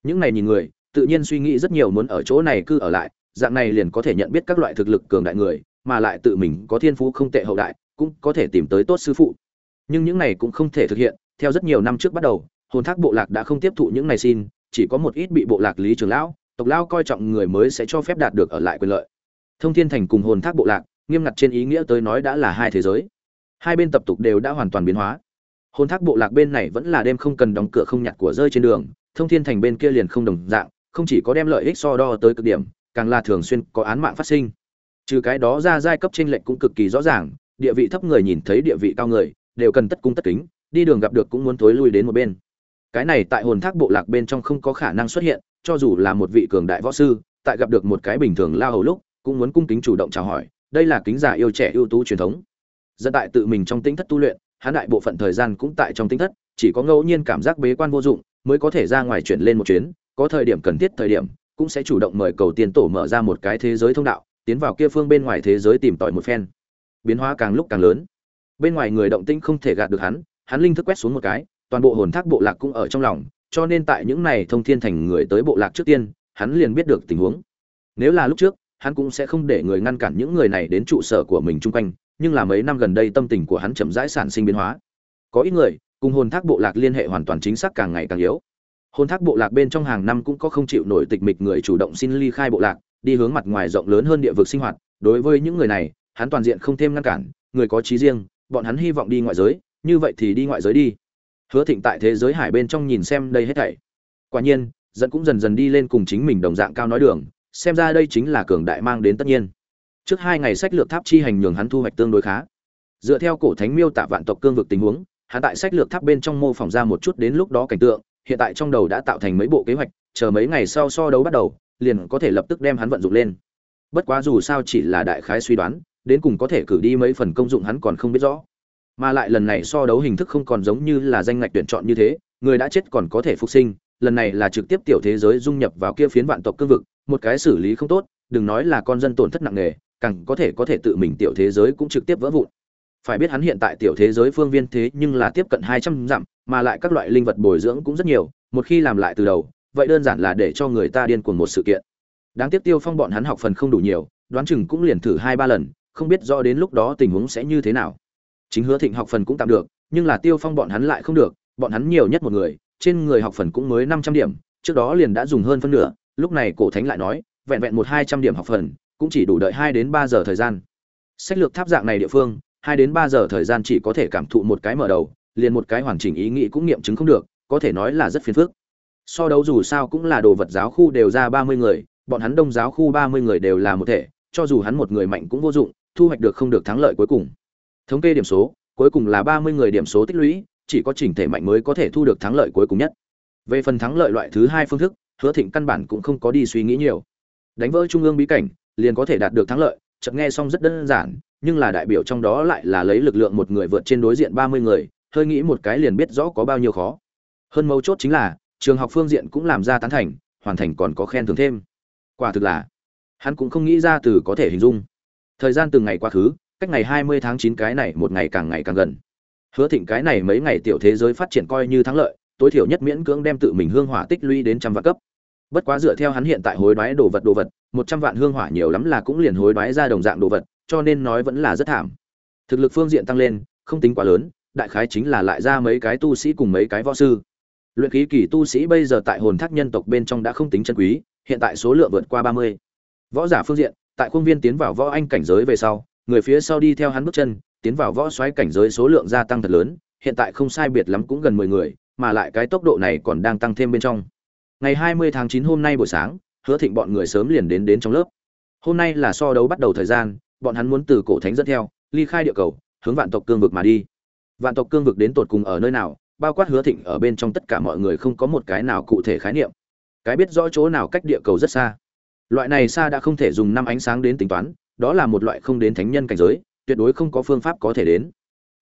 Những này nhìn người, tự nhiên suy nghĩ rất nhiều muốn ở chỗ này cư ở lại dạng này liền có thể nhận biết các loại thực lực cường đại người, mà lại tự mình có thiên phú không tệ hậu đại, cũng có thể tìm tới tốt sư phụ. Nhưng những này cũng không thể thực hiện, theo rất nhiều năm trước bắt đầu, hồn thác bộ lạc đã không tiếp thụ những này xin, chỉ có một ít bị bộ lạc lý trưởng lão, tộc lão coi trọng người mới sẽ cho phép đạt được ở lại quyền lợi. Thông thiên thành cùng hồn thác bộ lạc, nghiêm ngặt trên ý nghĩa tới nói đã là hai thế giới. Hai bên tập tục đều đã hoàn toàn biến hóa. Hồn thác bộ lạc bên này vẫn là đêm không cần đóng cửa không nhặt của rơi trên đường, thông thiên thành bên kia liền không đồng dạng, không chỉ có đem lợi ích so đo tới cực điểm càng là thường xuyên có án mạng phát sinh. Trừ cái đó ra giai cấp tranh lệch cũng cực kỳ rõ ràng, địa vị thấp người nhìn thấy địa vị cao người, đều cần tất cung tất kính, đi đường gặp được cũng muốn tối lui đến một bên. Cái này tại hồn thác bộ lạc bên trong không có khả năng xuất hiện, cho dù là một vị cường đại võ sư, tại gặp được một cái bình thường lao hầu lúc, cũng muốn cung kính chủ động chào hỏi, đây là kính giả yêu trẻ ưu tú truyền thống. Dẫn tại tự mình trong tính thất tu luyện, hắn đại bộ phận thời gian cũng tại trong tính thất, chỉ có ngẫu nhiên cảm giác bế quan vô dụng, mới có thể ra ngoài chuyển lên một chuyến, có thời điểm cần thiết thời điểm cũng sẽ chủ động mời cầu tiên tổ mở ra một cái thế giới thông đạo, tiến vào kia phương bên ngoài thế giới tìm tòi một phen. Biến hóa càng lúc càng lớn. Bên ngoài người động tĩnh không thể gạt được hắn hắn linh thức quét xuống một cái, toàn bộ hồn thác bộ lạc cũng ở trong lòng, cho nên tại những này thông thiên thành người tới bộ lạc trước tiên, hắn liền biết được tình huống. Nếu là lúc trước, hắn cũng sẽ không để người ngăn cản những người này đến trụ sở của mình chung quanh, nhưng là mấy năm gần đây tâm tình của hắn chậm rãi sản sinh biến hóa. Có ít người, cùng hồn thác bộ lạc liên hệ hoàn toàn chính xác càng ngày càng yếu hôn thác bộ lạc bên trong hàng năm cũng có không chịu nổi tịch mịch người chủ động xin ly khai bộ lạc, đi hướng mặt ngoài rộng lớn hơn địa vực sinh hoạt. Đối với những người này, hắn toàn diện không thêm ngăn cản, người có trí riêng, bọn hắn hy vọng đi ngoại giới, như vậy thì đi ngoại giới đi. Hứa thịnh tại thế giới hải bên trong nhìn xem đây hết thảy. Quả nhiên dẫn cũng dần dần đi lên cùng chính mình đồng dạng cao nói đường, xem ra đây chính là cường đại mang đến tất nhiên. Trước hai ngày sách lược tháp chi hành nhường hắn thu hoạch tương đối khá. Dựa theo cổ thánh miêu tả vạn tộc cương vực tình huống, hắn tại sách lược tháp bên trong mô phỏng ra một chút đến lúc đó cảnh tượng hiện tại trong đầu đã tạo thành mấy bộ kế hoạch, chờ mấy ngày sau so đấu bắt đầu, liền có thể lập tức đem hắn vận dụng lên. Bất quá dù sao chỉ là đại khái suy đoán, đến cùng có thể cử đi mấy phần công dụng hắn còn không biết rõ. Mà lại lần này so đấu hình thức không còn giống như là danh ngạch tuyển chọn như thế, người đã chết còn có thể phục sinh, lần này là trực tiếp tiểu thế giới dung nhập vào kia phiến vạn tộc cương vực, một cái xử lý không tốt, đừng nói là con dân tổn thất nặng nề, càng có thể có thể tự mình tiểu thế giới cũng trực tiếp vỡ vụn phải biết hắn hiện tại tiểu thế giới phương viên thế nhưng là tiếp cận hai trăm dặm, mà lại các loại linh vật bồi dưỡng cũng rất nhiều, một khi làm lại từ đầu, vậy đơn giản là để cho người ta điên cuồng một sự kiện. Đáng tiếc tiêu phong bọn hắn học phần không đủ nhiều, đoán chừng cũng liền thử hai ba lần, không biết rõ đến lúc đó tình huống sẽ như thế nào. Chính hứa thịnh học phần cũng tạm được, nhưng là tiêu phong bọn hắn lại không được, bọn hắn nhiều nhất một người, trên người học phần cũng mới năm trăm điểm, trước đó liền đã dùng hơn phân nửa, lúc này cổ thánh lại nói, vẹn vẹn một hai trăm điểm học phần, cũng chỉ đủ đợi hai đến ba giờ thời gian. Sách lược tháp dạng này địa phương hai đến ba giờ thời gian chỉ có thể cảm thụ một cái mở đầu, liền một cái hoàn chỉnh ý nghĩ cũng nghiệm chứng không được, có thể nói là rất phiền phức. So đấu dù sao cũng là đồ vật giáo khu đều ra ba mươi người, bọn hắn đông giáo khu ba mươi người đều là một thể, cho dù hắn một người mạnh cũng vô dụng, thu hoạch được không được thắng lợi cuối cùng. Thống kê điểm số, cuối cùng là ba mươi người điểm số tích lũy, chỉ có chỉnh thể mạnh mới có thể thu được thắng lợi cuối cùng nhất. Về phần thắng lợi loại thứ hai phương thức, hứa thịnh căn bản cũng không có đi suy nghĩ nhiều. Đánh vỡ trung ương bí cảnh, liền có thể đạt được thắng lợi, chợt nghe xong rất đơn giản nhưng là đại biểu trong đó lại là lấy lực lượng một người vượt trên đối diện ba mươi người, hơi nghĩ một cái liền biết rõ có bao nhiêu khó. Hơn mấu chốt chính là, trường học phương diện cũng làm ra tán thành, hoàn thành còn có khen thưởng thêm. Quả thực là, hắn cũng không nghĩ ra từ có thể hình dung. Thời gian từng ngày quá khứ, cách ngày hai mươi tháng chín cái này một ngày càng ngày càng gần. Hứa thịnh cái này mấy ngày tiểu thế giới phát triển coi như thắng lợi, tối thiểu nhất miễn cưỡng đem tự mình hương hỏa tích lũy đến trăm vạn cấp. Bất quá dựa theo hắn hiện tại hối đoái đồ vật đồ vật, một trăm vạn hương hỏa nhiều lắm là cũng liền hối đoái ra đồng dạng đồ vật cho nên nói vẫn là rất thảm. Thực lực phương diện tăng lên, không tính quá lớn, đại khái chính là lại ra mấy cái tu sĩ cùng mấy cái võ sư. Luyện khí kỳ tu sĩ bây giờ tại hồn thác nhân tộc bên trong đã không tính chân quý, hiện tại số lượng vượt qua ba mươi. Võ giả phương diện, tại khuôn viên tiến vào võ anh cảnh giới về sau, người phía sau đi theo hắn bước chân, tiến vào võ xoáy cảnh giới số lượng gia tăng thật lớn, hiện tại không sai biệt lắm cũng gần mười người, mà lại cái tốc độ này còn đang tăng thêm bên trong. Ngày hai mươi tháng chín hôm nay buổi sáng, hứa thịnh bọn người sớm liền đến đến trong lớp. Hôm nay là so đấu bắt đầu thời gian bọn hắn muốn từ cổ thánh dẫn theo, ly khai địa cầu, hướng vạn tộc cương vực mà đi. Vạn tộc cương vực đến tột cùng ở nơi nào, bao quát hứa thịnh ở bên trong tất cả mọi người không có một cái nào cụ thể khái niệm. Cái biết rõ chỗ nào cách địa cầu rất xa. Loại này xa đã không thể dùng năm ánh sáng đến tính toán, đó là một loại không đến thánh nhân cảnh giới, tuyệt đối không có phương pháp có thể đến.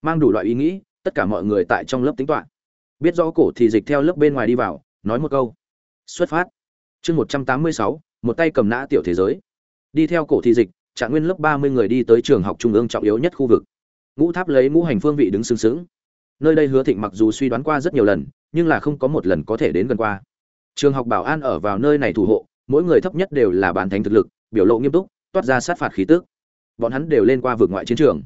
Mang đủ loại ý nghĩ, tất cả mọi người tại trong lớp tính toán. Biết rõ cổ thì dịch theo lớp bên ngoài đi vào, nói một câu. Xuất phát. Chương một trăm tám mươi sáu, một tay cầm nã tiểu thế giới. Đi theo cổ thì dịch trạng nguyên lớp ba mươi người đi tới trường học trung ương trọng yếu nhất khu vực. Ngũ tháp lấy ngũ hành phương vị đứng sừng sững. Nơi đây hứa thịnh mặc dù suy đoán qua rất nhiều lần, nhưng là không có một lần có thể đến gần qua. Trường học bảo an ở vào nơi này thủ hộ, mỗi người thấp nhất đều là bản thánh thực lực, biểu lộ nghiêm túc, toát ra sát phạt khí tức. Bọn hắn đều lên qua vượt ngoại chiến trường.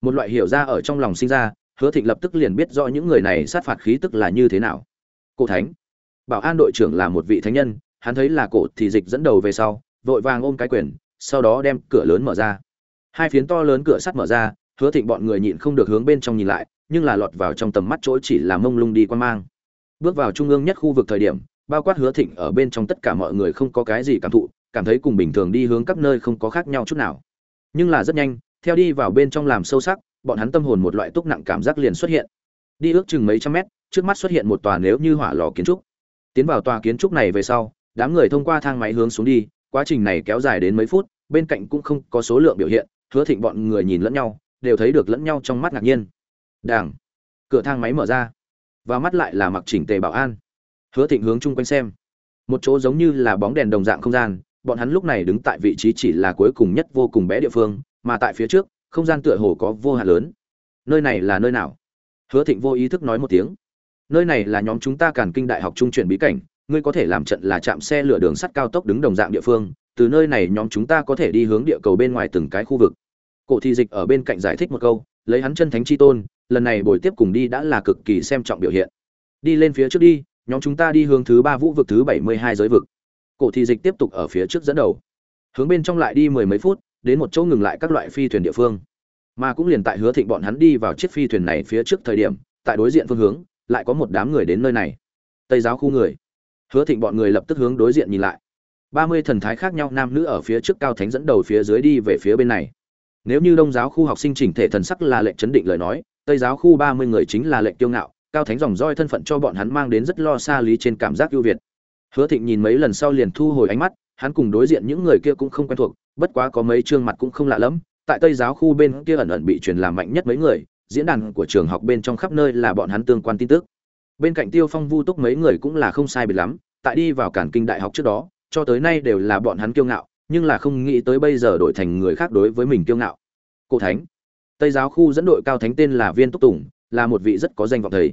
Một loại hiểu ra ở trong lòng sinh ra, hứa thịnh lập tức liền biết rõ những người này sát phạt khí tức là như thế nào. Cổ thánh. Bảo an đội trưởng là một vị thánh nhân, hắn thấy là cổ thì dịch dẫn đầu về sau, vội vàng ôm cái quyền sau đó đem cửa lớn mở ra. Hai phiến to lớn cửa sắt mở ra, hứa thịnh bọn người nhịn không được hướng bên trong nhìn lại, nhưng là lọt vào trong tầm mắt chỗ chỉ là mông lung đi quan mang. Bước vào trung ương nhất khu vực thời điểm, bao quát hứa thịnh ở bên trong tất cả mọi người không có cái gì cảm thụ, cảm thấy cùng bình thường đi hướng các nơi không có khác nhau chút nào. Nhưng là rất nhanh, theo đi vào bên trong làm sâu sắc, bọn hắn tâm hồn một loại túc nặng cảm giác liền xuất hiện. Đi ước chừng mấy trăm mét, trước mắt xuất hiện một tòa nếu như hỏa lò kiến trúc. Tiến vào tòa kiến trúc này về sau, đám người thông qua thang máy hướng xuống đi quá trình này kéo dài đến mấy phút, bên cạnh cũng không có số lượng biểu hiện, hứa thịnh bọn người nhìn lẫn nhau, đều thấy được lẫn nhau trong mắt ngạc nhiên. Đảng cửa thang máy mở ra, và mắt lại là mặc chỉnh tề bảo an. Hứa thịnh hướng chung quanh xem. Một chỗ giống như là bóng đèn đồng dạng không gian, bọn hắn lúc này đứng tại vị trí chỉ là cuối cùng nhất vô cùng bé địa phương, mà tại phía trước, không gian tựa hồ có vô hạn lớn. Nơi này là nơi nào? Hứa thịnh vô ý thức nói một tiếng. Nơi này là nhóm chúng ta càn kinh đại học trung chuyển bí cảnh ngươi có thể làm trận là chạm xe lửa đường sắt cao tốc đứng đồng dạng địa phương, từ nơi này nhóm chúng ta có thể đi hướng địa cầu bên ngoài từng cái khu vực. Cổ thị dịch ở bên cạnh giải thích một câu, lấy hắn chân thánh chi tôn, lần này buổi tiếp cùng đi đã là cực kỳ xem trọng biểu hiện. Đi lên phía trước đi, nhóm chúng ta đi hướng thứ ba vũ vực thứ bảy mươi hai giới vực. Cổ thị dịch tiếp tục ở phía trước dẫn đầu. Hướng bên trong lại đi mười mấy phút, đến một chỗ ngừng lại các loại phi thuyền địa phương. Mà cũng liền tại hứa thịnh bọn hắn đi vào chiếc phi thuyền này phía trước thời điểm, tại đối diện phương hướng, lại có một đám người đến nơi này. Tây giáo khu người hứa thịnh bọn người lập tức hướng đối diện nhìn lại. Ba mươi thần thái khác nhau, nam nữ ở phía trước cao thánh dẫn đầu phía dưới đi về phía bên này. Nếu như đông giáo khu học sinh chỉnh thể thần sắc là lệnh chấn định lời nói, tây giáo khu ba mươi người chính là lệnh kiêu ngạo, cao thánh dòng roi thân phận cho bọn hắn mang đến rất lo xa lý trên cảm giác ưu việt. Hứa thịnh nhìn mấy lần sau liền thu hồi ánh mắt, hắn cùng đối diện những người kia cũng không quen thuộc, bất quá có mấy trương mặt cũng không lạ lẫm. Tại tây giáo khu bên kia ẩn ẩn bị truyền làm mạnh nhất mấy người, diễn đàn của trường học bên trong khắp nơi là bọn hắn tương quan tin tức bên cạnh tiêu phong vu túc mấy người cũng là không sai biệt lắm, tại đi vào cản kinh đại học trước đó, cho tới nay đều là bọn hắn kiêu ngạo, nhưng là không nghĩ tới bây giờ đổi thành người khác đối với mình kiêu ngạo. Cổ thánh. Tây giáo khu dẫn đội cao thánh tên là viên túc tùng, là một vị rất có danh vọng thầy.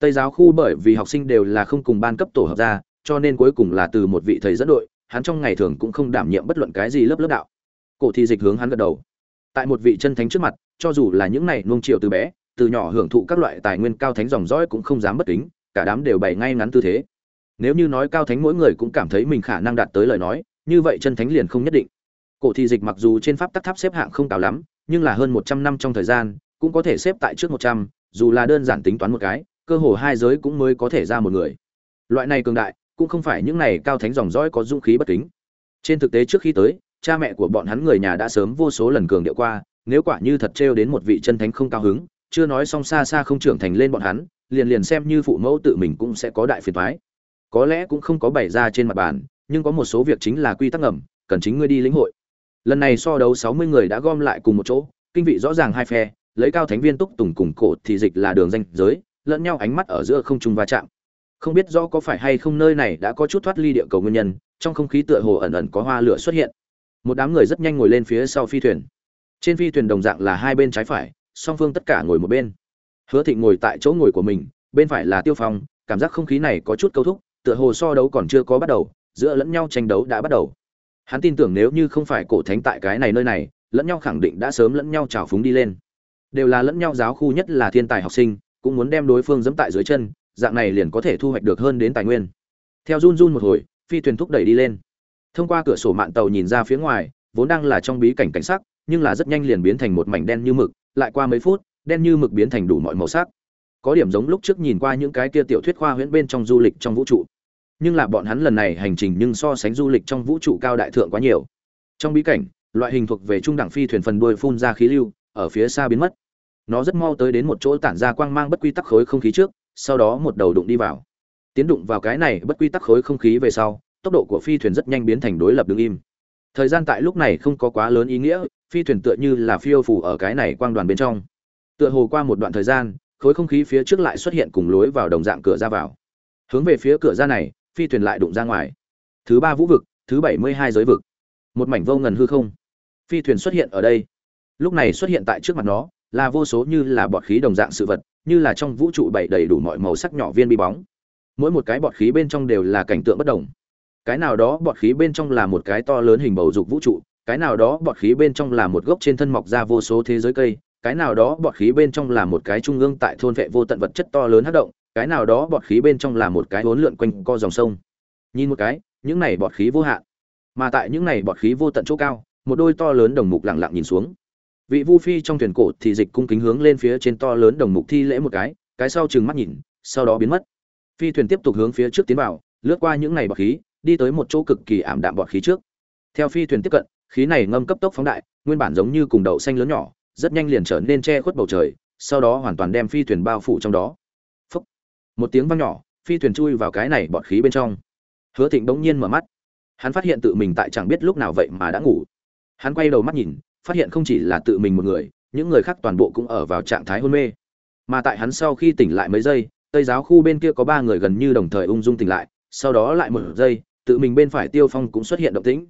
Tây giáo khu bởi vì học sinh đều là không cùng ban cấp tổ hợp ra, cho nên cuối cùng là từ một vị thầy dẫn đội, hắn trong ngày thường cũng không đảm nhiệm bất luận cái gì lớp lớp đạo. Cổ thi dịch hướng hắn gật đầu. Tại một vị chân thánh trước mặt, cho dù là những này nuông chiều từ bé từ nhỏ hưởng thụ các loại tài nguyên cao thánh dòng dõi cũng không dám bất kính, cả đám đều bày ngay ngắn tư thế. Nếu như nói cao thánh mỗi người cũng cảm thấy mình khả năng đạt tới lời nói, như vậy chân thánh liền không nhất định. Cổ thị dịch mặc dù trên pháp tắc tháp xếp hạng không cao lắm, nhưng là hơn một trăm năm trong thời gian, cũng có thể xếp tại trước một trăm, dù là đơn giản tính toán một cái, cơ hồ hai giới cũng mới có thể ra một người. Loại này cường đại, cũng không phải những này cao thánh dòng dõi có dũng khí bất kính. Trên thực tế trước khi tới, cha mẹ của bọn hắn người nhà đã sớm vô số lần cường điệu qua, nếu quả như thật trêu đến một vị chân thánh không cao hứng chưa nói xong xa xa không trưởng thành lên bọn hắn, liền liền xem như phụ mẫu tự mình cũng sẽ có đại phiền toái. Có lẽ cũng không có bày ra trên mặt bàn, nhưng có một số việc chính là quy tắc ngầm, cần chính ngươi đi lĩnh hội. Lần này so đấu sáu mươi người đã gom lại cùng một chỗ, kinh vị rõ ràng hai phe, lấy cao thánh viên túc tùng cùng cổ thì dịch là đường danh giới, lẫn nhau ánh mắt ở giữa không trung va chạm. Không biết rõ có phải hay không nơi này đã có chút thoát ly địa cầu nguyên nhân, trong không khí tựa hồ ẩn ẩn có hoa lửa xuất hiện. Một đám người rất nhanh ngồi lên phía sau phi thuyền. Trên phi thuyền đồng dạng là hai bên trái phải song phương tất cả ngồi một bên. Hứa thịnh ngồi tại chỗ ngồi của mình, bên phải là tiêu phong, cảm giác không khí này có chút câu thúc, tựa hồ so đấu còn chưa có bắt đầu, giữa lẫn nhau tranh đấu đã bắt đầu. Hắn tin tưởng nếu như không phải cổ thánh tại cái này nơi này, lẫn nhau khẳng định đã sớm lẫn nhau trào phúng đi lên. Đều là lẫn nhau giáo khu nhất là thiên tài học sinh, cũng muốn đem đối phương dẫm tại dưới chân, dạng này liền có thể thu hoạch được hơn đến tài nguyên. Theo run run một hồi, phi thuyền thúc đẩy đi lên. Thông qua cửa sổ mạn tàu nhìn ra phía ngoài, vốn đang là trong bí cảnh cảnh sắc, nhưng là rất nhanh liền biến thành một mảnh đen như mực lại qua mấy phút, đen như mực biến thành đủ mọi màu sắc. Có điểm giống lúc trước nhìn qua những cái kia tiểu thuyết khoa huyễn bên trong du lịch trong vũ trụ. Nhưng là bọn hắn lần này hành trình nhưng so sánh du lịch trong vũ trụ cao đại thượng quá nhiều. Trong bí cảnh, loại hình thuộc về trung đẳng phi thuyền phần đuôi phun ra khí lưu, ở phía xa biến mất. Nó rất mau tới đến một chỗ tản ra quang mang bất quy tắc khối không khí trước, sau đó một đầu đụng đi vào. Tiến đụng vào cái này bất quy tắc khối không khí về sau, tốc độ của phi thuyền rất nhanh biến thành đối lập đứng im. Thời gian tại lúc này không có quá lớn ý nghĩa phi thuyền tựa như là phiêu phủ ở cái này quang đoàn bên trong. Tựa hồ qua một đoạn thời gian, khối không khí phía trước lại xuất hiện cùng lối vào đồng dạng cửa ra vào. Hướng về phía cửa ra này, phi thuyền lại đụng ra ngoài. Thứ ba vũ vực, thứ bảy mươi hai giới vực. Một mảnh vô ngần hư không. Phi thuyền xuất hiện ở đây. Lúc này xuất hiện tại trước mặt nó, là vô số như là bọt khí đồng dạng sự vật, như là trong vũ trụ bảy đầy đủ mọi màu sắc nhỏ viên bi bóng. Mỗi một cái bọt khí bên trong đều là cảnh tượng bất đồng. Cái nào đó bọt khí bên trong là một cái to lớn hình bầu dục vũ trụ cái nào đó bọt khí bên trong là một gốc trên thân mọc ra vô số thế giới cây, cái nào đó bọt khí bên trong là một cái trung ương tại thôn vệ vô tận vật chất to lớn hát động, cái nào đó bọt khí bên trong là một cái hốn lượn quanh co dòng sông. Nhìn một cái, những này bọt khí vô hạn, mà tại những này bọt khí vô tận chỗ cao, một đôi to lớn đồng mục lặng lặng nhìn xuống. Vị vu phi trong thuyền cổ thì dịch cung kính hướng lên phía trên to lớn đồng mục thi lễ một cái cái sau chừng mắt nhìn, sau đó biến mất. Phi thuyền tiếp tục hướng phía trước tiến vào, lướt qua những này bọt khí, đi tới một chỗ cực kỳ ảm đạm bọt khí trước. Theo phi thuyền tiếp cận khí này ngâm cấp tốc phóng đại, nguyên bản giống như cùng đậu xanh lớn nhỏ, rất nhanh liền trở nên che khuất bầu trời, sau đó hoàn toàn đem phi thuyền bao phủ trong đó. Phúc. một tiếng vang nhỏ, phi thuyền chui vào cái này bọt khí bên trong. Hứa thịnh bỗng nhiên mở mắt. Hắn phát hiện tự mình tại chẳng biết lúc nào vậy mà đã ngủ. Hắn quay đầu mắt nhìn, phát hiện không chỉ là tự mình một người, những người khác toàn bộ cũng ở vào trạng thái hôn mê. Mà tại hắn sau khi tỉnh lại mấy giây, tây giáo khu bên kia có ba người gần như đồng thời ung dung tỉnh lại, sau đó lại một giây, tự mình bên phải tiêu phong cũng xuất hiện động tĩnh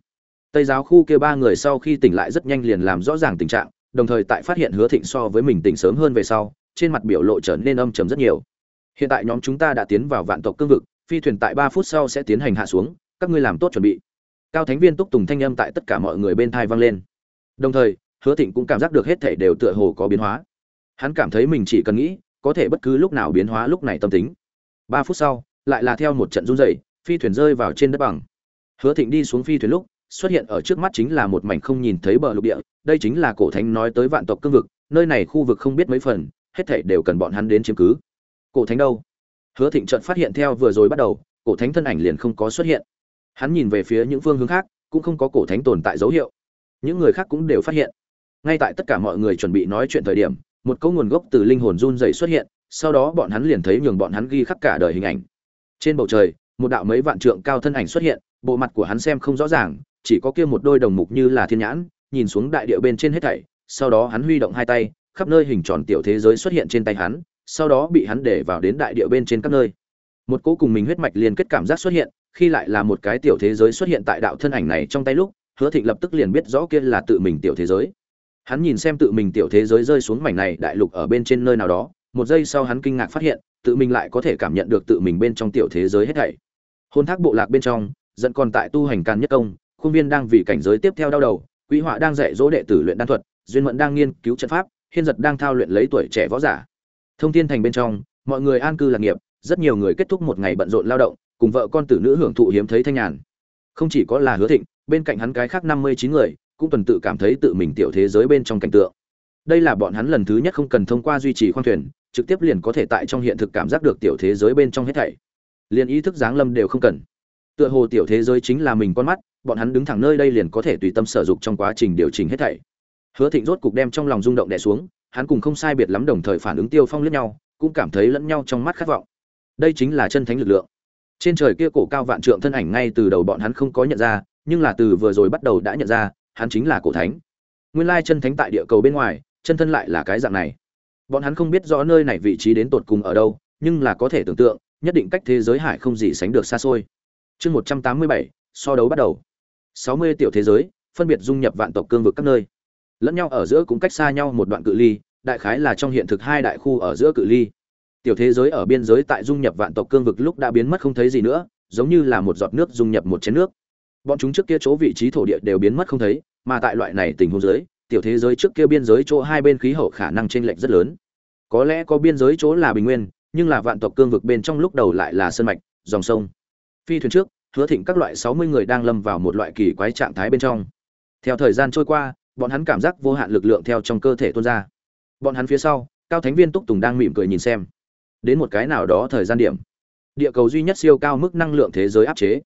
tây giáo khu kia ba người sau khi tỉnh lại rất nhanh liền làm rõ ràng tình trạng, đồng thời tại phát hiện hứa thịnh so với mình tỉnh sớm hơn về sau, trên mặt biểu lộ trở nên âm trầm rất nhiều. Hiện tại nhóm chúng ta đã tiến vào vạn tộc cương vực, phi thuyền tại ba phút sau sẽ tiến hành hạ xuống, các ngươi làm tốt chuẩn bị. Cao thánh viên túc tùng thanh âm tại tất cả mọi người bên tai vang lên. Đồng thời, hứa thịnh cũng cảm giác được hết thể đều tựa hồ có biến hóa. Hắn cảm thấy mình chỉ cần nghĩ, có thể bất cứ lúc nào biến hóa lúc này tâm tính. Ba phút sau, lại là theo một trận run rẩy, phi thuyền rơi vào trên đất bằng. Hứa thịnh đi xuống phi thuyền lúc xuất hiện ở trước mắt chính là một mảnh không nhìn thấy bờ lục địa, đây chính là cổ thánh nói tới vạn tộc cương vực, nơi này khu vực không biết mấy phần, hết thảy đều cần bọn hắn đến chiếm cứ. Cổ thánh đâu? Hứa thịnh trận phát hiện theo vừa rồi bắt đầu, cổ thánh thân ảnh liền không có xuất hiện. Hắn nhìn về phía những phương hướng khác, cũng không có cổ thánh tồn tại dấu hiệu. Những người khác cũng đều phát hiện. Ngay tại tất cả mọi người chuẩn bị nói chuyện thời điểm, một câu nguồn gốc từ linh hồn run dày xuất hiện, sau đó bọn hắn liền thấy nhường bọn hắn ghi khắc cả đời hình ảnh. Trên bầu trời, một đạo mấy vạn trượng cao thân ảnh xuất hiện, bộ mặt của hắn xem không rõ ràng chỉ có kia một đôi đồng mục như là thiên nhãn, nhìn xuống đại địa bên trên hết thảy, sau đó hắn huy động hai tay, khắp nơi hình tròn tiểu thế giới xuất hiện trên tay hắn, sau đó bị hắn để vào đến đại địa bên trên các nơi. Một cỗ cùng mình huyết mạch liên kết cảm giác xuất hiện, khi lại là một cái tiểu thế giới xuất hiện tại đạo thân ảnh này trong tay lúc, hứa thịnh lập tức liền biết rõ kia là tự mình tiểu thế giới. Hắn nhìn xem tự mình tiểu thế giới rơi xuống mảnh này đại lục ở bên trên nơi nào đó, một giây sau hắn kinh ngạc phát hiện, tự mình lại có thể cảm nhận được tự mình bên trong tiểu thế giới hết thảy. Hôn thác bộ lạc bên trong dẫn còn tại tu hành can nhất công khuôn viên đang vì cảnh giới tiếp theo đau đầu, quý họa đang dạy dỗ đệ tử luyện đan thuật, duyên mẫn đang nghiên cứu trận pháp, hiên giật đang thao luyện lấy tuổi trẻ võ giả. Thông thiên thành bên trong, mọi người an cư lạc nghiệp, rất nhiều người kết thúc một ngày bận rộn lao động, cùng vợ con tử nữ hưởng thụ hiếm thấy thanh nhàn. Không chỉ có là hứa thịnh, bên cạnh hắn cái khác năm mươi chín người, cũng tuần tự cảm thấy tự mình tiểu thế giới bên trong cảnh tượng. Đây là bọn hắn lần thứ nhất không cần thông qua duy trì khoang thuyền, trực tiếp liền có thể tại trong hiện thực cảm giác được tiểu thế giới bên trong hết thảy. Liền ý thức giáng lâm đều không cần. Tựa hồ tiểu thế giới chính là mình con mắt bọn hắn đứng thẳng nơi đây liền có thể tùy tâm sở dục trong quá trình điều chỉnh hết thảy. Hứa thịnh rốt cục đem trong lòng rung động đè xuống, hắn cùng không sai biệt lắm đồng thời phản ứng tiêu phong lẫn nhau, cũng cảm thấy lẫn nhau trong mắt khát vọng. Đây chính là chân thánh lực lượng. Trên trời kia cổ cao vạn trượng thân ảnh ngay từ đầu bọn hắn không có nhận ra, nhưng là từ vừa rồi bắt đầu đã nhận ra, hắn chính là cổ thánh. Nguyên lai chân thánh tại địa cầu bên ngoài, chân thân lại là cái dạng này. Bọn hắn không biết rõ nơi này vị trí đến tột cùng ở đâu, nhưng là có thể tưởng tượng, nhất định cách thế giới hải không gì sánh được xa xôi. Chương một trăm tám mươi bảy, so đấu bắt đầu sáu mươi tiểu thế giới, phân biệt dung nhập vạn tộc cương vực các nơi. Lẫn nhau ở giữa cũng cách xa nhau một đoạn cự ly, đại khái là trong hiện thực hai đại khu ở giữa cự ly. Tiểu thế giới ở biên giới tại dung nhập vạn tộc cương vực lúc đã biến mất không thấy gì nữa, giống như là một giọt nước dung nhập một chén nước. Bọn chúng trước kia chỗ vị trí thổ địa đều biến mất không thấy, mà tại loại này tình huống giới tiểu thế giới trước kia biên giới chỗ hai bên khí hậu khả năng chênh lệch rất lớn. Có lẽ có biên giới chỗ là bình nguyên, nhưng là vạn tộc cương vực bên trong lúc đầu lại là sơn mạch, dòng sông. Phi thuyền trước hứa thịnh các loại sáu mươi người đang lâm vào một loại kỳ quái trạng thái bên trong. Theo thời gian trôi qua, bọn hắn cảm giác vô hạn lực lượng theo trong cơ thể tuôn ra. Bọn hắn phía sau, cao thánh viên túc tùng đang mỉm cười nhìn xem. Đến một cái nào đó thời gian điểm, địa cầu duy nhất siêu cao mức năng lượng thế giới áp chế.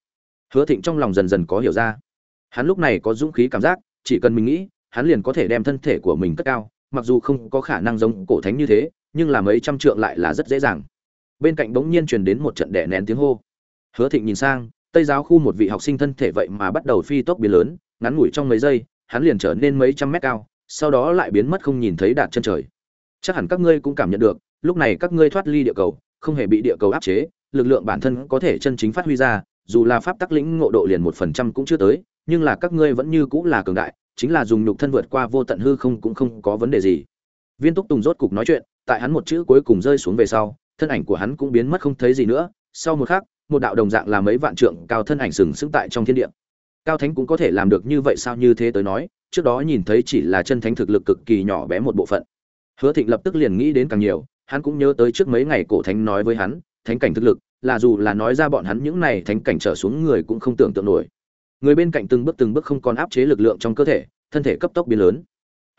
Hứa thịnh trong lòng dần dần có hiểu ra. Hắn lúc này có dũng khí cảm giác, chỉ cần mình nghĩ, hắn liền có thể đem thân thể của mình cất cao, mặc dù không có khả năng giống cổ thánh như thế, nhưng là mấy trăm trượng lại là rất dễ dàng. Bên cạnh bỗng nhiên truyền đến một trận đẻ nén tiếng hô. Hứa thịnh nhìn sang tây giáo khu một vị học sinh thân thể vậy mà bắt đầu phi tốc biến lớn, ngắn ngủi trong mấy giây, hắn liền trở nên mấy trăm mét cao, sau đó lại biến mất không nhìn thấy đạt chân trời. Chắc hẳn các ngươi cũng cảm nhận được, lúc này các ngươi thoát ly địa cầu, không hề bị địa cầu áp chế, lực lượng bản thân có thể chân chính phát huy ra, dù là pháp tắc lĩnh ngộ độ liền một phần trăm cũng chưa tới, nhưng là các ngươi vẫn như cũng là cường đại, chính là dùng nhục thân vượt qua vô tận hư không cũng không có vấn đề gì. Viên túc tùng rốt cục nói chuyện, tại hắn một chữ cuối cùng rơi xuống về sau, thân ảnh của hắn cũng biến mất không thấy gì nữa, sau một khắc một đạo đồng dạng là mấy vạn trượng cao thân ảnh sừng sững tại trong thiên địa. Cao thánh cũng có thể làm được như vậy sao như thế tới nói, trước đó nhìn thấy chỉ là chân thánh thực lực cực kỳ nhỏ bé một bộ phận. Hứa thịnh lập tức liền nghĩ đến càng nhiều, hắn cũng nhớ tới trước mấy ngày cổ thánh nói với hắn, thánh cảnh thực lực, là dù là nói ra bọn hắn những này thánh cảnh trở xuống người cũng không tưởng tượng nổi. Người bên cạnh từng bước từng bước không còn áp chế lực lượng trong cơ thể, thân thể cấp tốc biến lớn.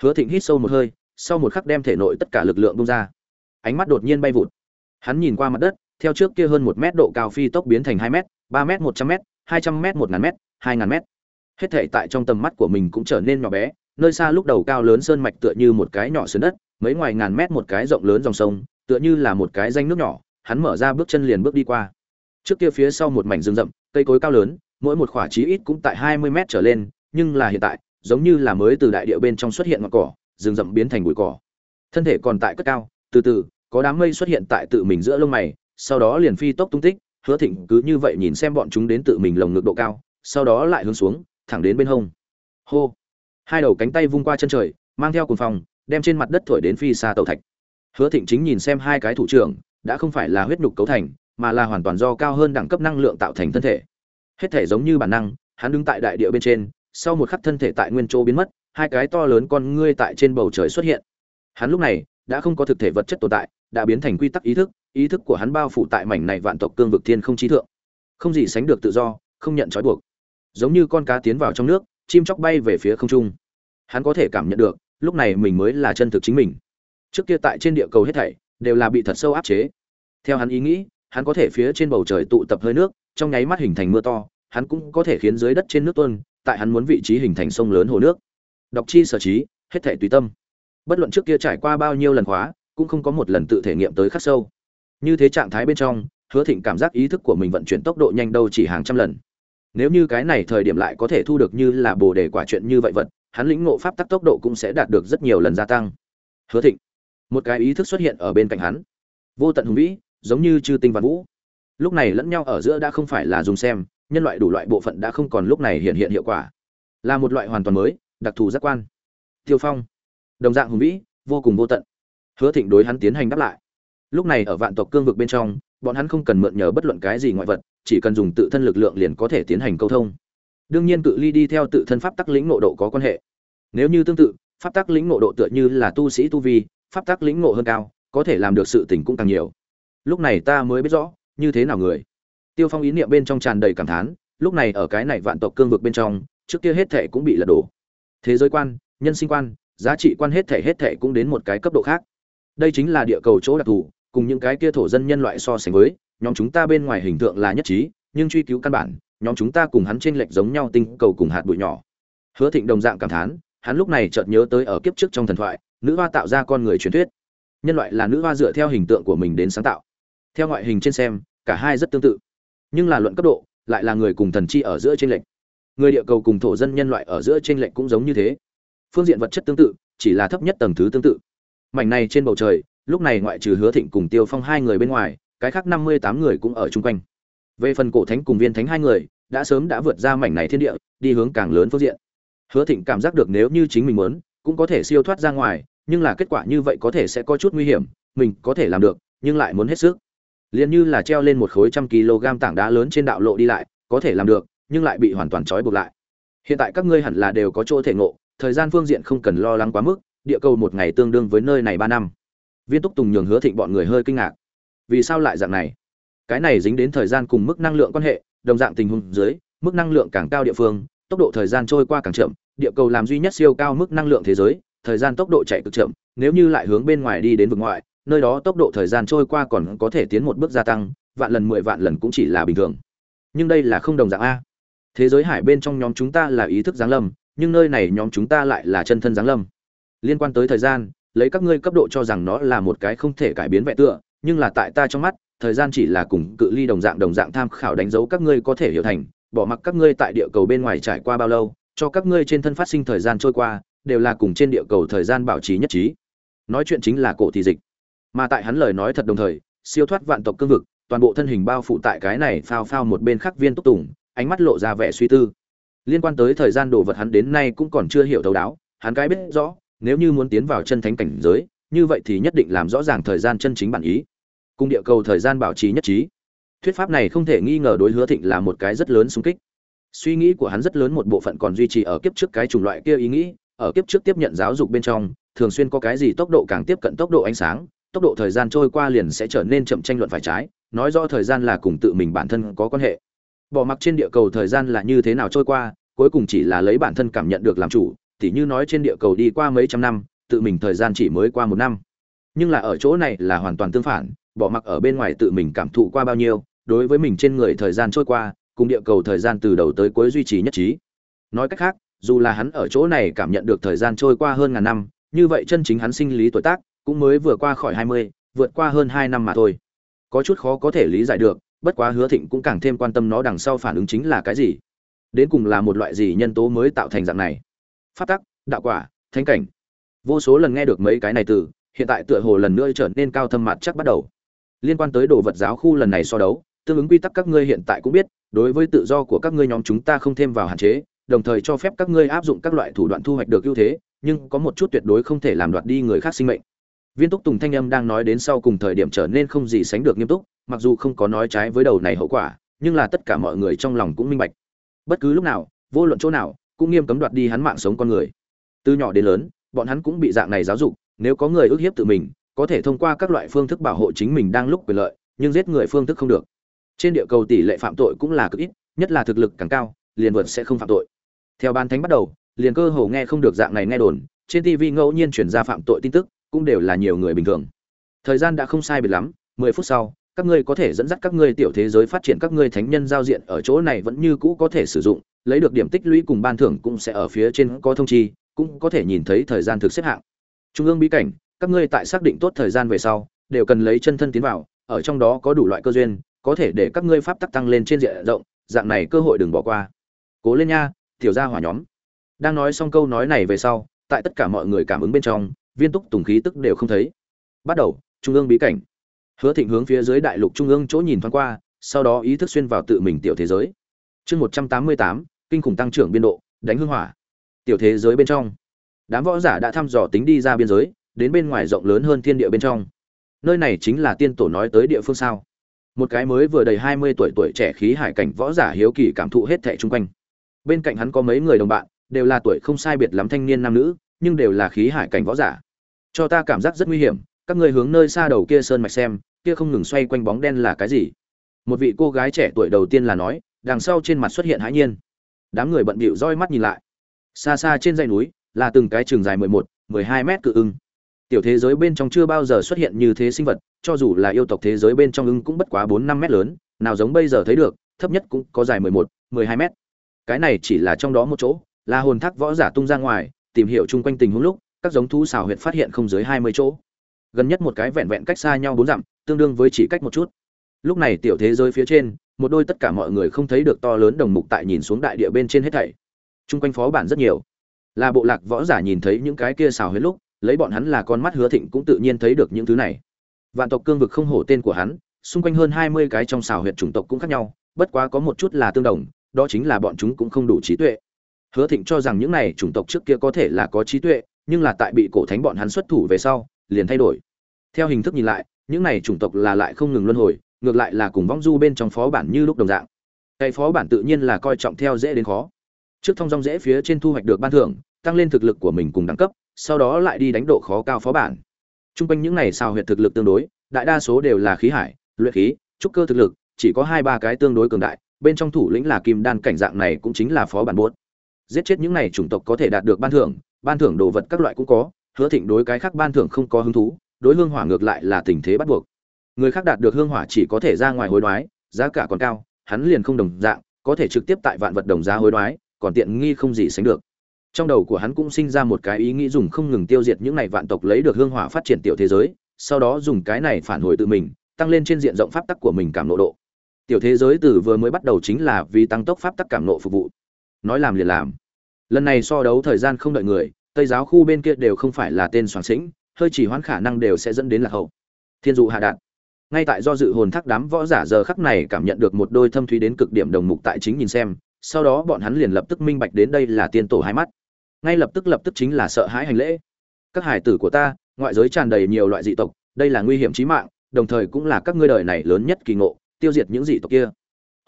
Hứa thịnh hít sâu một hơi, sau một khắc đem thể nội tất cả lực lượng bung ra. Ánh mắt đột nhiên bay vụt. Hắn nhìn qua mặt đất theo trước kia hơn một mét độ cao phi tốc biến thành hai mét, ba mét một trăm mét, hai trăm mét một ngàn mét, hai ngàn mét. Hết thể tại trong tầm mắt của mình cũng trở nên nhỏ bé, nơi xa lúc đầu cao lớn sơn mạch tựa như một cái nhỏ sườn đất, mấy ngoài ngàn mét một cái rộng lớn dòng sông, tựa như là một cái danh nước nhỏ, hắn mở ra bước chân liền bước đi qua. Trước kia phía sau một mảnh rừng rậm, cây cối cao lớn, mỗi một khoả chí ít cũng tại hai mươi mét trở lên, nhưng là hiện tại, giống như là mới từ đại địa bên trong xuất hiện ngọn cỏ, rừng rậm biến thành bụi cỏ. Thân thể còn tại cất cao, từ từ, có đám mây xuất hiện tại tự mình giữa lông mày sau đó liền phi tốc tung tích, hứa thịnh cứ như vậy nhìn xem bọn chúng đến tự mình lồng ngực độ cao, sau đó lại hướng xuống, thẳng đến bên hông. Hô! Hai đầu cánh tay vung qua chân trời, mang theo cùng phòng đem trên mặt đất thổi đến phi xa tàu thạch. Hứa thịnh chính nhìn xem hai cái thủ trưởng, đã không phải là huyết nhục cấu thành, mà là hoàn toàn do cao hơn đẳng cấp năng lượng tạo thành thân thể. Hết thể giống như bản năng, hắn đứng tại đại địa bên trên, sau một khắc thân thể tại nguyên chỗ biến mất, hai cái to lớn con ngươi tại trên bầu trời xuất hiện. Hắn lúc này, đã không có thực thể vật chất tồn tại, đã biến thành quy tắc ý thức ý thức của hắn bao phủ tại mảnh này vạn tộc cương vực thiên không trí thượng. Không gì sánh được tự do, không nhận trói buộc. Giống như con cá tiến vào trong nước, chim chóc bay về phía không trung. Hắn có thể cảm nhận được, lúc này mình mới là chân thực chính mình. Trước kia tại trên địa cầu hết thảy, đều là bị thật sâu áp chế. Theo hắn ý nghĩ, hắn có thể phía trên bầu trời tụ tập hơi nước, trong nháy mắt hình thành mưa to, hắn cũng có thể khiến dưới đất trên nước tuôn, tại hắn muốn vị trí hình thành sông lớn hồ nước. Đọc chi sở trí, hết thảy tùy tâm. Bất luận trước kia trải qua bao nhiêu lần khóa, cũng không có một lần tự thể nghiệm tới khắc sâu như thế trạng thái bên trong, hứa thịnh cảm giác ý thức của mình vận chuyển tốc độ nhanh đâu chỉ hàng trăm lần. Nếu như cái này thời điểm lại có thể thu được như là bồ đề quả chuyện như vậy vật, hắn lĩnh ngộ pháp tắc tốc độ cũng sẽ đạt được rất nhiều lần gia tăng. Hứa thịnh, một cái ý thức xuất hiện ở bên cạnh hắn. Vô tận hùng vĩ, giống như chư tinh văn vũ. Lúc này lẫn nhau ở giữa đã không phải là dùng xem, nhân loại đủ loại bộ phận đã không còn lúc này hiện hiện hiệu quả. Là một loại hoàn toàn mới, đặc thù giác quan. Tiêu phong, đồng dạng hùng vĩ, vô cùng vô tận. Hứa thịnh đối hắn tiến hành đáp lại lúc này ở vạn tộc cương vực bên trong, bọn hắn không cần mượn nhờ bất luận cái gì ngoại vật, chỉ cần dùng tự thân lực lượng liền có thể tiến hành câu thông. Đương nhiên cự ly đi theo tự thân pháp tắc lĩnh ngộ độ có quan hệ. Nếu như tương tự, pháp tắc lĩnh ngộ độ tựa như là tu sĩ tu vi, pháp tắc lĩnh ngộ hơn cao, có thể làm được sự tình cũng càng nhiều. Lúc này ta mới biết rõ, như thế nào người. Tiêu phong ý niệm bên trong tràn đầy cảm thán, lúc này ở cái này vạn tộc cương vực bên trong, trước kia hết thể cũng bị lật đổ. Thế giới quan, nhân sinh quan, giá trị quan hết thể hết thể cũng đến một cái cấp độ khác. Đây chính là địa cầu chỗ đặc thù cùng những cái kia thổ dân nhân loại so sánh với, nhóm chúng ta bên ngoài hình tượng là nhất trí, nhưng truy cứu căn bản, nhóm chúng ta cùng hắn trên lệch giống nhau tinh cầu cùng hạt bụi nhỏ. Hứa thịnh đồng dạng cảm thán, hắn lúc này chợt nhớ tới ở kiếp trước trong thần thoại, nữ hoa tạo ra con người truyền thuyết. Nhân loại là nữ hoa dựa theo hình tượng của mình đến sáng tạo. Theo ngoại hình trên xem, cả hai rất tương tự. Nhưng là luận cấp độ, lại là người cùng thần chi ở giữa trên lệch. Người địa cầu cùng thổ dân nhân loại ở giữa trên lệch cũng giống như thế. Phương diện vật chất tương tự, chỉ là thấp nhất tầng thứ tương tự. Mảnh này trên bầu trời lúc này ngoại trừ hứa thịnh cùng tiêu phong hai người bên ngoài, cái khác năm mươi tám người cũng ở chung quanh. Về phần cổ thánh cùng viên thánh hai người, đã sớm đã vượt ra mảnh này thiên địa, đi hướng càng lớn phương diện. Hứa thịnh cảm giác được nếu như chính mình muốn, cũng có thể siêu thoát ra ngoài, nhưng là kết quả như vậy có thể sẽ có chút nguy hiểm, mình có thể làm được, nhưng lại muốn hết sức. Liền như là treo lên một khối trăm kg tảng đá lớn trên đạo lộ đi lại, có thể làm được, nhưng lại bị hoàn toàn trói buộc lại. Hiện tại các ngươi hẳn là đều có chỗ thể ngộ, thời gian phương diện không cần lo lắng quá mức, địa cầu một ngày tương đương với nơi này ba năm viên túc tùng nhường hứa thịnh bọn người hơi kinh ngạc. Vì sao lại dạng này? Cái này dính đến thời gian cùng mức năng lượng quan hệ, đồng dạng tình huống dưới, mức năng lượng càng cao địa phương, tốc độ thời gian trôi qua càng chậm, địa cầu làm duy nhất siêu cao mức năng lượng thế giới, thời gian tốc độ chạy cực chậm, nếu như lại hướng bên ngoài đi đến vực ngoại, nơi đó tốc độ thời gian trôi qua còn có thể tiến một bước gia tăng, vạn lần mười vạn lần cũng chỉ là bình thường. Nhưng đây là không đồng dạng a. Thế giới hải bên trong nhóm chúng ta là ý thức giáng lâm, nhưng nơi này nhóm chúng ta lại là chân thân giáng lâm. Liên quan tới thời gian lấy các ngươi cấp độ cho rằng nó là một cái không thể cải biến vẹn tựa, nhưng là tại ta trong mắt, thời gian chỉ là cùng cự ly đồng dạng đồng dạng tham khảo đánh dấu các ngươi có thể hiểu thành, bỏ mặc các ngươi tại địa cầu bên ngoài trải qua bao lâu, cho các ngươi trên thân phát sinh thời gian trôi qua, đều là cùng trên địa cầu thời gian bảo trì nhất trí. Nói chuyện chính là cổ thị dịch. Mà tại hắn lời nói thật đồng thời, siêu thoát vạn tộc cương vực, toàn bộ thân hình bao phủ tại cái này phao phao một bên khắc viên túc tùng, ánh mắt lộ ra vẻ suy tư. Liên quan tới thời gian đồ vật hắn đến nay cũng còn chưa hiểu thấu đáo, hắn cái biết rõ nếu như muốn tiến vào chân thánh cảnh giới, như vậy thì nhất định làm rõ ràng thời gian chân chính bản ý. Cùng địa cầu thời gian bảo trì nhất trí. Thuyết pháp này không thể nghi ngờ đối hứa thịnh là một cái rất lớn xung kích. Suy nghĩ của hắn rất lớn một bộ phận còn duy trì ở kiếp trước cái chủng loại kia ý nghĩ, ở kiếp trước tiếp nhận giáo dục bên trong, thường xuyên có cái gì tốc độ càng tiếp cận tốc độ ánh sáng, tốc độ thời gian trôi qua liền sẽ trở nên chậm tranh luận phải trái, nói rõ thời gian là cùng tự mình bản thân có quan hệ. Bỏ mặc trên địa cầu thời gian là như thế nào trôi qua, cuối cùng chỉ là lấy bản thân cảm nhận được làm chủ tỉ như nói trên địa cầu đi qua mấy trăm năm, tự mình thời gian chỉ mới qua một năm. Nhưng là ở chỗ này là hoàn toàn tương phản, bỏ mặc ở bên ngoài tự mình cảm thụ qua bao nhiêu, đối với mình trên người thời gian trôi qua, cùng địa cầu thời gian từ đầu tới cuối duy trì nhất trí. Nói cách khác, dù là hắn ở chỗ này cảm nhận được thời gian trôi qua hơn ngàn năm, như vậy chân chính hắn sinh lý tuổi tác cũng mới vừa qua khỏi hai mươi, vượt qua hơn hai năm mà thôi. Có chút khó có thể lý giải được, bất quá hứa thịnh cũng càng thêm quan tâm nó đằng sau phản ứng chính là cái gì. Đến cùng là một loại gì nhân tố mới tạo thành dạng này? Phát tắc, đạo quả, thánh cảnh. Vô số lần nghe được mấy cái này từ, hiện tại tựa hồ lần nữa trở nên cao thâm mặt chắc bắt đầu. Liên quan tới đồ vật giáo khu lần này so đấu, tương ứng quy tắc các ngươi hiện tại cũng biết, đối với tự do của các ngươi nhóm chúng ta không thêm vào hạn chế, đồng thời cho phép các ngươi áp dụng các loại thủ đoạn thu hoạch được ưu thế, nhưng có một chút tuyệt đối không thể làm đoạt đi người khác sinh mệnh. Viên túc tùng thanh âm đang nói đến sau cùng thời điểm trở nên không gì sánh được nghiêm túc, mặc dù không có nói trái với đầu này hậu quả, nhưng là tất cả mọi người trong lòng cũng minh bạch. Bất cứ lúc nào, vô luận chỗ nào cũng nghiêm cấm đoạt đi hắn mạng sống con người. Từ nhỏ đến lớn, bọn hắn cũng bị dạng này giáo dục, nếu có người ức hiếp tự mình, có thể thông qua các loại phương thức bảo hộ chính mình đang lúc quyền lợi, nhưng giết người phương thức không được. Trên địa cầu tỷ lệ phạm tội cũng là cực ít, nhất là thực lực càng cao, liền vượt sẽ không phạm tội. Theo ban thánh bắt đầu, liền cơ hồ nghe không được dạng này nghe đồn, trên tv ngẫu nhiên chuyển ra phạm tội tin tức, cũng đều là nhiều người bình thường. Thời gian đã không sai biệt lắm, mười phút sau, các ngươi có thể dẫn dắt các ngươi tiểu thế giới phát triển các ngươi thánh nhân giao diện ở chỗ này vẫn như cũ có thể sử dụng lấy được điểm tích lũy cùng ban thưởng cũng sẽ ở phía trên có thông chi, cũng có thể nhìn thấy thời gian thực xếp hạng. Trung ương bí cảnh, các ngươi tại xác định tốt thời gian về sau, đều cần lấy chân thân tiến vào, ở trong đó có đủ loại cơ duyên, có thể để các ngươi pháp tắc tăng lên trên diện rộng, dạng này cơ hội đừng bỏ qua. Cố lên nha, tiểu gia hỏa nhóm. Đang nói xong câu nói này về sau, tại tất cả mọi người cảm ứng bên trong, viên túc tùng khí tức đều không thấy. Bắt đầu, trung ương bí cảnh. Hứa thịnh hướng phía dưới đại lục trung ương chỗ nhìn thoáng qua, sau đó ý thức xuyên vào tự mình tiểu thế giới chương một trăm tám mươi tám, kinh khủng tăng trưởng biên độ, đánh hưng hỏa. Tiểu thế giới bên trong. Đám võ giả đã thăm dò tính đi ra biên giới, đến bên ngoài rộng lớn hơn thiên địa bên trong. Nơi này chính là tiên tổ nói tới địa phương sao? Một cái mới vừa đầy hai mươi tuổi tuổi trẻ khí hải cảnh võ giả hiếu kỳ cảm thụ hết thẻ chung quanh. Bên cạnh hắn có mấy người đồng bạn, đều là tuổi không sai biệt lắm thanh niên nam nữ, nhưng đều là khí hải cảnh võ giả. Cho ta cảm giác rất nguy hiểm, các người hướng nơi xa đầu kia sơn mạch xem, kia không ngừng xoay quanh bóng đen là cái gì? Một vị cô gái trẻ tuổi đầu tiên là nói đằng sau trên mặt xuất hiện hãi nhiên. Đám người bận bịu roi mắt nhìn lại. Xa xa trên dãy núi là từng cái trường dài mười một, mười hai mét cự ưng. Tiểu thế giới bên trong chưa bao giờ xuất hiện như thế sinh vật, cho dù là yêu tộc thế giới bên trong ưng cũng bất quá bốn năm mét lớn, nào giống bây giờ thấy được, thấp nhất cũng có dài mười một, mười hai mét. Cái này chỉ là trong đó một chỗ, là hồn thác võ giả tung ra ngoài, tìm hiểu chung quanh tình huống lúc, các giống thú xào huyệt phát hiện không dưới hai mươi chỗ. Gần nhất một cái vẹn vẹn cách xa nhau bốn dặm, tương đương với chỉ cách một chút. Lúc này tiểu thế giới phía trên một đôi tất cả mọi người không thấy được to lớn đồng mục tại nhìn xuống đại địa bên trên hết thảy. Chung quanh phó bản rất nhiều. Là bộ lạc võ giả nhìn thấy những cái kia xào huyết lúc, lấy bọn hắn là con mắt hứa thịnh cũng tự nhiên thấy được những thứ này. Vạn tộc cương vực không hổ tên của hắn, xung quanh hơn hai mươi cái trong xào huyệt chủng tộc cũng khác nhau, bất quá có một chút là tương đồng, đó chính là bọn chúng cũng không đủ trí tuệ. Hứa thịnh cho rằng những này chủng tộc trước kia có thể là có trí tuệ, nhưng là tại bị cổ thánh bọn hắn xuất thủ về sau, liền thay đổi. Theo hình thức nhìn lại, những này chủng tộc là lại không ngừng luân hồi ngược lại là cùng vong du bên trong phó bản như lúc đồng dạng. Cái phó bản tự nhiên là coi trọng theo dễ đến khó. Trước thông dong dễ phía trên thu hoạch được ban thưởng, tăng lên thực lực của mình cùng đẳng cấp, sau đó lại đi đánh độ khó cao phó bản. Trung quanh những này sao huyệt thực lực tương đối, đại đa số đều là khí hải, luyện khí, trúc cơ thực lực, chỉ có hai ba cái tương đối cường đại, bên trong thủ lĩnh là kim đan cảnh dạng này cũng chính là phó bản buốt. Giết chết những này chủng tộc có thể đạt được ban thưởng ban thưởng đồ vật các loại cũng có, hứa thịnh đối cái khác ban thưởng không có hứng thú, đối hương hỏa ngược lại là tình thế bắt buộc người khác đạt được hương hỏa chỉ có thể ra ngoài hối đoái, giá cả còn cao, hắn liền không đồng dạng, có thể trực tiếp tại vạn vật đồng giá hối đoái, còn tiện nghi không gì sánh được. Trong đầu của hắn cũng sinh ra một cái ý nghĩ dùng không ngừng tiêu diệt những này vạn tộc lấy được hương hỏa phát triển tiểu thế giới, sau đó dùng cái này phản hồi tự mình, tăng lên trên diện rộng pháp tắc của mình cảm nộ độ. Tiểu thế giới từ vừa mới bắt đầu chính là vì tăng tốc pháp tắc cảm nộ phục vụ. Nói làm liền làm. Lần này so đấu thời gian không đợi người, tây giáo khu bên kia đều không phải là tên soạn sĩnh, hơi chỉ hoãn khả năng đều sẽ dẫn đến lạc hậu. Thiên dụ hạ đạn ngay tại do dự hồn thác đám võ giả giờ khắc này cảm nhận được một đôi thâm thúy đến cực điểm đồng mục tại chính nhìn xem, sau đó bọn hắn liền lập tức minh bạch đến đây là tiên tổ hai mắt. Ngay lập tức lập tức chính là sợ hãi hành lễ. Các hải tử của ta, ngoại giới tràn đầy nhiều loại dị tộc, đây là nguy hiểm chí mạng, đồng thời cũng là các ngươi đời này lớn nhất kỳ ngộ, tiêu diệt những dị tộc kia.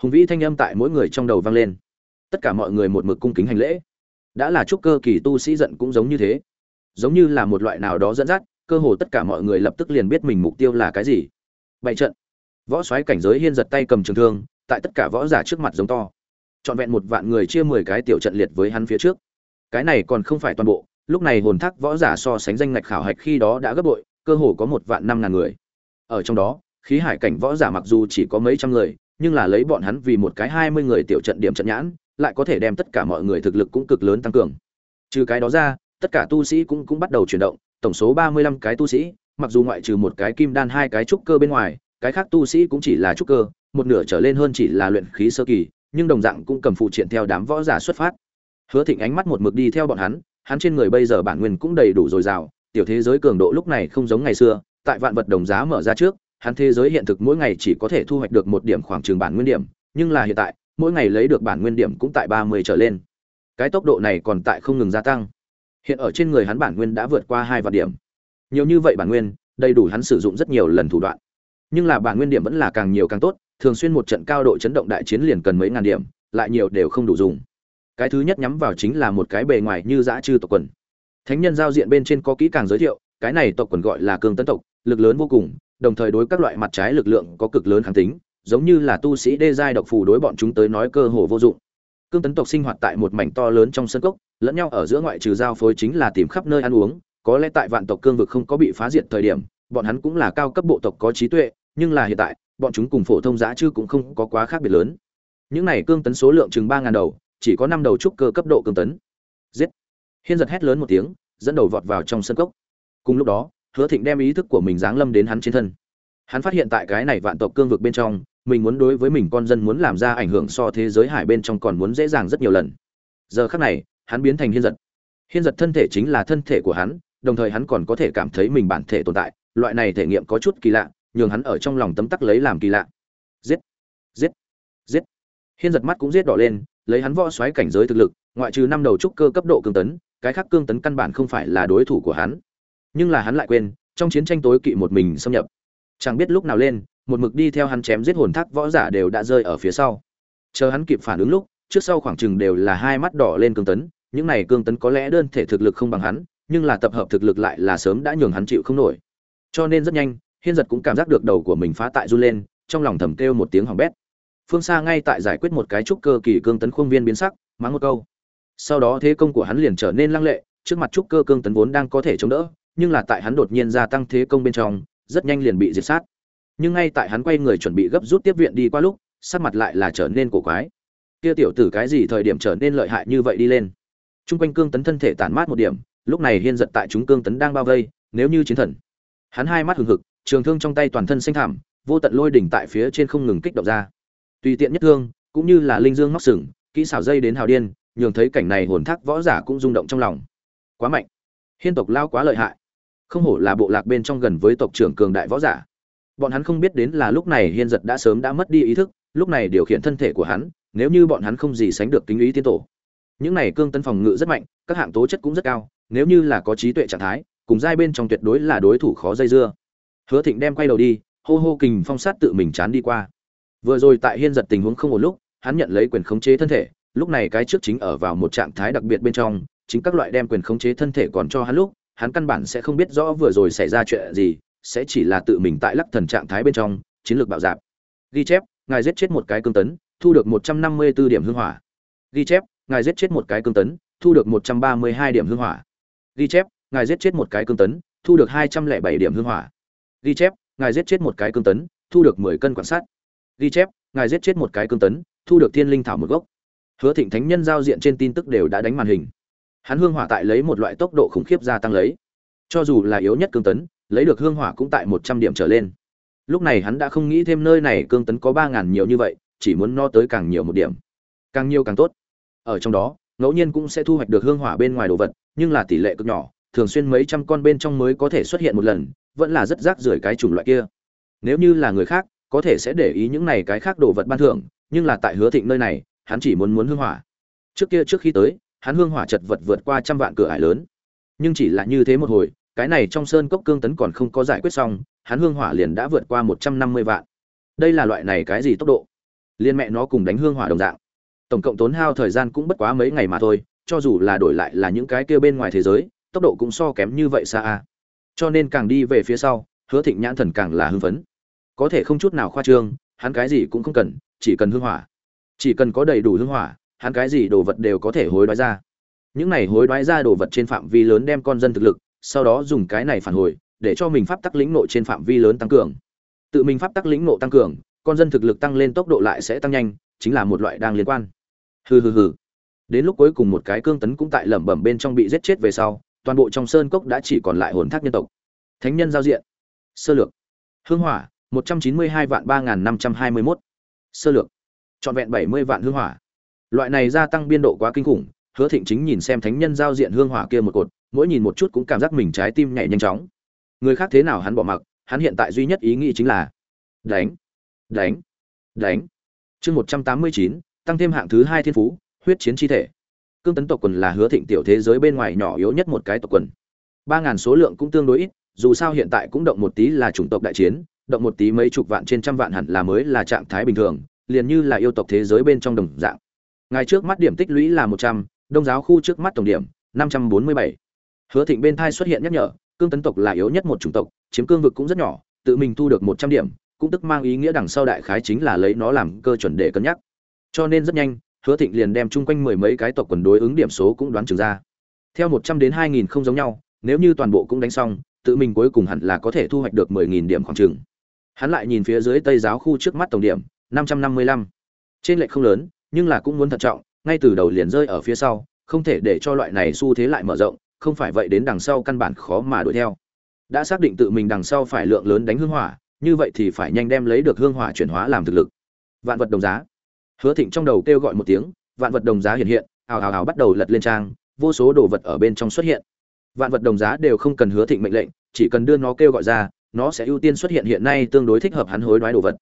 Hùng vĩ thanh âm tại mỗi người trong đầu vang lên. Tất cả mọi người một mực cung kính hành lễ. Đã là chúc cơ kỳ tu sĩ giận cũng giống như thế. Giống như là một loại nào đó dẫn dắt, cơ hồ tất cả mọi người lập tức liền biết mình mục tiêu là cái gì bày trận. Võ soái cảnh giới hiên giật tay cầm trường thương, tại tất cả võ giả trước mặt giống to. Trọn vẹn một vạn người chia mười cái tiểu trận liệt với hắn phía trước. Cái này còn không phải toàn bộ, lúc này hồn thác võ giả so sánh danh ngạch khảo hạch khi đó đã gấp bội, cơ hồ có một vạn năm ngàn người. Ở trong đó, khí hải cảnh võ giả mặc dù chỉ có mấy trăm người, nhưng là lấy bọn hắn vì một cái hai mươi người tiểu trận điểm trận nhãn, lại có thể đem tất cả mọi người thực lực cũng cực lớn tăng cường. Trừ cái đó ra, tất cả tu sĩ cũng cũng bắt đầu chuyển động, tổng số ba mươi lăm cái tu sĩ mặc dù ngoại trừ một cái kim đan hai cái trúc cơ bên ngoài, cái khác tu sĩ cũng chỉ là trúc cơ, một nửa trở lên hơn chỉ là luyện khí sơ kỳ, nhưng đồng dạng cũng cầm phụ triện theo đám võ giả xuất phát. Hứa thịnh ánh mắt một mực đi theo bọn hắn hắn trên người bây giờ bản nguyên cũng đầy đủ dồi dào, tiểu thế giới cường độ lúc này không giống ngày xưa, tại vạn vật đồng giá mở ra trước, hắn thế giới hiện thực mỗi ngày chỉ có thể thu hoạch được một điểm khoảng trường bản nguyên điểm, nhưng là hiện tại, mỗi ngày lấy được bản nguyên điểm cũng tại ba mươi trở lên. Cái tốc độ này còn tại không ngừng gia tăng. Hiện ở trên người hắn bản nguyên đã vượt qua hai vạn điểm nhiều như vậy bản nguyên, đầy đủ hắn sử dụng rất nhiều lần thủ đoạn. Nhưng là bản nguyên điểm vẫn là càng nhiều càng tốt, thường xuyên một trận cao độ chấn động đại chiến liền cần mấy ngàn điểm, lại nhiều đều không đủ dùng. Cái thứ nhất nhắm vào chính là một cái bề ngoài như dã chư tộc quần. Thánh nhân giao diện bên trên có kỹ càng giới thiệu, cái này tộc quần gọi là cương tấn tộc, lực lớn vô cùng, đồng thời đối các loại mặt trái lực lượng có cực lớn kháng tính, giống như là tu sĩ đê giai độc phù đối bọn chúng tới nói cơ hồ vô dụng. Cương tấn tộc sinh hoạt tại một mảnh to lớn trong sân cốc, lẫn nhau ở giữa ngoại trừ giao phối chính là tìm khắp nơi ăn uống có lẽ tại vạn tộc cương vực không có bị phá diệt thời điểm, bọn hắn cũng là cao cấp bộ tộc có trí tuệ, nhưng là hiện tại, bọn chúng cùng phổ thông giá chư cũng không có quá khác biệt lớn. Những này cương tấn số lượng chừng ba ngàn đầu, chỉ có năm đầu trúc cơ cấp độ cương tấn. Giết! Hiên giật hét lớn một tiếng, dẫn đầu vọt vào trong sân cốc. Cùng lúc đó, hứa thịnh đem ý thức của mình giáng lâm đến hắn trên thân. Hắn phát hiện tại cái này vạn tộc cương vực bên trong, mình muốn đối với mình con dân muốn làm ra ảnh hưởng so thế giới hải bên trong còn muốn dễ dàng rất nhiều lần. Giờ khác này, hắn biến thành hiên giật. Hiên giật thân thể chính là thân thể của hắn đồng thời hắn còn có thể cảm thấy mình bản thể tồn tại, loại này thể nghiệm có chút kỳ lạ, nhường hắn ở trong lòng tấm tắc lấy làm kỳ lạ. Giết! Giết! Giết! Hiên giật mắt cũng giết đỏ lên, lấy hắn võ xoáy cảnh giới thực lực, ngoại trừ năm đầu trúc cơ cấp độ cương tấn, cái khác cương tấn căn bản không phải là đối thủ của hắn. Nhưng là hắn lại quên, trong chiến tranh tối kỵ một mình xâm nhập. Chẳng biết lúc nào lên, một mực đi theo hắn chém giết hồn thác võ giả đều đã rơi ở phía sau. Chờ hắn kịp phản ứng lúc, trước sau khoảng chừng đều là hai mắt đỏ lên cương tấn, những này cương tấn có lẽ đơn thể thực lực không bằng hắn nhưng là tập hợp thực lực lại là sớm đã nhường hắn chịu không nổi. Cho nên rất nhanh, hiên giật cũng cảm giác được đầu của mình phá tại run lên, trong lòng thầm kêu một tiếng hỏng bét. Phương xa ngay tại giải quyết một cái trúc cơ kỳ cương tấn khuôn viên biến sắc, mắng một câu. Sau đó thế công của hắn liền trở nên lăng lệ, trước mặt trúc cơ cương tấn vốn đang có thể chống đỡ, nhưng là tại hắn đột nhiên gia tăng thế công bên trong, rất nhanh liền bị diệt sát. Nhưng ngay tại hắn quay người chuẩn bị gấp rút tiếp viện đi qua lúc, sắc mặt lại là trở nên cổ quái. Kia tiểu tử cái gì thời điểm trở nên lợi hại như vậy đi lên? Trung quanh cương tấn thân thể tản mát một điểm lúc này hiên giật tại chúng cương tấn đang bao vây, nếu như chiến thần. Hắn hai mắt hừng hực, trường thương trong tay toàn thân xanh thảm vô tận lôi đỉnh tại phía trên không ngừng kích động ra. Tùy tiện nhất thương, cũng như là linh dương móc sừng, kỹ xảo dây đến hào điên, nhường thấy cảnh này hồn thác võ giả cũng rung động trong lòng. Quá mạnh. Hiên tộc lao quá lợi hại. Không hổ là bộ lạc bên trong gần với tộc trưởng cường đại võ giả. Bọn hắn không biết đến là lúc này hiên giật đã sớm đã mất đi ý thức, lúc này điều khiển thân thể của hắn, nếu như bọn hắn không gì sánh được kính ý tiên tổ. Những này cương tân phòng ngự rất mạnh, các hạng tố chất cũng rất cao nếu như là có trí tuệ trạng thái, cùng giai bên trong tuyệt đối là đối thủ khó dây dưa. Hứa thịnh đem quay đầu đi, hô hô kình phong sát tự mình chán đi qua. Vừa rồi tại hiên giật tình huống không một lúc, hắn nhận lấy quyền khống chế thân thể, lúc này cái trước chính ở vào một trạng thái đặc biệt bên trong, chính các loại đem quyền khống chế thân thể còn cho hắn lúc, hắn căn bản sẽ không biết rõ vừa rồi xảy ra chuyện gì, sẽ chỉ là tự mình tại lắc thần trạng thái bên trong, chiến lược bạo dạp. Ghi chép, ngài giết chết một cái cương tấn, thu được một trăm năm mươi 154 điểm hương hỏa. Ghi chép, ngài giết chết một cái cương tấn, thu được một trăm ba mươi hai điểm hương hỏa ghi chép, ngài giết chết một cái cương tấn, thu được hai trăm lẻ bảy điểm hương hỏa. Ghi chép, ngài giết chết một cái cương tấn, thu được mười cân quan sát ghi chép, ngài giết chết một cái cương tấn, thu được thiên linh thảo một gốc. Hứa thịnh thánh nhân giao diện trên tin tức đều đã đánh màn hình. Hắn hương hỏa tại lấy một loại tốc độ khủng khiếp gia tăng lấy. Cho dù là yếu nhất cương tấn, lấy được hương hỏa cũng tại một trăm điểm trở lên. Lúc này hắn đã không nghĩ thêm nơi này cương tấn có ba ngàn nhiều như vậy, chỉ muốn no tới càng nhiều một điểm. Càng nhiều càng tốt. Ở trong đó, ngẫu nhiên cũng sẽ thu hoạch được hương hỏa bên ngoài đồ vật nhưng là tỷ lệ cực nhỏ, thường xuyên mấy trăm con bên trong mới có thể xuất hiện một lần, vẫn là rất rác rưởi cái chủng loại kia. Nếu như là người khác, có thể sẽ để ý những này cái khác đồ vật ban thưởng, nhưng là tại hứa thịnh nơi này, hắn chỉ muốn muốn hương hỏa. Trước kia trước khi tới, hắn hương hỏa chật vật vượt qua trăm vạn cửa ải lớn. Nhưng chỉ là như thế một hồi, cái này trong sơn cốc cương tấn còn không có giải quyết xong, hắn hương hỏa liền đã vượt qua một trăm năm mươi vạn. Đây là loại này cái gì tốc độ? Liên mẹ nó cùng đánh hương hỏa đồng dạng. Tổng cộng tốn hao thời gian cũng bất quá mấy ngày mà thôi cho dù là đổi lại là những cái kia bên ngoài thế giới, tốc độ cũng so kém như vậy xa a. Cho nên càng đi về phía sau, hứa thịnh nhãn thần càng là hưng phấn. Có thể không chút nào khoa trương, hắn cái gì cũng không cần, chỉ cần hưng hỏa. Chỉ cần có đầy đủ hưng hỏa, hắn cái gì đồ vật đều có thể hối đoái ra. Những này hối đoái ra đồ vật trên phạm vi lớn đem con dân thực lực, sau đó dùng cái này phản hồi, để cho mình pháp tắc lĩnh nộ trên phạm vi lớn tăng cường. Tự mình pháp tắc lĩnh nộ tăng cường, con dân thực lực tăng lên tốc độ lại sẽ tăng nhanh, chính là một loại đang liên quan. Hừ hừ hừ đến lúc cuối cùng một cái cương tấn cũng tại lẩm bẩm bên trong bị giết chết về sau, toàn bộ trong sơn cốc đã chỉ còn lại hồn thác nhân tộc. Thánh nhân giao diện. Sơ lược. Hương hỏa, một trăm chín mươi hai vạn ba nghìn năm trăm hai mươi mốt. Sơ lược. Trọn vẹn bảy mươi vạn hương hỏa. Loại này gia tăng biên độ quá kinh khủng, hứa thịnh chính nhìn xem thánh nhân giao diện hương hỏa kia một cột, mỗi nhìn một chút cũng cảm giác mình trái tim nhảy nhanh chóng. Người khác thế nào hắn bỏ mặc, hắn hiện tại duy nhất ý nghĩ chính là đánh đánh đánh. Chương một trăm tám mươi chín, tăng thêm hạng thứ hai thiên phú huyết chiến chi thể. Cương tấn tộc quần là hứa thịnh tiểu thế giới bên ngoài nhỏ yếu nhất một cái tộc quần. Ba ngàn số lượng cũng tương đối ít, dù sao hiện tại cũng động một tí là chủng tộc đại chiến, động một tí mấy chục vạn trên trăm vạn hẳn là mới là trạng thái bình thường, liền như là yêu tộc thế giới bên trong đồng dạng. Ngày trước mắt điểm tích lũy là một trăm, đông giáo khu trước mắt tổng điểm, năm trăm bốn mươi bảy. Hứa thịnh bên thai xuất hiện nhắc nhở, cương tấn tộc là yếu nhất một chủng tộc, chiếm cương vực cũng rất nhỏ, tự mình thu được một trăm điểm, cũng tức mang ý nghĩa đằng sau đại khái chính là lấy nó làm cơ chuẩn để cân nhắc. Cho nên rất nhanh hứa thịnh liền đem chung quanh mười mấy cái tộc quần đối ứng điểm số cũng đoán chừng ra. Theo một trăm đến hai nghìn không giống nhau, nếu như toàn bộ cũng đánh xong, tự mình cuối cùng hẳn là có thể thu hoạch được mười nghìn điểm khoảng chừng. Hắn lại nhìn phía dưới tây giáo khu trước mắt tổng điểm, năm trăm năm mươi lăm. Trên lệch không lớn, nhưng là cũng muốn thận trọng, ngay từ đầu liền rơi ở phía sau, không thể để cho loại này xu thế lại mở rộng, không phải vậy đến đằng sau căn bản khó mà đuổi theo. Đã xác định tự mình đằng sau phải lượng lớn đánh hương hỏa, như vậy thì phải nhanh đem lấy được hương hỏa chuyển hóa làm thực lực. Vạn vật đồng giá hứa thịnh trong đầu kêu gọi một tiếng, vạn vật đồng giá hiện hiện, ào ào ào bắt đầu lật lên trang, vô số đồ vật ở bên trong xuất hiện. Vạn vật đồng giá đều không cần hứa thịnh mệnh lệnh, chỉ cần đưa nó kêu gọi ra, nó sẽ ưu tiên xuất hiện hiện nay tương đối thích hợp hắn hối đoái đồ vật.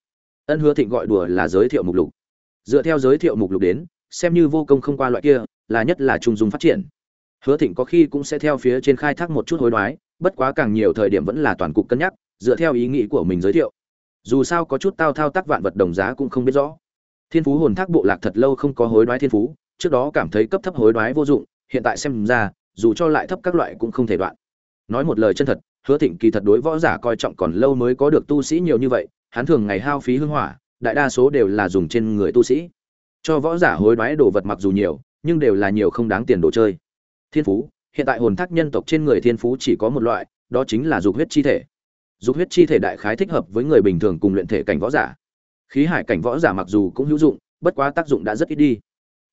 Ân hứa thịnh gọi đùa là giới thiệu mục lục. Dựa theo giới thiệu mục lục đến, xem như vô công không qua loại kia, là nhất là trung dung phát triển. Hứa thịnh có khi cũng sẽ theo phía trên khai thác một chút hối đoái, bất quá càng nhiều thời điểm vẫn là toàn cục cân nhắc, dựa theo ý nghĩ của mình giới thiệu. Dù sao có chút tao thao tác vạn vật đồng giá cũng không biết rõ thiên phú hồn thác bộ lạc thật lâu không có hối đoái thiên phú, trước đó cảm thấy cấp thấp hối đoái vô dụng, hiện tại xem ra, dù cho lại thấp các loại cũng không thể đoạn. Nói một lời chân thật, hứa thịnh kỳ thật đối võ giả coi trọng còn lâu mới có được tu sĩ nhiều như vậy, hắn thường ngày hao phí hưng hỏa, đại đa số đều là dùng trên người tu sĩ. Cho võ giả hối đoái đồ vật mặc dù nhiều, nhưng đều là nhiều không đáng tiền đồ chơi. Thiên phú, hiện tại hồn thác nhân tộc trên người thiên phú chỉ có một loại, đó chính là dục huyết chi thể. Dục huyết chi thể đại khái thích hợp với người bình thường cùng luyện thể cảnh võ giả khí hải cảnh võ giả mặc dù cũng hữu dụng, bất quá tác dụng đã rất ít đi.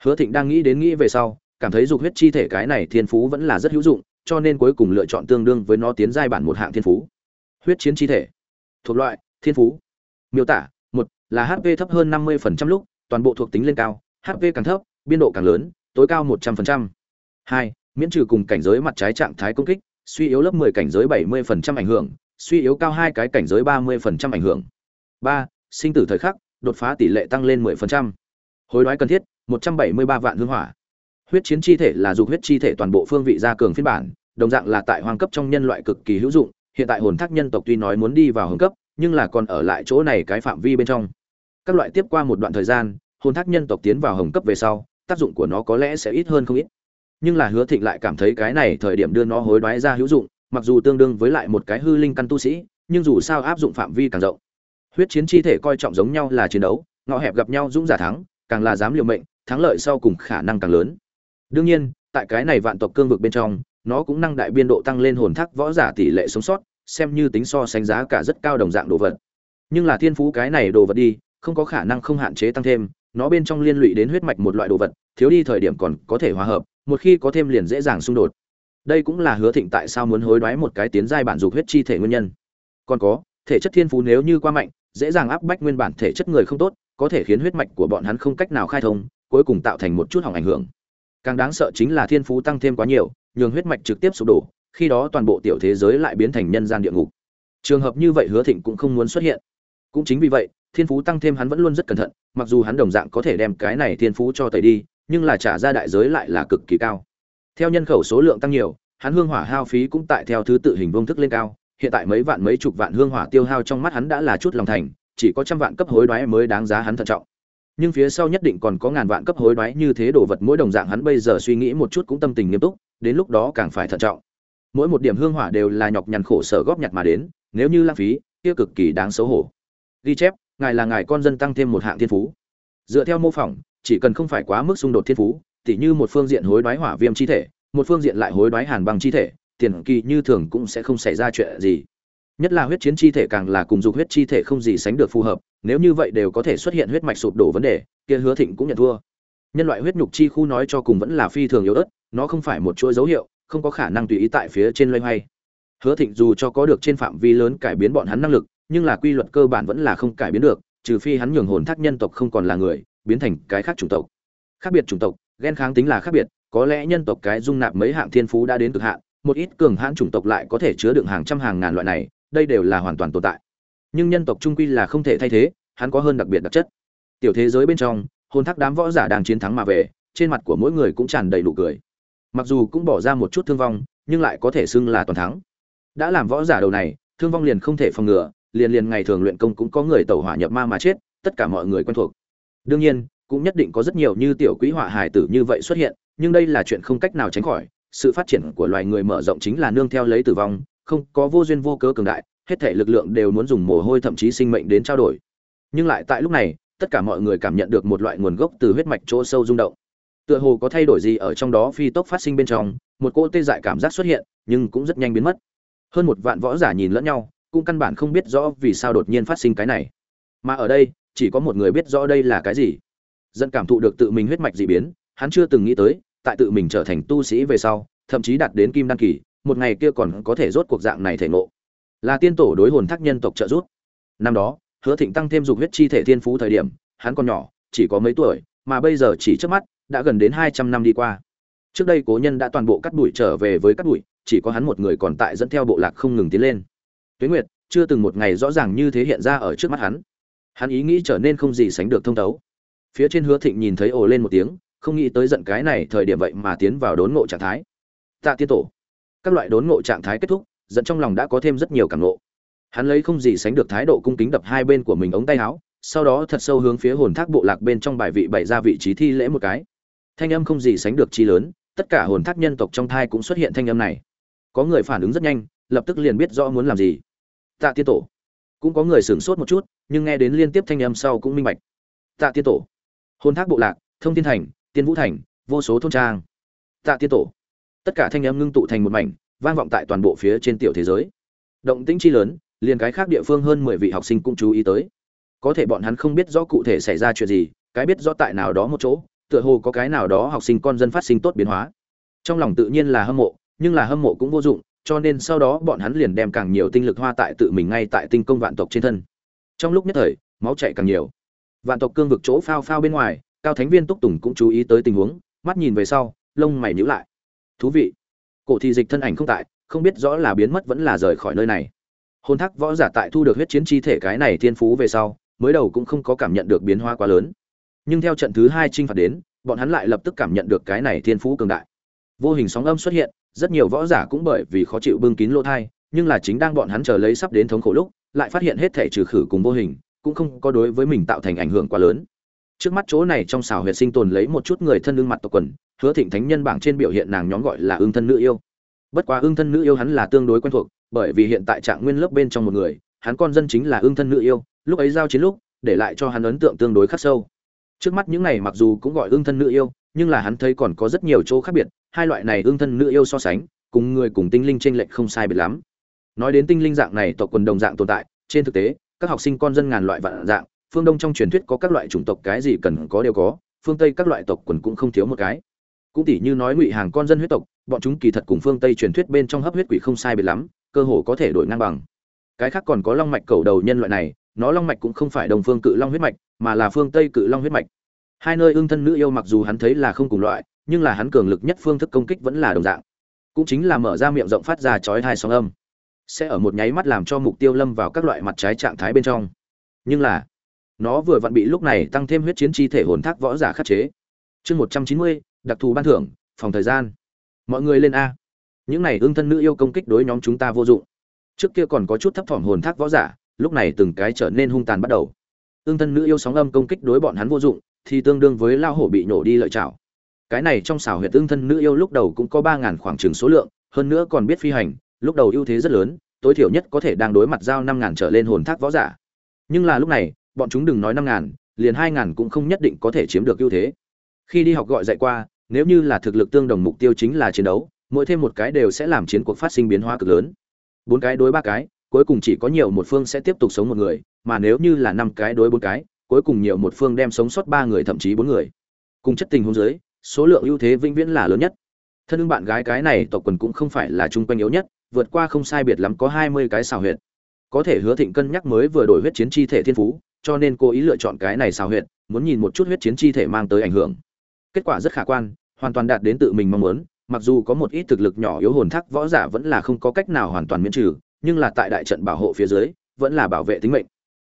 Hứa thịnh đang nghĩ đến nghĩ về sau, cảm thấy dục huyết chi thể cái này thiên phú vẫn là rất hữu dụng, cho nên cuối cùng lựa chọn tương đương với nó tiến giai bản một hạng thiên phú. Huyết chiến chi thể. Thuộc loại, thiên phú. Miêu tả, một, là hp thấp hơn năm 50% lúc, toàn bộ thuộc tính lên cao hp càng thấp, biên độ càng lớn, tối cao một trăm 100%. hai, miễn trừ cùng cảnh giới mặt trái trạng thái công kích, suy yếu lớp 10 cảnh giới 70% ảnh hưởng, suy yếu cao hai cái cảnh giới 30% ảnh hưởng. Ba sinh tử thời khắc, đột phá tỷ lệ tăng lên 10%. hối đoái cần thiết 173 vạn hương hỏa. Huyết chiến chi thể là dục huyết chi thể toàn bộ phương vị gia cường phiên bản, đồng dạng là tại hoàng cấp trong nhân loại cực kỳ hữu dụng, hiện tại hồn thác nhân tộc tuy nói muốn đi vào hồng cấp, nhưng là còn ở lại chỗ này cái phạm vi bên trong. Các loại tiếp qua một đoạn thời gian, hồn thác nhân tộc tiến vào hồng cấp về sau, tác dụng của nó có lẽ sẽ ít hơn không ít. Nhưng là hứa thịnh lại cảm thấy cái này thời điểm đưa nó hối đoái ra hữu dụng, mặc dù tương đương với lại một cái hư linh căn tu sĩ, nhưng dù sao áp dụng phạm vi càng rộng huyết chiến chi thể coi trọng giống nhau là chiến đấu, ngõ hẹp gặp nhau dũng giả thắng, càng là dám liều mệnh, thắng lợi sau cùng khả năng càng lớn. Đương nhiên, tại cái này vạn tộc cương vực bên trong, nó cũng năng đại biên độ tăng lên hồn thác võ giả tỷ lệ sống sót, xem như tính so sánh giá cả rất cao đồng dạng đồ vật. Nhưng là thiên phú cái này đồ vật đi, không có khả năng không hạn chế tăng thêm, nó bên trong liên lụy đến huyết mạch một loại đồ vật, thiếu đi thời điểm còn có thể hòa hợp, một khi có thêm liền dễ dàng xung đột. Đây cũng là hứa thịnh tại sao muốn hối đoái một cái tiến giai bản dục huyết chi thể nguyên nhân. Còn có, thể chất thiên phú nếu như qua mạnh dễ dàng áp bách nguyên bản thể chất người không tốt, có thể khiến huyết mạch của bọn hắn không cách nào khai thông, cuối cùng tạo thành một chút hỏng ảnh hưởng. Càng đáng sợ chính là thiên phú tăng thêm quá nhiều, nhường huyết mạch trực tiếp sụp đổ, khi đó toàn bộ tiểu thế giới lại biến thành nhân gian địa ngục. Trường hợp như vậy hứa thịnh cũng không muốn xuất hiện. Cũng chính vì vậy, thiên phú tăng thêm hắn vẫn luôn rất cẩn thận, mặc dù hắn đồng dạng có thể đem cái này thiên phú cho tẩy đi, nhưng là trả ra đại giới lại là cực kỳ cao. Theo nhân khẩu số lượng tăng nhiều, hắn hương hỏa hao phí cũng tại theo thứ tự hình vuông thức lên cao hiện tại mấy vạn mấy chục vạn hương hỏa tiêu hao trong mắt hắn đã là chút lòng thành, chỉ có trăm vạn cấp hối đoái mới đáng giá hắn thận trọng. Nhưng phía sau nhất định còn có ngàn vạn cấp hối đoái như thế đồ vật, mỗi đồng dạng hắn bây giờ suy nghĩ một chút cũng tâm tình nghiêm túc, đến lúc đó càng phải thận trọng. Mỗi một điểm hương hỏa đều là nhọc nhằn khổ sở góp nhặt mà đến, nếu như lãng phí, kia cực kỳ đáng xấu hổ. Ghi chép, ngài là ngài con dân tăng thêm một hạng thiên phú. Dựa theo mô phỏng, chỉ cần không phải quá mức xung đột thiên phú, tỉ như một phương diện hối đoái hỏa viêm chi thể, một phương diện lại hối đoái hàn băng chi thể tiền kỳ như thường cũng sẽ không xảy ra chuyện gì. Nhất là huyết chiến chi thể càng là cùng dục huyết chi thể không gì sánh được phù hợp, nếu như vậy đều có thể xuất hiện huyết mạch sụp đổ vấn đề, kia hứa thịnh cũng nhận thua. Nhân loại huyết nhục chi khu nói cho cùng vẫn là phi thường yếu ớt, nó không phải một chuỗi dấu hiệu, không có khả năng tùy ý tại phía trên loay hoay. Hứa thịnh dù cho có được trên phạm vi lớn cải biến bọn hắn năng lực, nhưng là quy luật cơ bản vẫn là không cải biến được, trừ phi hắn nhường hồn thác nhân tộc không còn là người, biến thành cái khác chủng tộc. Khác biệt chủng tộc ghen kháng tính là khác biệt, có lẽ nhân tộc cái dung nạp mấy hạng thiên phú đã đến cực hạn một ít cường hãn chủng tộc lại có thể chứa đựng hàng trăm hàng ngàn loại này, đây đều là hoàn toàn tồn tại. Nhưng nhân tộc trung quy là không thể thay thế, hắn có hơn đặc biệt đặc chất. Tiểu thế giới bên trong, hồn thác đám võ giả đang chiến thắng mà về, trên mặt của mỗi người cũng tràn đầy nụ cười. Mặc dù cũng bỏ ra một chút thương vong, nhưng lại có thể xưng là toàn thắng. Đã làm võ giả đầu này, thương vong liền không thể phòng ngừa, liền liền ngày thường luyện công cũng có người tẩu hỏa nhập ma mà chết, tất cả mọi người quen thuộc. Đương nhiên, cũng nhất định có rất nhiều như tiểu quý họa hải tử như vậy xuất hiện, nhưng đây là chuyện không cách nào tránh khỏi sự phát triển của loài người mở rộng chính là nương theo lấy tử vong, không có vô duyên vô cớ cường đại, hết thể lực lượng đều muốn dùng mồ hôi thậm chí sinh mệnh đến trao đổi. Nhưng lại tại lúc này, tất cả mọi người cảm nhận được một loại nguồn gốc từ huyết mạch chỗ sâu rung động. Tựa hồ có thay đổi gì ở trong đó phi tốc phát sinh bên trong, một cỗ tê dại cảm giác xuất hiện, nhưng cũng rất nhanh biến mất. Hơn một vạn võ giả nhìn lẫn nhau, cũng căn bản không biết rõ vì sao đột nhiên phát sinh cái này. Mà ở đây, chỉ có một người biết rõ đây là cái gì. Dân cảm thụ được tự mình huyết mạch dị biến, hắn chưa từng nghĩ tới tại tự mình trở thành tu sĩ về sau, thậm chí đạt đến kim đăng kỳ, một ngày kia còn có thể rốt cuộc dạng này thể ngộ. Là tiên tổ đối hồn thác nhân tộc trợ giúp. Năm đó, hứa thịnh tăng thêm dục huyết chi thể thiên phú thời điểm, hắn còn nhỏ, chỉ có mấy tuổi, mà bây giờ chỉ trước mắt, đã gần đến hai trăm năm đi qua. Trước đây cố nhân đã toàn bộ cắt đuổi trở về với cắt đuổi chỉ có hắn một người còn tại dẫn theo bộ lạc không ngừng tiến lên. Tuế nguyệt, chưa từng một ngày rõ ràng như thế hiện ra ở trước mắt hắn. Hắn ý nghĩ trở nên không gì sánh được thông thấu. Phía trên hứa thịnh nhìn thấy ồ lên một tiếng không nghĩ tới giận cái này thời điểm vậy mà tiến vào đốn ngộ trạng thái. Tạ tiên tổ, các loại đốn ngộ trạng thái kết thúc, giận trong lòng đã có thêm rất nhiều cảm ngộ. Hắn lấy không gì sánh được thái độ cung kính đập hai bên của mình ống tay áo, sau đó thật sâu hướng phía hồn thác bộ lạc bên trong bài vị bày ra vị trí thi lễ một cái. Thanh âm không gì sánh được chi lớn, tất cả hồn thác nhân tộc trong thai cũng xuất hiện thanh âm này. Có người phản ứng rất nhanh, lập tức liền biết rõ muốn làm gì. Tạ tiên tổ, cũng có người sửng sốt một chút, nhưng nghe đến liên tiếp thanh âm sau cũng minh bạch. Tạ tiên tổ, hồn thác bộ lạc, thông thiên thành tiên vũ thành, vô số thôn trang. Tạ tiên tổ. Tất cả thanh em ngưng tụ thành một mảnh, vang vọng tại toàn bộ phía trên tiểu thế giới. Động tĩnh chi lớn, liền cái khác địa phương hơn mười vị học sinh cũng chú ý tới. Có thể bọn hắn không biết rõ cụ thể xảy ra chuyện gì, cái biết rõ tại nào đó một chỗ, tựa hồ có cái nào đó học sinh con dân phát sinh tốt biến hóa. Trong lòng tự nhiên là hâm mộ, nhưng là hâm mộ cũng vô dụng, cho nên sau đó bọn hắn liền đem càng nhiều tinh lực hoa tại tự mình ngay tại tinh công vạn tộc trên thân. Trong lúc nhất thời, máu chạy càng nhiều. Vạn tộc cương vực chỗ phao phao bên ngoài cao thánh viên túc tùng cũng chú ý tới tình huống, mắt nhìn về sau, lông mày nhíu lại. Thú vị. Cổ thị dịch thân ảnh không tại, không biết rõ là biến mất vẫn là rời khỏi nơi này. Hôn thác võ giả tại thu được huyết chiến chi thể cái này thiên phú về sau, mới đầu cũng không có cảm nhận được biến hóa quá lớn. Nhưng theo trận thứ hai chinh phạt đến, bọn hắn lại lập tức cảm nhận được cái này thiên phú cường đại. Vô hình sóng âm xuất hiện, rất nhiều võ giả cũng bởi vì khó chịu bưng kín lỗ thai, nhưng là chính đang bọn hắn chờ lấy sắp đến thống khổ lúc, lại phát hiện hết thể trừ khử cùng vô hình, cũng không có đối với mình tạo thành ảnh hưởng quá lớn trước mắt chỗ này trong xào huyệt sinh tồn lấy một chút người thân ương mặt tộc quần, hứa thịnh thánh nhân bảng trên biểu hiện nàng nhóm gọi là ương thân nữ yêu. Bất quá ương thân nữ yêu hắn là tương đối quen thuộc, bởi vì hiện tại trạng nguyên lớp bên trong một người, hắn con dân chính là ương thân nữ yêu, lúc ấy giao chiến lúc, để lại cho hắn ấn tượng tương đối khắc sâu. Trước mắt những này mặc dù cũng gọi ương thân nữ yêu, nhưng là hắn thấy còn có rất nhiều chỗ khác biệt, hai loại này ương thân nữ yêu so sánh, cùng người cùng tinh linh t r ê n lệch không sai biệt lắm. Nói đến tinh linh dạng này tộc quần đồng dạng tồn tại, trên thực tế, các học sinh con dân ngàn loại vạn dạng phương đông trong truyền thuyết có các loại chủng tộc cái gì cần có đều có, phương tây các loại tộc quần cũng không thiếu một cái. Cũng tỉ như nói ngụy hàng con dân huyết tộc, bọn chúng kỳ thật cùng phương tây truyền thuyết bên trong hấp huyết quỷ không sai biệt lắm, cơ hồ có thể đổi ngang bằng. Cái khác còn có long mạch cầu đầu nhân loại này, nó long mạch cũng không phải đồng phương cự long huyết mạch, mà là phương tây cự long huyết mạch. Hai nơi ương thân nữ yêu mặc dù hắn thấy là không cùng loại, nhưng là hắn cường lực nhất phương thức công kích vẫn là đồng dạng. Cũng chính là mở ra miệng rộng phát ra chói hai sóng âm. Sẽ ở một nháy mắt làm cho mục tiêu lâm vào các loại mặt trái trạng thái bên trong. Nhưng là nó vừa vặn bị lúc này tăng thêm huyết chiến chi thể hồn thác võ giả khắc chế. Chương một trăm chín mươi, đặc thù ban thưởng, phòng thời gian. Mọi người lên a. Những này ương thân nữ yêu công kích đối nhóm chúng ta vô dụng. Trước kia còn có chút thấp thỏm hồn thác võ giả, lúc này từng cái trở nên hung tàn bắt đầu. Ương thân nữ yêu sóng âm công kích đối bọn hắn vô dụng, thì tương đương với lao hổ bị nổ đi lợi chảo cái này trong xảo huyệt ương thân nữ yêu lúc đầu cũng có ba ngàn khoảng chừng số lượng, hơn nữa còn biết phi hành, lúc đầu ưu thế rất lớn, tối thiểu nhất có thể đang đối mặt giao năm ngàn trở lên hồn thác võ giả. Nhưng là lúc này bọn chúng đừng nói năm ngàn liền hai ngàn cũng không nhất định có thể chiếm được ưu thế. Khi đi học gọi dạy qua nếu như là thực lực tương đồng mục tiêu chính là chiến đấu mỗi thêm một cái đều sẽ làm chiến cuộc phát sinh biến hóa cực lớn. Bốn cái đối ba cái cuối cùng chỉ có nhiều một phương sẽ tiếp tục sống một người mà nếu như là năm cái đối bốn cái cuối cùng nhiều một phương đem sống sót ba người thậm chí bốn người. Cùng chất tình hôn giới, số lượng ưu thế vĩnh viễn là lớn nhất. Thân ưng bạn gái cái này tộc quần cũng không phải là chung quanh yếu nhất vượt qua không sai biệt lắm có hai mươi cái xào huyệt có thể hứa thịnh cân nhắc mới vừa đổi huyết chiến chi thể thiên phú, cho nên cô ý lựa chọn cái này xào huyệt, muốn nhìn một chút huyết chiến chi thể mang tới ảnh hưởng. Kết quả rất khả quan, hoàn toàn đạt đến tự mình mong muốn, mặc dù có một ít thực lực nhỏ yếu hồn thác võ giả vẫn là không có cách nào hoàn toàn miễn trừ, nhưng là tại đại trận bảo hộ phía dưới, vẫn là bảo vệ tính mệnh.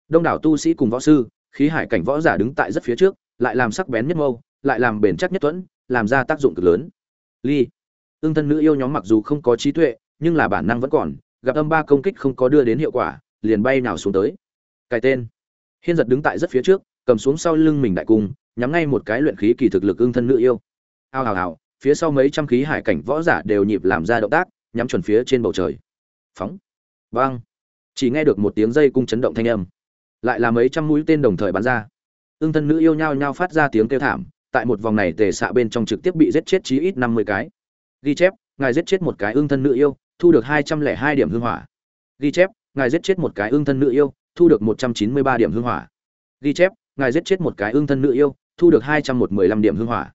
Đông đảo tu sĩ cùng võ sư, khí hải cảnh võ giả đứng tại rất phía trước, lại làm sắc bén nhất mâu, lại làm bền chắc nhất tuẫn làm ra tác dụng cực lớn. Ly, ương thân nữ yêu nhóm mặc dù không có trí tuệ, nhưng là bản năng vẫn còn gặp âm ba công kích không có đưa đến hiệu quả, liền bay nào xuống tới. Cái tên. Hiên giật đứng tại rất phía trước, cầm xuống sau lưng mình đại cung, nhắm ngay một cái luyện khí kỳ thực lực ương thân nữ yêu. Ao hào hào, phía sau mấy trăm khí hải cảnh võ giả đều nhịp làm ra động tác, nhắm chuẩn phía trên bầu trời. Phóng. Vang. Chỉ nghe được một tiếng dây cung chấn động thanh âm. Lại là mấy trăm mũi tên đồng thời bắn ra. Ương thân nữ yêu nhau nhau phát ra tiếng kêu thảm, tại một vòng này tề xạ bên trong trực tiếp bị giết chết chí ít năm mươi cái. Ghi chép, ngài giết chết một cái ương thân nữ yêu thu được hai trăm lẻ hai điểm hương hỏa. Ghi chép, ngài giết chết một cái ương thân nữ yêu, thu được một trăm chín mươi ba điểm hương hỏa. Ghi chép, ngài giết chết một cái ương thân nữ yêu, thu được hai trăm một mươi lăm điểm hương hỏa.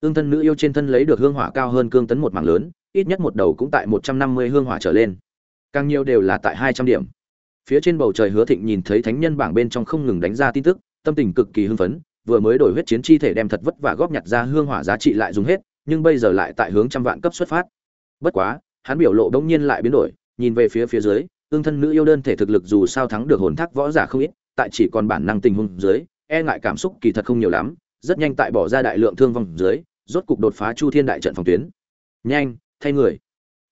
Ương thân nữ yêu trên thân lấy được hương hỏa cao hơn cương tấn một mảng lớn, ít nhất một đầu cũng tại một trăm năm mươi hương hỏa trở lên. Càng nhiều đều là tại hai trăm điểm. Phía trên bầu trời hứa thịnh nhìn thấy thánh nhân bảng bên trong không ngừng đánh ra tin tức, tâm tình cực kỳ hưng phấn, vừa mới đổi huyết chiến chi thể đem thật vất vả góp nhặt ra hương hỏa giá trị lại dùng hết, nhưng bây giờ lại tại hướng trăm vạn cấp xuất phát. Bất quá hắn biểu lộ đống nhiên lại biến đổi, nhìn về phía phía dưới ương thân nữ yêu đơn thể thực lực dù sao thắng được hồn thác võ giả không ít, tại chỉ còn bản năng tình huống dưới e ngại cảm xúc kỳ thật không nhiều lắm, rất nhanh tại bỏ ra đại lượng thương vong dưới, rốt cục đột phá chu thiên đại trận phòng tuyến. Nhanh, thay người.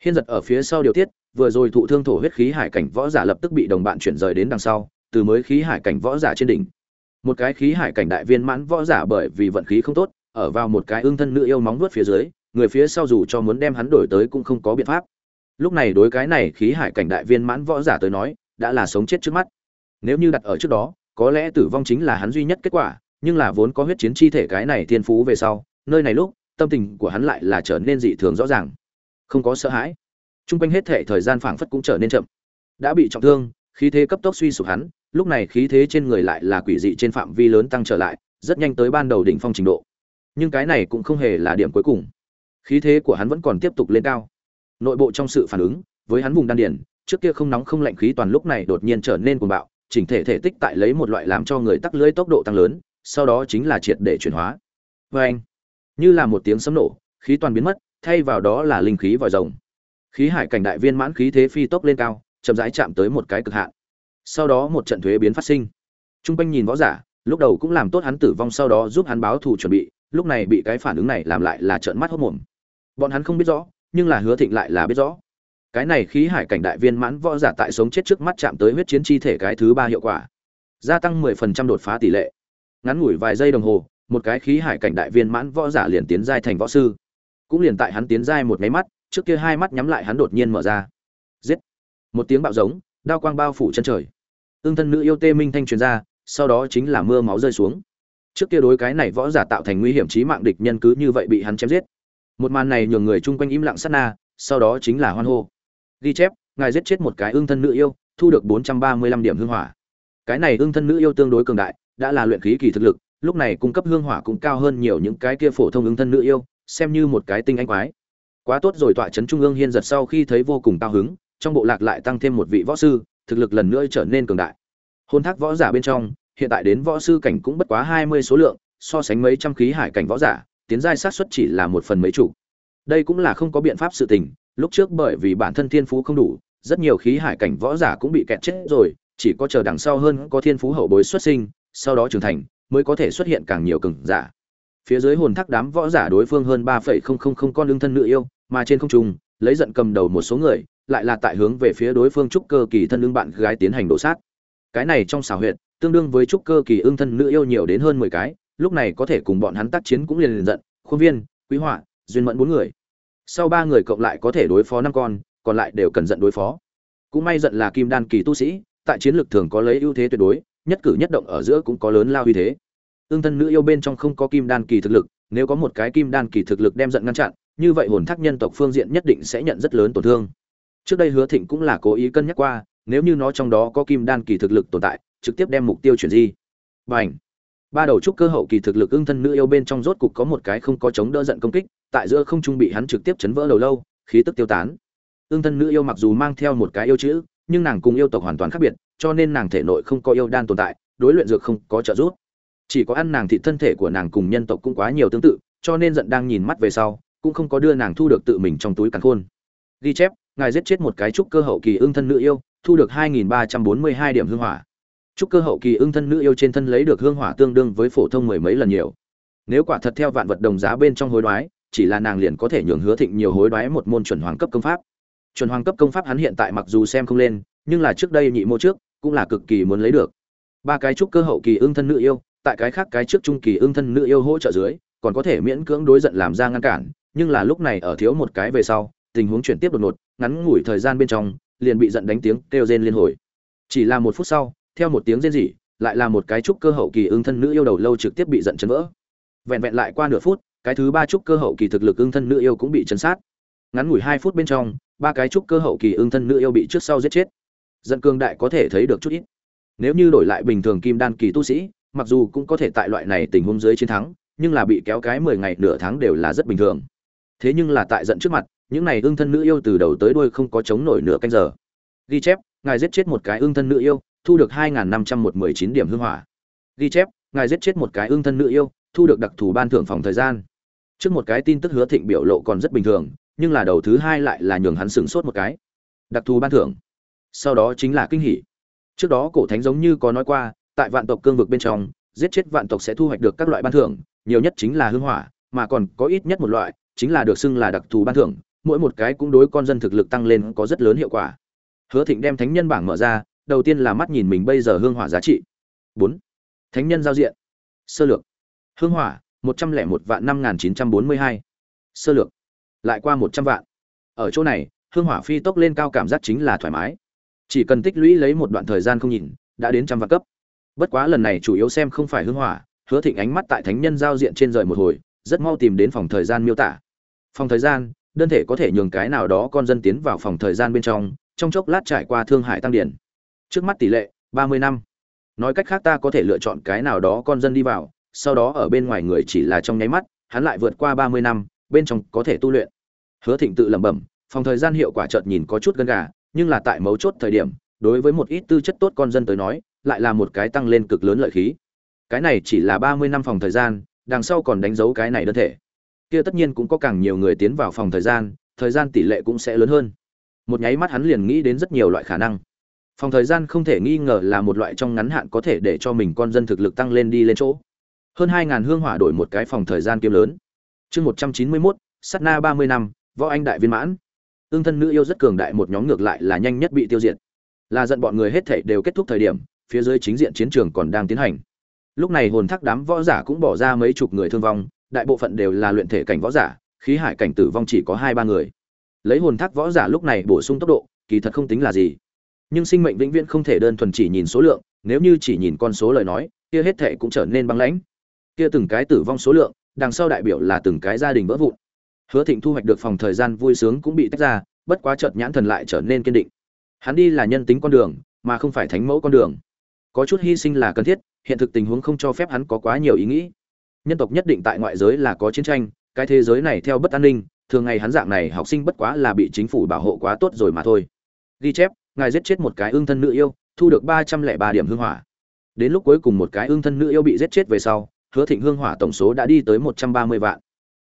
Hiên giật ở phía sau điều tiết, vừa rồi thụ thương thổ huyết khí hải cảnh võ giả lập tức bị đồng bạn chuyển rời đến đằng sau, từ mới khí hải cảnh võ giả trên đỉnh. Một cái khí hải cảnh đại viên mãn võ giả bởi vì vận khí không tốt, ở vào một cái ương thân nữ yêu móng vuốt phía dưới người phía sau dù cho muốn đem hắn đổi tới cũng không có biện pháp. Lúc này đối cái này khí hải cảnh đại viên mãn võ giả tới nói, đã là sống chết trước mắt. Nếu như đặt ở trước đó, có lẽ tử vong chính là hắn duy nhất kết quả, nhưng là vốn có huyết chiến chi thể cái này thiên phú về sau, nơi này lúc, tâm tình của hắn lại là trở nên dị thường rõ ràng. Không có sợ hãi. Trung quanh hết thể thời gian phảng phất cũng trở nên chậm. Đã bị trọng thương, khí thế cấp tốc suy sụp hắn, lúc này khí thế trên người lại là quỷ dị trên phạm vi lớn tăng trở lại, rất nhanh tới ban đầu đỉnh phong trình độ. Nhưng cái này cũng không hề là điểm cuối cùng khí thế của hắn vẫn còn tiếp tục lên cao. Nội bộ trong sự phản ứng, với hắn vùng đan điển trước kia không nóng không lạnh khí toàn lúc này đột nhiên trở nên cuồng bạo, chỉnh thể thể tích tại lấy một loại làm cho người tắc lưỡi tốc độ tăng lớn, sau đó chính là triệt để chuyển hóa. Vê anh, như là một tiếng sấm nổ, khí toàn biến mất, thay vào đó là linh khí vòi rồng. Khí hải cảnh đại viên mãn khí thế phi tốc lên cao, chậm rãi chạm tới một cái cực hạn. Sau đó một trận thuế biến phát sinh. Trung quanh nhìn võ giả, lúc đầu cũng làm tốt hắn tử vong, sau đó giúp hắn báo thù chuẩn bị, lúc này bị cái phản ứng này làm lại là trợn mắt hốt mồm bọn hắn không biết rõ, nhưng là hứa thịnh lại là biết rõ. Cái này khí hải cảnh đại viên mãn võ giả tại sống chết trước mắt chạm tới huyết chiến chi thể cái thứ ba hiệu quả. Gia tăng 10% đột phá tỷ lệ. Ngắn ngủi vài giây đồng hồ, một cái khí hải cảnh đại viên mãn võ giả liền tiến giai thành võ sư. Cũng liền tại hắn tiến giai một máy mắt, trước kia hai mắt nhắm lại hắn đột nhiên mở ra. Giết! Một tiếng bạo giống, đao quang bao phủ chân trời. Ương thân nữ yêu tê minh thanh truyền ra, sau đó chính là mưa máu rơi xuống. Trước kia đối cái này võ giả tạo thành nguy hiểm chí mạng địch nhân cứ như vậy bị hắn chém giết một màn này nhường người chung quanh im lặng sát na, sau đó chính là hoan hô. Ghi chép, ngài giết chết một cái ương thân nữ yêu, thu được bốn trăm ba mươi lăm điểm hương hỏa. Cái này ương thân nữ yêu tương đối cường đại, đã là luyện khí kỳ thực lực, lúc này cung cấp hương hỏa cũng cao hơn nhiều những cái kia phổ thông ương thân nữ yêu, xem như một cái tinh anh quái. Quá tốt rồi, tọa trấn trung ương hiên giật sau khi thấy vô cùng cao hứng, trong bộ lạc lại tăng thêm một vị võ sư, thực lực lần nữa trở nên cường đại. Hôn thác võ giả bên trong, hiện tại đến võ sư cảnh cũng bất quá hai mươi số lượng, so sánh mấy trăm khí hải cảnh võ giả tiến giai sát xuất chỉ là một phần mấy chủ đây cũng là không có biện pháp sự tình lúc trước bởi vì bản thân thiên phú không đủ rất nhiều khí hải cảnh võ giả cũng bị kẹt chết rồi chỉ có chờ đằng sau hơn có thiên phú hậu bối xuất sinh sau đó trưởng thành mới có thể xuất hiện càng nhiều cường giả. Phía dưới hồn thác đám võ giả đối phương hơn 3.000 con lương thân nữ yêu, mà trên không trung, lấy giận cầm đầu một số người, lại là tại hướng về phía đối phương trúc cơ kỳ thân lương bạn gái tiến hành đổ sát. Cái này trong xảo huyệt, tương đương với trúc cơ kỳ ương thân nữ yêu nhiều đến hơn 10 cái, lúc này có thể cùng bọn hắn tác chiến cũng liền liền giận, khuôn viên, quý họa, duyên mẫn bốn người. Sau ba người cộng lại có thể đối phó năm con, còn lại đều cần giận đối phó. Cũng may giận là kim đan kỳ tu sĩ, tại chiến lược thường có lấy ưu thế tuyệt đối, nhất cử nhất động ở giữa cũng có lớn lao uy thế ương thân nữ yêu bên trong không có kim đan kỳ thực lực nếu có một cái kim đan kỳ thực lực đem giận ngăn chặn như vậy hồn thác nhân tộc phương diện nhất định sẽ nhận rất lớn tổn thương trước đây hứa thịnh cũng là cố ý cân nhắc qua nếu như nó trong đó có kim đan kỳ thực lực tồn tại trực tiếp đem mục tiêu chuyển di và ảnh ba đầu trúc cơ hậu kỳ thực lực ưng thân nữ yêu bên trong rốt cục có một cái không có chống đỡ giận công kích, tại giữa không trung bị hắn trực tiếp chấn vỡ đầu lâu, khí tức tiêu tán. Ưng thân nữ yêu mặc dù mang theo một cái yêu chữ, nhưng nàng cùng yêu tộc hoàn toàn khác biệt, cho nên nàng thể nội không có yêu đan tồn tại, đối luyện dược không có trợ giúp. Chỉ có ăn nàng thì thân thể của nàng cùng nhân tộc cũng quá nhiều tương tự, cho nên giận đang nhìn mắt về sau, cũng không có đưa nàng thu được tự mình trong túi càn khôn. Ghi chép, ngài giết chết một cái trúc cơ hậu kỳ ưng thân nữ yêu, thu được 2.342 điểm hương hỏa trúc cơ hậu kỳ ưng thân nữ yêu trên thân lấy được hương hỏa tương đương với phổ thông mười mấy lần nhiều. Nếu quả thật theo vạn vật đồng giá bên trong hối đoái, chỉ là nàng liền có thể nhường hứa thịnh nhiều hối đoái một môn chuẩn hoàng cấp công pháp. Chuẩn hoàng cấp công pháp hắn hiện tại mặc dù xem không lên, nhưng là trước đây nhị mô trước, cũng là cực kỳ muốn lấy được. Ba cái trúc cơ hậu kỳ ưng thân nữ yêu, tại cái khác cái trước trung kỳ ưng thân nữ yêu hỗ trợ dưới, còn có thể miễn cưỡng đối giận làm ra ngăn cản, nhưng là lúc này ở thiếu một cái về sau, tình huống chuyển tiếp đột ngột, ngắn ngủi thời gian bên trong, liền bị giận đánh tiếng kêu rên liên hồi. Chỉ là một phút sau theo một tiếng rên rỉ, lại là một cái trúc cơ hậu kỳ ưng thân nữ yêu đầu lâu trực tiếp bị giận chấn vỡ. Vẹn vẹn lại qua nửa phút, cái thứ ba trúc cơ hậu kỳ thực lực ưng thân nữ yêu cũng bị chấn sát. Ngắn ngủi hai phút bên trong, ba cái trúc cơ hậu kỳ ưng thân nữ yêu bị trước sau giết chết. Giận cương đại có thể thấy được chút ít. Nếu như đổi lại bình thường kim đan kỳ tu sĩ, mặc dù cũng có thể tại loại này tình huống dưới chiến thắng, nhưng là bị kéo cái mười ngày nửa tháng đều là rất bình thường. Thế nhưng là tại giận trước mặt, những này ương thân nữ yêu từ đầu tới đuôi không có chống nổi nửa canh giờ. Ghi chép, ngài giết chết một cái ương thân nữ yêu thu được hai năm trăm một mười chín điểm hương hỏa. Ghi chép, ngài giết chết một cái ương thân nữ yêu, thu được đặc thù ban thưởng phòng thời gian. Trước một cái tin tức hứa thịnh biểu lộ còn rất bình thường, nhưng là đầu thứ hai lại là nhường hắn sửng sốt một cái. Đặc thù ban thưởng. Sau đó chính là kinh hỉ. Trước đó cổ thánh giống như có nói qua, tại vạn tộc cương vực bên trong, giết chết vạn tộc sẽ thu hoạch được các loại ban thưởng, nhiều nhất chính là hương hỏa, mà còn có ít nhất một loại, chính là được xưng là đặc thù ban thưởng, mỗi một cái cũng đối con dân thực lực tăng lên có rất lớn hiệu quả. Hứa thịnh đem thánh nhân bảng mở ra đầu tiên là mắt nhìn mình bây giờ hương hỏa giá trị. Bốn. Thánh nhân giao diện. Sơ lược. Hương hỏa, một trăm lẻ một vạn năm nghìn chín trăm bốn mươi hai. Sơ lược. Lại qua một trăm vạn. Ở chỗ này, hương hỏa phi tốc lên cao cảm giác chính là thoải mái. Chỉ cần tích lũy lấy một đoạn thời gian không nhìn, đã đến trăm vạn cấp. Bất quá lần này chủ yếu xem không phải hương hỏa, hứa thịnh ánh mắt tại thánh nhân giao diện trên rời một hồi, rất mau tìm đến phòng thời gian miêu tả. Phòng thời gian, đơn thể có thể nhường cái nào đó con dân tiến vào phòng thời gian bên trong trong chốc lát trải qua thương hải tăng điển trước mắt tỷ lệ ba mươi năm. Nói cách khác ta có thể lựa chọn cái nào đó con dân đi vào, sau đó ở bên ngoài người chỉ là trong nháy mắt, hắn lại vượt qua ba mươi năm, bên trong có thể tu luyện. Hứa thịnh tự lẩm bẩm, phòng thời gian hiệu quả chợt nhìn có chút gân gà, nhưng là tại mấu chốt thời điểm, đối với một ít tư chất tốt con dân tới nói, lại là một cái tăng lên cực lớn lợi khí. Cái này chỉ là ba mươi năm phòng thời gian, đằng sau còn đánh dấu cái này đơn thể. Kia tất nhiên cũng có càng nhiều người tiến vào phòng thời gian thời gian tỷ lệ cũng sẽ lớn hơn. Một nháy mắt hắn liền nghĩ đến rất nhiều loại khả năng phòng thời gian không thể nghi ngờ là một loại trong ngắn hạn có thể để cho mình con dân thực lực tăng lên đi lên chỗ. Hơn hai ngàn hương hỏa đổi một cái phòng thời gian kiếm lớn. Chương một trăm chín mươi mốt sắt na ba mươi năm, võ anh đại viên mãn. Ương thân nữ yêu rất cường đại, một nhóm ngược lại là nhanh nhất bị tiêu diệt. Là giận bọn người hết thảy đều kết thúc thời điểm, phía dưới chính diện chiến trường còn đang tiến hành. Lúc này hồn thác đám võ giả cũng bỏ ra mấy chục người thương vong, đại bộ phận đều là luyện thể cảnh võ giả, khí hải cảnh tử vong chỉ có hai ba người. Lấy hồn thác võ giả lúc này bổ sung tốc độ, kỳ thật không tính là gì nhưng sinh mệnh vĩnh viễn không thể đơn thuần chỉ nhìn số lượng, nếu như chỉ nhìn con số lời nói, kia hết thệ cũng trở nên băng lãnh. Kia từng cái tử vong số lượng, đằng sau đại biểu là từng cái gia đình vỡ vụn. Hứa thịnh thu hoạch được phòng thời gian vui sướng cũng bị tách ra, bất quá chợt nhãn thần lại trở nên kiên định. Hắn đi là nhân tính con đường, mà không phải thánh mẫu con đường. Có chút hy sinh là cần thiết, hiện thực tình huống không cho phép hắn có quá nhiều ý nghĩ. Nhân tộc nhất định tại ngoại giới là có chiến tranh, cái thế giới này theo bất an ninh, thường ngày hắn dạng này học sinh bất quá là bị chính phủ bảo hộ quá tốt rồi mà thôi. Ghi chép ngài giết chết một cái ương thân nữ yêu, thu được ba trăm lẻ ba điểm hương hỏa. Đến lúc cuối cùng một cái ương thân nữ yêu bị giết chết về sau, hứa thịnh hương hỏa tổng số đã đi tới một trăm ba mươi vạn.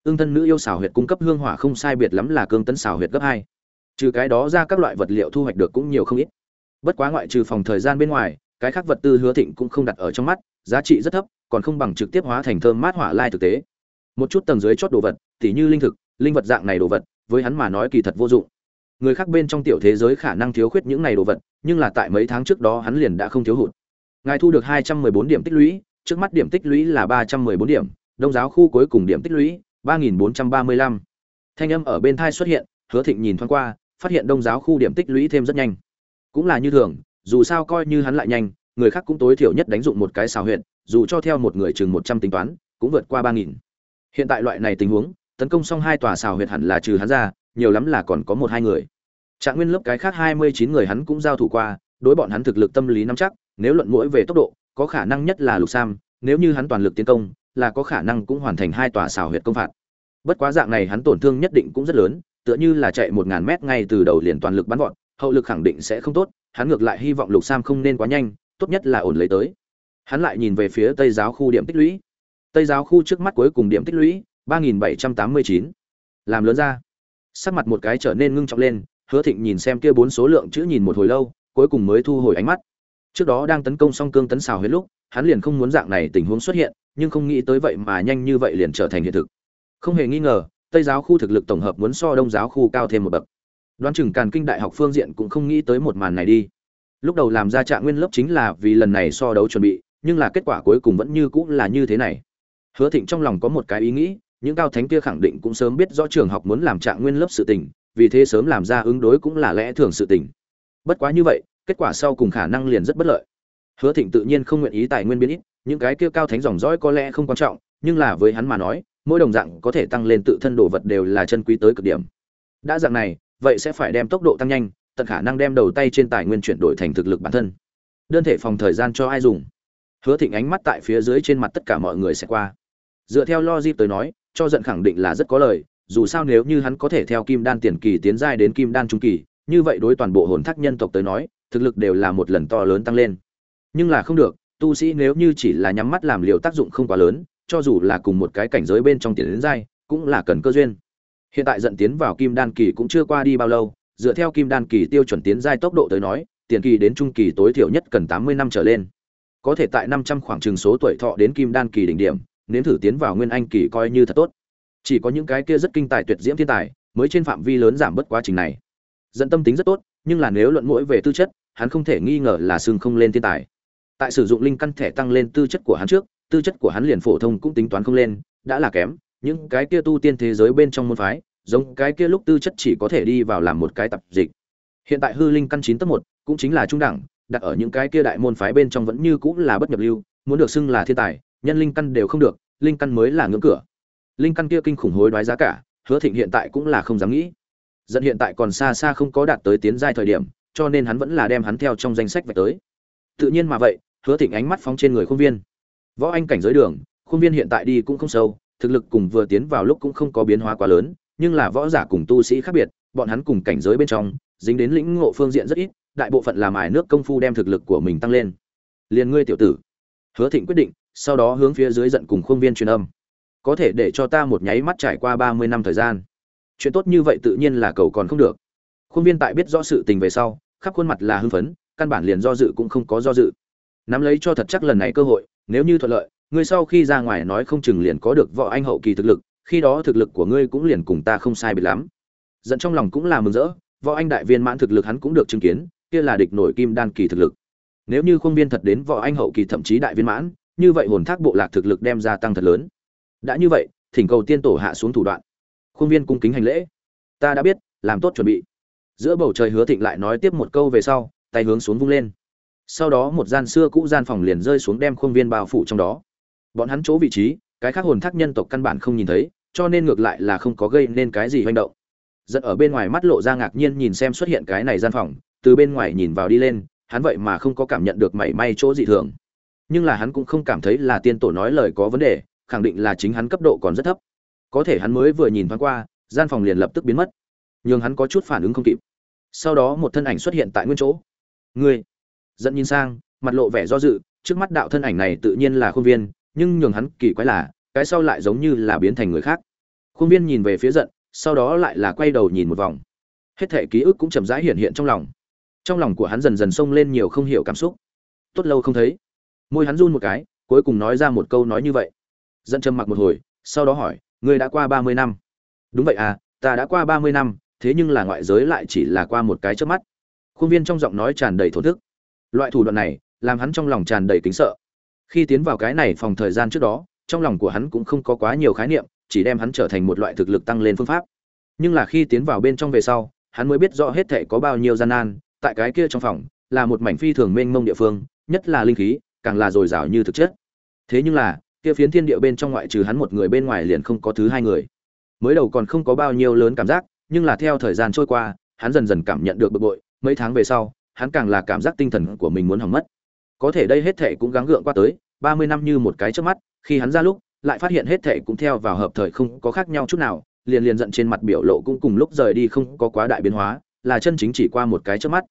Ương thân nữ yêu xảo huyệt cung cấp hương hỏa không sai biệt lắm là cương tấn xảo huyệt gấp hai. Trừ cái đó ra các loại vật liệu thu hoạch được cũng nhiều không ít. Bất quá ngoại trừ phòng thời gian bên ngoài, cái khác vật tư hứa thịnh cũng không đặt ở trong mắt, giá trị rất thấp, còn không bằng trực tiếp hóa thành thơm mát hỏa lai thực tế. Một chút tầng dưới chót đồ vật, tỉ như linh thực, linh vật dạng này đồ vật, với hắn mà nói kỳ thật vô dụng người khác bên trong tiểu thế giới khả năng thiếu khuyết những này đồ vật, nhưng là tại mấy tháng trước đó hắn liền đã không thiếu hụt. Ngài thu được hai trăm mười bốn điểm tích lũy, trước mắt điểm tích lũy là ba trăm mười bốn điểm, đông giáo khu cuối cùng điểm tích lũy, ba nghìn bốn trăm ba mươi lăm. Thanh âm ở bên thai xuất hiện, hứa thịnh nhìn thoáng qua, phát hiện đông giáo khu điểm tích lũy thêm rất nhanh. Cũng là như thường, dù sao coi như hắn lại nhanh, người khác cũng tối thiểu nhất đánh dụng một cái xào huyệt, dù cho theo một người chừng một trăm tính toán, cũng vượt qua ba nghìn. Hiện tại loại này tình huống, tấn công xong hai tòa xào huyệt hẳn là trừ hắn ra nhiều lắm là còn có một hai người. Trạng nguyên lớp cái khác hai mươi chín người hắn cũng giao thủ qua, đối bọn hắn thực lực tâm lý nắm chắc, nếu luận mũi về tốc độ, có khả năng nhất là lục sam, nếu như hắn toàn lực tiến công, là có khả năng cũng hoàn thành hai tòa xào huyệt công phạt. Bất quá dạng này hắn tổn thương nhất định cũng rất lớn, tựa như là chạy một ngàn mét ngay từ đầu liền toàn lực bắn vọt, hậu lực khẳng định sẽ không tốt, hắn ngược lại hy vọng lục sam không nên quá nhanh, tốt nhất là ổn lấy tới. Hắn lại nhìn về phía tây giáo khu điểm tích lũy. Tây giáo khu trước mắt cuối cùng điểm tích lũy, ba nghìn bảy trăm tám mươi chín. Làm lớn ra sắc mặt một cái trở nên ngưng trọng lên, hứa thịnh nhìn xem kia bốn số lượng chữ nhìn một hồi lâu, cuối cùng mới thu hồi ánh mắt. Trước đó đang tấn công song cương tấn xào hết lúc, hắn liền không muốn dạng này tình huống xuất hiện, nhưng không nghĩ tới vậy mà nhanh như vậy liền trở thành hiện thực. Không hề nghi ngờ, tây giáo khu thực lực tổng hợp muốn so đông giáo khu cao thêm một bậc. Đoán chừng càn kinh đại học phương diện cũng không nghĩ tới một màn này đi. Lúc đầu làm ra trạng nguyên lớp chính là vì lần này so đấu chuẩn bị, nhưng là kết quả cuối cùng vẫn như cũng là như thế này. Hứa thịnh trong lòng có một cái ý nghĩ những cao thánh kia khẳng định cũng sớm biết rõ trường học muốn làm trạng nguyên lớp sự tình, vì thế sớm làm ra ứng đối cũng là lẽ thường sự tình. Bất quá như vậy, kết quả sau cùng khả năng liền rất bất lợi. Hứa thịnh tự nhiên không nguyện ý tài nguyên biến ít, những cái kia cao thánh dòng dõi có lẽ không quan trọng, nhưng là với hắn mà nói, mỗi đồng dạng có thể tăng lên tự thân đồ vật đều là chân quý tới cực điểm. Đã dạng này, vậy sẽ phải đem tốc độ tăng nhanh, tận khả năng đem đầu tay trên tài nguyên chuyển đổi thành thực lực bản thân. Đơn thể phòng thời gian cho ai dùng? Hứa thịnh ánh mắt tại phía dưới trên mặt tất cả mọi người sẽ qua. Dựa theo logic tới nói cho giận khẳng định là rất có lời, dù sao nếu như hắn có thể theo kim đan tiền kỳ tiến giai đến kim đan trung kỳ, như vậy đối toàn bộ hồn thác nhân tộc tới nói, thực lực đều là một lần to lớn tăng lên. Nhưng là không được, tu sĩ nếu như chỉ là nhắm mắt làm liều tác dụng không quá lớn, cho dù là cùng một cái cảnh giới bên trong tiền đến giai, cũng là cần cơ duyên. Hiện tại dẫn tiến vào kim đan kỳ cũng chưa qua đi bao lâu, dựa theo kim đan kỳ tiêu chuẩn tiến giai tốc độ tới nói, tiền kỳ đến trung kỳ tối thiểu nhất cần tám mươi năm trở lên. Có thể tại năm trăm khoảng chừng số tuổi thọ đến kim đan kỳ đỉnh điểm nếm thử tiến vào nguyên anh kỳ coi như thật tốt. Chỉ có những cái kia rất kinh tài tuyệt diễm thiên tài mới trên phạm vi lớn giảm bớt quá trình này. Dẫn tâm tính rất tốt, nhưng là nếu luận mũi về tư chất, hắn không thể nghi ngờ là xương không lên thiên tài. Tại sử dụng linh căn thẻ tăng lên tư chất của hắn trước, tư chất của hắn liền phổ thông cũng tính toán không lên, đã là kém. Những cái kia tu tiên thế giới bên trong môn phái, giống cái kia lúc tư chất chỉ có thể đi vào làm một cái tập dịch. Hiện tại hư linh căn chín tấp một cũng chính là trung đẳng, đặt ở những cái kia đại môn phái bên trong vẫn như cũng là bất nhập lưu, muốn được xưng là thiên tài nhân linh căn đều không được, linh căn mới là ngưỡng cửa. Linh căn kia kinh khủng hối đoái giá cả, hứa thịnh hiện tại cũng là không dám nghĩ. Dẫn hiện tại còn xa xa không có đạt tới tiến giai thời điểm, cho nên hắn vẫn là đem hắn theo trong danh sách vạch tới. Tự nhiên mà vậy, hứa thịnh ánh mắt phóng trên người khuôn viên. Võ anh cảnh giới đường khuôn viên hiện tại đi cũng không sâu, thực lực cùng vừa tiến vào lúc cũng không có biến hóa quá lớn, nhưng là võ giả cùng tu sĩ khác biệt, bọn hắn cùng cảnh giới bên trong, dính đến lĩnh ngộ phương diện rất ít, đại bộ phận làm ải nước công phu đem thực lực của mình tăng lên. Liền ngươi tiểu tử. Hứa thịnh quyết định sau đó hướng phía dưới giận cùng khuôn viên truyền âm. Có thể để cho ta một nháy mắt trải qua ba mươi năm thời gian. Chuyện tốt như vậy tự nhiên là cầu còn không được. Khuôn viên tại biết rõ sự tình về sau, khắp khuôn mặt là hưng phấn, căn bản liền do dự cũng không có do dự. Nắm lấy cho thật chắc lần này cơ hội, nếu như thuận lợi, ngươi sau khi ra ngoài nói không chừng liền có được võ anh hậu kỳ thực lực, khi đó thực lực của ngươi cũng liền cùng ta không sai biệt lắm. Giận trong lòng cũng là mừng rỡ, võ anh đại viên mãn thực lực hắn cũng được chứng kiến, kia là địch nổi kim đan kỳ thực lực. Nếu như khuôn viên thật đến võ anh hậu kỳ thậm chí đại viên mãn như vậy hồn thác bộ lạc thực lực đem ra tăng thật lớn. Đã như vậy, thỉnh cầu tiên tổ hạ xuống thủ đoạn. Khuôn viên cung kính hành lễ. Ta đã biết, làm tốt chuẩn bị. Giữa bầu trời hứa thịnh lại nói tiếp một câu về sau, tay hướng xuống vung lên. Sau đó một gian xưa cũ gian phòng liền rơi xuống đem khuôn viên bao phủ trong đó. Bọn hắn chỗ vị trí, cái khác hồn thác nhân tộc căn bản không nhìn thấy, cho nên ngược lại là không có gây nên cái gì hoành động. Giật ở bên ngoài mắt lộ ra ngạc nhiên nhìn xem xuất hiện cái này gian phòng, từ bên ngoài nhìn vào đi lên, hắn vậy mà không có cảm nhận được mảy may chỗ dị thường nhưng là hắn cũng không cảm thấy là tiên tổ nói lời có vấn đề, khẳng định là chính hắn cấp độ còn rất thấp. Có thể hắn mới vừa nhìn thoáng qua, gian phòng liền lập tức biến mất. Nhưng hắn có chút phản ứng không kịp. Sau đó một thân ảnh xuất hiện tại nguyên chỗ. Ngươi! Dẫn nhìn sang, mặt lộ vẻ do dự, trước mắt đạo thân ảnh này tự nhiên là khuôn viên, nhưng nhường hắn kỳ quái là, cái sau lại giống như là biến thành người khác. Khuôn viên nhìn về phía giận, sau đó lại là quay đầu nhìn một vòng. Hết thể ký ức cũng chậm rãi hiện hiện trong lòng. Trong lòng của hắn dần dần xông lên nhiều không hiểu cảm xúc. Tốt lâu không thấy môi hắn run một cái, cuối cùng nói ra một câu nói như vậy. Dẫn trầm mặc một hồi, sau đó hỏi, ngươi đã qua ba mươi năm? Đúng vậy à ta đã qua ba mươi năm, thế nhưng là ngoại giới lại chỉ là qua một cái trước mắt. Khuôn viên trong giọng nói tràn đầy thổ thức. Loại thủ đoạn này, làm hắn trong lòng tràn đầy kính sợ. Khi tiến vào cái này phòng thời gian trước đó, trong lòng của hắn cũng không có quá nhiều khái niệm, chỉ đem hắn trở thành một loại thực lực tăng lên phương pháp. Nhưng là khi tiến vào bên trong về sau, hắn mới biết rõ hết thệ có bao nhiêu gian nan, tại cái kia trong phòng, là một mảnh phi thường mênh mông địa phương, nhất là linh khí càng là dồi dào như thực chất. Thế nhưng là, kia phiến thiên địa bên trong ngoại trừ hắn một người bên ngoài liền không có thứ hai người. Mới đầu còn không có bao nhiêu lớn cảm giác, nhưng là theo thời gian trôi qua, hắn dần dần cảm nhận được bực bội, mấy tháng về sau, hắn càng là cảm giác tinh thần của mình muốn hỏng mất. Có thể đây hết thệ cũng gắng gượng qua tới, ba mươi năm như một cái trước mắt, khi hắn ra lúc, lại phát hiện hết thệ cũng theo vào hợp thời không có khác nhau chút nào, liền liền giận trên mặt biểu lộ cũng cùng lúc rời đi không có quá đại biến hóa, là chân chính chỉ qua một cái trước mắt.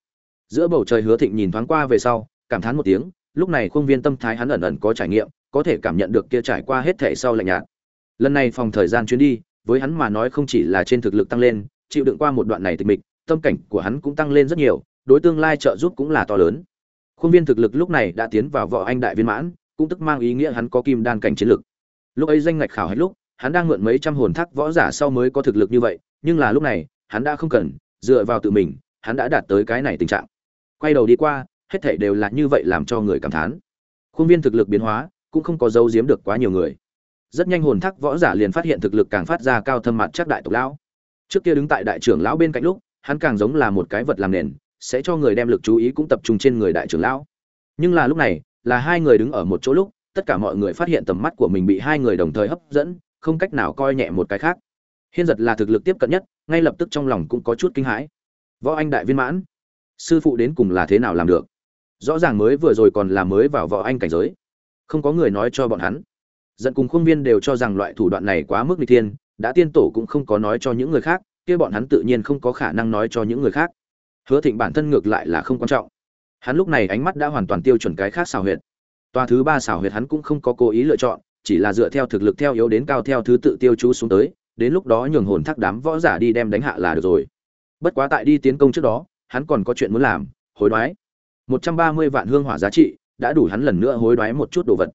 Giữa bầu trời hứa thịnh nhìn thoáng qua về sau, cảm thán một tiếng lúc này khuôn viên tâm thái hắn ẩn ẩn có trải nghiệm, có thể cảm nhận được kia trải qua hết thể sau lạnh nhạt. Lần này phòng thời gian chuyến đi, với hắn mà nói không chỉ là trên thực lực tăng lên, chịu đựng qua một đoạn này tịch mịch, tâm cảnh của hắn cũng tăng lên rất nhiều, đối tương lai trợ giúp cũng là to lớn. Khuôn viên thực lực lúc này đã tiến vào võ anh đại viên mãn, cũng tức mang ý nghĩa hắn có kim đan cảnh chiến lực. Lúc ấy danh ngạch khảo hết lúc, hắn đang mượn mấy trăm hồn thác võ giả sau mới có thực lực như vậy, nhưng là lúc này, hắn đã không cần, dựa vào tự mình, hắn đã đạt tới cái này tình trạng. Quay đầu đi qua hết thảy đều là như vậy làm cho người cảm thán. Khuôn viên thực lực biến hóa, cũng không có dấu giếm được quá nhiều người. Rất nhanh hồn thác võ giả liền phát hiện thực lực càng phát ra cao thâm mặt chắc đại tộc lão. Trước kia đứng tại đại trưởng lão bên cạnh lúc, hắn càng giống là một cái vật làm nền, sẽ cho người đem lực chú ý cũng tập trung trên người đại trưởng lão. Nhưng là lúc này, là hai người đứng ở một chỗ lúc, tất cả mọi người phát hiện tầm mắt của mình bị hai người đồng thời hấp dẫn, không cách nào coi nhẹ một cái khác. Hiên giật là thực lực tiếp cận nhất, ngay lập tức trong lòng cũng có chút kinh hãi. Võ anh đại viên mãn, sư phụ đến cùng là thế nào làm được? Rõ ràng mới vừa rồi còn là mới vào võ anh cảnh giới. Không có người nói cho bọn hắn. Giận cùng khuôn viên đều cho rằng loại thủ đoạn này quá mức nguy thiên, đã tiên tổ cũng không có nói cho những người khác, kia bọn hắn tự nhiên không có khả năng nói cho những người khác. Hứa thịnh bản thân ngược lại là không quan trọng. Hắn lúc này ánh mắt đã hoàn toàn tiêu chuẩn cái khác xào huyệt. Toa thứ ba xào huyệt hắn cũng không có cố ý lựa chọn, chỉ là dựa theo thực lực theo yếu đến cao theo thứ tự tiêu chú xuống tới, đến lúc đó nhường hồn thác đám võ giả đi đem đánh hạ là được rồi. Bất quá tại đi tiến công trước đó, hắn còn có chuyện muốn làm, hối đoái một trăm ba mươi vạn hương hỏa giá trị, đã đủ hắn lần nữa hối đoái một chút đồ vật.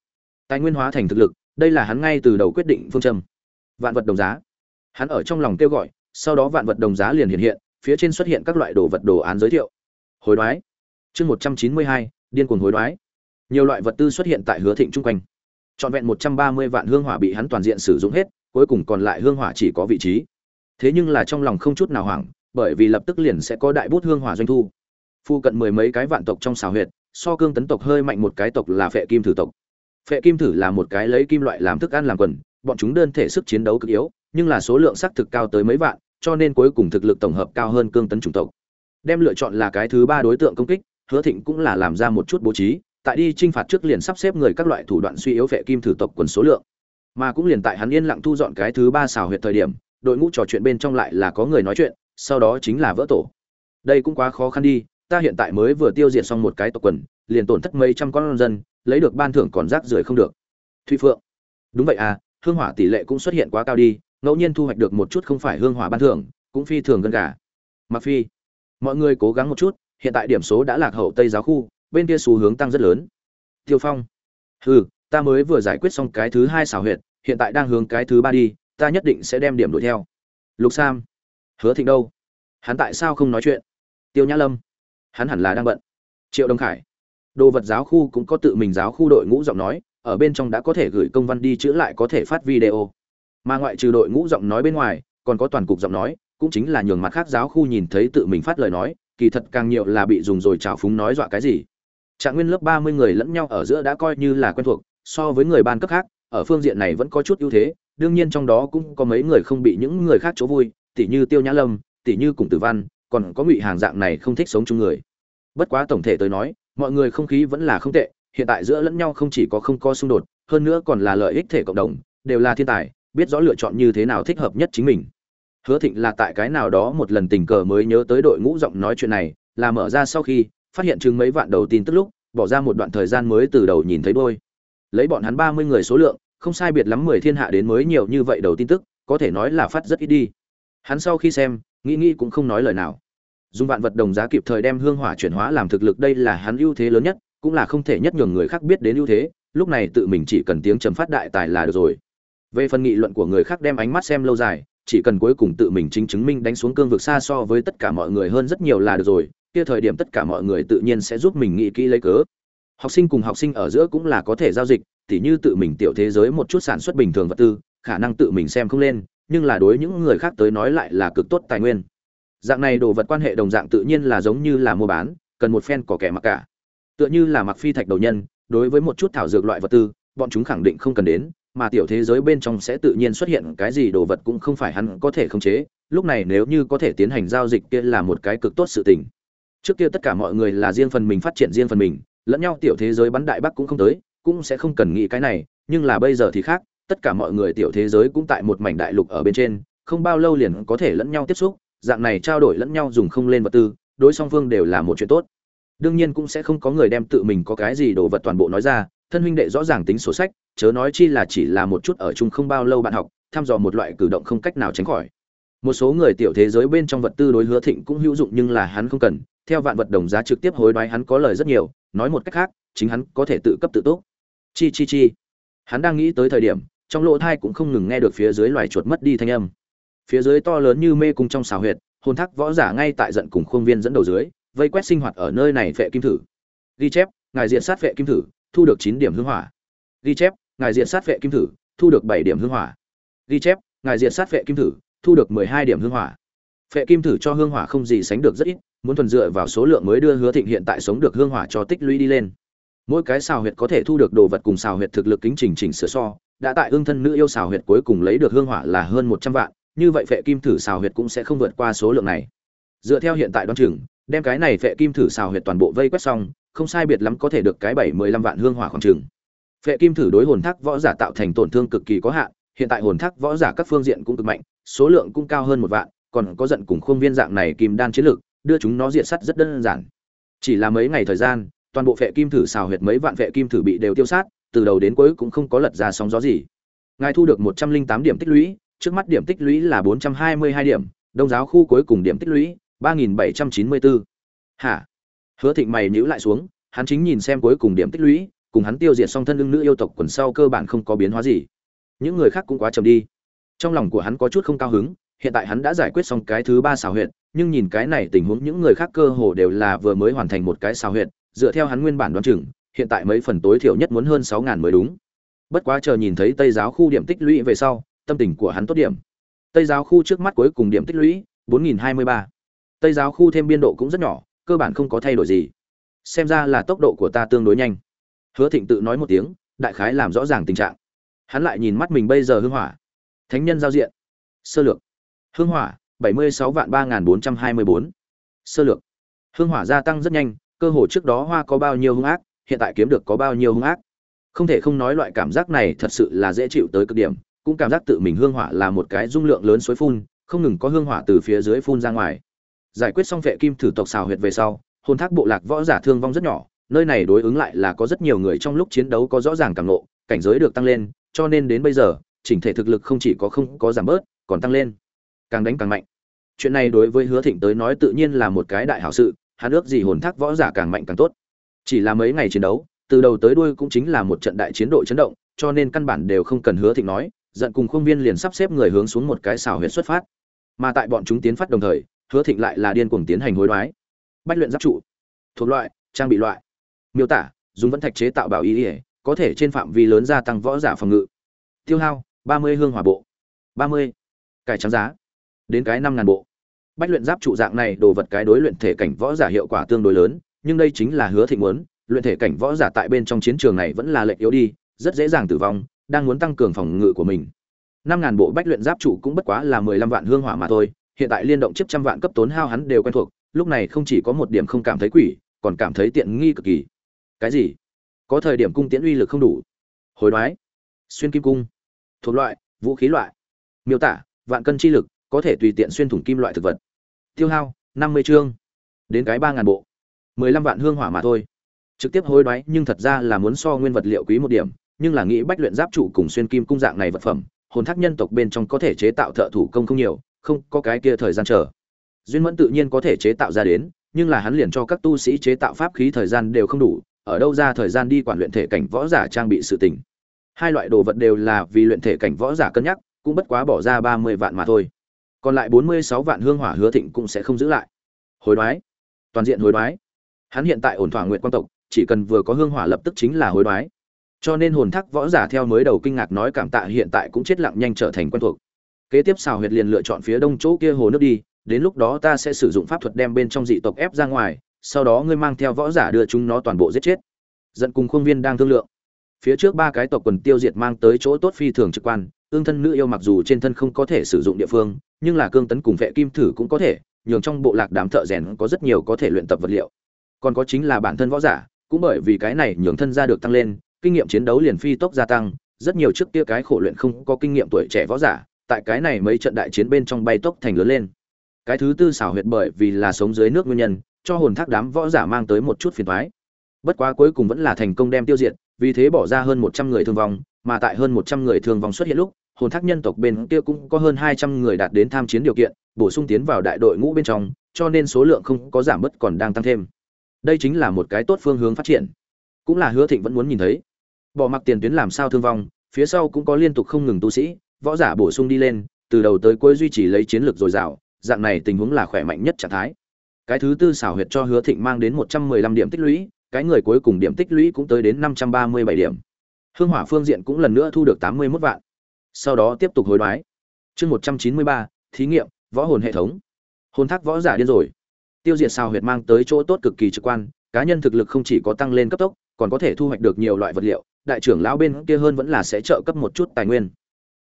Tài nguyên hóa thành thực lực, đây là hắn ngay từ đầu quyết định phương châm. Vạn vật đồng giá. Hắn ở trong lòng kêu gọi, sau đó vạn vật đồng giá liền hiện hiện, phía trên xuất hiện các loại đồ vật đồ án giới thiệu. Hối đoái. Chương một trăm chín mươi hai, điên cuồng hối đoái. Nhiều loại vật tư xuất hiện tại hứa thịnh chung quanh. Trọn vẹn một trăm ba mươi vạn hương hỏa bị hắn toàn diện sử dụng hết, cuối cùng còn lại hương hỏa chỉ có vị trí. Thế nhưng là trong lòng không chút nào hoảng, bởi vì lập tức liền sẽ có đại bút hương hỏa doanh thu phu cận mười mấy cái vạn tộc trong xào huyệt, so cương tấn tộc hơi mạnh một cái tộc là phệ kim thử tộc. Phệ kim thử là một cái lấy kim loại làm thức ăn làm quần, bọn chúng đơn thể sức chiến đấu cực yếu, nhưng là số lượng xác thực cao tới mấy vạn, cho nên cuối cùng thực lực tổng hợp cao hơn cương tấn chủng tộc. Đem lựa chọn là cái thứ ba đối tượng công kích, hứa thịnh cũng là làm ra một chút bố trí, tại đi t phạt trước liền sắp xếp người các loại thủ đoạn suy yếu phệ kim thử tộc quần số lượng. Mà cũng liền tại hắn yên lặng thu dọn cái thứ ba xào huyệt thời điểm, đội ngũ trò chuyện bên trong lại là có người nói chuyện, sau đó chính là vỡ tổ. Đây cũng quá khó khăn đi ta hiện tại mới vừa tiêu diệt xong một cái tộc quần, liền tổn thất mấy trăm con dân, lấy được ban thưởng còn rác rưởi không được. Thụy phượng. Đúng vậy à hương hỏa tỷ lệ cũng xuất hiện quá cao đi, ngẫu nhiên thu hoạch được một chút không phải hương hỏa ban thưởng, cũng phi thường gần cả mặc phi. Mọi người cố gắng một chút, hiện tại điểm số đã lạc hậu tây giáo khu, bên kia xu hướng tăng rất lớn. Tiêu phong. Hừ, ta mới vừa giải quyết xong cái thứ hai xảo huyệt, hiện tại đang hướng cái thứ ba đi, ta nhất định sẽ đem điểm đuổi theo. Lục sam. Hứa thịnh đâu? Hắn tại sao không nói chuyện? Tiêu nhã lâm hắn hẳn là đang bận. Triệu đông khải, đồ vật giáo khu cũng có tự mình giáo khu đội ngũ giọng nói, ở bên trong đã có thể gửi công văn đi chữ lại có thể phát video. Mà ngoại trừ đội ngũ giọng nói bên ngoài, còn có toàn cục giọng nói, cũng chính là nhường mặt khác giáo khu nhìn thấy tự mình phát lời nói, kỳ thật càng nhiều là bị dùng rồi trào phúng nói dọa cái gì. Trạng nguyên lớp ba mươi người lẫn nhau ở giữa đã coi như là quen thuộc, so với người ban cấp khác, ở phương diện này vẫn có chút ưu thế, đương nhiên trong đó cũng có mấy người không bị những người khác chỗ vui, tỉ như tiêu nhã lâm, tỉ như cùng tử văn còn có ngụy hàng dạng này không thích sống chung người. Bất quá tổng thể tới nói, mọi người không khí vẫn là không tệ, hiện tại giữa lẫn nhau không chỉ có không có xung đột, hơn nữa còn là lợi ích thể cộng đồng, đều là thiên tài, biết rõ lựa chọn như thế nào thích hợp nhất chính mình. Hứa thịnh là tại cái nào đó một lần tình cờ mới nhớ tới đội ngũ giọng nói chuyện này, là mở ra sau khi, phát hiện chừng mấy vạn đầu tin tức lúc, bỏ ra một đoạn thời gian mới từ đầu nhìn thấy đôi lấy bọn hắn ba mươi người số lượng, không sai biệt lắm mười thiên hạ đến mới nhiều như vậy đầu tin tức, có thể nói là phát rất ít đi. Hắn sau khi xem nghĩ nghĩ cũng không nói lời nào. Dùng vạn vật đồng giá kịp thời đem hương hỏa chuyển hóa làm thực lực đây là hắn ưu thế lớn nhất, cũng là không thể nhất nhường người khác biết đến ưu thế, lúc này tự mình chỉ cần tiếng trầm phát đại tài là được rồi. Về phần nghị luận của người khác đem ánh mắt xem lâu dài, chỉ cần cuối cùng tự mình chính chứng minh đánh xuống cương vực xa so với tất cả mọi người hơn rất nhiều là được rồi, kia thời điểm tất cả mọi người tự nhiên sẽ giúp mình nghĩ kỹ lấy cớ. Học sinh cùng học sinh ở giữa cũng là có thể giao dịch, tỉ như tự mình tiểu thế giới một chút sản xuất bình thường vật tư, khả năng tự mình xem không lên nhưng là đối những người khác tới nói lại là cực tốt tài nguyên. Dạng này đồ vật quan hệ đồng dạng tự nhiên là giống như là mua bán, cần một phen có kẻ mặc cả. Tựa như là mặc phi thạch đầu nhân, đối với một chút thảo dược loại vật tư, bọn chúng khẳng định không cần đến, mà tiểu thế giới bên trong sẽ tự nhiên xuất hiện cái gì đồ vật cũng không phải hắn có thể khống chế, lúc này nếu như có thể tiến hành giao dịch kia là một cái cực tốt sự tình. Trước kia tất cả mọi người là riêng phần mình phát triển riêng phần mình, lẫn nhau tiểu thế giới bắn đại bắc cũng không tới, cũng sẽ không cần nghĩ cái này, nhưng là bây giờ thì khác tất cả mọi người tiểu thế giới cũng tại một mảnh đại lục ở bên trên, không bao lâu liền có thể lẫn nhau tiếp xúc, dạng này trao đổi lẫn nhau dùng không lên vật tư, đối song phương đều là một chuyện tốt. Đương nhiên cũng sẽ không có người đem tự mình có cái gì đồ vật toàn bộ nói ra, thân huynh đệ rõ ràng tính sổ sách, chớ nói chi là chỉ là một chút ở chung không bao lâu bạn học, thăm dò một loại cử động không cách nào tránh khỏi. Một số người tiểu thế giới bên trong vật tư đối hứa thịnh cũng hữu dụng nhưng là hắn không cần, theo vạn vật đồng giá trực tiếp hối đoái hắn có lời rất nhiều, nói một cách khác, chính hắn có thể tự cấp tự tốt. chi chi chi. Hắn đang nghĩ tới thời điểm trong lỗ thai cũng không ngừng nghe được phía dưới loài chuột mất đi thanh âm. Phía dưới to lớn như mê cung trong xào huyệt, hồn thác võ giả ngay tại giận cùng khuôn viên dẫn đầu dưới, vây quét sinh hoạt ở nơi này vệ kim thử. Ghi chép, ngài diện sát vệ kim thử, thu được chín điểm hương hỏa. Ghi chép, ngài diện sát vệ kim thử, thu được bảy điểm hương hỏa. Ghi chép, ngài diện sát vệ kim thử, thu được mười hai điểm hương hỏa. Phệ kim thử cho hương hỏa không gì sánh được rất ít, muốn thuần dựa vào số lượng mới đưa hứa thịnh hiện tại sống được hương hỏa cho tích lũy đi lên. Mỗi cái xào huyệt có thể thu được đồ vật cùng xào huyệt thực lực kính trình chỉnh sửa so đã tại ương thân nữ yêu xào huyệt cuối cùng lấy được hương hỏa là hơn một trăm vạn, như vậy phệ kim thử xào huyệt cũng sẽ không vượt qua số lượng này. Dựa theo hiện tại đoán chừng, đem cái này phệ kim thử xào huyệt toàn bộ vây quét xong, không sai biệt lắm có thể được cái bảy mười lăm vạn hương hỏa khoảng chừng. Phệ kim thử đối hồn thác võ giả tạo thành tổn thương cực kỳ có hạn, hiện tại hồn thác võ giả các phương diện cũng cực mạnh, số lượng cũng cao hơn một vạn, còn có giận cùng khuôn viên dạng này kim đan chiến lực đưa chúng nó diện sắt rất đơn giản. Chỉ là mấy ngày thời gian, toàn bộ phệ kim thử xào huyệt mấy vạn phệ kim thử bị đều tiêu sát từ đầu đến cuối cũng không có lật ra sóng gió gì. Ngài thu được một trăm linh tám điểm tích lũy, trước mắt điểm tích lũy là bốn trăm hai mươi hai điểm, đông giáo khu cuối cùng điểm tích lũy, ba nghìn bảy trăm chín mươi bốn hả? Hứa thịnh mày nhíu lại xuống, hắn chính nhìn xem cuối cùng điểm tích lũy, cùng hắn tiêu diệt xong thân lưng nữ yêu tộc quần sau cơ bản không có biến hóa gì. Những người khác cũng quá chậm đi. Trong lòng của hắn có chút không cao hứng, hiện tại hắn đã giải quyết xong cái thứ ba xào huyệt, nhưng nhìn cái này tình huống, những người khác cơ hồ đều là vừa mới hoàn thành một cái xào huyệt, dựa theo hắn nguyên bản đoán chừng hiện tại mấy phần tối thiểu nhất muốn hơn sáu ngàn mới đúng. Bất quá chờ nhìn thấy tây giáo khu điểm tích lũy về sau, tâm tình của hắn tốt điểm. Tây giáo khu trước mắt cuối cùng điểm tích lũy, bốn nghìn hai mươi ba. Tây giáo khu thêm biên độ cũng rất nhỏ, cơ bản không có thay đổi gì. Xem ra là tốc độ của ta tương đối nhanh. Hứa thịnh tự nói một tiếng, đại khái làm rõ ràng tình trạng. Hắn lại nhìn mắt mình bây giờ hưng hỏa. Thánh nhân giao diện. Sơ lược. Hương hỏa, bảy mươi sáu vạn ba nghìn bốn trăm hai mươi bốn. Sơ lược. Hương hỏa gia tăng rất nhanh, cơ hồ trước đó hoa có bao nhiêu hung ác? Hiện tại kiếm được có bao nhiêu hung ác. Không thể không nói loại cảm giác này thật sự là dễ chịu tới cực điểm, cũng cảm giác tự mình hương hỏa là một cái dung lượng lớn suối phun, không ngừng có hương hỏa từ phía dưới phun ra ngoài. Giải quyết xong vệ kim thử tộc xào huyệt về sau, hồn thác bộ lạc võ giả thương vong rất nhỏ, nơi này đối ứng lại là có rất nhiều người trong lúc chiến đấu có rõ ràng cảm nộ cảnh giới được tăng lên, cho nên đến bây giờ, chỉnh thể thực lực không chỉ có không có giảm bớt, còn tăng lên. Càng đánh càng mạnh. Chuyện này đối với hứa thịnh tới nói tự nhiên là một cái đại hảo sự, hắn ước gì hồn thác võ giả càng mạnh càng tốt chỉ là mấy ngày chiến đấu, từ đầu tới đuôi cũng chính là một trận đại chiến đội chấn động, cho nên căn bản đều không cần hứa thịnh nói, giận cùng khuôn viên liền sắp xếp người hướng xuống một cái xào huyệt xuất phát. Mà tại bọn chúng tiến phát đồng thời, hứa thịnh lại là điên cuồng tiến hành hối đoái. Bách luyện giáp trụ, thuộc loại, trang bị loại. Miêu tả, dùng vẫn thạch chế tạo bảo ý ỉa có thể trên phạm vi lớn gia tăng võ giả phòng ngự. Tiêu hao, ba mươi hương hỏa bộ. ba mươi, cải trắng giá. Đến cái năm ngàn bộ. Bách luyện giáp trụ dạng này, đồ vật cái đối luyện thể cảnh võ giả hiệu quả tương đối lớn nhưng đây chính là hứa thịnh muốn, luyện thể cảnh võ giả tại bên trong chiến trường này vẫn là lệch yếu đi, rất dễ dàng tử vong, đang muốn tăng cường phòng ngự của mình. Năm ngàn bộ bách luyện giáp trụ cũng bất quá là mười lăm vạn hương hỏa mà thôi, hiện tại liên động chiếc trăm vạn cấp tốn hao hắn đều quen thuộc, lúc này không chỉ có một điểm không cảm thấy quỷ, còn cảm thấy tiện nghi cực kỳ. Cái gì? Có thời điểm cung tiễn uy lực không đủ. Hồi đoái. Xuyên kim cung. Thuộc loại, vũ khí loại. Miêu tả, vạn cân chi lực, có thể tùy tiện xuyên thủng kim loại thực vật. Tiêu hao, năm mươi chương. Đến cái ba ngàn bộ mười lăm vạn hương hỏa mà thôi. Trực tiếp hối đoái, nhưng thật ra là muốn so nguyên vật liệu quý một điểm, nhưng là nghĩ bách luyện giáp trụ cùng xuyên kim cung dạng này vật phẩm, hồn thác nhân tộc bên trong có thể chế tạo thợ thủ công không nhiều, không có cái kia thời gian chờ. Duyên mẫn tự nhiên có thể chế tạo ra đến, nhưng là hắn liền cho các tu sĩ chế tạo pháp khí thời gian đều không đủ, ở đâu ra thời gian đi quản luyện thể cảnh võ giả trang bị sự tình. Hai loại đồ vật đều là vì luyện thể cảnh võ giả cân nhắc, cũng bất quá bỏ ra ba mươi vạn mà thôi. Còn lại bốn mươi sáu vạn hương hỏa hứa thịnh cũng sẽ không giữ lại. Hối đoái. Toàn diện hối đoái hắn hiện tại ổn thỏa nguyện quan tộc, chỉ cần vừa có hương hỏa lập tức chính là hối đoái. Cho nên hồn thác võ giả theo mới đầu kinh ngạc nói cảm tạ hiện tại cũng chết lặng nhanh trở thành quen thuộc. Kế tiếp xào huyệt liền lựa chọn phía đông chỗ kia hồ nước đi, đến lúc đó ta sẽ sử dụng pháp thuật đem bên trong dị tộc ép ra ngoài, sau đó ngươi mang theo võ giả đưa chúng nó toàn bộ giết chết. Dẫn cùng khuôn viên đang thương lượng. Phía trước ba cái tộc quần tiêu diệt mang tới chỗ tốt phi thường trực quan, ương thân nữ yêu mặc dù trên thân không có thể sử dụng địa phương, nhưng là cương tấn cùng vệ kim thử cũng có thể, nhường trong bộ lạc đám thợ rèn có rất nhiều có thể luyện tập vật liệu còn có chính là bản thân võ giả, cũng bởi vì cái này nhường thân ra được tăng lên, kinh nghiệm chiến đấu liền phi tốc gia tăng, rất nhiều trước kia cái khổ luyện không có kinh nghiệm tuổi trẻ võ giả, tại cái này mấy trận đại chiến bên trong bay tốc thành lớn lên. Cái thứ tư xảo huyệt bởi vì là sống dưới nước nguyên nhân, cho hồn thác đám võ giả mang tới một chút phiền toái. Bất quá cuối cùng vẫn là thành công đem tiêu diệt, vì thế bỏ ra hơn một trăm người thương vong, mà tại hơn một trăm người thương vong xuất hiện lúc, hồn thác nhân tộc bên kia cũng có hơn hai trăm người đạt đến tham chiến điều kiện, bổ sung tiến vào đại đội ngũ bên trong, cho nên số lượng không có giảm bớt còn đang tăng thêm đây chính là một cái tốt phương hướng phát triển. Cũng là hứa thịnh vẫn muốn nhìn thấy. Bỏ mặc tiền tuyến làm sao thương vong, phía sau cũng có liên tục không ngừng tu sĩ, võ giả bổ sung đi lên, từ đầu tới cuối duy trì lấy chiến lược dồi dào, dạng này tình huống là khỏe mạnh nhất trạng thái. Cái thứ tư xảo huyệt cho hứa thịnh mang đến một trăm mười lăm điểm tích lũy, cái người cuối cùng điểm tích lũy cũng tới đến năm trăm ba mươi bảy điểm. Hương hỏa phương diện cũng lần nữa thu được tám mươi mốt vạn. Sau đó tiếp tục hối đoái. Chương một trăm chín mươi ba, thí nghiệm, võ hồn hệ thống. Hồn thác võ giả điên rồi tiêu diệt sao huyệt mang tới chỗ tốt cực kỳ trực quan, cá nhân thực lực không chỉ có tăng lên cấp tốc, còn có thể thu hoạch được nhiều loại vật liệu, đại trưởng lão bên kia hơn vẫn là sẽ trợ cấp một chút tài nguyên.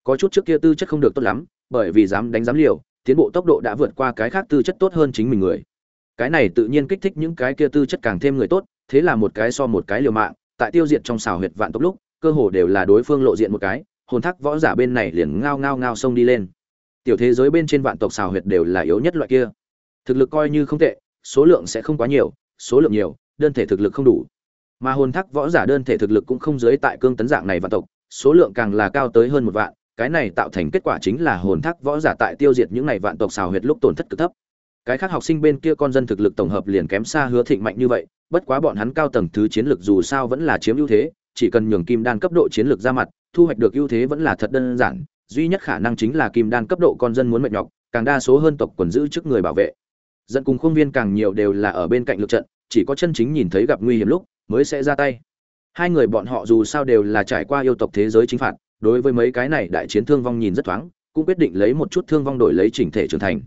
Có chút trước kia tư chất không được tốt lắm, bởi vì dám đánh dám liều, tiến bộ tốc độ đã vượt qua cái khác tư chất tốt hơn chính mình người. Cái này tự nhiên kích thích những cái kia tư chất càng thêm người tốt, thế là một cái so một cái liều mạng, tại tiêu diệt trong xào huyệt vạn tốc lúc, cơ hồ đều là đối phương lộ diện một cái, hồn thác võ giả bên này liền ngao ngao ngao xông đi lên. Tiểu thế giới bên trên vạn tộc xào huyệt đều là yếu nhất loại kia thực lực coi như không tệ, số lượng sẽ không quá nhiều, số lượng nhiều, đơn thể thực lực không đủ. Mà hồn thác võ giả đơn thể thực lực cũng không dưới tại cương tấn dạng này vạn tộc, số lượng càng là cao tới hơn một vạn, cái này tạo thành kết quả chính là hồn thác võ giả tại tiêu diệt những này vạn tộc xào huyệt lúc tổn thất cực thấp. Cái khác học sinh bên kia con dân thực lực tổng hợp liền kém xa hứa thịnh mạnh như vậy, bất quá bọn hắn cao tầng thứ chiến lược dù sao vẫn là chiếm ưu thế, chỉ cần nhường kim đan cấp độ chiến lược ra mặt, thu hoạch được ưu thế vẫn là thật đơn giản, duy nhất khả năng chính là kim đan cấp độ con dân muốn mệt nhọc, càng đa số hơn tộc quần giữ trước người bảo vệ dẫn cùng khuôn viên càng nhiều đều là ở bên cạnh lực trận, chỉ có chân chính nhìn thấy gặp nguy hiểm lúc mới sẽ ra tay. Hai người bọn họ dù sao đều là trải qua yêu tộc thế giới chính phạt, đối với mấy cái này đại chiến thương vong nhìn rất thoáng, cũng quyết định lấy một chút thương vong đổi lấy chỉnh thể trưởng thành.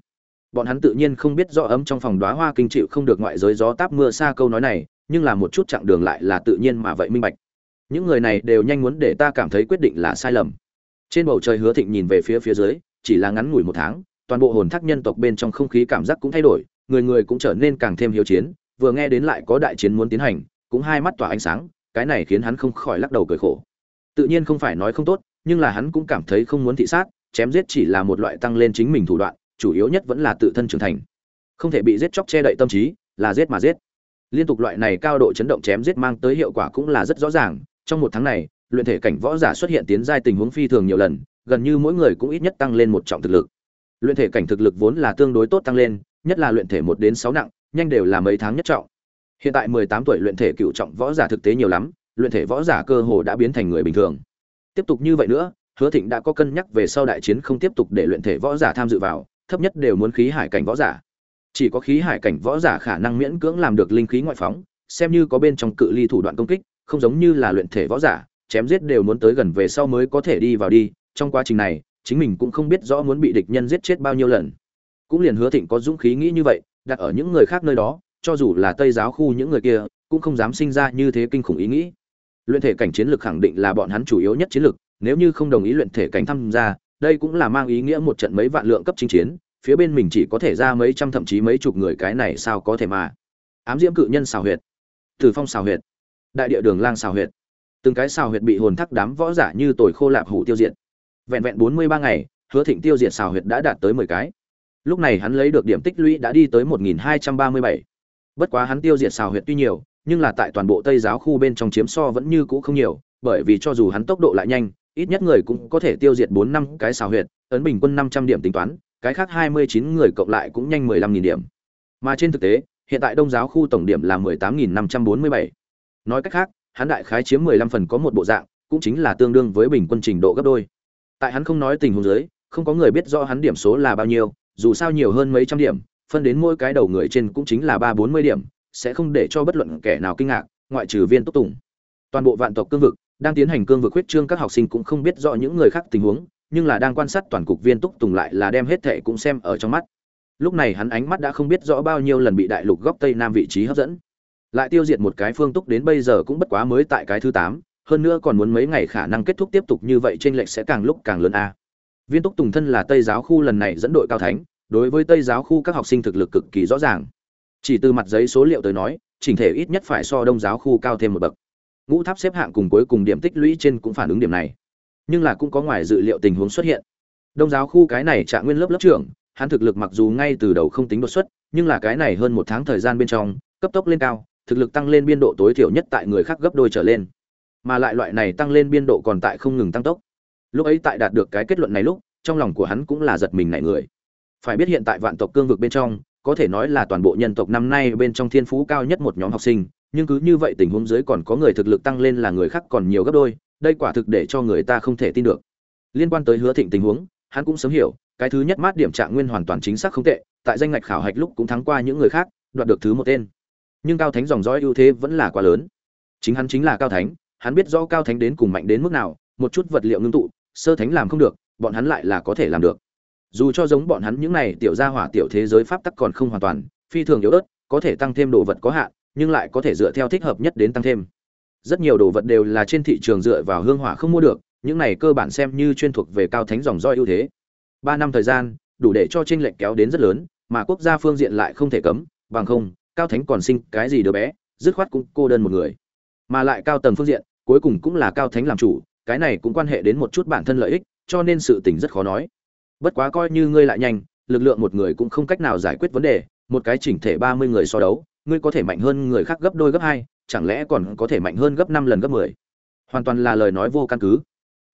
Bọn hắn tự nhiên không biết rõ ấm trong phòng đóa hoa kinh chịu không được ngoại giới gió táp mưa xa câu nói này, nhưng là một chút chặng đường lại là tự nhiên mà vậy minh bạch. Những người này đều nhanh muốn để ta cảm thấy quyết định là sai lầm. Trên bầu trời hứa thịnh nhìn về phía phía dưới, chỉ là ngắn ngủi một tháng toàn bộ hồn thác nhân tộc bên trong không khí cảm giác cũng thay đổi, người người cũng trở nên càng thêm hiếu chiến, vừa nghe đến lại có đại chiến muốn tiến hành, cũng hai mắt tỏa ánh sáng, cái này khiến hắn không khỏi lắc đầu cười khổ. Tự nhiên không phải nói không tốt, nhưng là hắn cũng cảm thấy không muốn thị sát, chém giết chỉ là một loại tăng lên chính mình thủ đoạn, chủ yếu nhất vẫn là tự thân trưởng thành. Không thể bị giết chóc che đậy tâm trí, là giết mà giết. Liên tục loại này cao độ chấn động chém giết mang tới hiệu quả cũng là rất rõ ràng, trong một tháng này, luyện thể cảnh võ giả xuất hiện tiến giai tình huống phi thường nhiều lần, gần như mỗi người cũng ít nhất tăng lên một trọng thực lực luyện thể cảnh thực lực vốn là tương đối tốt tăng lên, nhất là luyện thể một đến sáu nặng, nhanh đều là mấy tháng nhất trọng. Hiện tại mười tám tuổi luyện thể cựu trọng võ giả thực tế nhiều lắm, luyện thể võ giả cơ hồ đã biến thành người bình thường. Tiếp tục như vậy nữa, hứa thịnh đã có cân nhắc về sau đại chiến không tiếp tục để luyện thể võ giả tham dự vào, thấp nhất đều muốn khí hải cảnh võ giả. Chỉ có khí hải cảnh võ giả khả năng miễn cưỡng làm được linh khí ngoại phóng, xem như có bên trong cự ly thủ đoạn công kích, không giống như là luyện thể võ giả, chém giết đều muốn tới gần về sau mới có thể đi vào đi. Trong quá trình này chính mình cũng không biết rõ muốn bị địch nhân giết chết bao nhiêu lần. Cũng liền hứa thịnh có dũng khí nghĩ như vậy, đặt ở những người khác nơi đó, cho dù là tây giáo khu những người kia, cũng không dám sinh ra như thế kinh khủng ý nghĩ. Luyện thể cảnh chiến lược khẳng định là bọn hắn chủ yếu nhất chiến lược, nếu như không đồng ý luyện thể cảnh tham gia, đây cũng là mang ý nghĩa một trận mấy vạn lượng cấp chính chiến, phía bên mình chỉ có thể ra mấy trăm thậm chí mấy chục người cái này sao có thể mà. Ám diễm cự nhân xào huyệt. Tử phong xào huyệt. Đại địa đường lang xào huyệt. Từng cái xào huyệt bị hồn thắc đám võ giả như tồi khô lạp hủ tiêu diệt vẹn vẹn bốn mươi ba ngày, hứa thịnh tiêu diệt xào huyệt đã đạt tới mười cái. Lúc này hắn lấy được điểm tích lũy đã đi tới một nghìn hai trăm ba mươi bảy. Bất quá hắn tiêu diệt xào huyệt tuy nhiều, nhưng là tại toàn bộ tây giáo khu bên trong chiếm so vẫn như cũ không nhiều, bởi vì cho dù hắn tốc độ lại nhanh, ít nhất người cũng có thể tiêu diệt bốn năm cái xào huyệt, ấn bình quân năm trăm điểm tính toán, cái khác hai mươi chín người cộng lại cũng nhanh mười lăm nghìn điểm. Mà trên thực tế, hiện tại đông giáo khu tổng điểm là mười tám nghìn năm trăm bốn mươi bảy. Nói cách khác, hắn đại khái chiếm mười lăm phần có một bộ dạng, cũng chính là tương đương với bình quân trình độ gấp đôi tại hắn không nói tình huống dưới, không có người biết rõ hắn điểm số là bao nhiêu, dù sao nhiều hơn mấy trăm điểm, phân đến mỗi cái đầu người trên cũng chính là ba bốn mươi điểm, sẽ không để cho bất luận kẻ nào kinh ngạc, ngoại trừ viên túc tùng. Toàn bộ vạn tộc cương vực đang tiến hành cương vực huyết trương, các học sinh cũng không biết rõ những người khác tình huống, nhưng là đang quan sát toàn cục viên túc tùng lại là đem hết thệ cũng xem ở trong mắt. Lúc này hắn ánh mắt đã không biết rõ bao nhiêu lần bị đại lục góc tây nam vị trí hấp dẫn. Lại tiêu diệt một cái phương túc đến bây giờ cũng bất quá mới tại cái thứ tám hơn nữa còn muốn mấy ngày khả năng kết thúc tiếp tục như vậy trên lệch sẽ càng lúc càng lớn a. Viên túc tùng thân là tây giáo khu lần này dẫn đội cao thánh, đối với tây giáo khu các học sinh thực lực cực kỳ rõ ràng. Chỉ từ mặt giấy số liệu tới nói, chỉnh thể ít nhất phải so đông giáo khu cao thêm một bậc. Ngũ tháp xếp hạng cùng cuối cùng điểm tích lũy trên cũng phản ứng điểm này. Nhưng là cũng có ngoài dự liệu tình huống xuất hiện. Đông giáo khu cái này trạng nguyên lớp lớp trưởng, hắn thực lực mặc dù ngay từ đầu không tính đột xuất, nhưng là cái này hơn một tháng thời gian bên trong, cấp tốc lên cao, thực lực tăng lên biên độ tối thiểu nhất tại người khác gấp đôi trở lên mà lại loại này tăng lên biên độ còn tại không ngừng tăng tốc. Lúc ấy tại đạt được cái kết luận này lúc, trong lòng của hắn cũng là giật mình nảy người. Phải biết hiện tại vạn tộc cương vực bên trong, có thể nói là toàn bộ nhân tộc năm nay bên trong thiên phú cao nhất một nhóm học sinh, nhưng cứ như vậy tình huống dưới còn có người thực lực tăng lên là người khác còn nhiều gấp đôi, đây quả thực để cho người ta không thể tin được. Liên quan tới hứa thịnh tình huống, hắn cũng sớm hiểu, cái thứ nhất mát điểm trạng nguyên hoàn toàn chính xác không tệ, tại danh ngạch khảo hạch lúc cũng thắng qua những người khác, đoạt được thứ một tên. Nhưng cao thánh dòng dõi ưu thế vẫn là quá lớn. Chính hắn chính là cao thánh hắn biết rõ cao thánh đến cùng mạnh đến mức nào, một chút vật liệu ngưng tụ, sơ thánh làm không được, bọn hắn lại là có thể làm được. Dù cho giống bọn hắn những này tiểu gia hỏa tiểu thế giới pháp tắc còn không hoàn toàn, phi thường yếu ớt, có thể tăng thêm đồ vật có hạn, nhưng lại có thể dựa theo thích hợp nhất đến tăng thêm. Rất nhiều đồ vật đều là trên thị trường dựa vào hương hỏa không mua được, những này cơ bản xem như chuyên thuộc về cao thánh dòng roi ưu thế. Ba năm thời gian, đủ để cho chênh lệch kéo đến rất lớn, mà quốc gia phương diện lại không thể cấm, bằng không, cao thánh còn sinh cái gì đứa bé, dứt khoát cũng cô đơn một người. Mà lại cao tầng phương diện cuối cùng cũng là cao thánh làm chủ, cái này cũng quan hệ đến một chút bản thân lợi ích, cho nên sự tình rất khó nói. Bất quá coi như ngươi lại nhanh, lực lượng một người cũng không cách nào giải quyết vấn đề, một cái chỉnh thể ba mươi người so đấu, ngươi có thể mạnh hơn người khác gấp đôi gấp hai, chẳng lẽ còn có thể mạnh hơn gấp năm lần gấp mười? Hoàn toàn là lời nói vô căn cứ.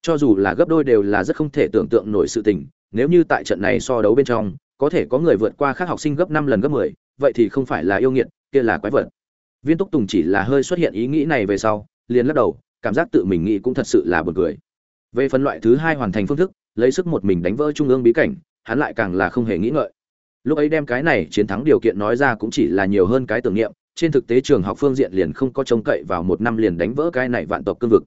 Cho dù là gấp đôi đều là rất không thể tưởng tượng nổi sự tình, nếu như tại trận này so đấu bên trong, có thể có người vượt qua các học sinh gấp năm lần gấp mười, vậy thì không phải là yêu nghiệt, kia là quái vật. Viên túc tùng chỉ là hơi xuất hiện ý nghĩ này về sau, liền lắc đầu cảm giác tự mình nghĩ cũng thật sự là buồn cười. Về phần loại thứ hai hoàn thành phương thức, lấy sức một mình đánh vỡ trung ương bí cảnh, hắn lại càng là không hề nghĩ ngợi. Lúc ấy đem cái này chiến thắng điều kiện nói ra cũng chỉ là nhiều hơn cái tưởng niệm, trên thực tế trường học phương diện liền không có trông cậy vào một năm liền đánh vỡ cái này vạn tộc cương vực.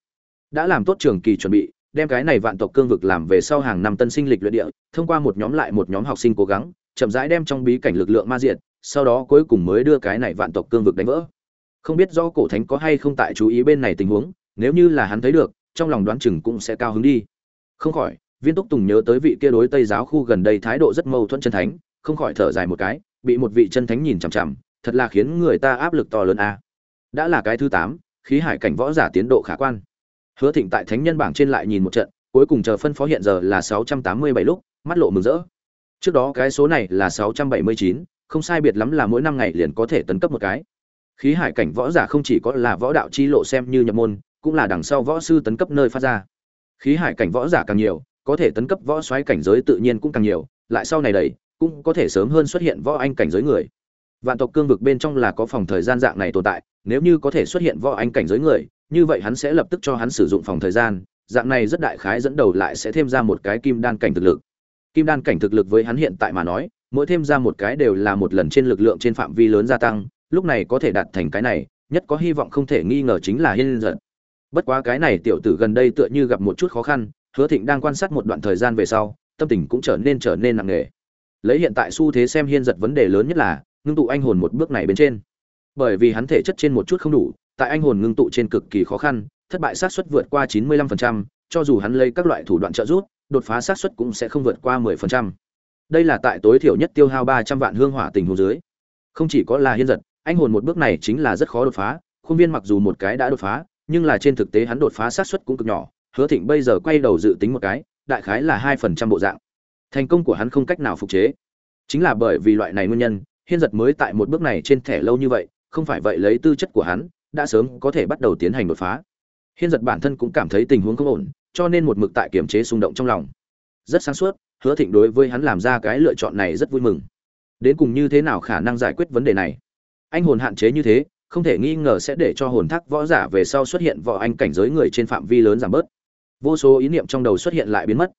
Đã làm tốt trường kỳ chuẩn bị, đem cái này vạn tộc cương vực làm về sau hàng năm tân sinh lịch luyện địa, thông qua một nhóm lại một nhóm học sinh cố gắng, chậm rãi đem trong bí cảnh lực lượng ma diện sau đó cuối cùng mới đưa cái này vạn tộc cương vực đánh vỡ. Không biết do cổ thánh có hay không tại chú ý bên này tình huống nếu như là hắn thấy được, trong lòng đoán chừng cũng sẽ cao hứng đi. Không khỏi, viên túc tùng nhớ tới vị kia đối tây giáo khu gần đây thái độ rất mâu thuẫn chân thánh, không khỏi thở dài một cái, bị một vị chân thánh nhìn chằm chằm, thật là khiến người ta áp lực to lớn a. Đã là cái thứ tám, khí hải cảnh võ giả tiến độ khả quan. Hứa thịnh tại thánh nhân bảng trên lại nhìn một trận, cuối cùng chờ phân phó hiện giờ là sáu trăm tám mươi bảy lúc, mắt lộ mừng rỡ. Trước đó cái số này là sáu trăm bảy mươi chín, không sai biệt lắm là mỗi năm ngày liền có thể tấn cấp một cái. Khí hải cảnh võ giả không chỉ có là võ đạo chi lộ xem như nhập môn cũng là đằng sau võ sư tấn cấp nơi phát ra. Khí hải cảnh võ giả càng nhiều, có thể tấn cấp võ xoáy cảnh giới tự nhiên cũng càng nhiều, lại sau này đầy cũng có thể sớm hơn xuất hiện võ anh cảnh giới người. Vạn tộc cương vực bên trong là có phòng thời gian dạng này tồn tại, nếu như có thể xuất hiện võ anh cảnh giới người, như vậy hắn sẽ lập tức cho hắn sử dụng phòng thời gian, dạng này rất đại khái dẫn đầu lại sẽ thêm ra một cái kim đan cảnh thực lực. Kim đan cảnh thực lực với hắn hiện tại mà nói, mỗi thêm ra một cái đều là một lần trên lực lượng trên phạm vi lớn gia tăng, lúc này có thể đạt thành cái này, nhất có hy vọng không thể nghi ngờ chính là hiên giận bất quá cái này tiểu tử gần đây tựa như gặp một chút khó khăn hứa thịnh đang quan sát một đoạn thời gian về sau tâm tình cũng trở nên trở nên nặng nề. Lấy hiện tại xu thế xem hiên giật vấn đề lớn nhất là ngưng tụ anh hồn một bước này bên trên. Bởi vì hắn thể chất trên một chút không đủ tại anh hồn ngưng tụ trên cực kỳ khó khăn thất bại xác suất vượt qua 95%, cho dù hắn lấy các loại thủ đoạn trợ giúp đột phá xác suất cũng sẽ không vượt qua 10%. đây là tại tối thiểu nhất tiêu hao 300 vạn hương hỏa tình hồ dưới. Không chỉ có là hiên giật anh hồn một bước này chính là rất khó đột phá khuôn viên mặc dù một cái đã đột phá nhưng là trên thực tế hắn đột phá xác suất cũng cực nhỏ, hứa thịnh bây giờ quay đầu dự tính một cái, đại khái là hai phần trăm bộ dạng. Thành công của hắn không cách nào phục chế. Chính là bởi vì loại này nguyên nhân, hiên giật mới tại một bước này trên thẻ lâu như vậy, không phải vậy lấy tư chất của hắn, đã sớm có thể bắt đầu tiến hành đột phá. Hiên giật bản thân cũng cảm thấy tình huống không ổn, cho nên một mực tại kiểm chế xung động trong lòng. Rất sáng suốt, hứa thịnh đối với hắn làm ra cái lựa chọn này rất vui mừng. Đến cùng như thế nào khả năng giải quyết vấn đề này? Anh hồn hạn chế như thế không thể nghi ngờ sẽ để cho hồn thác võ giả về sau xuất hiện võ anh cảnh giới người trên phạm vi lớn giảm bớt. Vô số ý niệm trong đầu xuất hiện lại biến mất.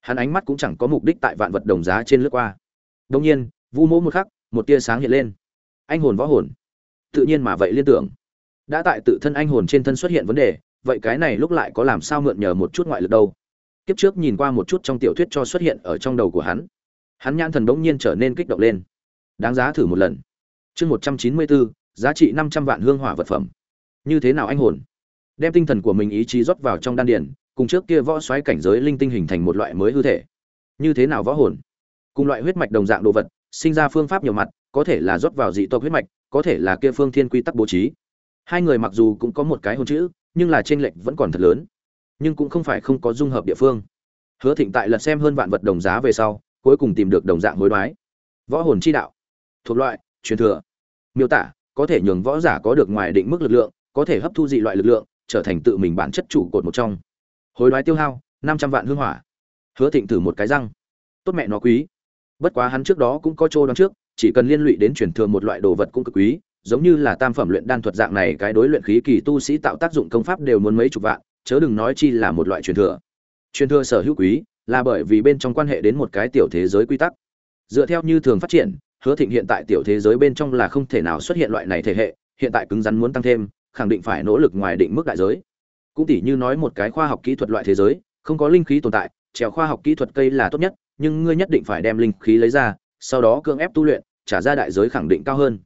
Hắn ánh mắt cũng chẳng có mục đích tại vạn vật đồng giá trên lướt qua. Đông nhiên, vu mỗ một khắc, một tia sáng hiện lên. Anh hồn võ hồn. Tự nhiên mà vậy liên tưởng. Đã tại tự thân anh hồn trên thân xuất hiện vấn đề, vậy cái này lúc lại có làm sao mượn nhờ một chút ngoại lực đâu? Kiếp trước nhìn qua một chút trong tiểu thuyết cho xuất hiện ở trong đầu của hắn. Hắn nhãn thần bỗng nhiên trở nên kích động lên. Đáng giá thử một lần. Chương một trăm chín mươi bốn giá trị năm trăm vạn hương hỏa vật phẩm. Như thế nào anh hồn? Đem tinh thần của mình ý chí rót vào trong đan điền, cùng trước kia võ xoáy cảnh giới linh tinh hình thành một loại mới hư thể. Như thế nào võ hồn? Cùng loại huyết mạch đồng dạng đồ vật, sinh ra phương pháp nhiều mặt, có thể là rót vào dị tộc huyết mạch, có thể là kia phương thiên quy tắc bố trí. Hai người mặc dù cũng có một cái hồn chữ, nhưng là trên lệch vẫn còn thật lớn. Nhưng cũng không phải không có dung hợp địa phương. Hứa thịnh tại lật xem hơn vạn vật đồng giá về sau, cuối cùng tìm được đồng dạng hối đoái. Võ hồn chi đạo. Thuộc loại, truyền thừa. Miêu tả có thể nhường võ giả có được ngoài định mức lực lượng, có thể hấp thu dị loại lực lượng, trở thành tự mình bản chất chủ cột một trong. Hối đoái tiêu hao, năm trăm vạn hương hỏa. Hứa thịnh thử một cái răng. Tốt mẹ nó quý. Bất quá hắn trước đó cũng có trô đoán trước, chỉ cần liên lụy đến truyền thừa một loại đồ vật cũng cực quý, giống như là tam phẩm luyện đan thuật dạng này, cái đối luyện khí kỳ tu sĩ tạo tác dụng công pháp đều muốn mấy chục vạn, chớ đừng nói chi là một loại truyền thừa. Truyền thừa sở hữu quý, là bởi vì bên trong quan hệ đến một cái tiểu thế giới quy tắc. Dựa theo như thường phát triển hứa thịnh hiện tại tiểu thế giới bên trong là không thể nào xuất hiện loại này thể hệ, hiện tại cứng rắn muốn tăng thêm, khẳng định phải nỗ lực ngoài định mức đại giới. Cũng tỉ như nói một cái khoa học kỹ thuật loại thế giới, không có linh khí tồn tại, trèo khoa học kỹ thuật cây là tốt nhất, nhưng ngươi nhất định phải đem linh khí lấy ra, sau đó cưỡng ép tu luyện, trả ra đại giới khẳng định cao hơn.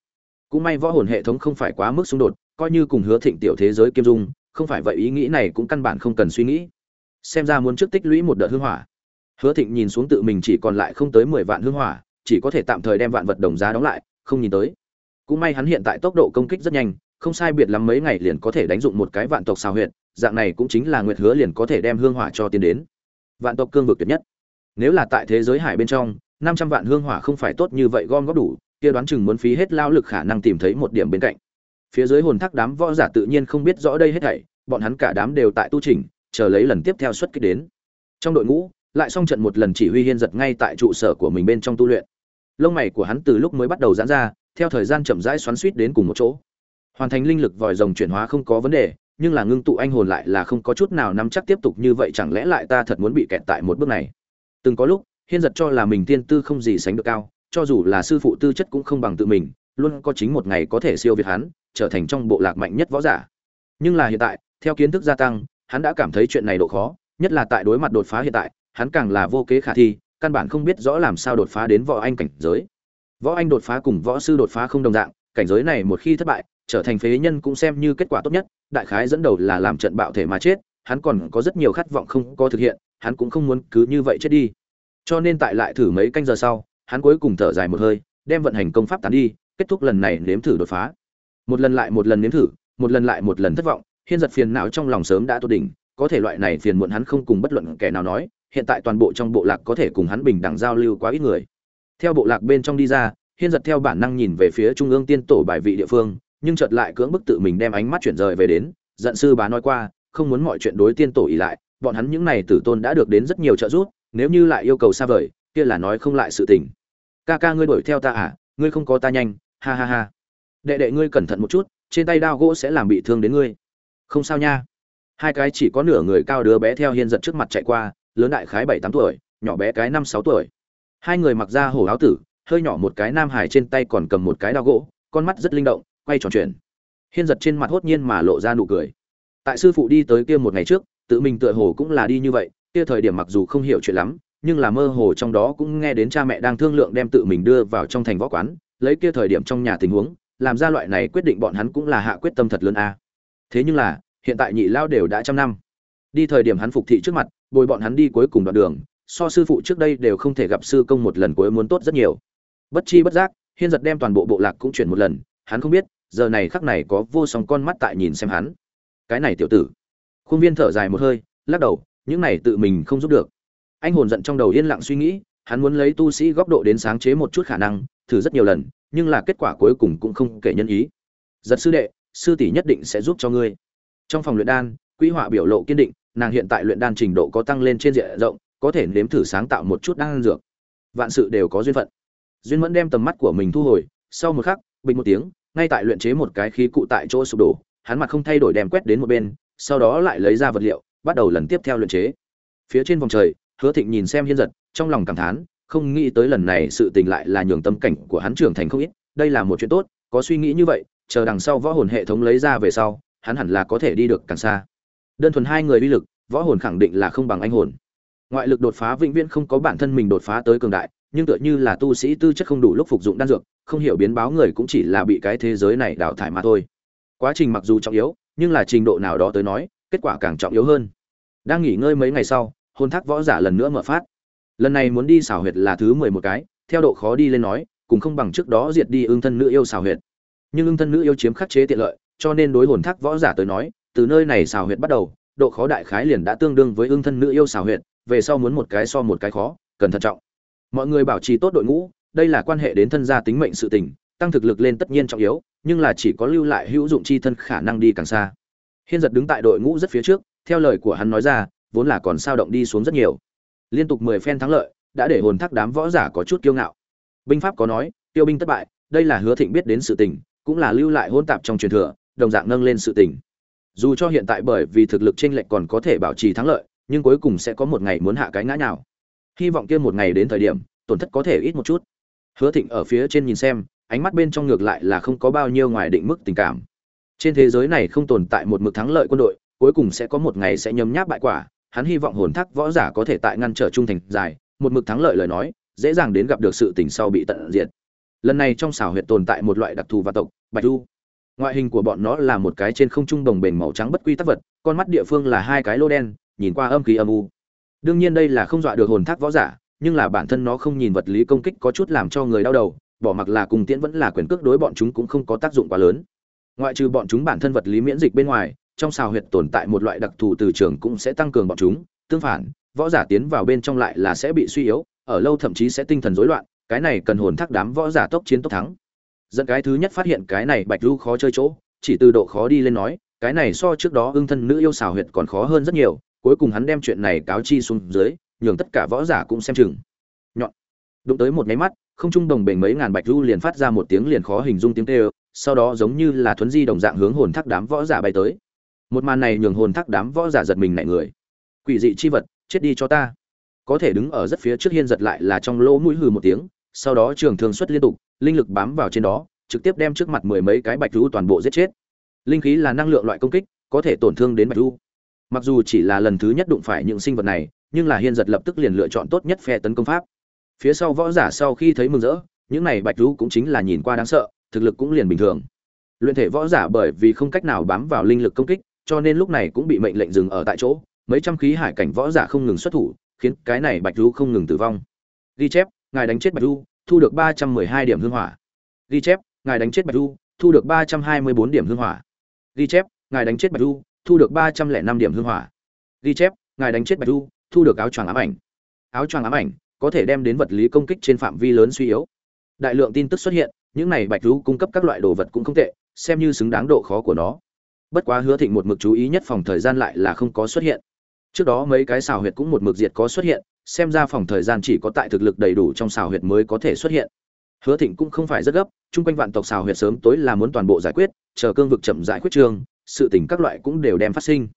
Cũng may võ hồn hệ thống không phải quá mức xung đột, coi như cùng hứa thịnh tiểu thế giới kiêm dung, không phải vậy ý nghĩ này cũng căn bản không cần suy nghĩ. Xem ra muốn trước tích lũy một đợt hương hỏa. Hứa thịnh nhìn xuống tự mình chỉ còn lại không tới mười vạn hương hỏa chỉ có thể tạm thời đem vạn vật đồng giá đóng lại, không nhìn tới. Cũng may hắn hiện tại tốc độ công kích rất nhanh, không sai biệt lắm mấy ngày liền có thể đánh dụng một cái vạn tộc xào huyệt, dạng này cũng chính là nguyệt hứa liền có thể đem hương hỏa cho tiến đến. Vạn tộc cương vực tuyệt nhất. Nếu là tại thế giới hải bên trong, năm trăm vạn hương hỏa không phải tốt như vậy gom góp đủ, kia đoán chừng muốn phí hết lao lực khả năng tìm thấy một điểm bên cạnh. Phía dưới hồn thác đám võ giả tự nhiên không biết rõ đây hết thảy, bọn hắn cả đám đều tại tu trình chờ lấy lần tiếp theo xuất kích đến. Trong đội ngũ lại xong trận một lần chỉ huy hiên giật ngay tại trụ sở của mình bên trong tu luyện. Lông mày của hắn từ lúc mới bắt đầu giãn ra, theo thời gian chậm rãi xoắn suýt đến cùng một chỗ. Hoàn thành linh lực vòi rồng chuyển hóa không có vấn đề, nhưng là ngưng tụ anh hồn lại là không có chút nào nắm chắc tiếp tục như vậy, chẳng lẽ lại ta thật muốn bị kẹt tại một bước này? Từng có lúc, hiên giật cho là mình tiên tư không gì sánh được cao, cho dù là sư phụ tư chất cũng không bằng tự mình, luôn có chính một ngày có thể siêu việt hắn, trở thành trong bộ lạc mạnh nhất võ giả. Nhưng là hiện tại, theo kiến thức gia tăng, hắn đã cảm thấy chuyện này độ khó, nhất là tại đối mặt đột phá hiện tại hắn càng là vô kế khả thi, căn bản không biết rõ làm sao đột phá đến võ anh cảnh giới. Võ anh đột phá cùng võ sư đột phá không đồng dạng, cảnh giới này một khi thất bại, trở thành phế nhân cũng xem như kết quả tốt nhất, đại khái dẫn đầu là làm trận bạo thể mà chết, hắn còn có rất nhiều khát vọng không có thực hiện, hắn cũng không muốn cứ như vậy chết đi. Cho nên tại lại thử mấy canh giờ sau, hắn cuối cùng thở dài một hơi, đem vận hành công pháp tán đi, kết thúc lần này nếm thử đột phá. Một lần lại một lần nếm thử, một lần lại một lần thất vọng, hiên giật phiền não trong lòng sớm đã tốt đỉnh, có thể loại này phiền muộn hắn không cùng bất luận kẻ nào nói hiện tại toàn bộ trong bộ lạc có thể cùng hắn bình đẳng giao lưu quá ít người. Theo bộ lạc bên trong đi ra, hiên giật theo bản năng nhìn về phía trung ương tiên tổ bài vị địa phương, nhưng chợt lại cưỡng bức tự mình đem ánh mắt chuyển rời về đến, giận sư bá nói qua, không muốn mọi chuyện đối tiên tổ ỉ lại, bọn hắn những này tử tôn đã được đến rất nhiều trợ giúp, nếu như lại yêu cầu xa vời, kia là nói không lại sự tình. Ca ca ngươi đuổi theo ta à ngươi không có ta nhanh, ha ha ha. Đệ đệ ngươi cẩn thận một chút, trên tay đao gỗ sẽ làm bị thương đến ngươi. Không sao nha. Hai cái chỉ có nửa người cao đứa bé theo hiên giật trước mặt chạy qua lớn đại khái bảy tám tuổi, nhỏ bé cái năm sáu tuổi. Hai người mặc ra hổ áo tử, hơi nhỏ một cái nam hải trên tay còn cầm một cái đao gỗ, con mắt rất linh động, quay tròn chuyện. Hiên giật trên mặt hốt nhiên mà lộ ra nụ cười. Tại sư phụ đi tới kia một ngày trước, tự mình tựa hồ cũng là đi như vậy, kia thời điểm mặc dù không hiểu chuyện lắm, nhưng là mơ hồ trong đó cũng nghe đến cha mẹ đang thương lượng đem tự mình đưa vào trong thành võ quán, lấy kia thời điểm trong nhà tình huống, làm ra loại này quyết định bọn hắn cũng là hạ quyết tâm thật lớn a. Thế nhưng là, hiện tại nhị lao đều đã trăm năm. Đi thời điểm hắn phục thị trước mặt bồi bọn hắn đi cuối cùng đoạn đường, so sư phụ trước đây đều không thể gặp sư công một lần cuối muốn tốt rất nhiều. Bất chi bất giác, hiên giật đem toàn bộ bộ lạc cũng chuyển một lần, hắn không biết, giờ này khắc này có vô song con mắt tại nhìn xem hắn. Cái này tiểu tử. Khuôn viên thở dài một hơi, lắc đầu, những này tự mình không giúp được. Anh hồn giận trong đầu yên lặng suy nghĩ, hắn muốn lấy tu sĩ góc độ đến sáng chế một chút khả năng, thử rất nhiều lần, nhưng là kết quả cuối cùng cũng không kể nhân ý. Giật sư đệ, sư tỷ nhất định sẽ giúp cho ngươi. Trong phòng luyện đan, quỹ họa biểu lộ kiên định nàng hiện tại luyện đan trình độ có tăng lên trên diện rộng, có thể nếm thử sáng tạo một chút đan dược. Vạn sự đều có duyên phận. Duyên mẫn đem tầm mắt của mình thu hồi, sau một khắc, bình một tiếng, ngay tại luyện chế một cái khí cụ tại chỗ sụp đổ, hắn mặt không thay đổi đem quét đến một bên, sau đó lại lấy ra vật liệu, bắt đầu lần tiếp theo luyện chế. Phía trên vòng trời, hứa thịnh nhìn xem hiên giật, trong lòng cảm thán, không nghĩ tới lần này sự tình lại là nhường tâm cảnh của hắn trưởng thành không ít, đây là một chuyện tốt, có suy nghĩ như vậy, chờ đằng sau võ hồn hệ thống lấy ra về sau, hắn hẳn là có thể đi được càng xa đơn thuần hai người uy lực, võ hồn khẳng định là không bằng anh hồn. Ngoại lực đột phá vĩnh viễn không có bản thân mình đột phá tới cường đại, nhưng tựa như là tu sĩ tư chất không đủ lúc phục dụng đan dược, không hiểu biến báo người cũng chỉ là bị cái thế giới này đào thải mà thôi. Quá trình mặc dù trọng yếu, nhưng là trình độ nào đó tới nói, kết quả càng trọng yếu hơn. Đang nghỉ ngơi mấy ngày sau hôn thác võ giả lần nữa mở phát. Lần này muốn đi xảo huyệt là thứ mười một cái, theo độ khó đi lên nói cũng không bằng trước đó diệt đi ương thân nữ yêu xảo huyệt. Nhưng ương thân nữ yêu chiếm khắc chế tiện lợi, cho nên đối hồn thác võ giả tới nói từ nơi này xào huyệt bắt đầu, độ khó đại khái liền đã tương đương với ương thân nữ yêu xào huyệt, về sau muốn một cái so một cái khó, cần thận trọng. Mọi người bảo trì tốt đội ngũ, đây là quan hệ đến thân gia tính mệnh sự tình, tăng thực lực lên tất nhiên trọng yếu, nhưng là chỉ có lưu lại hữu dụng chi thân khả năng đi càng xa. Hiên giật đứng tại đội ngũ rất phía trước, theo lời của hắn nói ra, vốn là còn sao động đi xuống rất nhiều. Liên tục mười phen thắng lợi, đã để hồn thác đám võ giả có chút kiêu ngạo. Binh pháp có nói, tiêu binh thất bại, đây là hứa thịnh biết đến sự tình, cũng là lưu lại hôn tạp trong truyền thừa, đồng dạng nâng lên sự tình dù cho hiện tại bởi vì thực lực chênh lệch còn có thể bảo trì thắng lợi, nhưng cuối cùng sẽ có một ngày muốn hạ cái ngã nào hy vọng kia một ngày đến thời điểm, tổn thất có thể ít một chút. Hứa thịnh ở phía trên nhìn xem, ánh mắt bên trong ngược lại là không có bao nhiêu ngoài định mức tình cảm. Trên thế giới này không tồn tại một mực thắng lợi quân đội, cuối cùng sẽ có một ngày sẽ nhấm nháp bại quả, hắn hy vọng hồn thác võ giả có thể tại ngăn trở trung thành dài, một mực thắng lợi lời nói, dễ dàng đến gặp được sự tình sau bị tận diệt. Lần này trong xảo huyệt tồn tại một loại đặc thù và tộc, bạch du ngoại hình của bọn nó là một cái trên không trung đồng bền màu trắng bất quy tắc vật, con mắt địa phương là hai cái lô đen, nhìn qua âm khí âm u. Đương nhiên đây là không dọa được hồn thác võ giả, nhưng là bản thân nó không nhìn vật lý công kích có chút làm cho người đau đầu, bỏ mặc là cùng tiễn vẫn là quyền cước đối bọn chúng cũng không có tác dụng quá lớn. Ngoại trừ bọn chúng bản thân vật lý miễn dịch bên ngoài, trong xào huyệt tồn tại một loại đặc thù từ trường cũng sẽ tăng cường bọn chúng, tương phản, võ giả tiến vào bên trong lại là sẽ bị suy yếu, ở lâu thậm chí sẽ tinh thần rối loạn, cái này cần hồn thác đám võ giả tốc chiến tốc thắng dẫn cái thứ nhất phát hiện cái này bạch du khó chơi chỗ, chỉ từ độ khó đi lên nói, cái này so trước đó ưng thân nữ yêu xào huyệt còn khó hơn rất nhiều, cuối cùng hắn đem chuyện này cáo chi xuống dưới, nhường tất cả võ giả cũng xem chừng. Nhọn. Đụng tới một nháy mắt, không trung đồng bể mấy ngàn bạch du liền phát ra một tiếng liền khó hình dung tiếng kêu, sau đó giống như là thuấn di đồng dạng hướng hồn thác đám võ giả bay tới. Một màn này nhường hồn thác đám võ giả giật mình nảy người. Quỷ dị chi vật, chết đi cho ta. Có thể đứng ở rất phía trước hiên giật lại là trong lỗ mũi hừ một tiếng sau đó trường thường xuất liên tục, linh lực bám vào trên đó, trực tiếp đem trước mặt mười mấy cái bạch thú toàn bộ giết chết. Linh khí là năng lượng loại công kích, có thể tổn thương đến bạch thú. mặc dù chỉ là lần thứ nhất đụng phải những sinh vật này, nhưng là hiên giật lập tức liền lựa chọn tốt nhất phe tấn công pháp. Phía sau võ giả sau khi thấy mừng rỡ, những này bạch thú cũng chính là nhìn qua đáng sợ, thực lực cũng liền bình thường. Luyện thể võ giả bởi vì không cách nào bám vào linh lực công kích, cho nên lúc này cũng bị mệnh lệnh dừng ở tại chỗ. Mấy trăm khí hải cảnh võ giả không ngừng xuất thủ, khiến cái này bạch thú không ngừng tử vong. Ghi chép ngài đánh chết bạch du, thu được ba trăm mười hai điểm hương hỏa. Ghi chép, ngài đánh chết bạch du, thu được ba trăm hai mươi bốn điểm hương hỏa. Ghi chép, ngài đánh chết bạch du, thu được ba trăm lẻ năm điểm hương hỏa. Ghi chép, ngài đánh chết bạch du, thu được áo choàng ám ảnh. Áo choàng ám ảnh có thể đem đến vật lý công kích trên phạm vi lớn suy yếu. Đại lượng tin tức xuất hiện, những này bạch du cung cấp các loại đồ vật cũng không tệ, xem như xứng đáng độ khó của nó. Bất quá hứa thịnh một mực chú ý nhất phòng thời gian lại là không có xuất hiện. Trước đó mấy cái xào huyệt cũng một mực diệt có xuất hiện xem ra phòng thời gian chỉ có tại thực lực đầy đủ trong xào huyệt mới có thể xuất hiện. Hứa thịnh cũng không phải rất gấp, chung quanh vạn tộc xào huyệt sớm tối là muốn toàn bộ giải quyết, chờ cương vực chậm giải quyết trường sự tình các loại cũng đều đem phát sinh.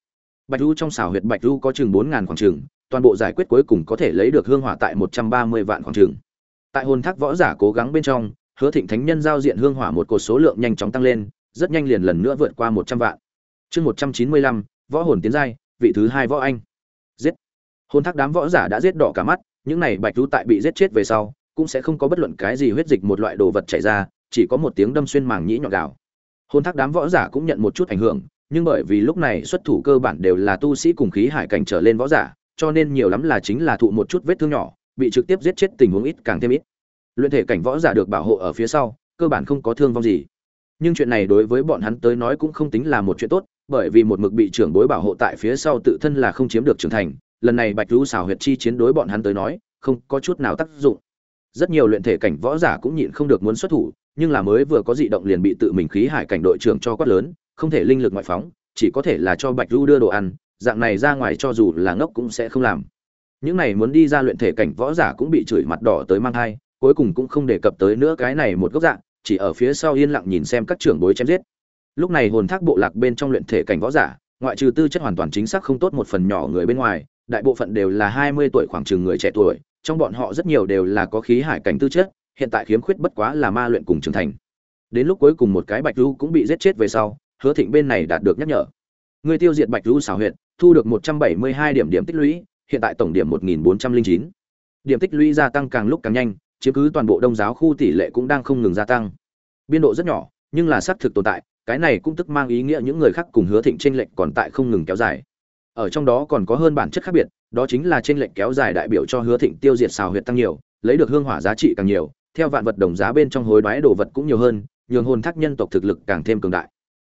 Bạch du trong xào huyệt bạch du có chừng bốn ngàn khoảng trường, toàn bộ giải quyết cuối cùng có thể lấy được hương hỏa tại một trăm ba mươi vạn khoảng trường. Tại hồn thác võ giả cố gắng bên trong, hứa thịnh thánh nhân giao diện hương hỏa một cột số lượng nhanh chóng tăng lên, rất nhanh liền lần nữa vượt qua một trăm vạn. Chương một trăm chín mươi lăm, võ hồn tiến giai, vị thứ hai võ anh. Hôn thác đám võ giả đã giết đỏ cả mắt, những này bạch thú tại bị giết chết về sau, cũng sẽ không có bất luận cái gì huyết dịch một loại đồ vật chảy ra, chỉ có một tiếng đâm xuyên màng nhĩ nhọn gạo Hôn thác đám võ giả cũng nhận một chút ảnh hưởng, nhưng bởi vì lúc này xuất thủ cơ bản đều là tu sĩ cùng khí hải cảnh trở lên võ giả, cho nên nhiều lắm là chính là thụ một chút vết thương nhỏ, bị trực tiếp giết chết tình huống ít càng thêm ít. Luyện thể cảnh võ giả được bảo hộ ở phía sau, cơ bản không có thương vong gì. Nhưng chuyện này đối với bọn hắn tới nói cũng không tính là một chuyện tốt, bởi vì một mực bị trưởng bối bảo hộ tại phía sau tự thân là không chiếm được trưởng thành lần này bạch lũ xảo huyệt chi chiến đối bọn hắn tới nói, không có chút nào tác dụng. Rất nhiều luyện thể cảnh võ giả cũng nhịn không được muốn xuất thủ, nhưng là mới vừa có dị động liền bị tự mình khí hải cảnh đội trưởng cho quát lớn, không thể linh lực ngoại phóng, chỉ có thể là cho bạch lưu đưa đồ ăn, dạng này ra ngoài cho dù là ngốc cũng sẽ không làm. Những này muốn đi ra luyện thể cảnh võ giả cũng bị chửi mặt đỏ tới mang thai, cuối cùng cũng không đề cập tới nữa cái này một gốc dạng, chỉ ở phía sau yên lặng nhìn xem các trưởng bối chém giết. Lúc này hồn thác bộ lạc bên trong luyện thể cảnh võ giả, ngoại trừ tư chất hoàn toàn chính xác không tốt một phần nhỏ người bên ngoài đại bộ phận đều là hai mươi tuổi khoảng chừng người trẻ tuổi, trong bọn họ rất nhiều đều là có khí hải cảnh tư chất, hiện tại khiếm khuyết bất quá là ma luyện cùng trưởng thành. Đến lúc cuối cùng một cái bạch Vũ cũng bị giết chết về sau, hứa thịnh bên này đạt được nhắc nhở. Người tiêu diệt bạch Vũ xảo huyện thu được một trăm bảy mươi hai điểm điểm tích lũy, hiện tại tổng điểm một nghìn bốn trăm linh chín. Điểm tích lũy gia tăng càng lúc càng nhanh, chiếm cứ toàn bộ đông giáo khu tỷ lệ cũng đang không ngừng gia tăng. Biên độ rất nhỏ, nhưng là xác thực tồn tại, cái này cũng tức mang ý nghĩa những người khác cùng hứa thịnh chênh lệch còn tại không ngừng kéo dài ở trong đó còn có hơn bản chất khác biệt, đó chính là trên lệnh kéo dài đại biểu cho hứa thịnh tiêu diệt xào huyệt tăng nhiều, lấy được hương hỏa giá trị càng nhiều, theo vạn vật đồng giá bên trong hối đoái đồ vật cũng nhiều hơn, nhường hồn thác nhân tộc thực lực càng thêm cường đại.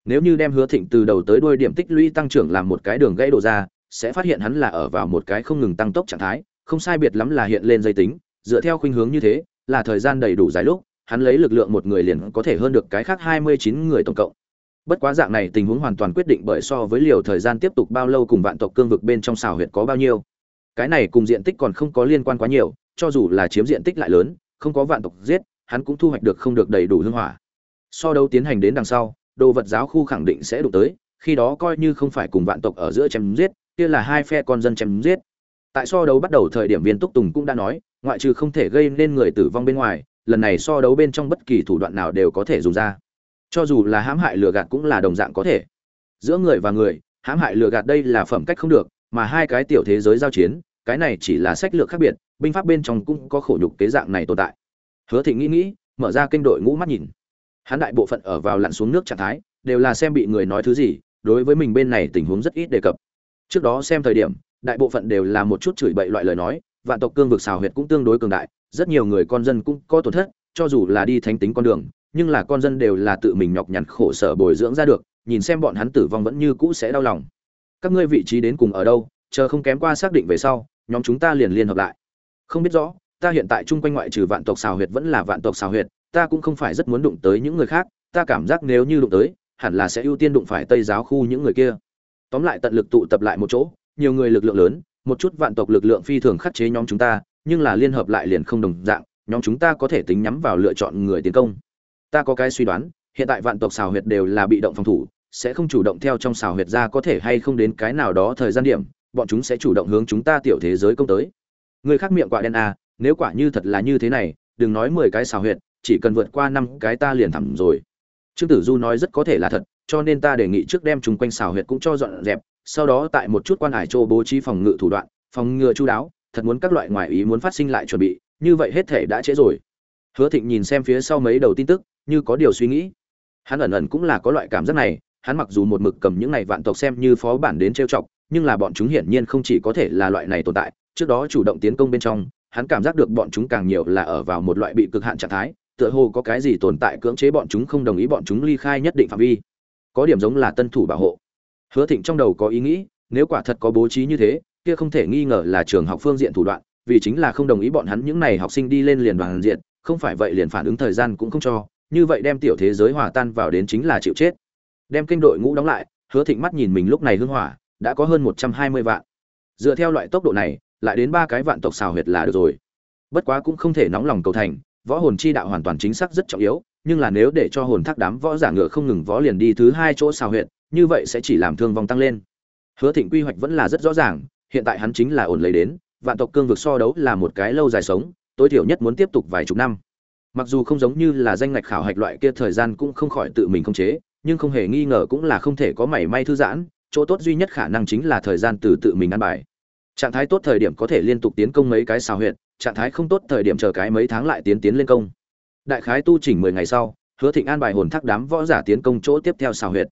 Nếu như đem hứa thịnh từ đầu tới đuôi điểm tích lũy tăng trưởng làm một cái đường gãy đồ ra, sẽ phát hiện hắn là ở vào một cái không ngừng tăng tốc trạng thái, không sai biệt lắm là hiện lên dây tính, dựa theo khuynh hướng như thế, là thời gian đầy đủ dài lúc, hắn lấy lực lượng một người liền có thể hơn được cái khác hai mươi chín người tổng cộng bất quá dạng này tình huống hoàn toàn quyết định bởi so với liều thời gian tiếp tục bao lâu cùng vạn tộc cương vực bên trong xào huyệt có bao nhiêu. Cái này cùng diện tích còn không có liên quan quá nhiều, cho dù là chiếm diện tích lại lớn, không có vạn tộc giết, hắn cũng thu hoạch được không được đầy đủ hương hỏa. So đấu tiến hành đến đằng sau, đồ vật giáo khu khẳng định sẽ đụng tới, khi đó coi như không phải cùng vạn tộc ở giữa chém giết, kia là hai phe con dân chém giết. Tại so đấu bắt đầu thời điểm viên túc tùng cũng đã nói, ngoại trừ không thể gây nên người tử vong bên ngoài, lần này so đấu bên trong bất kỳ thủ đoạn nào đều có thể dùng ra cho dù là hãm hại lừa gạt cũng là đồng dạng có thể. Giữa người và người, hãm hại lừa gạt đây là phẩm cách không được, mà hai cái tiểu thế giới giao chiến, cái này chỉ là sách lược khác biệt, binh pháp bên trong cũng có khổ nhục kế dạng này tồn tại. Hứa thị nghĩ nghĩ, mở ra kênh đội ngũ mắt nhìn. Hắn đại bộ phận ở vào lặn xuống nước trạng thái, đều là xem bị người nói thứ gì, đối với mình bên này tình huống rất ít đề cập. Trước đó xem thời điểm, đại bộ phận đều là một chút chửi bậy loại lời nói, vạn tộc cương vực xào huyệt cũng tương đối cường đại, rất nhiều người con dân cũng có tổn thất, cho dù là đi thánh tính con đường nhưng là con dân đều là tự mình nhọc nhằn khổ sở bồi dưỡng ra được, nhìn xem bọn hắn tử vong vẫn như cũ sẽ đau lòng. Các ngươi vị trí đến cùng ở đâu, chờ không kém qua xác định về sau, nhóm chúng ta liền liên hợp lại. Không biết rõ, ta hiện tại chung quanh ngoại trừ vạn tộc xào huyệt vẫn là vạn tộc xào huyệt, ta cũng không phải rất muốn đụng tới những người khác, ta cảm giác nếu như đụng tới, hẳn là sẽ ưu tiên đụng phải tây giáo khu những người kia. Tóm lại tận lực tụ tập lại một chỗ, nhiều người lực lượng lớn, một chút vạn tộc lực lượng phi thường khắc chế nhóm chúng ta, nhưng là liên hợp lại liền không đồng dạng, nhóm chúng ta có thể tính nhắm vào lựa chọn người tiến công ta có cái suy đoán hiện tại vạn tộc xào huyệt đều là bị động phòng thủ sẽ không chủ động theo trong xào huyệt ra có thể hay không đến cái nào đó thời gian điểm bọn chúng sẽ chủ động hướng chúng ta tiểu thế giới công tới. Người khác miệng quả đen à, nếu quả như thật là như thế này đừng nói mười cái xào huyệt chỉ cần vượt qua năm cái ta liền thẳm rồi. Trương tử du nói rất có thể là thật cho nên ta đề nghị trước đem chúng quanh xào huyệt cũng cho dọn dẹp sau đó tại một chút quan hải châu bố trí phòng ngự thủ đoạn phòng ngừa chú đáo thật muốn các loại ngoại ý muốn phát sinh lại chuẩn bị như vậy hết thể đã trễ rồi. Hứa thịnh nhìn xem phía sau mấy đầu tin tức như có điều suy nghĩ. Hắn ẩn ẩn cũng là có loại cảm giác này, hắn mặc dù một mực cầm những này vạn tộc xem như phó bản đến trêu chọc, nhưng là bọn chúng hiển nhiên không chỉ có thể là loại này tồn tại, trước đó chủ động tiến công bên trong, hắn cảm giác được bọn chúng càng nhiều là ở vào một loại bị cực hạn trạng thái, tựa hồ có cái gì tồn tại cưỡng chế bọn chúng không đồng ý bọn chúng ly khai nhất định phạm vi. Có điểm giống là tân thủ bảo hộ. Hứa thịnh trong đầu có ý nghĩ, nếu quả thật có bố trí như thế, kia không thể nghi ngờ là trường học phương diện thủ đoạn, vì chính là không đồng ý bọn hắn những này học sinh đi lên liền đoàn diện, không phải vậy liền phản ứng thời gian cũng không cho như vậy đem tiểu thế giới hòa tan vào đến chính là chịu chết. Đem kênh đội ngũ đóng lại, hứa thịnh mắt nhìn mình lúc này hưng hỏa, đã có hơn một trăm hai mươi vạn. Dựa theo loại tốc độ này, lại đến ba cái vạn tộc xào huyệt là được rồi. Bất quá cũng không thể nóng lòng cầu thành, võ hồn chi đạo hoàn toàn chính xác rất trọng yếu, nhưng là nếu để cho hồn thác đám võ giả ngựa không ngừng võ liền đi thứ hai chỗ xào huyệt, như vậy sẽ chỉ làm thương vong tăng lên. Hứa thịnh quy hoạch vẫn là rất rõ ràng, hiện tại hắn chính là ổn lấy đến, vạn tộc cương vực so đấu là một cái lâu dài sống, tối thiểu nhất muốn tiếp tục vài chục năm mặc dù không giống như là danh ngạch khảo hạch loại kia thời gian cũng không khỏi tự mình khống chế, nhưng không hề nghi ngờ cũng là không thể có mảy may thư giãn, chỗ tốt duy nhất khả năng chính là thời gian từ tự mình ăn bài. Trạng thái tốt thời điểm có thể liên tục tiến công mấy cái xào huyện trạng thái không tốt thời điểm chờ cái mấy tháng lại tiến tiến lên công. Đại khái tu chỉnh mười ngày sau, hứa thịnh an bài hồn thác đám võ giả tiến công chỗ tiếp theo xào huyệt.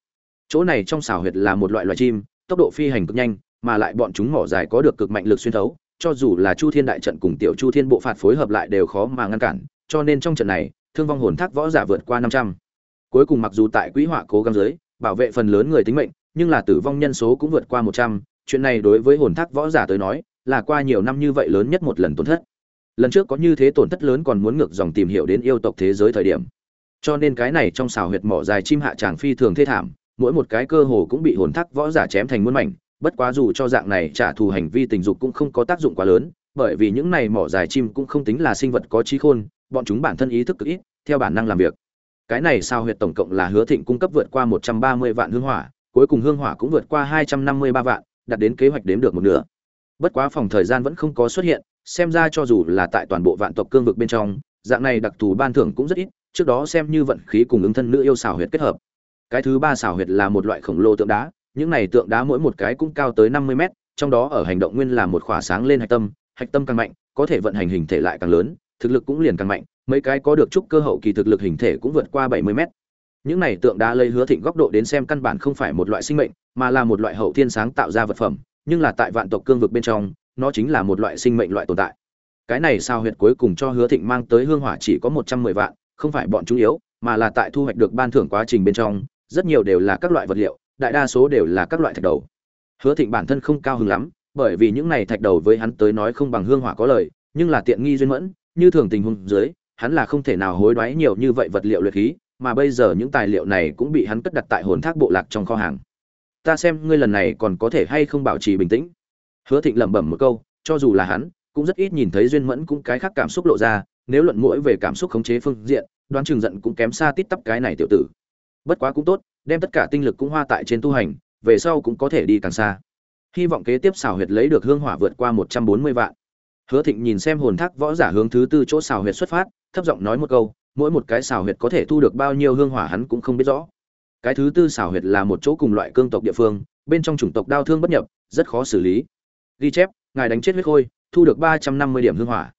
Chỗ này trong xào huyệt là một loại loài chim, tốc độ phi hành cực nhanh, mà lại bọn chúng mỏ dài có được cực mạnh lực xuyên thấu, cho dù là chu thiên đại trận cùng tiểu chu thiên bộ phạt phối hợp lại đều khó mà ngăn cản cho nên trong trận này, thương vong hồn thác võ giả vượt qua năm trăm. Cuối cùng mặc dù tại quỹ họa cố gắng giới bảo vệ phần lớn người tính mệnh, nhưng là tử vong nhân số cũng vượt qua một trăm. Chuyện này đối với hồn thác võ giả tới nói, là qua nhiều năm như vậy lớn nhất một lần tổn thất. Lần trước có như thế tổn thất lớn còn muốn ngược dòng tìm hiểu đến yêu tộc thế giới thời điểm. Cho nên cái này trong xào huyệt mỏ dài chim hạ tràng phi thường thê thảm, mỗi một cái cơ hồ cũng bị hồn thác võ giả chém thành muôn mảnh, bất quá dù cho dạng này trả thù hành vi tình dục cũng không có tác dụng quá lớn, bởi vì những này mỏ dài chim cũng không tính là sinh vật có trí khôn bọn chúng bản thân ý thức cực ít, theo bản năng làm việc. Cái này sao huyệt tổng cộng là hứa thịnh cung cấp vượt qua một trăm ba mươi vạn hương hỏa, cuối cùng hương hỏa cũng vượt qua hai trăm năm mươi ba vạn, đạt đến kế hoạch đếm được một nửa. Bất quá phòng thời gian vẫn không có xuất hiện, xem ra cho dù là tại toàn bộ vạn tộc cương vực bên trong, dạng này đặc thù ban thưởng cũng rất ít, trước đó xem như vận khí cùng ứng thân nữ yêu xảo huyệt kết hợp. Cái thứ ba xảo huyệt là một loại khổng lồ tượng đá, những này tượng đá mỗi một cái cũng cao tới năm mươi mét, trong đó ở hành động nguyên là một khỏa sáng lên hạch tâm hạch tâm càng mạnh, có thể vận hành hình thể lại càng lớn thực lực cũng liền càng mạnh, mấy cái có được chút cơ hậu kỳ thực lực hình thể cũng vượt qua bảy mươi mét. Những này tượng đá lấy hứa thịnh góc độ đến xem căn bản không phải một loại sinh mệnh, mà là một loại hậu thiên sáng tạo ra vật phẩm, nhưng là tại vạn tộc cương vực bên trong, nó chính là một loại sinh mệnh loại tồn tại. Cái này sao huyệt cuối cùng cho hứa thịnh mang tới hương hỏa chỉ có một trăm mười vạn, không phải bọn chúng yếu, mà là tại thu hoạch được ban thưởng quá trình bên trong, rất nhiều đều là các loại vật liệu, đại đa số đều là các loại thạch đầu. Hứa thịnh bản thân không cao hứng lắm, bởi vì những này thạch đầu với hắn tới nói không bằng hương hỏa có lời, nhưng là tiện nghi duyên mẫn như thường tình huống dưới, hắn là không thể nào hối đoái nhiều như vậy vật liệu luyện khí, mà bây giờ những tài liệu này cũng bị hắn cất đặt tại hồn thác bộ lạc trong kho hàng. Ta xem ngươi lần này còn có thể hay không bảo trì bình tĩnh. Hứa thịnh lẩm bẩm một câu, cho dù là hắn, cũng rất ít nhìn thấy duyên mẫn cũng cái khác cảm xúc lộ ra, nếu luận mỗi về cảm xúc khống chế phương diện, đoán chừng giận cũng kém xa tít tắp cái này tiểu tử. Bất quá cũng tốt, đem tất cả tinh lực cũng hoa tại trên tu hành, về sau cũng có thể đi càng xa. Hy vọng kế tiếp xào huyệt lấy được hương hỏa vượt qua một trăm bốn mươi vạn hứa thịnh nhìn xem hồn thác võ giả hướng thứ tư chỗ xào huyệt xuất phát, thấp giọng nói một câu, mỗi một cái xào huyệt có thể thu được bao nhiêu hương hỏa hắn cũng không biết rõ. Cái thứ tư xào huyệt là một chỗ cùng loại cương tộc địa phương, bên trong chủng tộc đau thương bất nhập, rất khó xử lý. Ghi chép, ngài đánh chết huyết khôi, thu được ba trăm năm mươi điểm hương hỏa.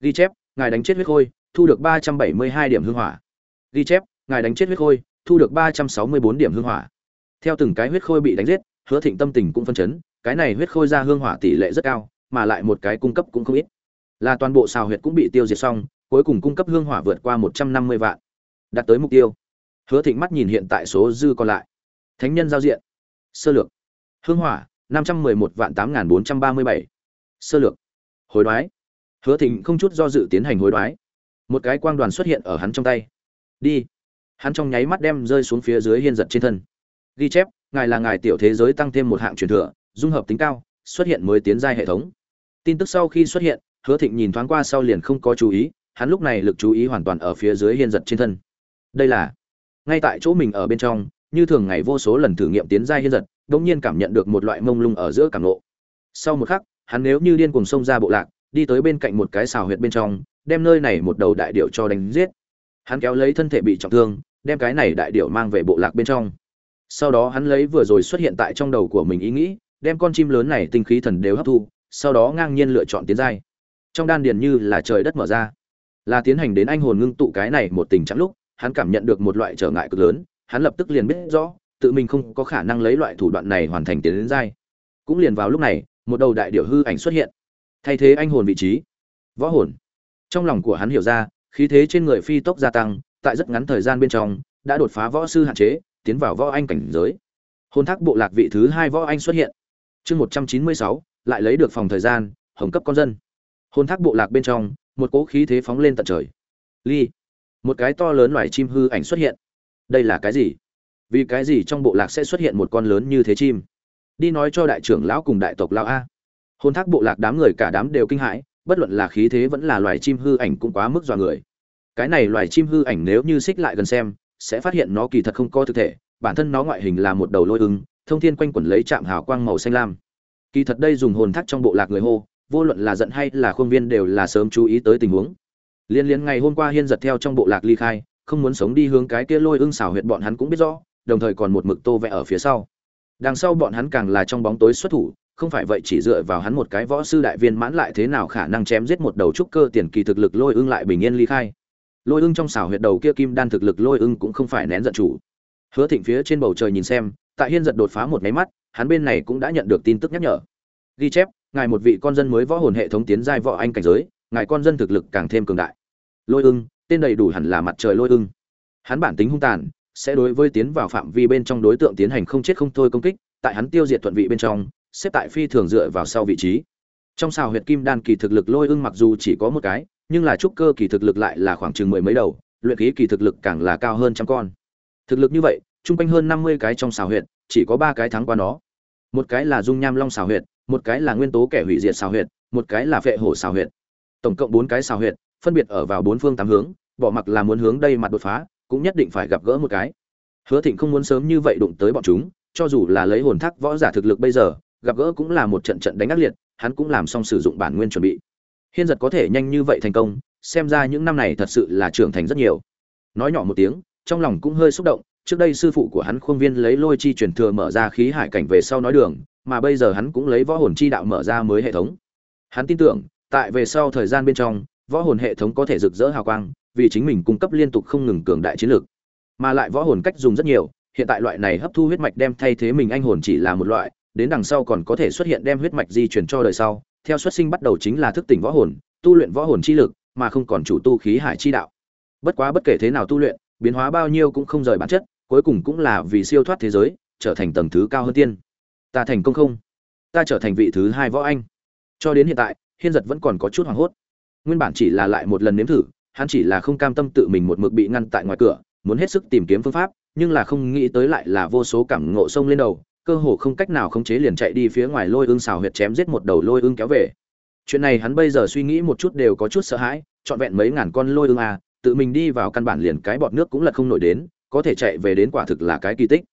Ghi chép, ngài đánh chết huyết khôi, thu được ba trăm bảy mươi hai điểm hương hỏa. Ghi chép, ngài đánh chết huyết khôi, thu được ba trăm sáu mươi bốn điểm hương hỏa. Theo từng cái huyết khôi bị đánh giết, hứa thịnh tâm tình cũng phân chấn, cái này huyết khôi ra hương hỏa tỷ lệ rất cao mà lại một cái cung cấp cũng không ít. Là toàn bộ xào huyệt cũng bị tiêu diệt xong, cuối cùng cung cấp hương hỏa vượt qua một trăm năm mươi vạn. Đạt tới mục tiêu. Hứa thịnh mắt nhìn hiện tại số dư còn lại. Thánh nhân giao diện. Sơ lược. Hương hỏa, năm trăm mười một vạn tám nghìn bốn trăm ba mươi bảy. Sơ lược. Hối đoái. Hứa thịnh không chút do dự tiến hành hối đoái. Một cái quang đoàn xuất hiện ở hắn trong tay. Đi. Hắn trong nháy mắt đem rơi xuống phía dưới hiên giật trên thân. Ghi chép, ngài là ngài tiểu thế giới tăng thêm một hạng truyền thừa, dung hợp tính cao, xuất hiện mới tiến giai hệ thống tin tức sau khi xuất hiện, hứa thịnh nhìn thoáng qua sau liền không có chú ý, hắn lúc này lực chú ý hoàn toàn ở phía dưới hiên giật trên thân. Đây là, ngay tại chỗ mình ở bên trong, như thường ngày vô số lần thử nghiệm tiến giai hiên giật đột nhiên cảm nhận được một loại mông lung ở giữa cảm nộ sau một khắc, hắn nếu như điên cuồng xông ra bộ lạc, đi tới bên cạnh một cái xào huyệt bên trong, đem nơi này một đầu đại điệu cho đánh giết. Hắn kéo lấy thân thể bị trọng thương, đem cái này đại điệu mang về bộ lạc bên trong. Sau đó hắn lấy vừa rồi xuất hiện tại trong đầu của mình ý nghĩ, đem con chim lớn này tinh khí thần đều hấp thu sau đó ngang nhiên lựa chọn tiến giai. Trong đan điền như là trời đất mở ra, là tiến hành đến anh hồn ngưng tụ cái này một tình trạng lúc, hắn cảm nhận được một loại trở ngại cực lớn, hắn lập tức liền biết rõ, tự mình không có khả năng lấy loại thủ đoạn này hoàn thành tiến đến giai. Cũng liền vào lúc này, một đầu đại điểu hư ảnh xuất hiện, thay thế anh hồn vị trí. Võ hồn. Trong lòng của hắn hiểu ra, khí thế trên người phi tốc gia tăng, tại rất ngắn thời gian bên trong, đã đột phá võ sư hạn chế, tiến vào võ anh cảnh giới. Hồn thác bộ lạc vị thứ hai võ anh xuất hiện. Chương một trăm chín mươi sáu lại lấy được phòng thời gian, hồng cấp con dân. Hồn thác bộ lạc bên trong, một cỗ khí thế phóng lên tận trời. Ly, một cái to lớn loài chim hư ảnh xuất hiện. Đây là cái gì? Vì cái gì trong bộ lạc sẽ xuất hiện một con lớn như thế chim? Đi nói cho đại trưởng lão cùng đại tộc lão a. Hôn thác bộ lạc đám người cả đám đều kinh hãi, bất luận là khí thế vẫn là loài chim hư ảnh cũng quá mức dọa người. Cái này loài chim hư ảnh nếu như xích lại gần xem, sẽ phát hiện nó kỳ thật không có thực thể, bản thân nó ngoại hình là một đầu lôi ưng, thông thiên quanh quẩn lấy chạm hào quang màu xanh lam kỳ thật đây dùng hồn thác trong bộ lạc người hô, vô luận là giận hay là khuôn viên đều là sớm chú ý tới tình huống. Liên liên ngày hôm qua hiên giật theo trong bộ lạc ly khai, không muốn sống đi hướng cái kia lôi ưng xảo huyệt bọn hắn cũng biết rõ, đồng thời còn một mực tô vẽ ở phía sau. Đằng sau bọn hắn càng là trong bóng tối xuất thủ, không phải vậy chỉ dựa vào hắn một cái võ sư đại viên mãn lại thế nào khả năng chém giết một đầu trúc cơ tiền kỳ thực lực lôi ưng lại bình yên ly khai. Lôi ưng trong xảo huyệt đầu kia kim đan thực lực lôi ưng cũng không phải nén giận chủ. Hứa thịnh phía trên bầu trời nhìn xem, tại hiên giật đột phá một máy mắt hắn bên này cũng đã nhận được tin tức nhắc nhở. Ghi chép, ngài một vị con dân mới võ hồn hệ thống tiến giai võ anh cảnh giới, ngài con dân thực lực càng thêm cường đại. Lôi ưng, tên đầy đủ hẳn là mặt trời lôi ưng. Hắn bản tính hung tàn, sẽ đối với tiến vào phạm vi bên trong đối tượng tiến hành không chết không thôi công kích, tại hắn tiêu diệt thuận vị bên trong, xếp tại phi thường dựa vào sau vị trí. Trong xào huyệt kim đan kỳ thực lực lôi ưng mặc dù chỉ có một cái, nhưng là trúc cơ kỳ thực lực lại là khoảng chừng mười mấy đầu, luyện khí kỳ thực lực càng là cao hơn trăm con. Thực lực như vậy chung quanh hơn năm mươi cái trong xào huyệt, chỉ có ba cái thắng qua nó. Một cái là dung nham long xào huyệt, một cái là nguyên tố kẻ hủy diệt xào huyệt, một cái là phệ hổ xào huyệt. Tổng cộng bốn cái xào huyệt, phân biệt ở vào bốn phương tám hướng, bỏ mặc là muốn hướng đây mặt đột phá, cũng nhất định phải gặp gỡ một cái. Hứa thịnh không muốn sớm như vậy đụng tới bọn chúng, cho dù là lấy hồn thác võ giả thực lực bây giờ, gặp gỡ cũng là một trận trận đánh ác liệt, hắn cũng làm xong sử dụng bản nguyên chuẩn bị. Hiên giật có thể nhanh như vậy thành công, xem ra những năm này thật sự là trưởng thành rất nhiều. Nói nhỏ một tiếng, trong lòng cũng hơi xúc động trước đây sư phụ của hắn khuôn viên lấy lôi chi truyền thừa mở ra khí hải cảnh về sau nói đường, mà bây giờ hắn cũng lấy võ hồn chi đạo mở ra mới hệ thống. Hắn tin tưởng, tại về sau thời gian bên trong, võ hồn hệ thống có thể rực rỡ hào quang, vì chính mình cung cấp liên tục không ngừng cường đại chiến lược. Mà lại võ hồn cách dùng rất nhiều, hiện tại loại này hấp thu huyết mạch đem thay thế mình anh hồn chỉ là một loại, đến đằng sau còn có thể xuất hiện đem huyết mạch di chuyển cho đời sau, theo xuất sinh bắt đầu chính là thức tỉnh võ hồn, tu luyện võ hồn chi lực, mà không còn chủ tu khí hải chi đạo. Bất quá bất kể thế nào tu luyện biến hóa bao nhiêu cũng không rời bản chất, cuối cùng cũng là vì siêu thoát thế giới, trở thành tầng thứ cao hơn tiên. Ta thành công không? Ta trở thành vị thứ hai võ anh. Cho đến hiện tại, hiên giật vẫn còn có chút hoảng hốt. Nguyên bản chỉ là lại một lần nếm thử, hắn chỉ là không cam tâm tự mình một mực bị ngăn tại ngoài cửa, muốn hết sức tìm kiếm phương pháp, nhưng là không nghĩ tới lại là vô số cảm ngộ sông lên đầu, cơ hồ không cách nào khống chế liền chạy đi phía ngoài lôi ương xào huyệt chém giết một đầu lôi ương kéo về. Chuyện này hắn bây giờ suy nghĩ một chút đều có chút sợ hãi, trọn vẹn mấy ngàn con lôi ương à tự mình đi vào căn bản liền cái bọt nước cũng lật không nổi đến, có thể chạy về đến quả thực là cái kỳ tích.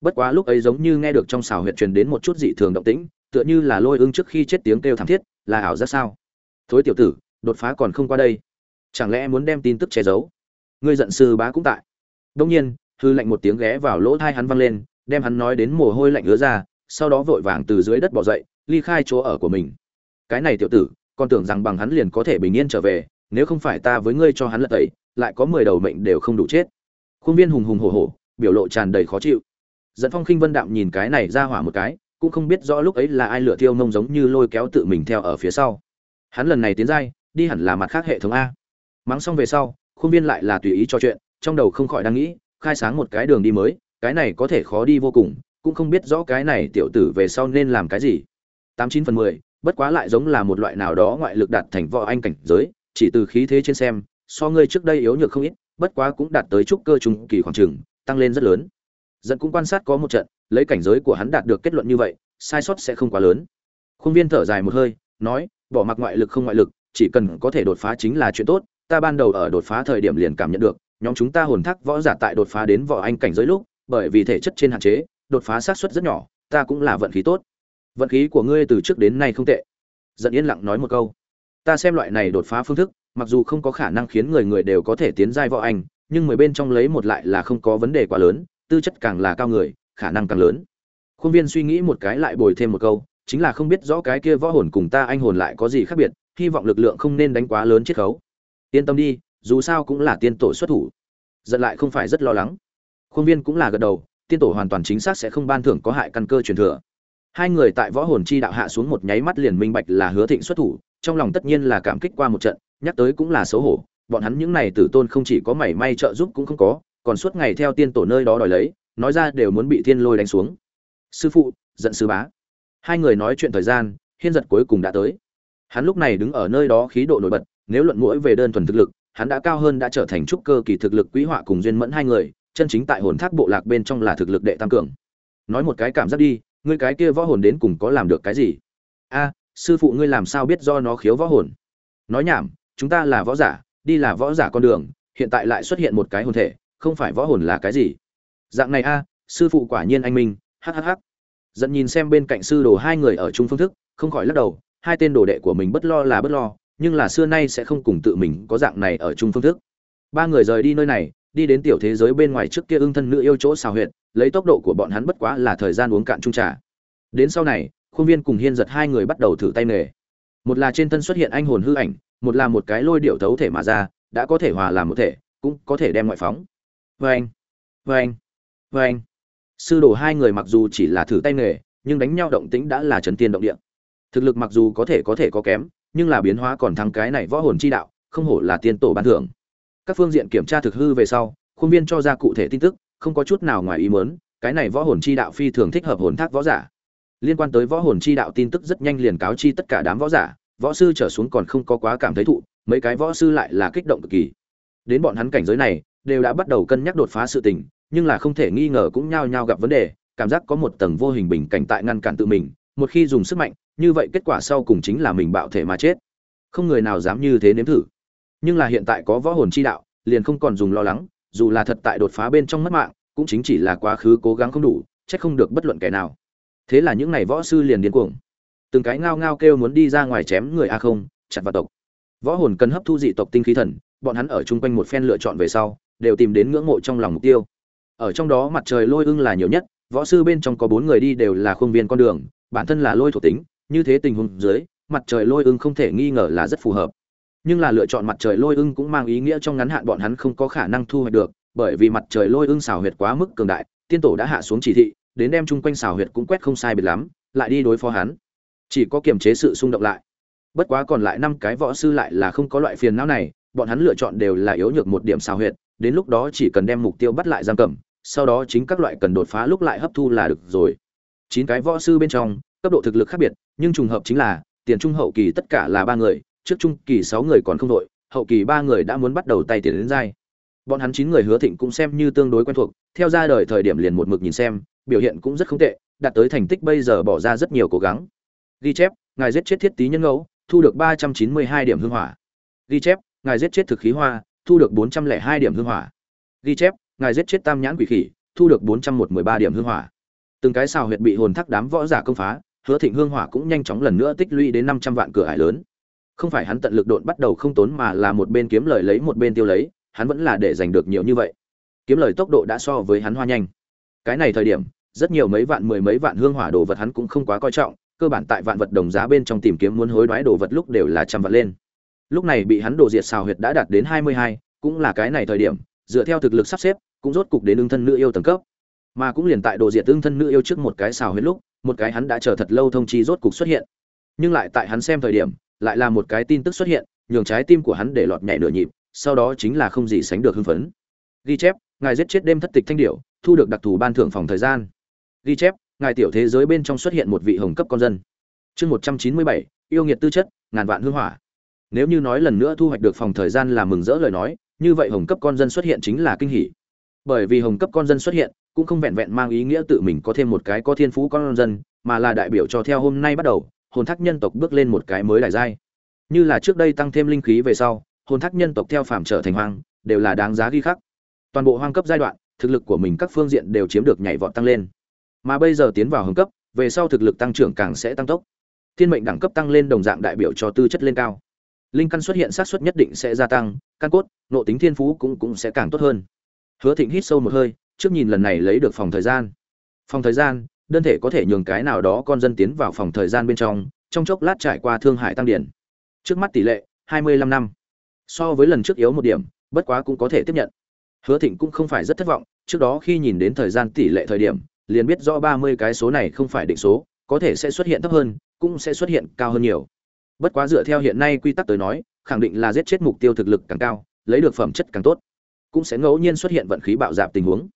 Bất quá lúc ấy giống như nghe được trong xào huyệt truyền đến một chút dị thường động tĩnh, tựa như là lôi ưng trước khi chết tiếng kêu thảm thiết, là ảo ra sao? Thối tiểu tử, đột phá còn không qua đây. Chẳng lẽ muốn đem tin tức che giấu? Ngươi giận sư bá cũng tại. Đông nhiên, hư lạnh một tiếng ghé vào lỗ thai hắn văng lên, đem hắn nói đến mồ hôi lạnh ứa ra, sau đó vội vàng từ dưới đất bỏ dậy, ly khai chỗ ở của mình. Cái này tiểu tử, còn tưởng rằng bằng hắn liền có thể bình yên trở về nếu không phải ta với ngươi cho hắn lật tẩy, lại có mười đầu mệnh đều không đủ chết. Khuôn viên hùng hùng hổ hổ, biểu lộ tràn đầy khó chịu. Dẫn phong khinh vân đạm nhìn cái này ra hỏa một cái, cũng không biết rõ lúc ấy là ai lựa thiêu mông giống như lôi kéo tự mình theo ở phía sau. Hắn lần này tiến giai, đi hẳn là mặt khác hệ thống a. Mắng xong về sau, khuôn viên lại là tùy ý cho chuyện, trong đầu không khỏi đang nghĩ, khai sáng một cái đường đi mới, cái này có thể khó đi vô cùng, cũng không biết rõ cái này tiểu tử về sau nên làm cái gì. Tám chín phần mười, bất quá lại giống là một loại nào đó ngoại lực đạt thành võ anh cảnh giới chỉ từ khí thế trên xem so ngươi trước đây yếu nhược không ít bất quá cũng đạt tới trúc cơ trung kỳ khoảng trường, tăng lên rất lớn. Dẫn cũng quan sát có một trận lấy cảnh giới của hắn đạt được kết luận như vậy sai sót sẽ không quá lớn. Khuôn viên thở dài một hơi nói bỏ mặc ngoại lực không ngoại lực chỉ cần có thể đột phá chính là chuyện tốt ta ban đầu ở đột phá thời điểm liền cảm nhận được nhóm chúng ta hồn thác võ giả tại đột phá đến võ anh cảnh giới lúc bởi vì thể chất trên hạn chế đột phá xác suất rất nhỏ ta cũng là vận khí tốt. Vận khí của ngươi từ trước đến nay không tệ. Giận yên lặng nói một câu ta xem loại này đột phá phương thức, mặc dù không có khả năng khiến người người đều có thể tiến giai võ anh, nhưng mười bên trong lấy một lại là không có vấn đề quá lớn, tư chất càng là cao người, khả năng càng lớn. Khuôn viên suy nghĩ một cái lại bồi thêm một câu, chính là không biết rõ cái kia võ hồn cùng ta anh hồn lại có gì khác biệt, hy vọng lực lượng không nên đánh quá lớn chiết khấu. Yên tâm đi, dù sao cũng là tiên tổ xuất thủ. Giận lại không phải rất lo lắng. Khuôn viên cũng là gật đầu, tiên tổ hoàn toàn chính xác sẽ không ban thưởng có hại căn cơ truyền thừa. Hai người tại võ hồn chi đạo hạ xuống một nháy mắt liền minh bạch là hứa thịnh xuất thủ trong lòng tất nhiên là cảm kích qua một trận, nhắc tới cũng là xấu hổ. Bọn hắn những này tử tôn không chỉ có mảy may trợ giúp cũng không có, còn suốt ngày theo tiên tổ nơi đó đòi lấy, nói ra đều muốn bị thiên lôi đánh xuống. Sư phụ, giận sư bá. Hai người nói chuyện thời gian, hiên giật cuối cùng đã tới. Hắn lúc này đứng ở nơi đó khí độ nổi bật, nếu luận mũi về đơn thuần thực lực, hắn đã cao hơn đã trở thành trúc cơ kỳ thực lực quý họa cùng duyên mẫn hai người, chân chính tại hồn thác bộ lạc bên trong là thực lực đệ tam cường. Nói một cái cảm giác đi, ngươi cái kia võ hồn đến cùng có làm được cái gì? A sư phụ ngươi làm sao biết do nó khiếu võ hồn? Nói nhảm, chúng ta là võ giả, đi là võ giả con đường, hiện tại lại xuất hiện một cái hồn thể, không phải võ hồn là cái gì? Dạng này a, sư phụ quả nhiên anh minh hhh dẫn nhìn xem bên cạnh sư đồ hai người ở chung phương thức, không khỏi lắc đầu, hai tên đồ đệ của mình bất lo là bất lo, nhưng là xưa nay sẽ không cùng tự mình có dạng này ở chung phương thức. Ba người rời đi nơi này, đi đến tiểu thế giới bên ngoài trước kia ưng thân nữ yêu chỗ xào huyệt, lấy tốc độ của bọn hắn bất quá là thời gian uống cạn chung trà. Đến sau này khuôn viên cùng hiên giật hai người bắt đầu thử tay nghề. Một là trên thân xuất hiện anh hồn hư ảnh, một là một cái lôi điệu thấu thể mà ra, đã có thể hòa làm một thể, cũng có thể đem ngoại phóng. Vê anh vê anh vê anh sư đồ hai người mặc dù chỉ là thử tay nghề, nhưng đánh nhau động tĩnh đã là trấn tiên động địa. Thực lực mặc dù có thể có thể có kém, nhưng là biến hóa còn thắng cái này võ hồn chi đạo, không hổ là tiên tổ ban thưởng. Các phương diện kiểm tra thực hư về sau, khuôn viên cho ra cụ thể tin tức, không có chút nào ngoài ý muốn, cái này võ hồn chi đạo phi thường thích hợp hồn thác võ giả liên quan tới võ hồn chi đạo tin tức rất nhanh liền cáo chi tất cả đám võ giả, võ sư trở xuống còn không có quá cảm thấy thụ, mấy cái võ sư lại là kích động cực kỳ. Đến bọn hắn cảnh giới này, đều đã bắt đầu cân nhắc đột phá sự tình, nhưng là không thể nghi ngờ cũng nhao nhao gặp vấn đề, cảm giác có một tầng vô hình bình cảnh tại ngăn cản tự mình, một khi dùng sức mạnh, như vậy kết quả sau cùng chính là mình bạo thể mà chết. Không người nào dám như thế nếm thử. Nhưng là hiện tại có võ hồn chi đạo, liền không còn dùng lo lắng, dù là thật tại đột phá bên trong mất mạng, cũng chính chỉ là quá khứ cố gắng không đủ trách không được bất luận kẻ nào thế là những ngày võ sư liền điên cuồng. Từng cái ngao ngao kêu muốn đi ra ngoài chém người a không, chặt vào tộc. Võ hồn cần hấp thu dị tộc tinh khí thần, bọn hắn ở chung quanh một phen lựa chọn về sau, đều tìm đến ngưỡng mộ trong lòng mục tiêu. Ở trong đó mặt trời lôi ưng là nhiều nhất, võ sư bên trong có bốn người đi đều là khuôn viên con đường, bản thân là lôi thuộc tính, như thế tình huống dưới, mặt trời lôi ưng không thể nghi ngờ là rất phù hợp. Nhưng là lựa chọn mặt trời lôi ưng cũng mang ý nghĩa trong ngắn hạn bọn hắn không có khả năng thu hoạch được, bởi vì mặt trời lôi ưng xào huyệt quá mức cường đại, tiên tổ đã hạ xuống chỉ thị đến đem chung quanh xào huyệt cũng quét không sai biệt lắm, lại đi đối phó hắn. Chỉ có kiềm chế sự xung động lại. Bất quá còn lại năm cái võ sư lại là không có loại phiền não này, bọn hắn lựa chọn đều là yếu nhược một điểm xào huyệt, đến lúc đó chỉ cần đem mục tiêu bắt lại giam cầm, sau đó chính các loại cần đột phá lúc lại hấp thu là được rồi. Chín cái võ sư bên trong, cấp độ thực lực khác biệt, nhưng trùng hợp chính là, tiền trung hậu kỳ tất cả là ba người, trước trung kỳ sáu người còn không đội, hậu kỳ ba người đã muốn bắt đầu tay tiền đến dai. Bọn hắn chín người hứa thịnh cũng xem như tương đối quen thuộc, theo ra đời thời điểm liền một mực nhìn xem biểu hiện cũng rất không tệ, đạt tới thành tích bây giờ bỏ ra rất nhiều cố gắng. Ghi chép, ngài giết chết thiết tý nhân ngẫu, thu được ba trăm chín mươi hai điểm hương hỏa. Ghi chép, ngài giết chết thực khí hoa, thu được bốn trăm lẻ hai điểm hương hỏa. Ghi chép, ngài giết chết tam nhãn quỷ khỉ, thu được bốn trăm một mươi ba điểm hương hỏa. Từng cái xào huyệt bị hồn thác đám võ giả công phá, hứa thịnh hương hỏa cũng nhanh chóng lần nữa tích lũy đến năm trăm vạn cửa ải lớn. Không phải hắn tận lực độn bắt đầu không tốn mà là một bên kiếm lời lấy một bên tiêu lấy, hắn vẫn là để giành được nhiều như vậy. Kiếm lời tốc độ đã so với hắn hoa nhanh cái này thời điểm, rất nhiều mấy vạn mười mấy vạn hương hỏa đồ vật hắn cũng không quá coi trọng, cơ bản tại vạn vật đồng giá bên trong tìm kiếm muốn hối đoái đồ vật lúc đều là trăm vật lên. Lúc này bị hắn đổ diệt xào huyệt đã đạt đến hai mươi hai, cũng là cái này thời điểm, dựa theo thực lực sắp xếp, cũng rốt cục đến ưng thân nữ yêu tầng cấp. Mà cũng liền tại đồ diệt ưng thân nữ yêu trước một cái xào huyệt lúc, một cái hắn đã chờ thật lâu thông chi rốt cục xuất hiện. Nhưng lại tại hắn xem thời điểm, lại là một cái tin tức xuất hiện, nhường trái tim của hắn để lọt nhảy nửa nhịp, sau đó chính là không gì sánh được hưng phấn. Ghi chép ngài giết chết đêm thất tịch thanh điệu thu được đặc thù ban thưởng phòng thời gian. Ghi chép, ngài tiểu thế giới bên trong xuất hiện một vị hồng cấp con dân. Chương một trăm chín mươi bảy, yêu nghiệt tư chất, ngàn vạn hương hỏa. Nếu như nói lần nữa thu hoạch được phòng thời gian là mừng rỡ lời nói, như vậy hồng cấp con dân xuất hiện chính là kinh hỷ bởi vì hồng cấp con dân xuất hiện, cũng không vẹn vẹn mang ý nghĩa tự mình có thêm một cái có thiên phú con dân, mà là đại biểu cho theo hôm nay bắt đầu, hồn thác nhân tộc bước lên một cái mới đại giai. Như là trước đây tăng thêm linh khí về sau, hồn thác nhân tộc theo phàm trở thành hoang, đều là đáng giá ghi khắc toàn bộ hoang cấp giai đoạn, thực lực của mình các phương diện đều chiếm được nhảy vọt tăng lên. Mà bây giờ tiến vào hướng cấp, về sau thực lực tăng trưởng càng sẽ tăng tốc. Thiên mệnh đẳng cấp tăng lên đồng dạng đại biểu cho tư chất lên cao. Linh căn xuất hiện xác suất nhất định sẽ gia tăng, căn cốt nộ tính thiên phú cũng cũng sẽ càng tốt hơn. Hứa thịnh hít sâu một hơi, trước nhìn lần này lấy được phòng thời gian. Phòng thời gian, đơn thể có thể nhường cái nào đó con dân tiến vào phòng thời gian bên trong trong chốc lát trải qua thương hải tăng điển. Trước mắt tỷ lệ hai mươi lăm năm. So với lần trước yếu một điểm, bất quá cũng có thể tiếp nhận hứa thịnh cũng không phải rất thất vọng, trước đó khi nhìn đến thời gian tỷ lệ thời điểm, liền biết rõ ba mươi cái số này không phải định số, có thể sẽ xuất hiện thấp hơn, cũng sẽ xuất hiện cao hơn nhiều. Bất quá dựa theo hiện nay quy tắc tới nói, khẳng định là giết chết mục tiêu thực lực càng cao, lấy được phẩm chất càng tốt, cũng sẽ ngẫu nhiên xuất hiện vận khí bạo dạp tình huống.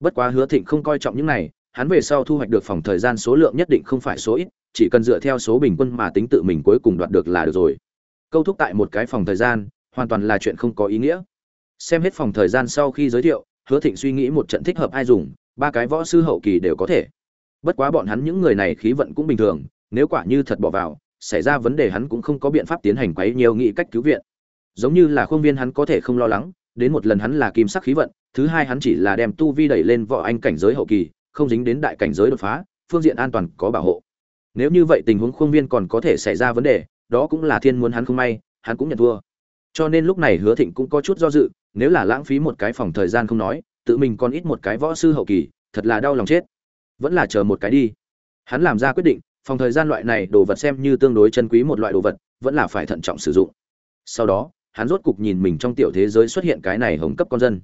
Bất quá hứa thịnh không coi trọng những này, hắn về sau thu hoạch được phòng thời gian số lượng nhất định không phải số ít, chỉ cần dựa theo số bình quân mà tính tự mình cuối cùng đoạt được là được rồi. Câu thúc tại một cái phòng thời gian, hoàn toàn là chuyện không có ý nghĩa xem hết phòng thời gian sau khi giới thiệu, hứa thịnh suy nghĩ một trận thích hợp ai dùng, ba cái võ sư hậu kỳ đều có thể. Bất quá bọn hắn những người này khí vận cũng bình thường, nếu quả như thật bỏ vào, xảy ra vấn đề hắn cũng không có biện pháp tiến hành quấy nhiều nghị cách cứu viện. Giống như là khuôn viên hắn có thể không lo lắng, đến một lần hắn là kim sắc khí vận, thứ hai hắn chỉ là đem tu vi đẩy lên võ anh cảnh giới hậu kỳ, không dính đến đại cảnh giới đột phá, phương diện an toàn có bảo hộ. Nếu như vậy tình huống khuôn viên còn có thể xảy ra vấn đề, đó cũng là thiên muốn hắn không may, hắn cũng nhận thua. Cho nên lúc này hứa thịnh cũng có chút do dự nếu là lãng phí một cái phòng thời gian không nói, tự mình còn ít một cái võ sư hậu kỳ, thật là đau lòng chết. Vẫn là chờ một cái đi. Hắn làm ra quyết định, phòng thời gian loại này đồ vật xem như tương đối chân quý một loại đồ vật, vẫn là phải thận trọng sử dụng. Sau đó, hắn rốt cục nhìn mình trong tiểu thế giới xuất hiện cái này hồng cấp con dân.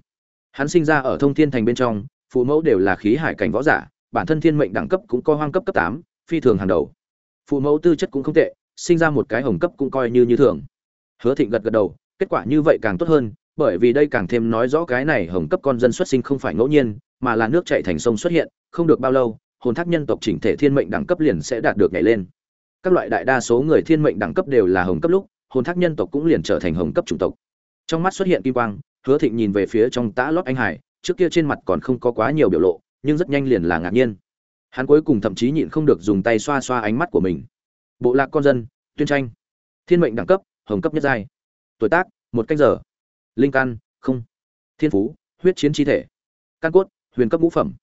Hắn sinh ra ở thông thiên thành bên trong, phụ mẫu đều là khí hải cảnh võ giả, bản thân thiên mệnh đẳng cấp cũng coi hoang cấp cấp tám, phi thường hàng đầu. Phụ mẫu tư chất cũng không tệ, sinh ra một cái hồng cấp cũng coi như như thường. Hứa thịnh gật gật đầu, kết quả như vậy càng tốt hơn bởi vì đây càng thêm nói rõ cái này hồng cấp con dân xuất sinh không phải ngẫu nhiên, mà là nước chảy thành sông xuất hiện, không được bao lâu, hồn thác nhân tộc chỉnh thể thiên mệnh đẳng cấp liền sẽ đạt được nhảy lên. Các loại đại đa số người thiên mệnh đẳng cấp đều là hồng cấp lúc, hồn thác nhân tộc cũng liền trở thành hồng cấp chủng tộc. Trong mắt xuất hiện kim quang, hứa thịnh nhìn về phía trong tã lót anh hải, trước kia trên mặt còn không có quá nhiều biểu lộ, nhưng rất nhanh liền là ngạc nhiên. Hắn cuối cùng thậm chí nhịn không được dùng tay xoa xoa ánh mắt của mình. Bộ lạc con dân, tuyên tranh. Thiên mệnh đẳng cấp, hồng cấp nhất giai. Tuổi tác, một cách giờ linh căn không. Thiên phú, huyết chiến chi thể. Căn cốt, huyền cấp ngũ phẩm.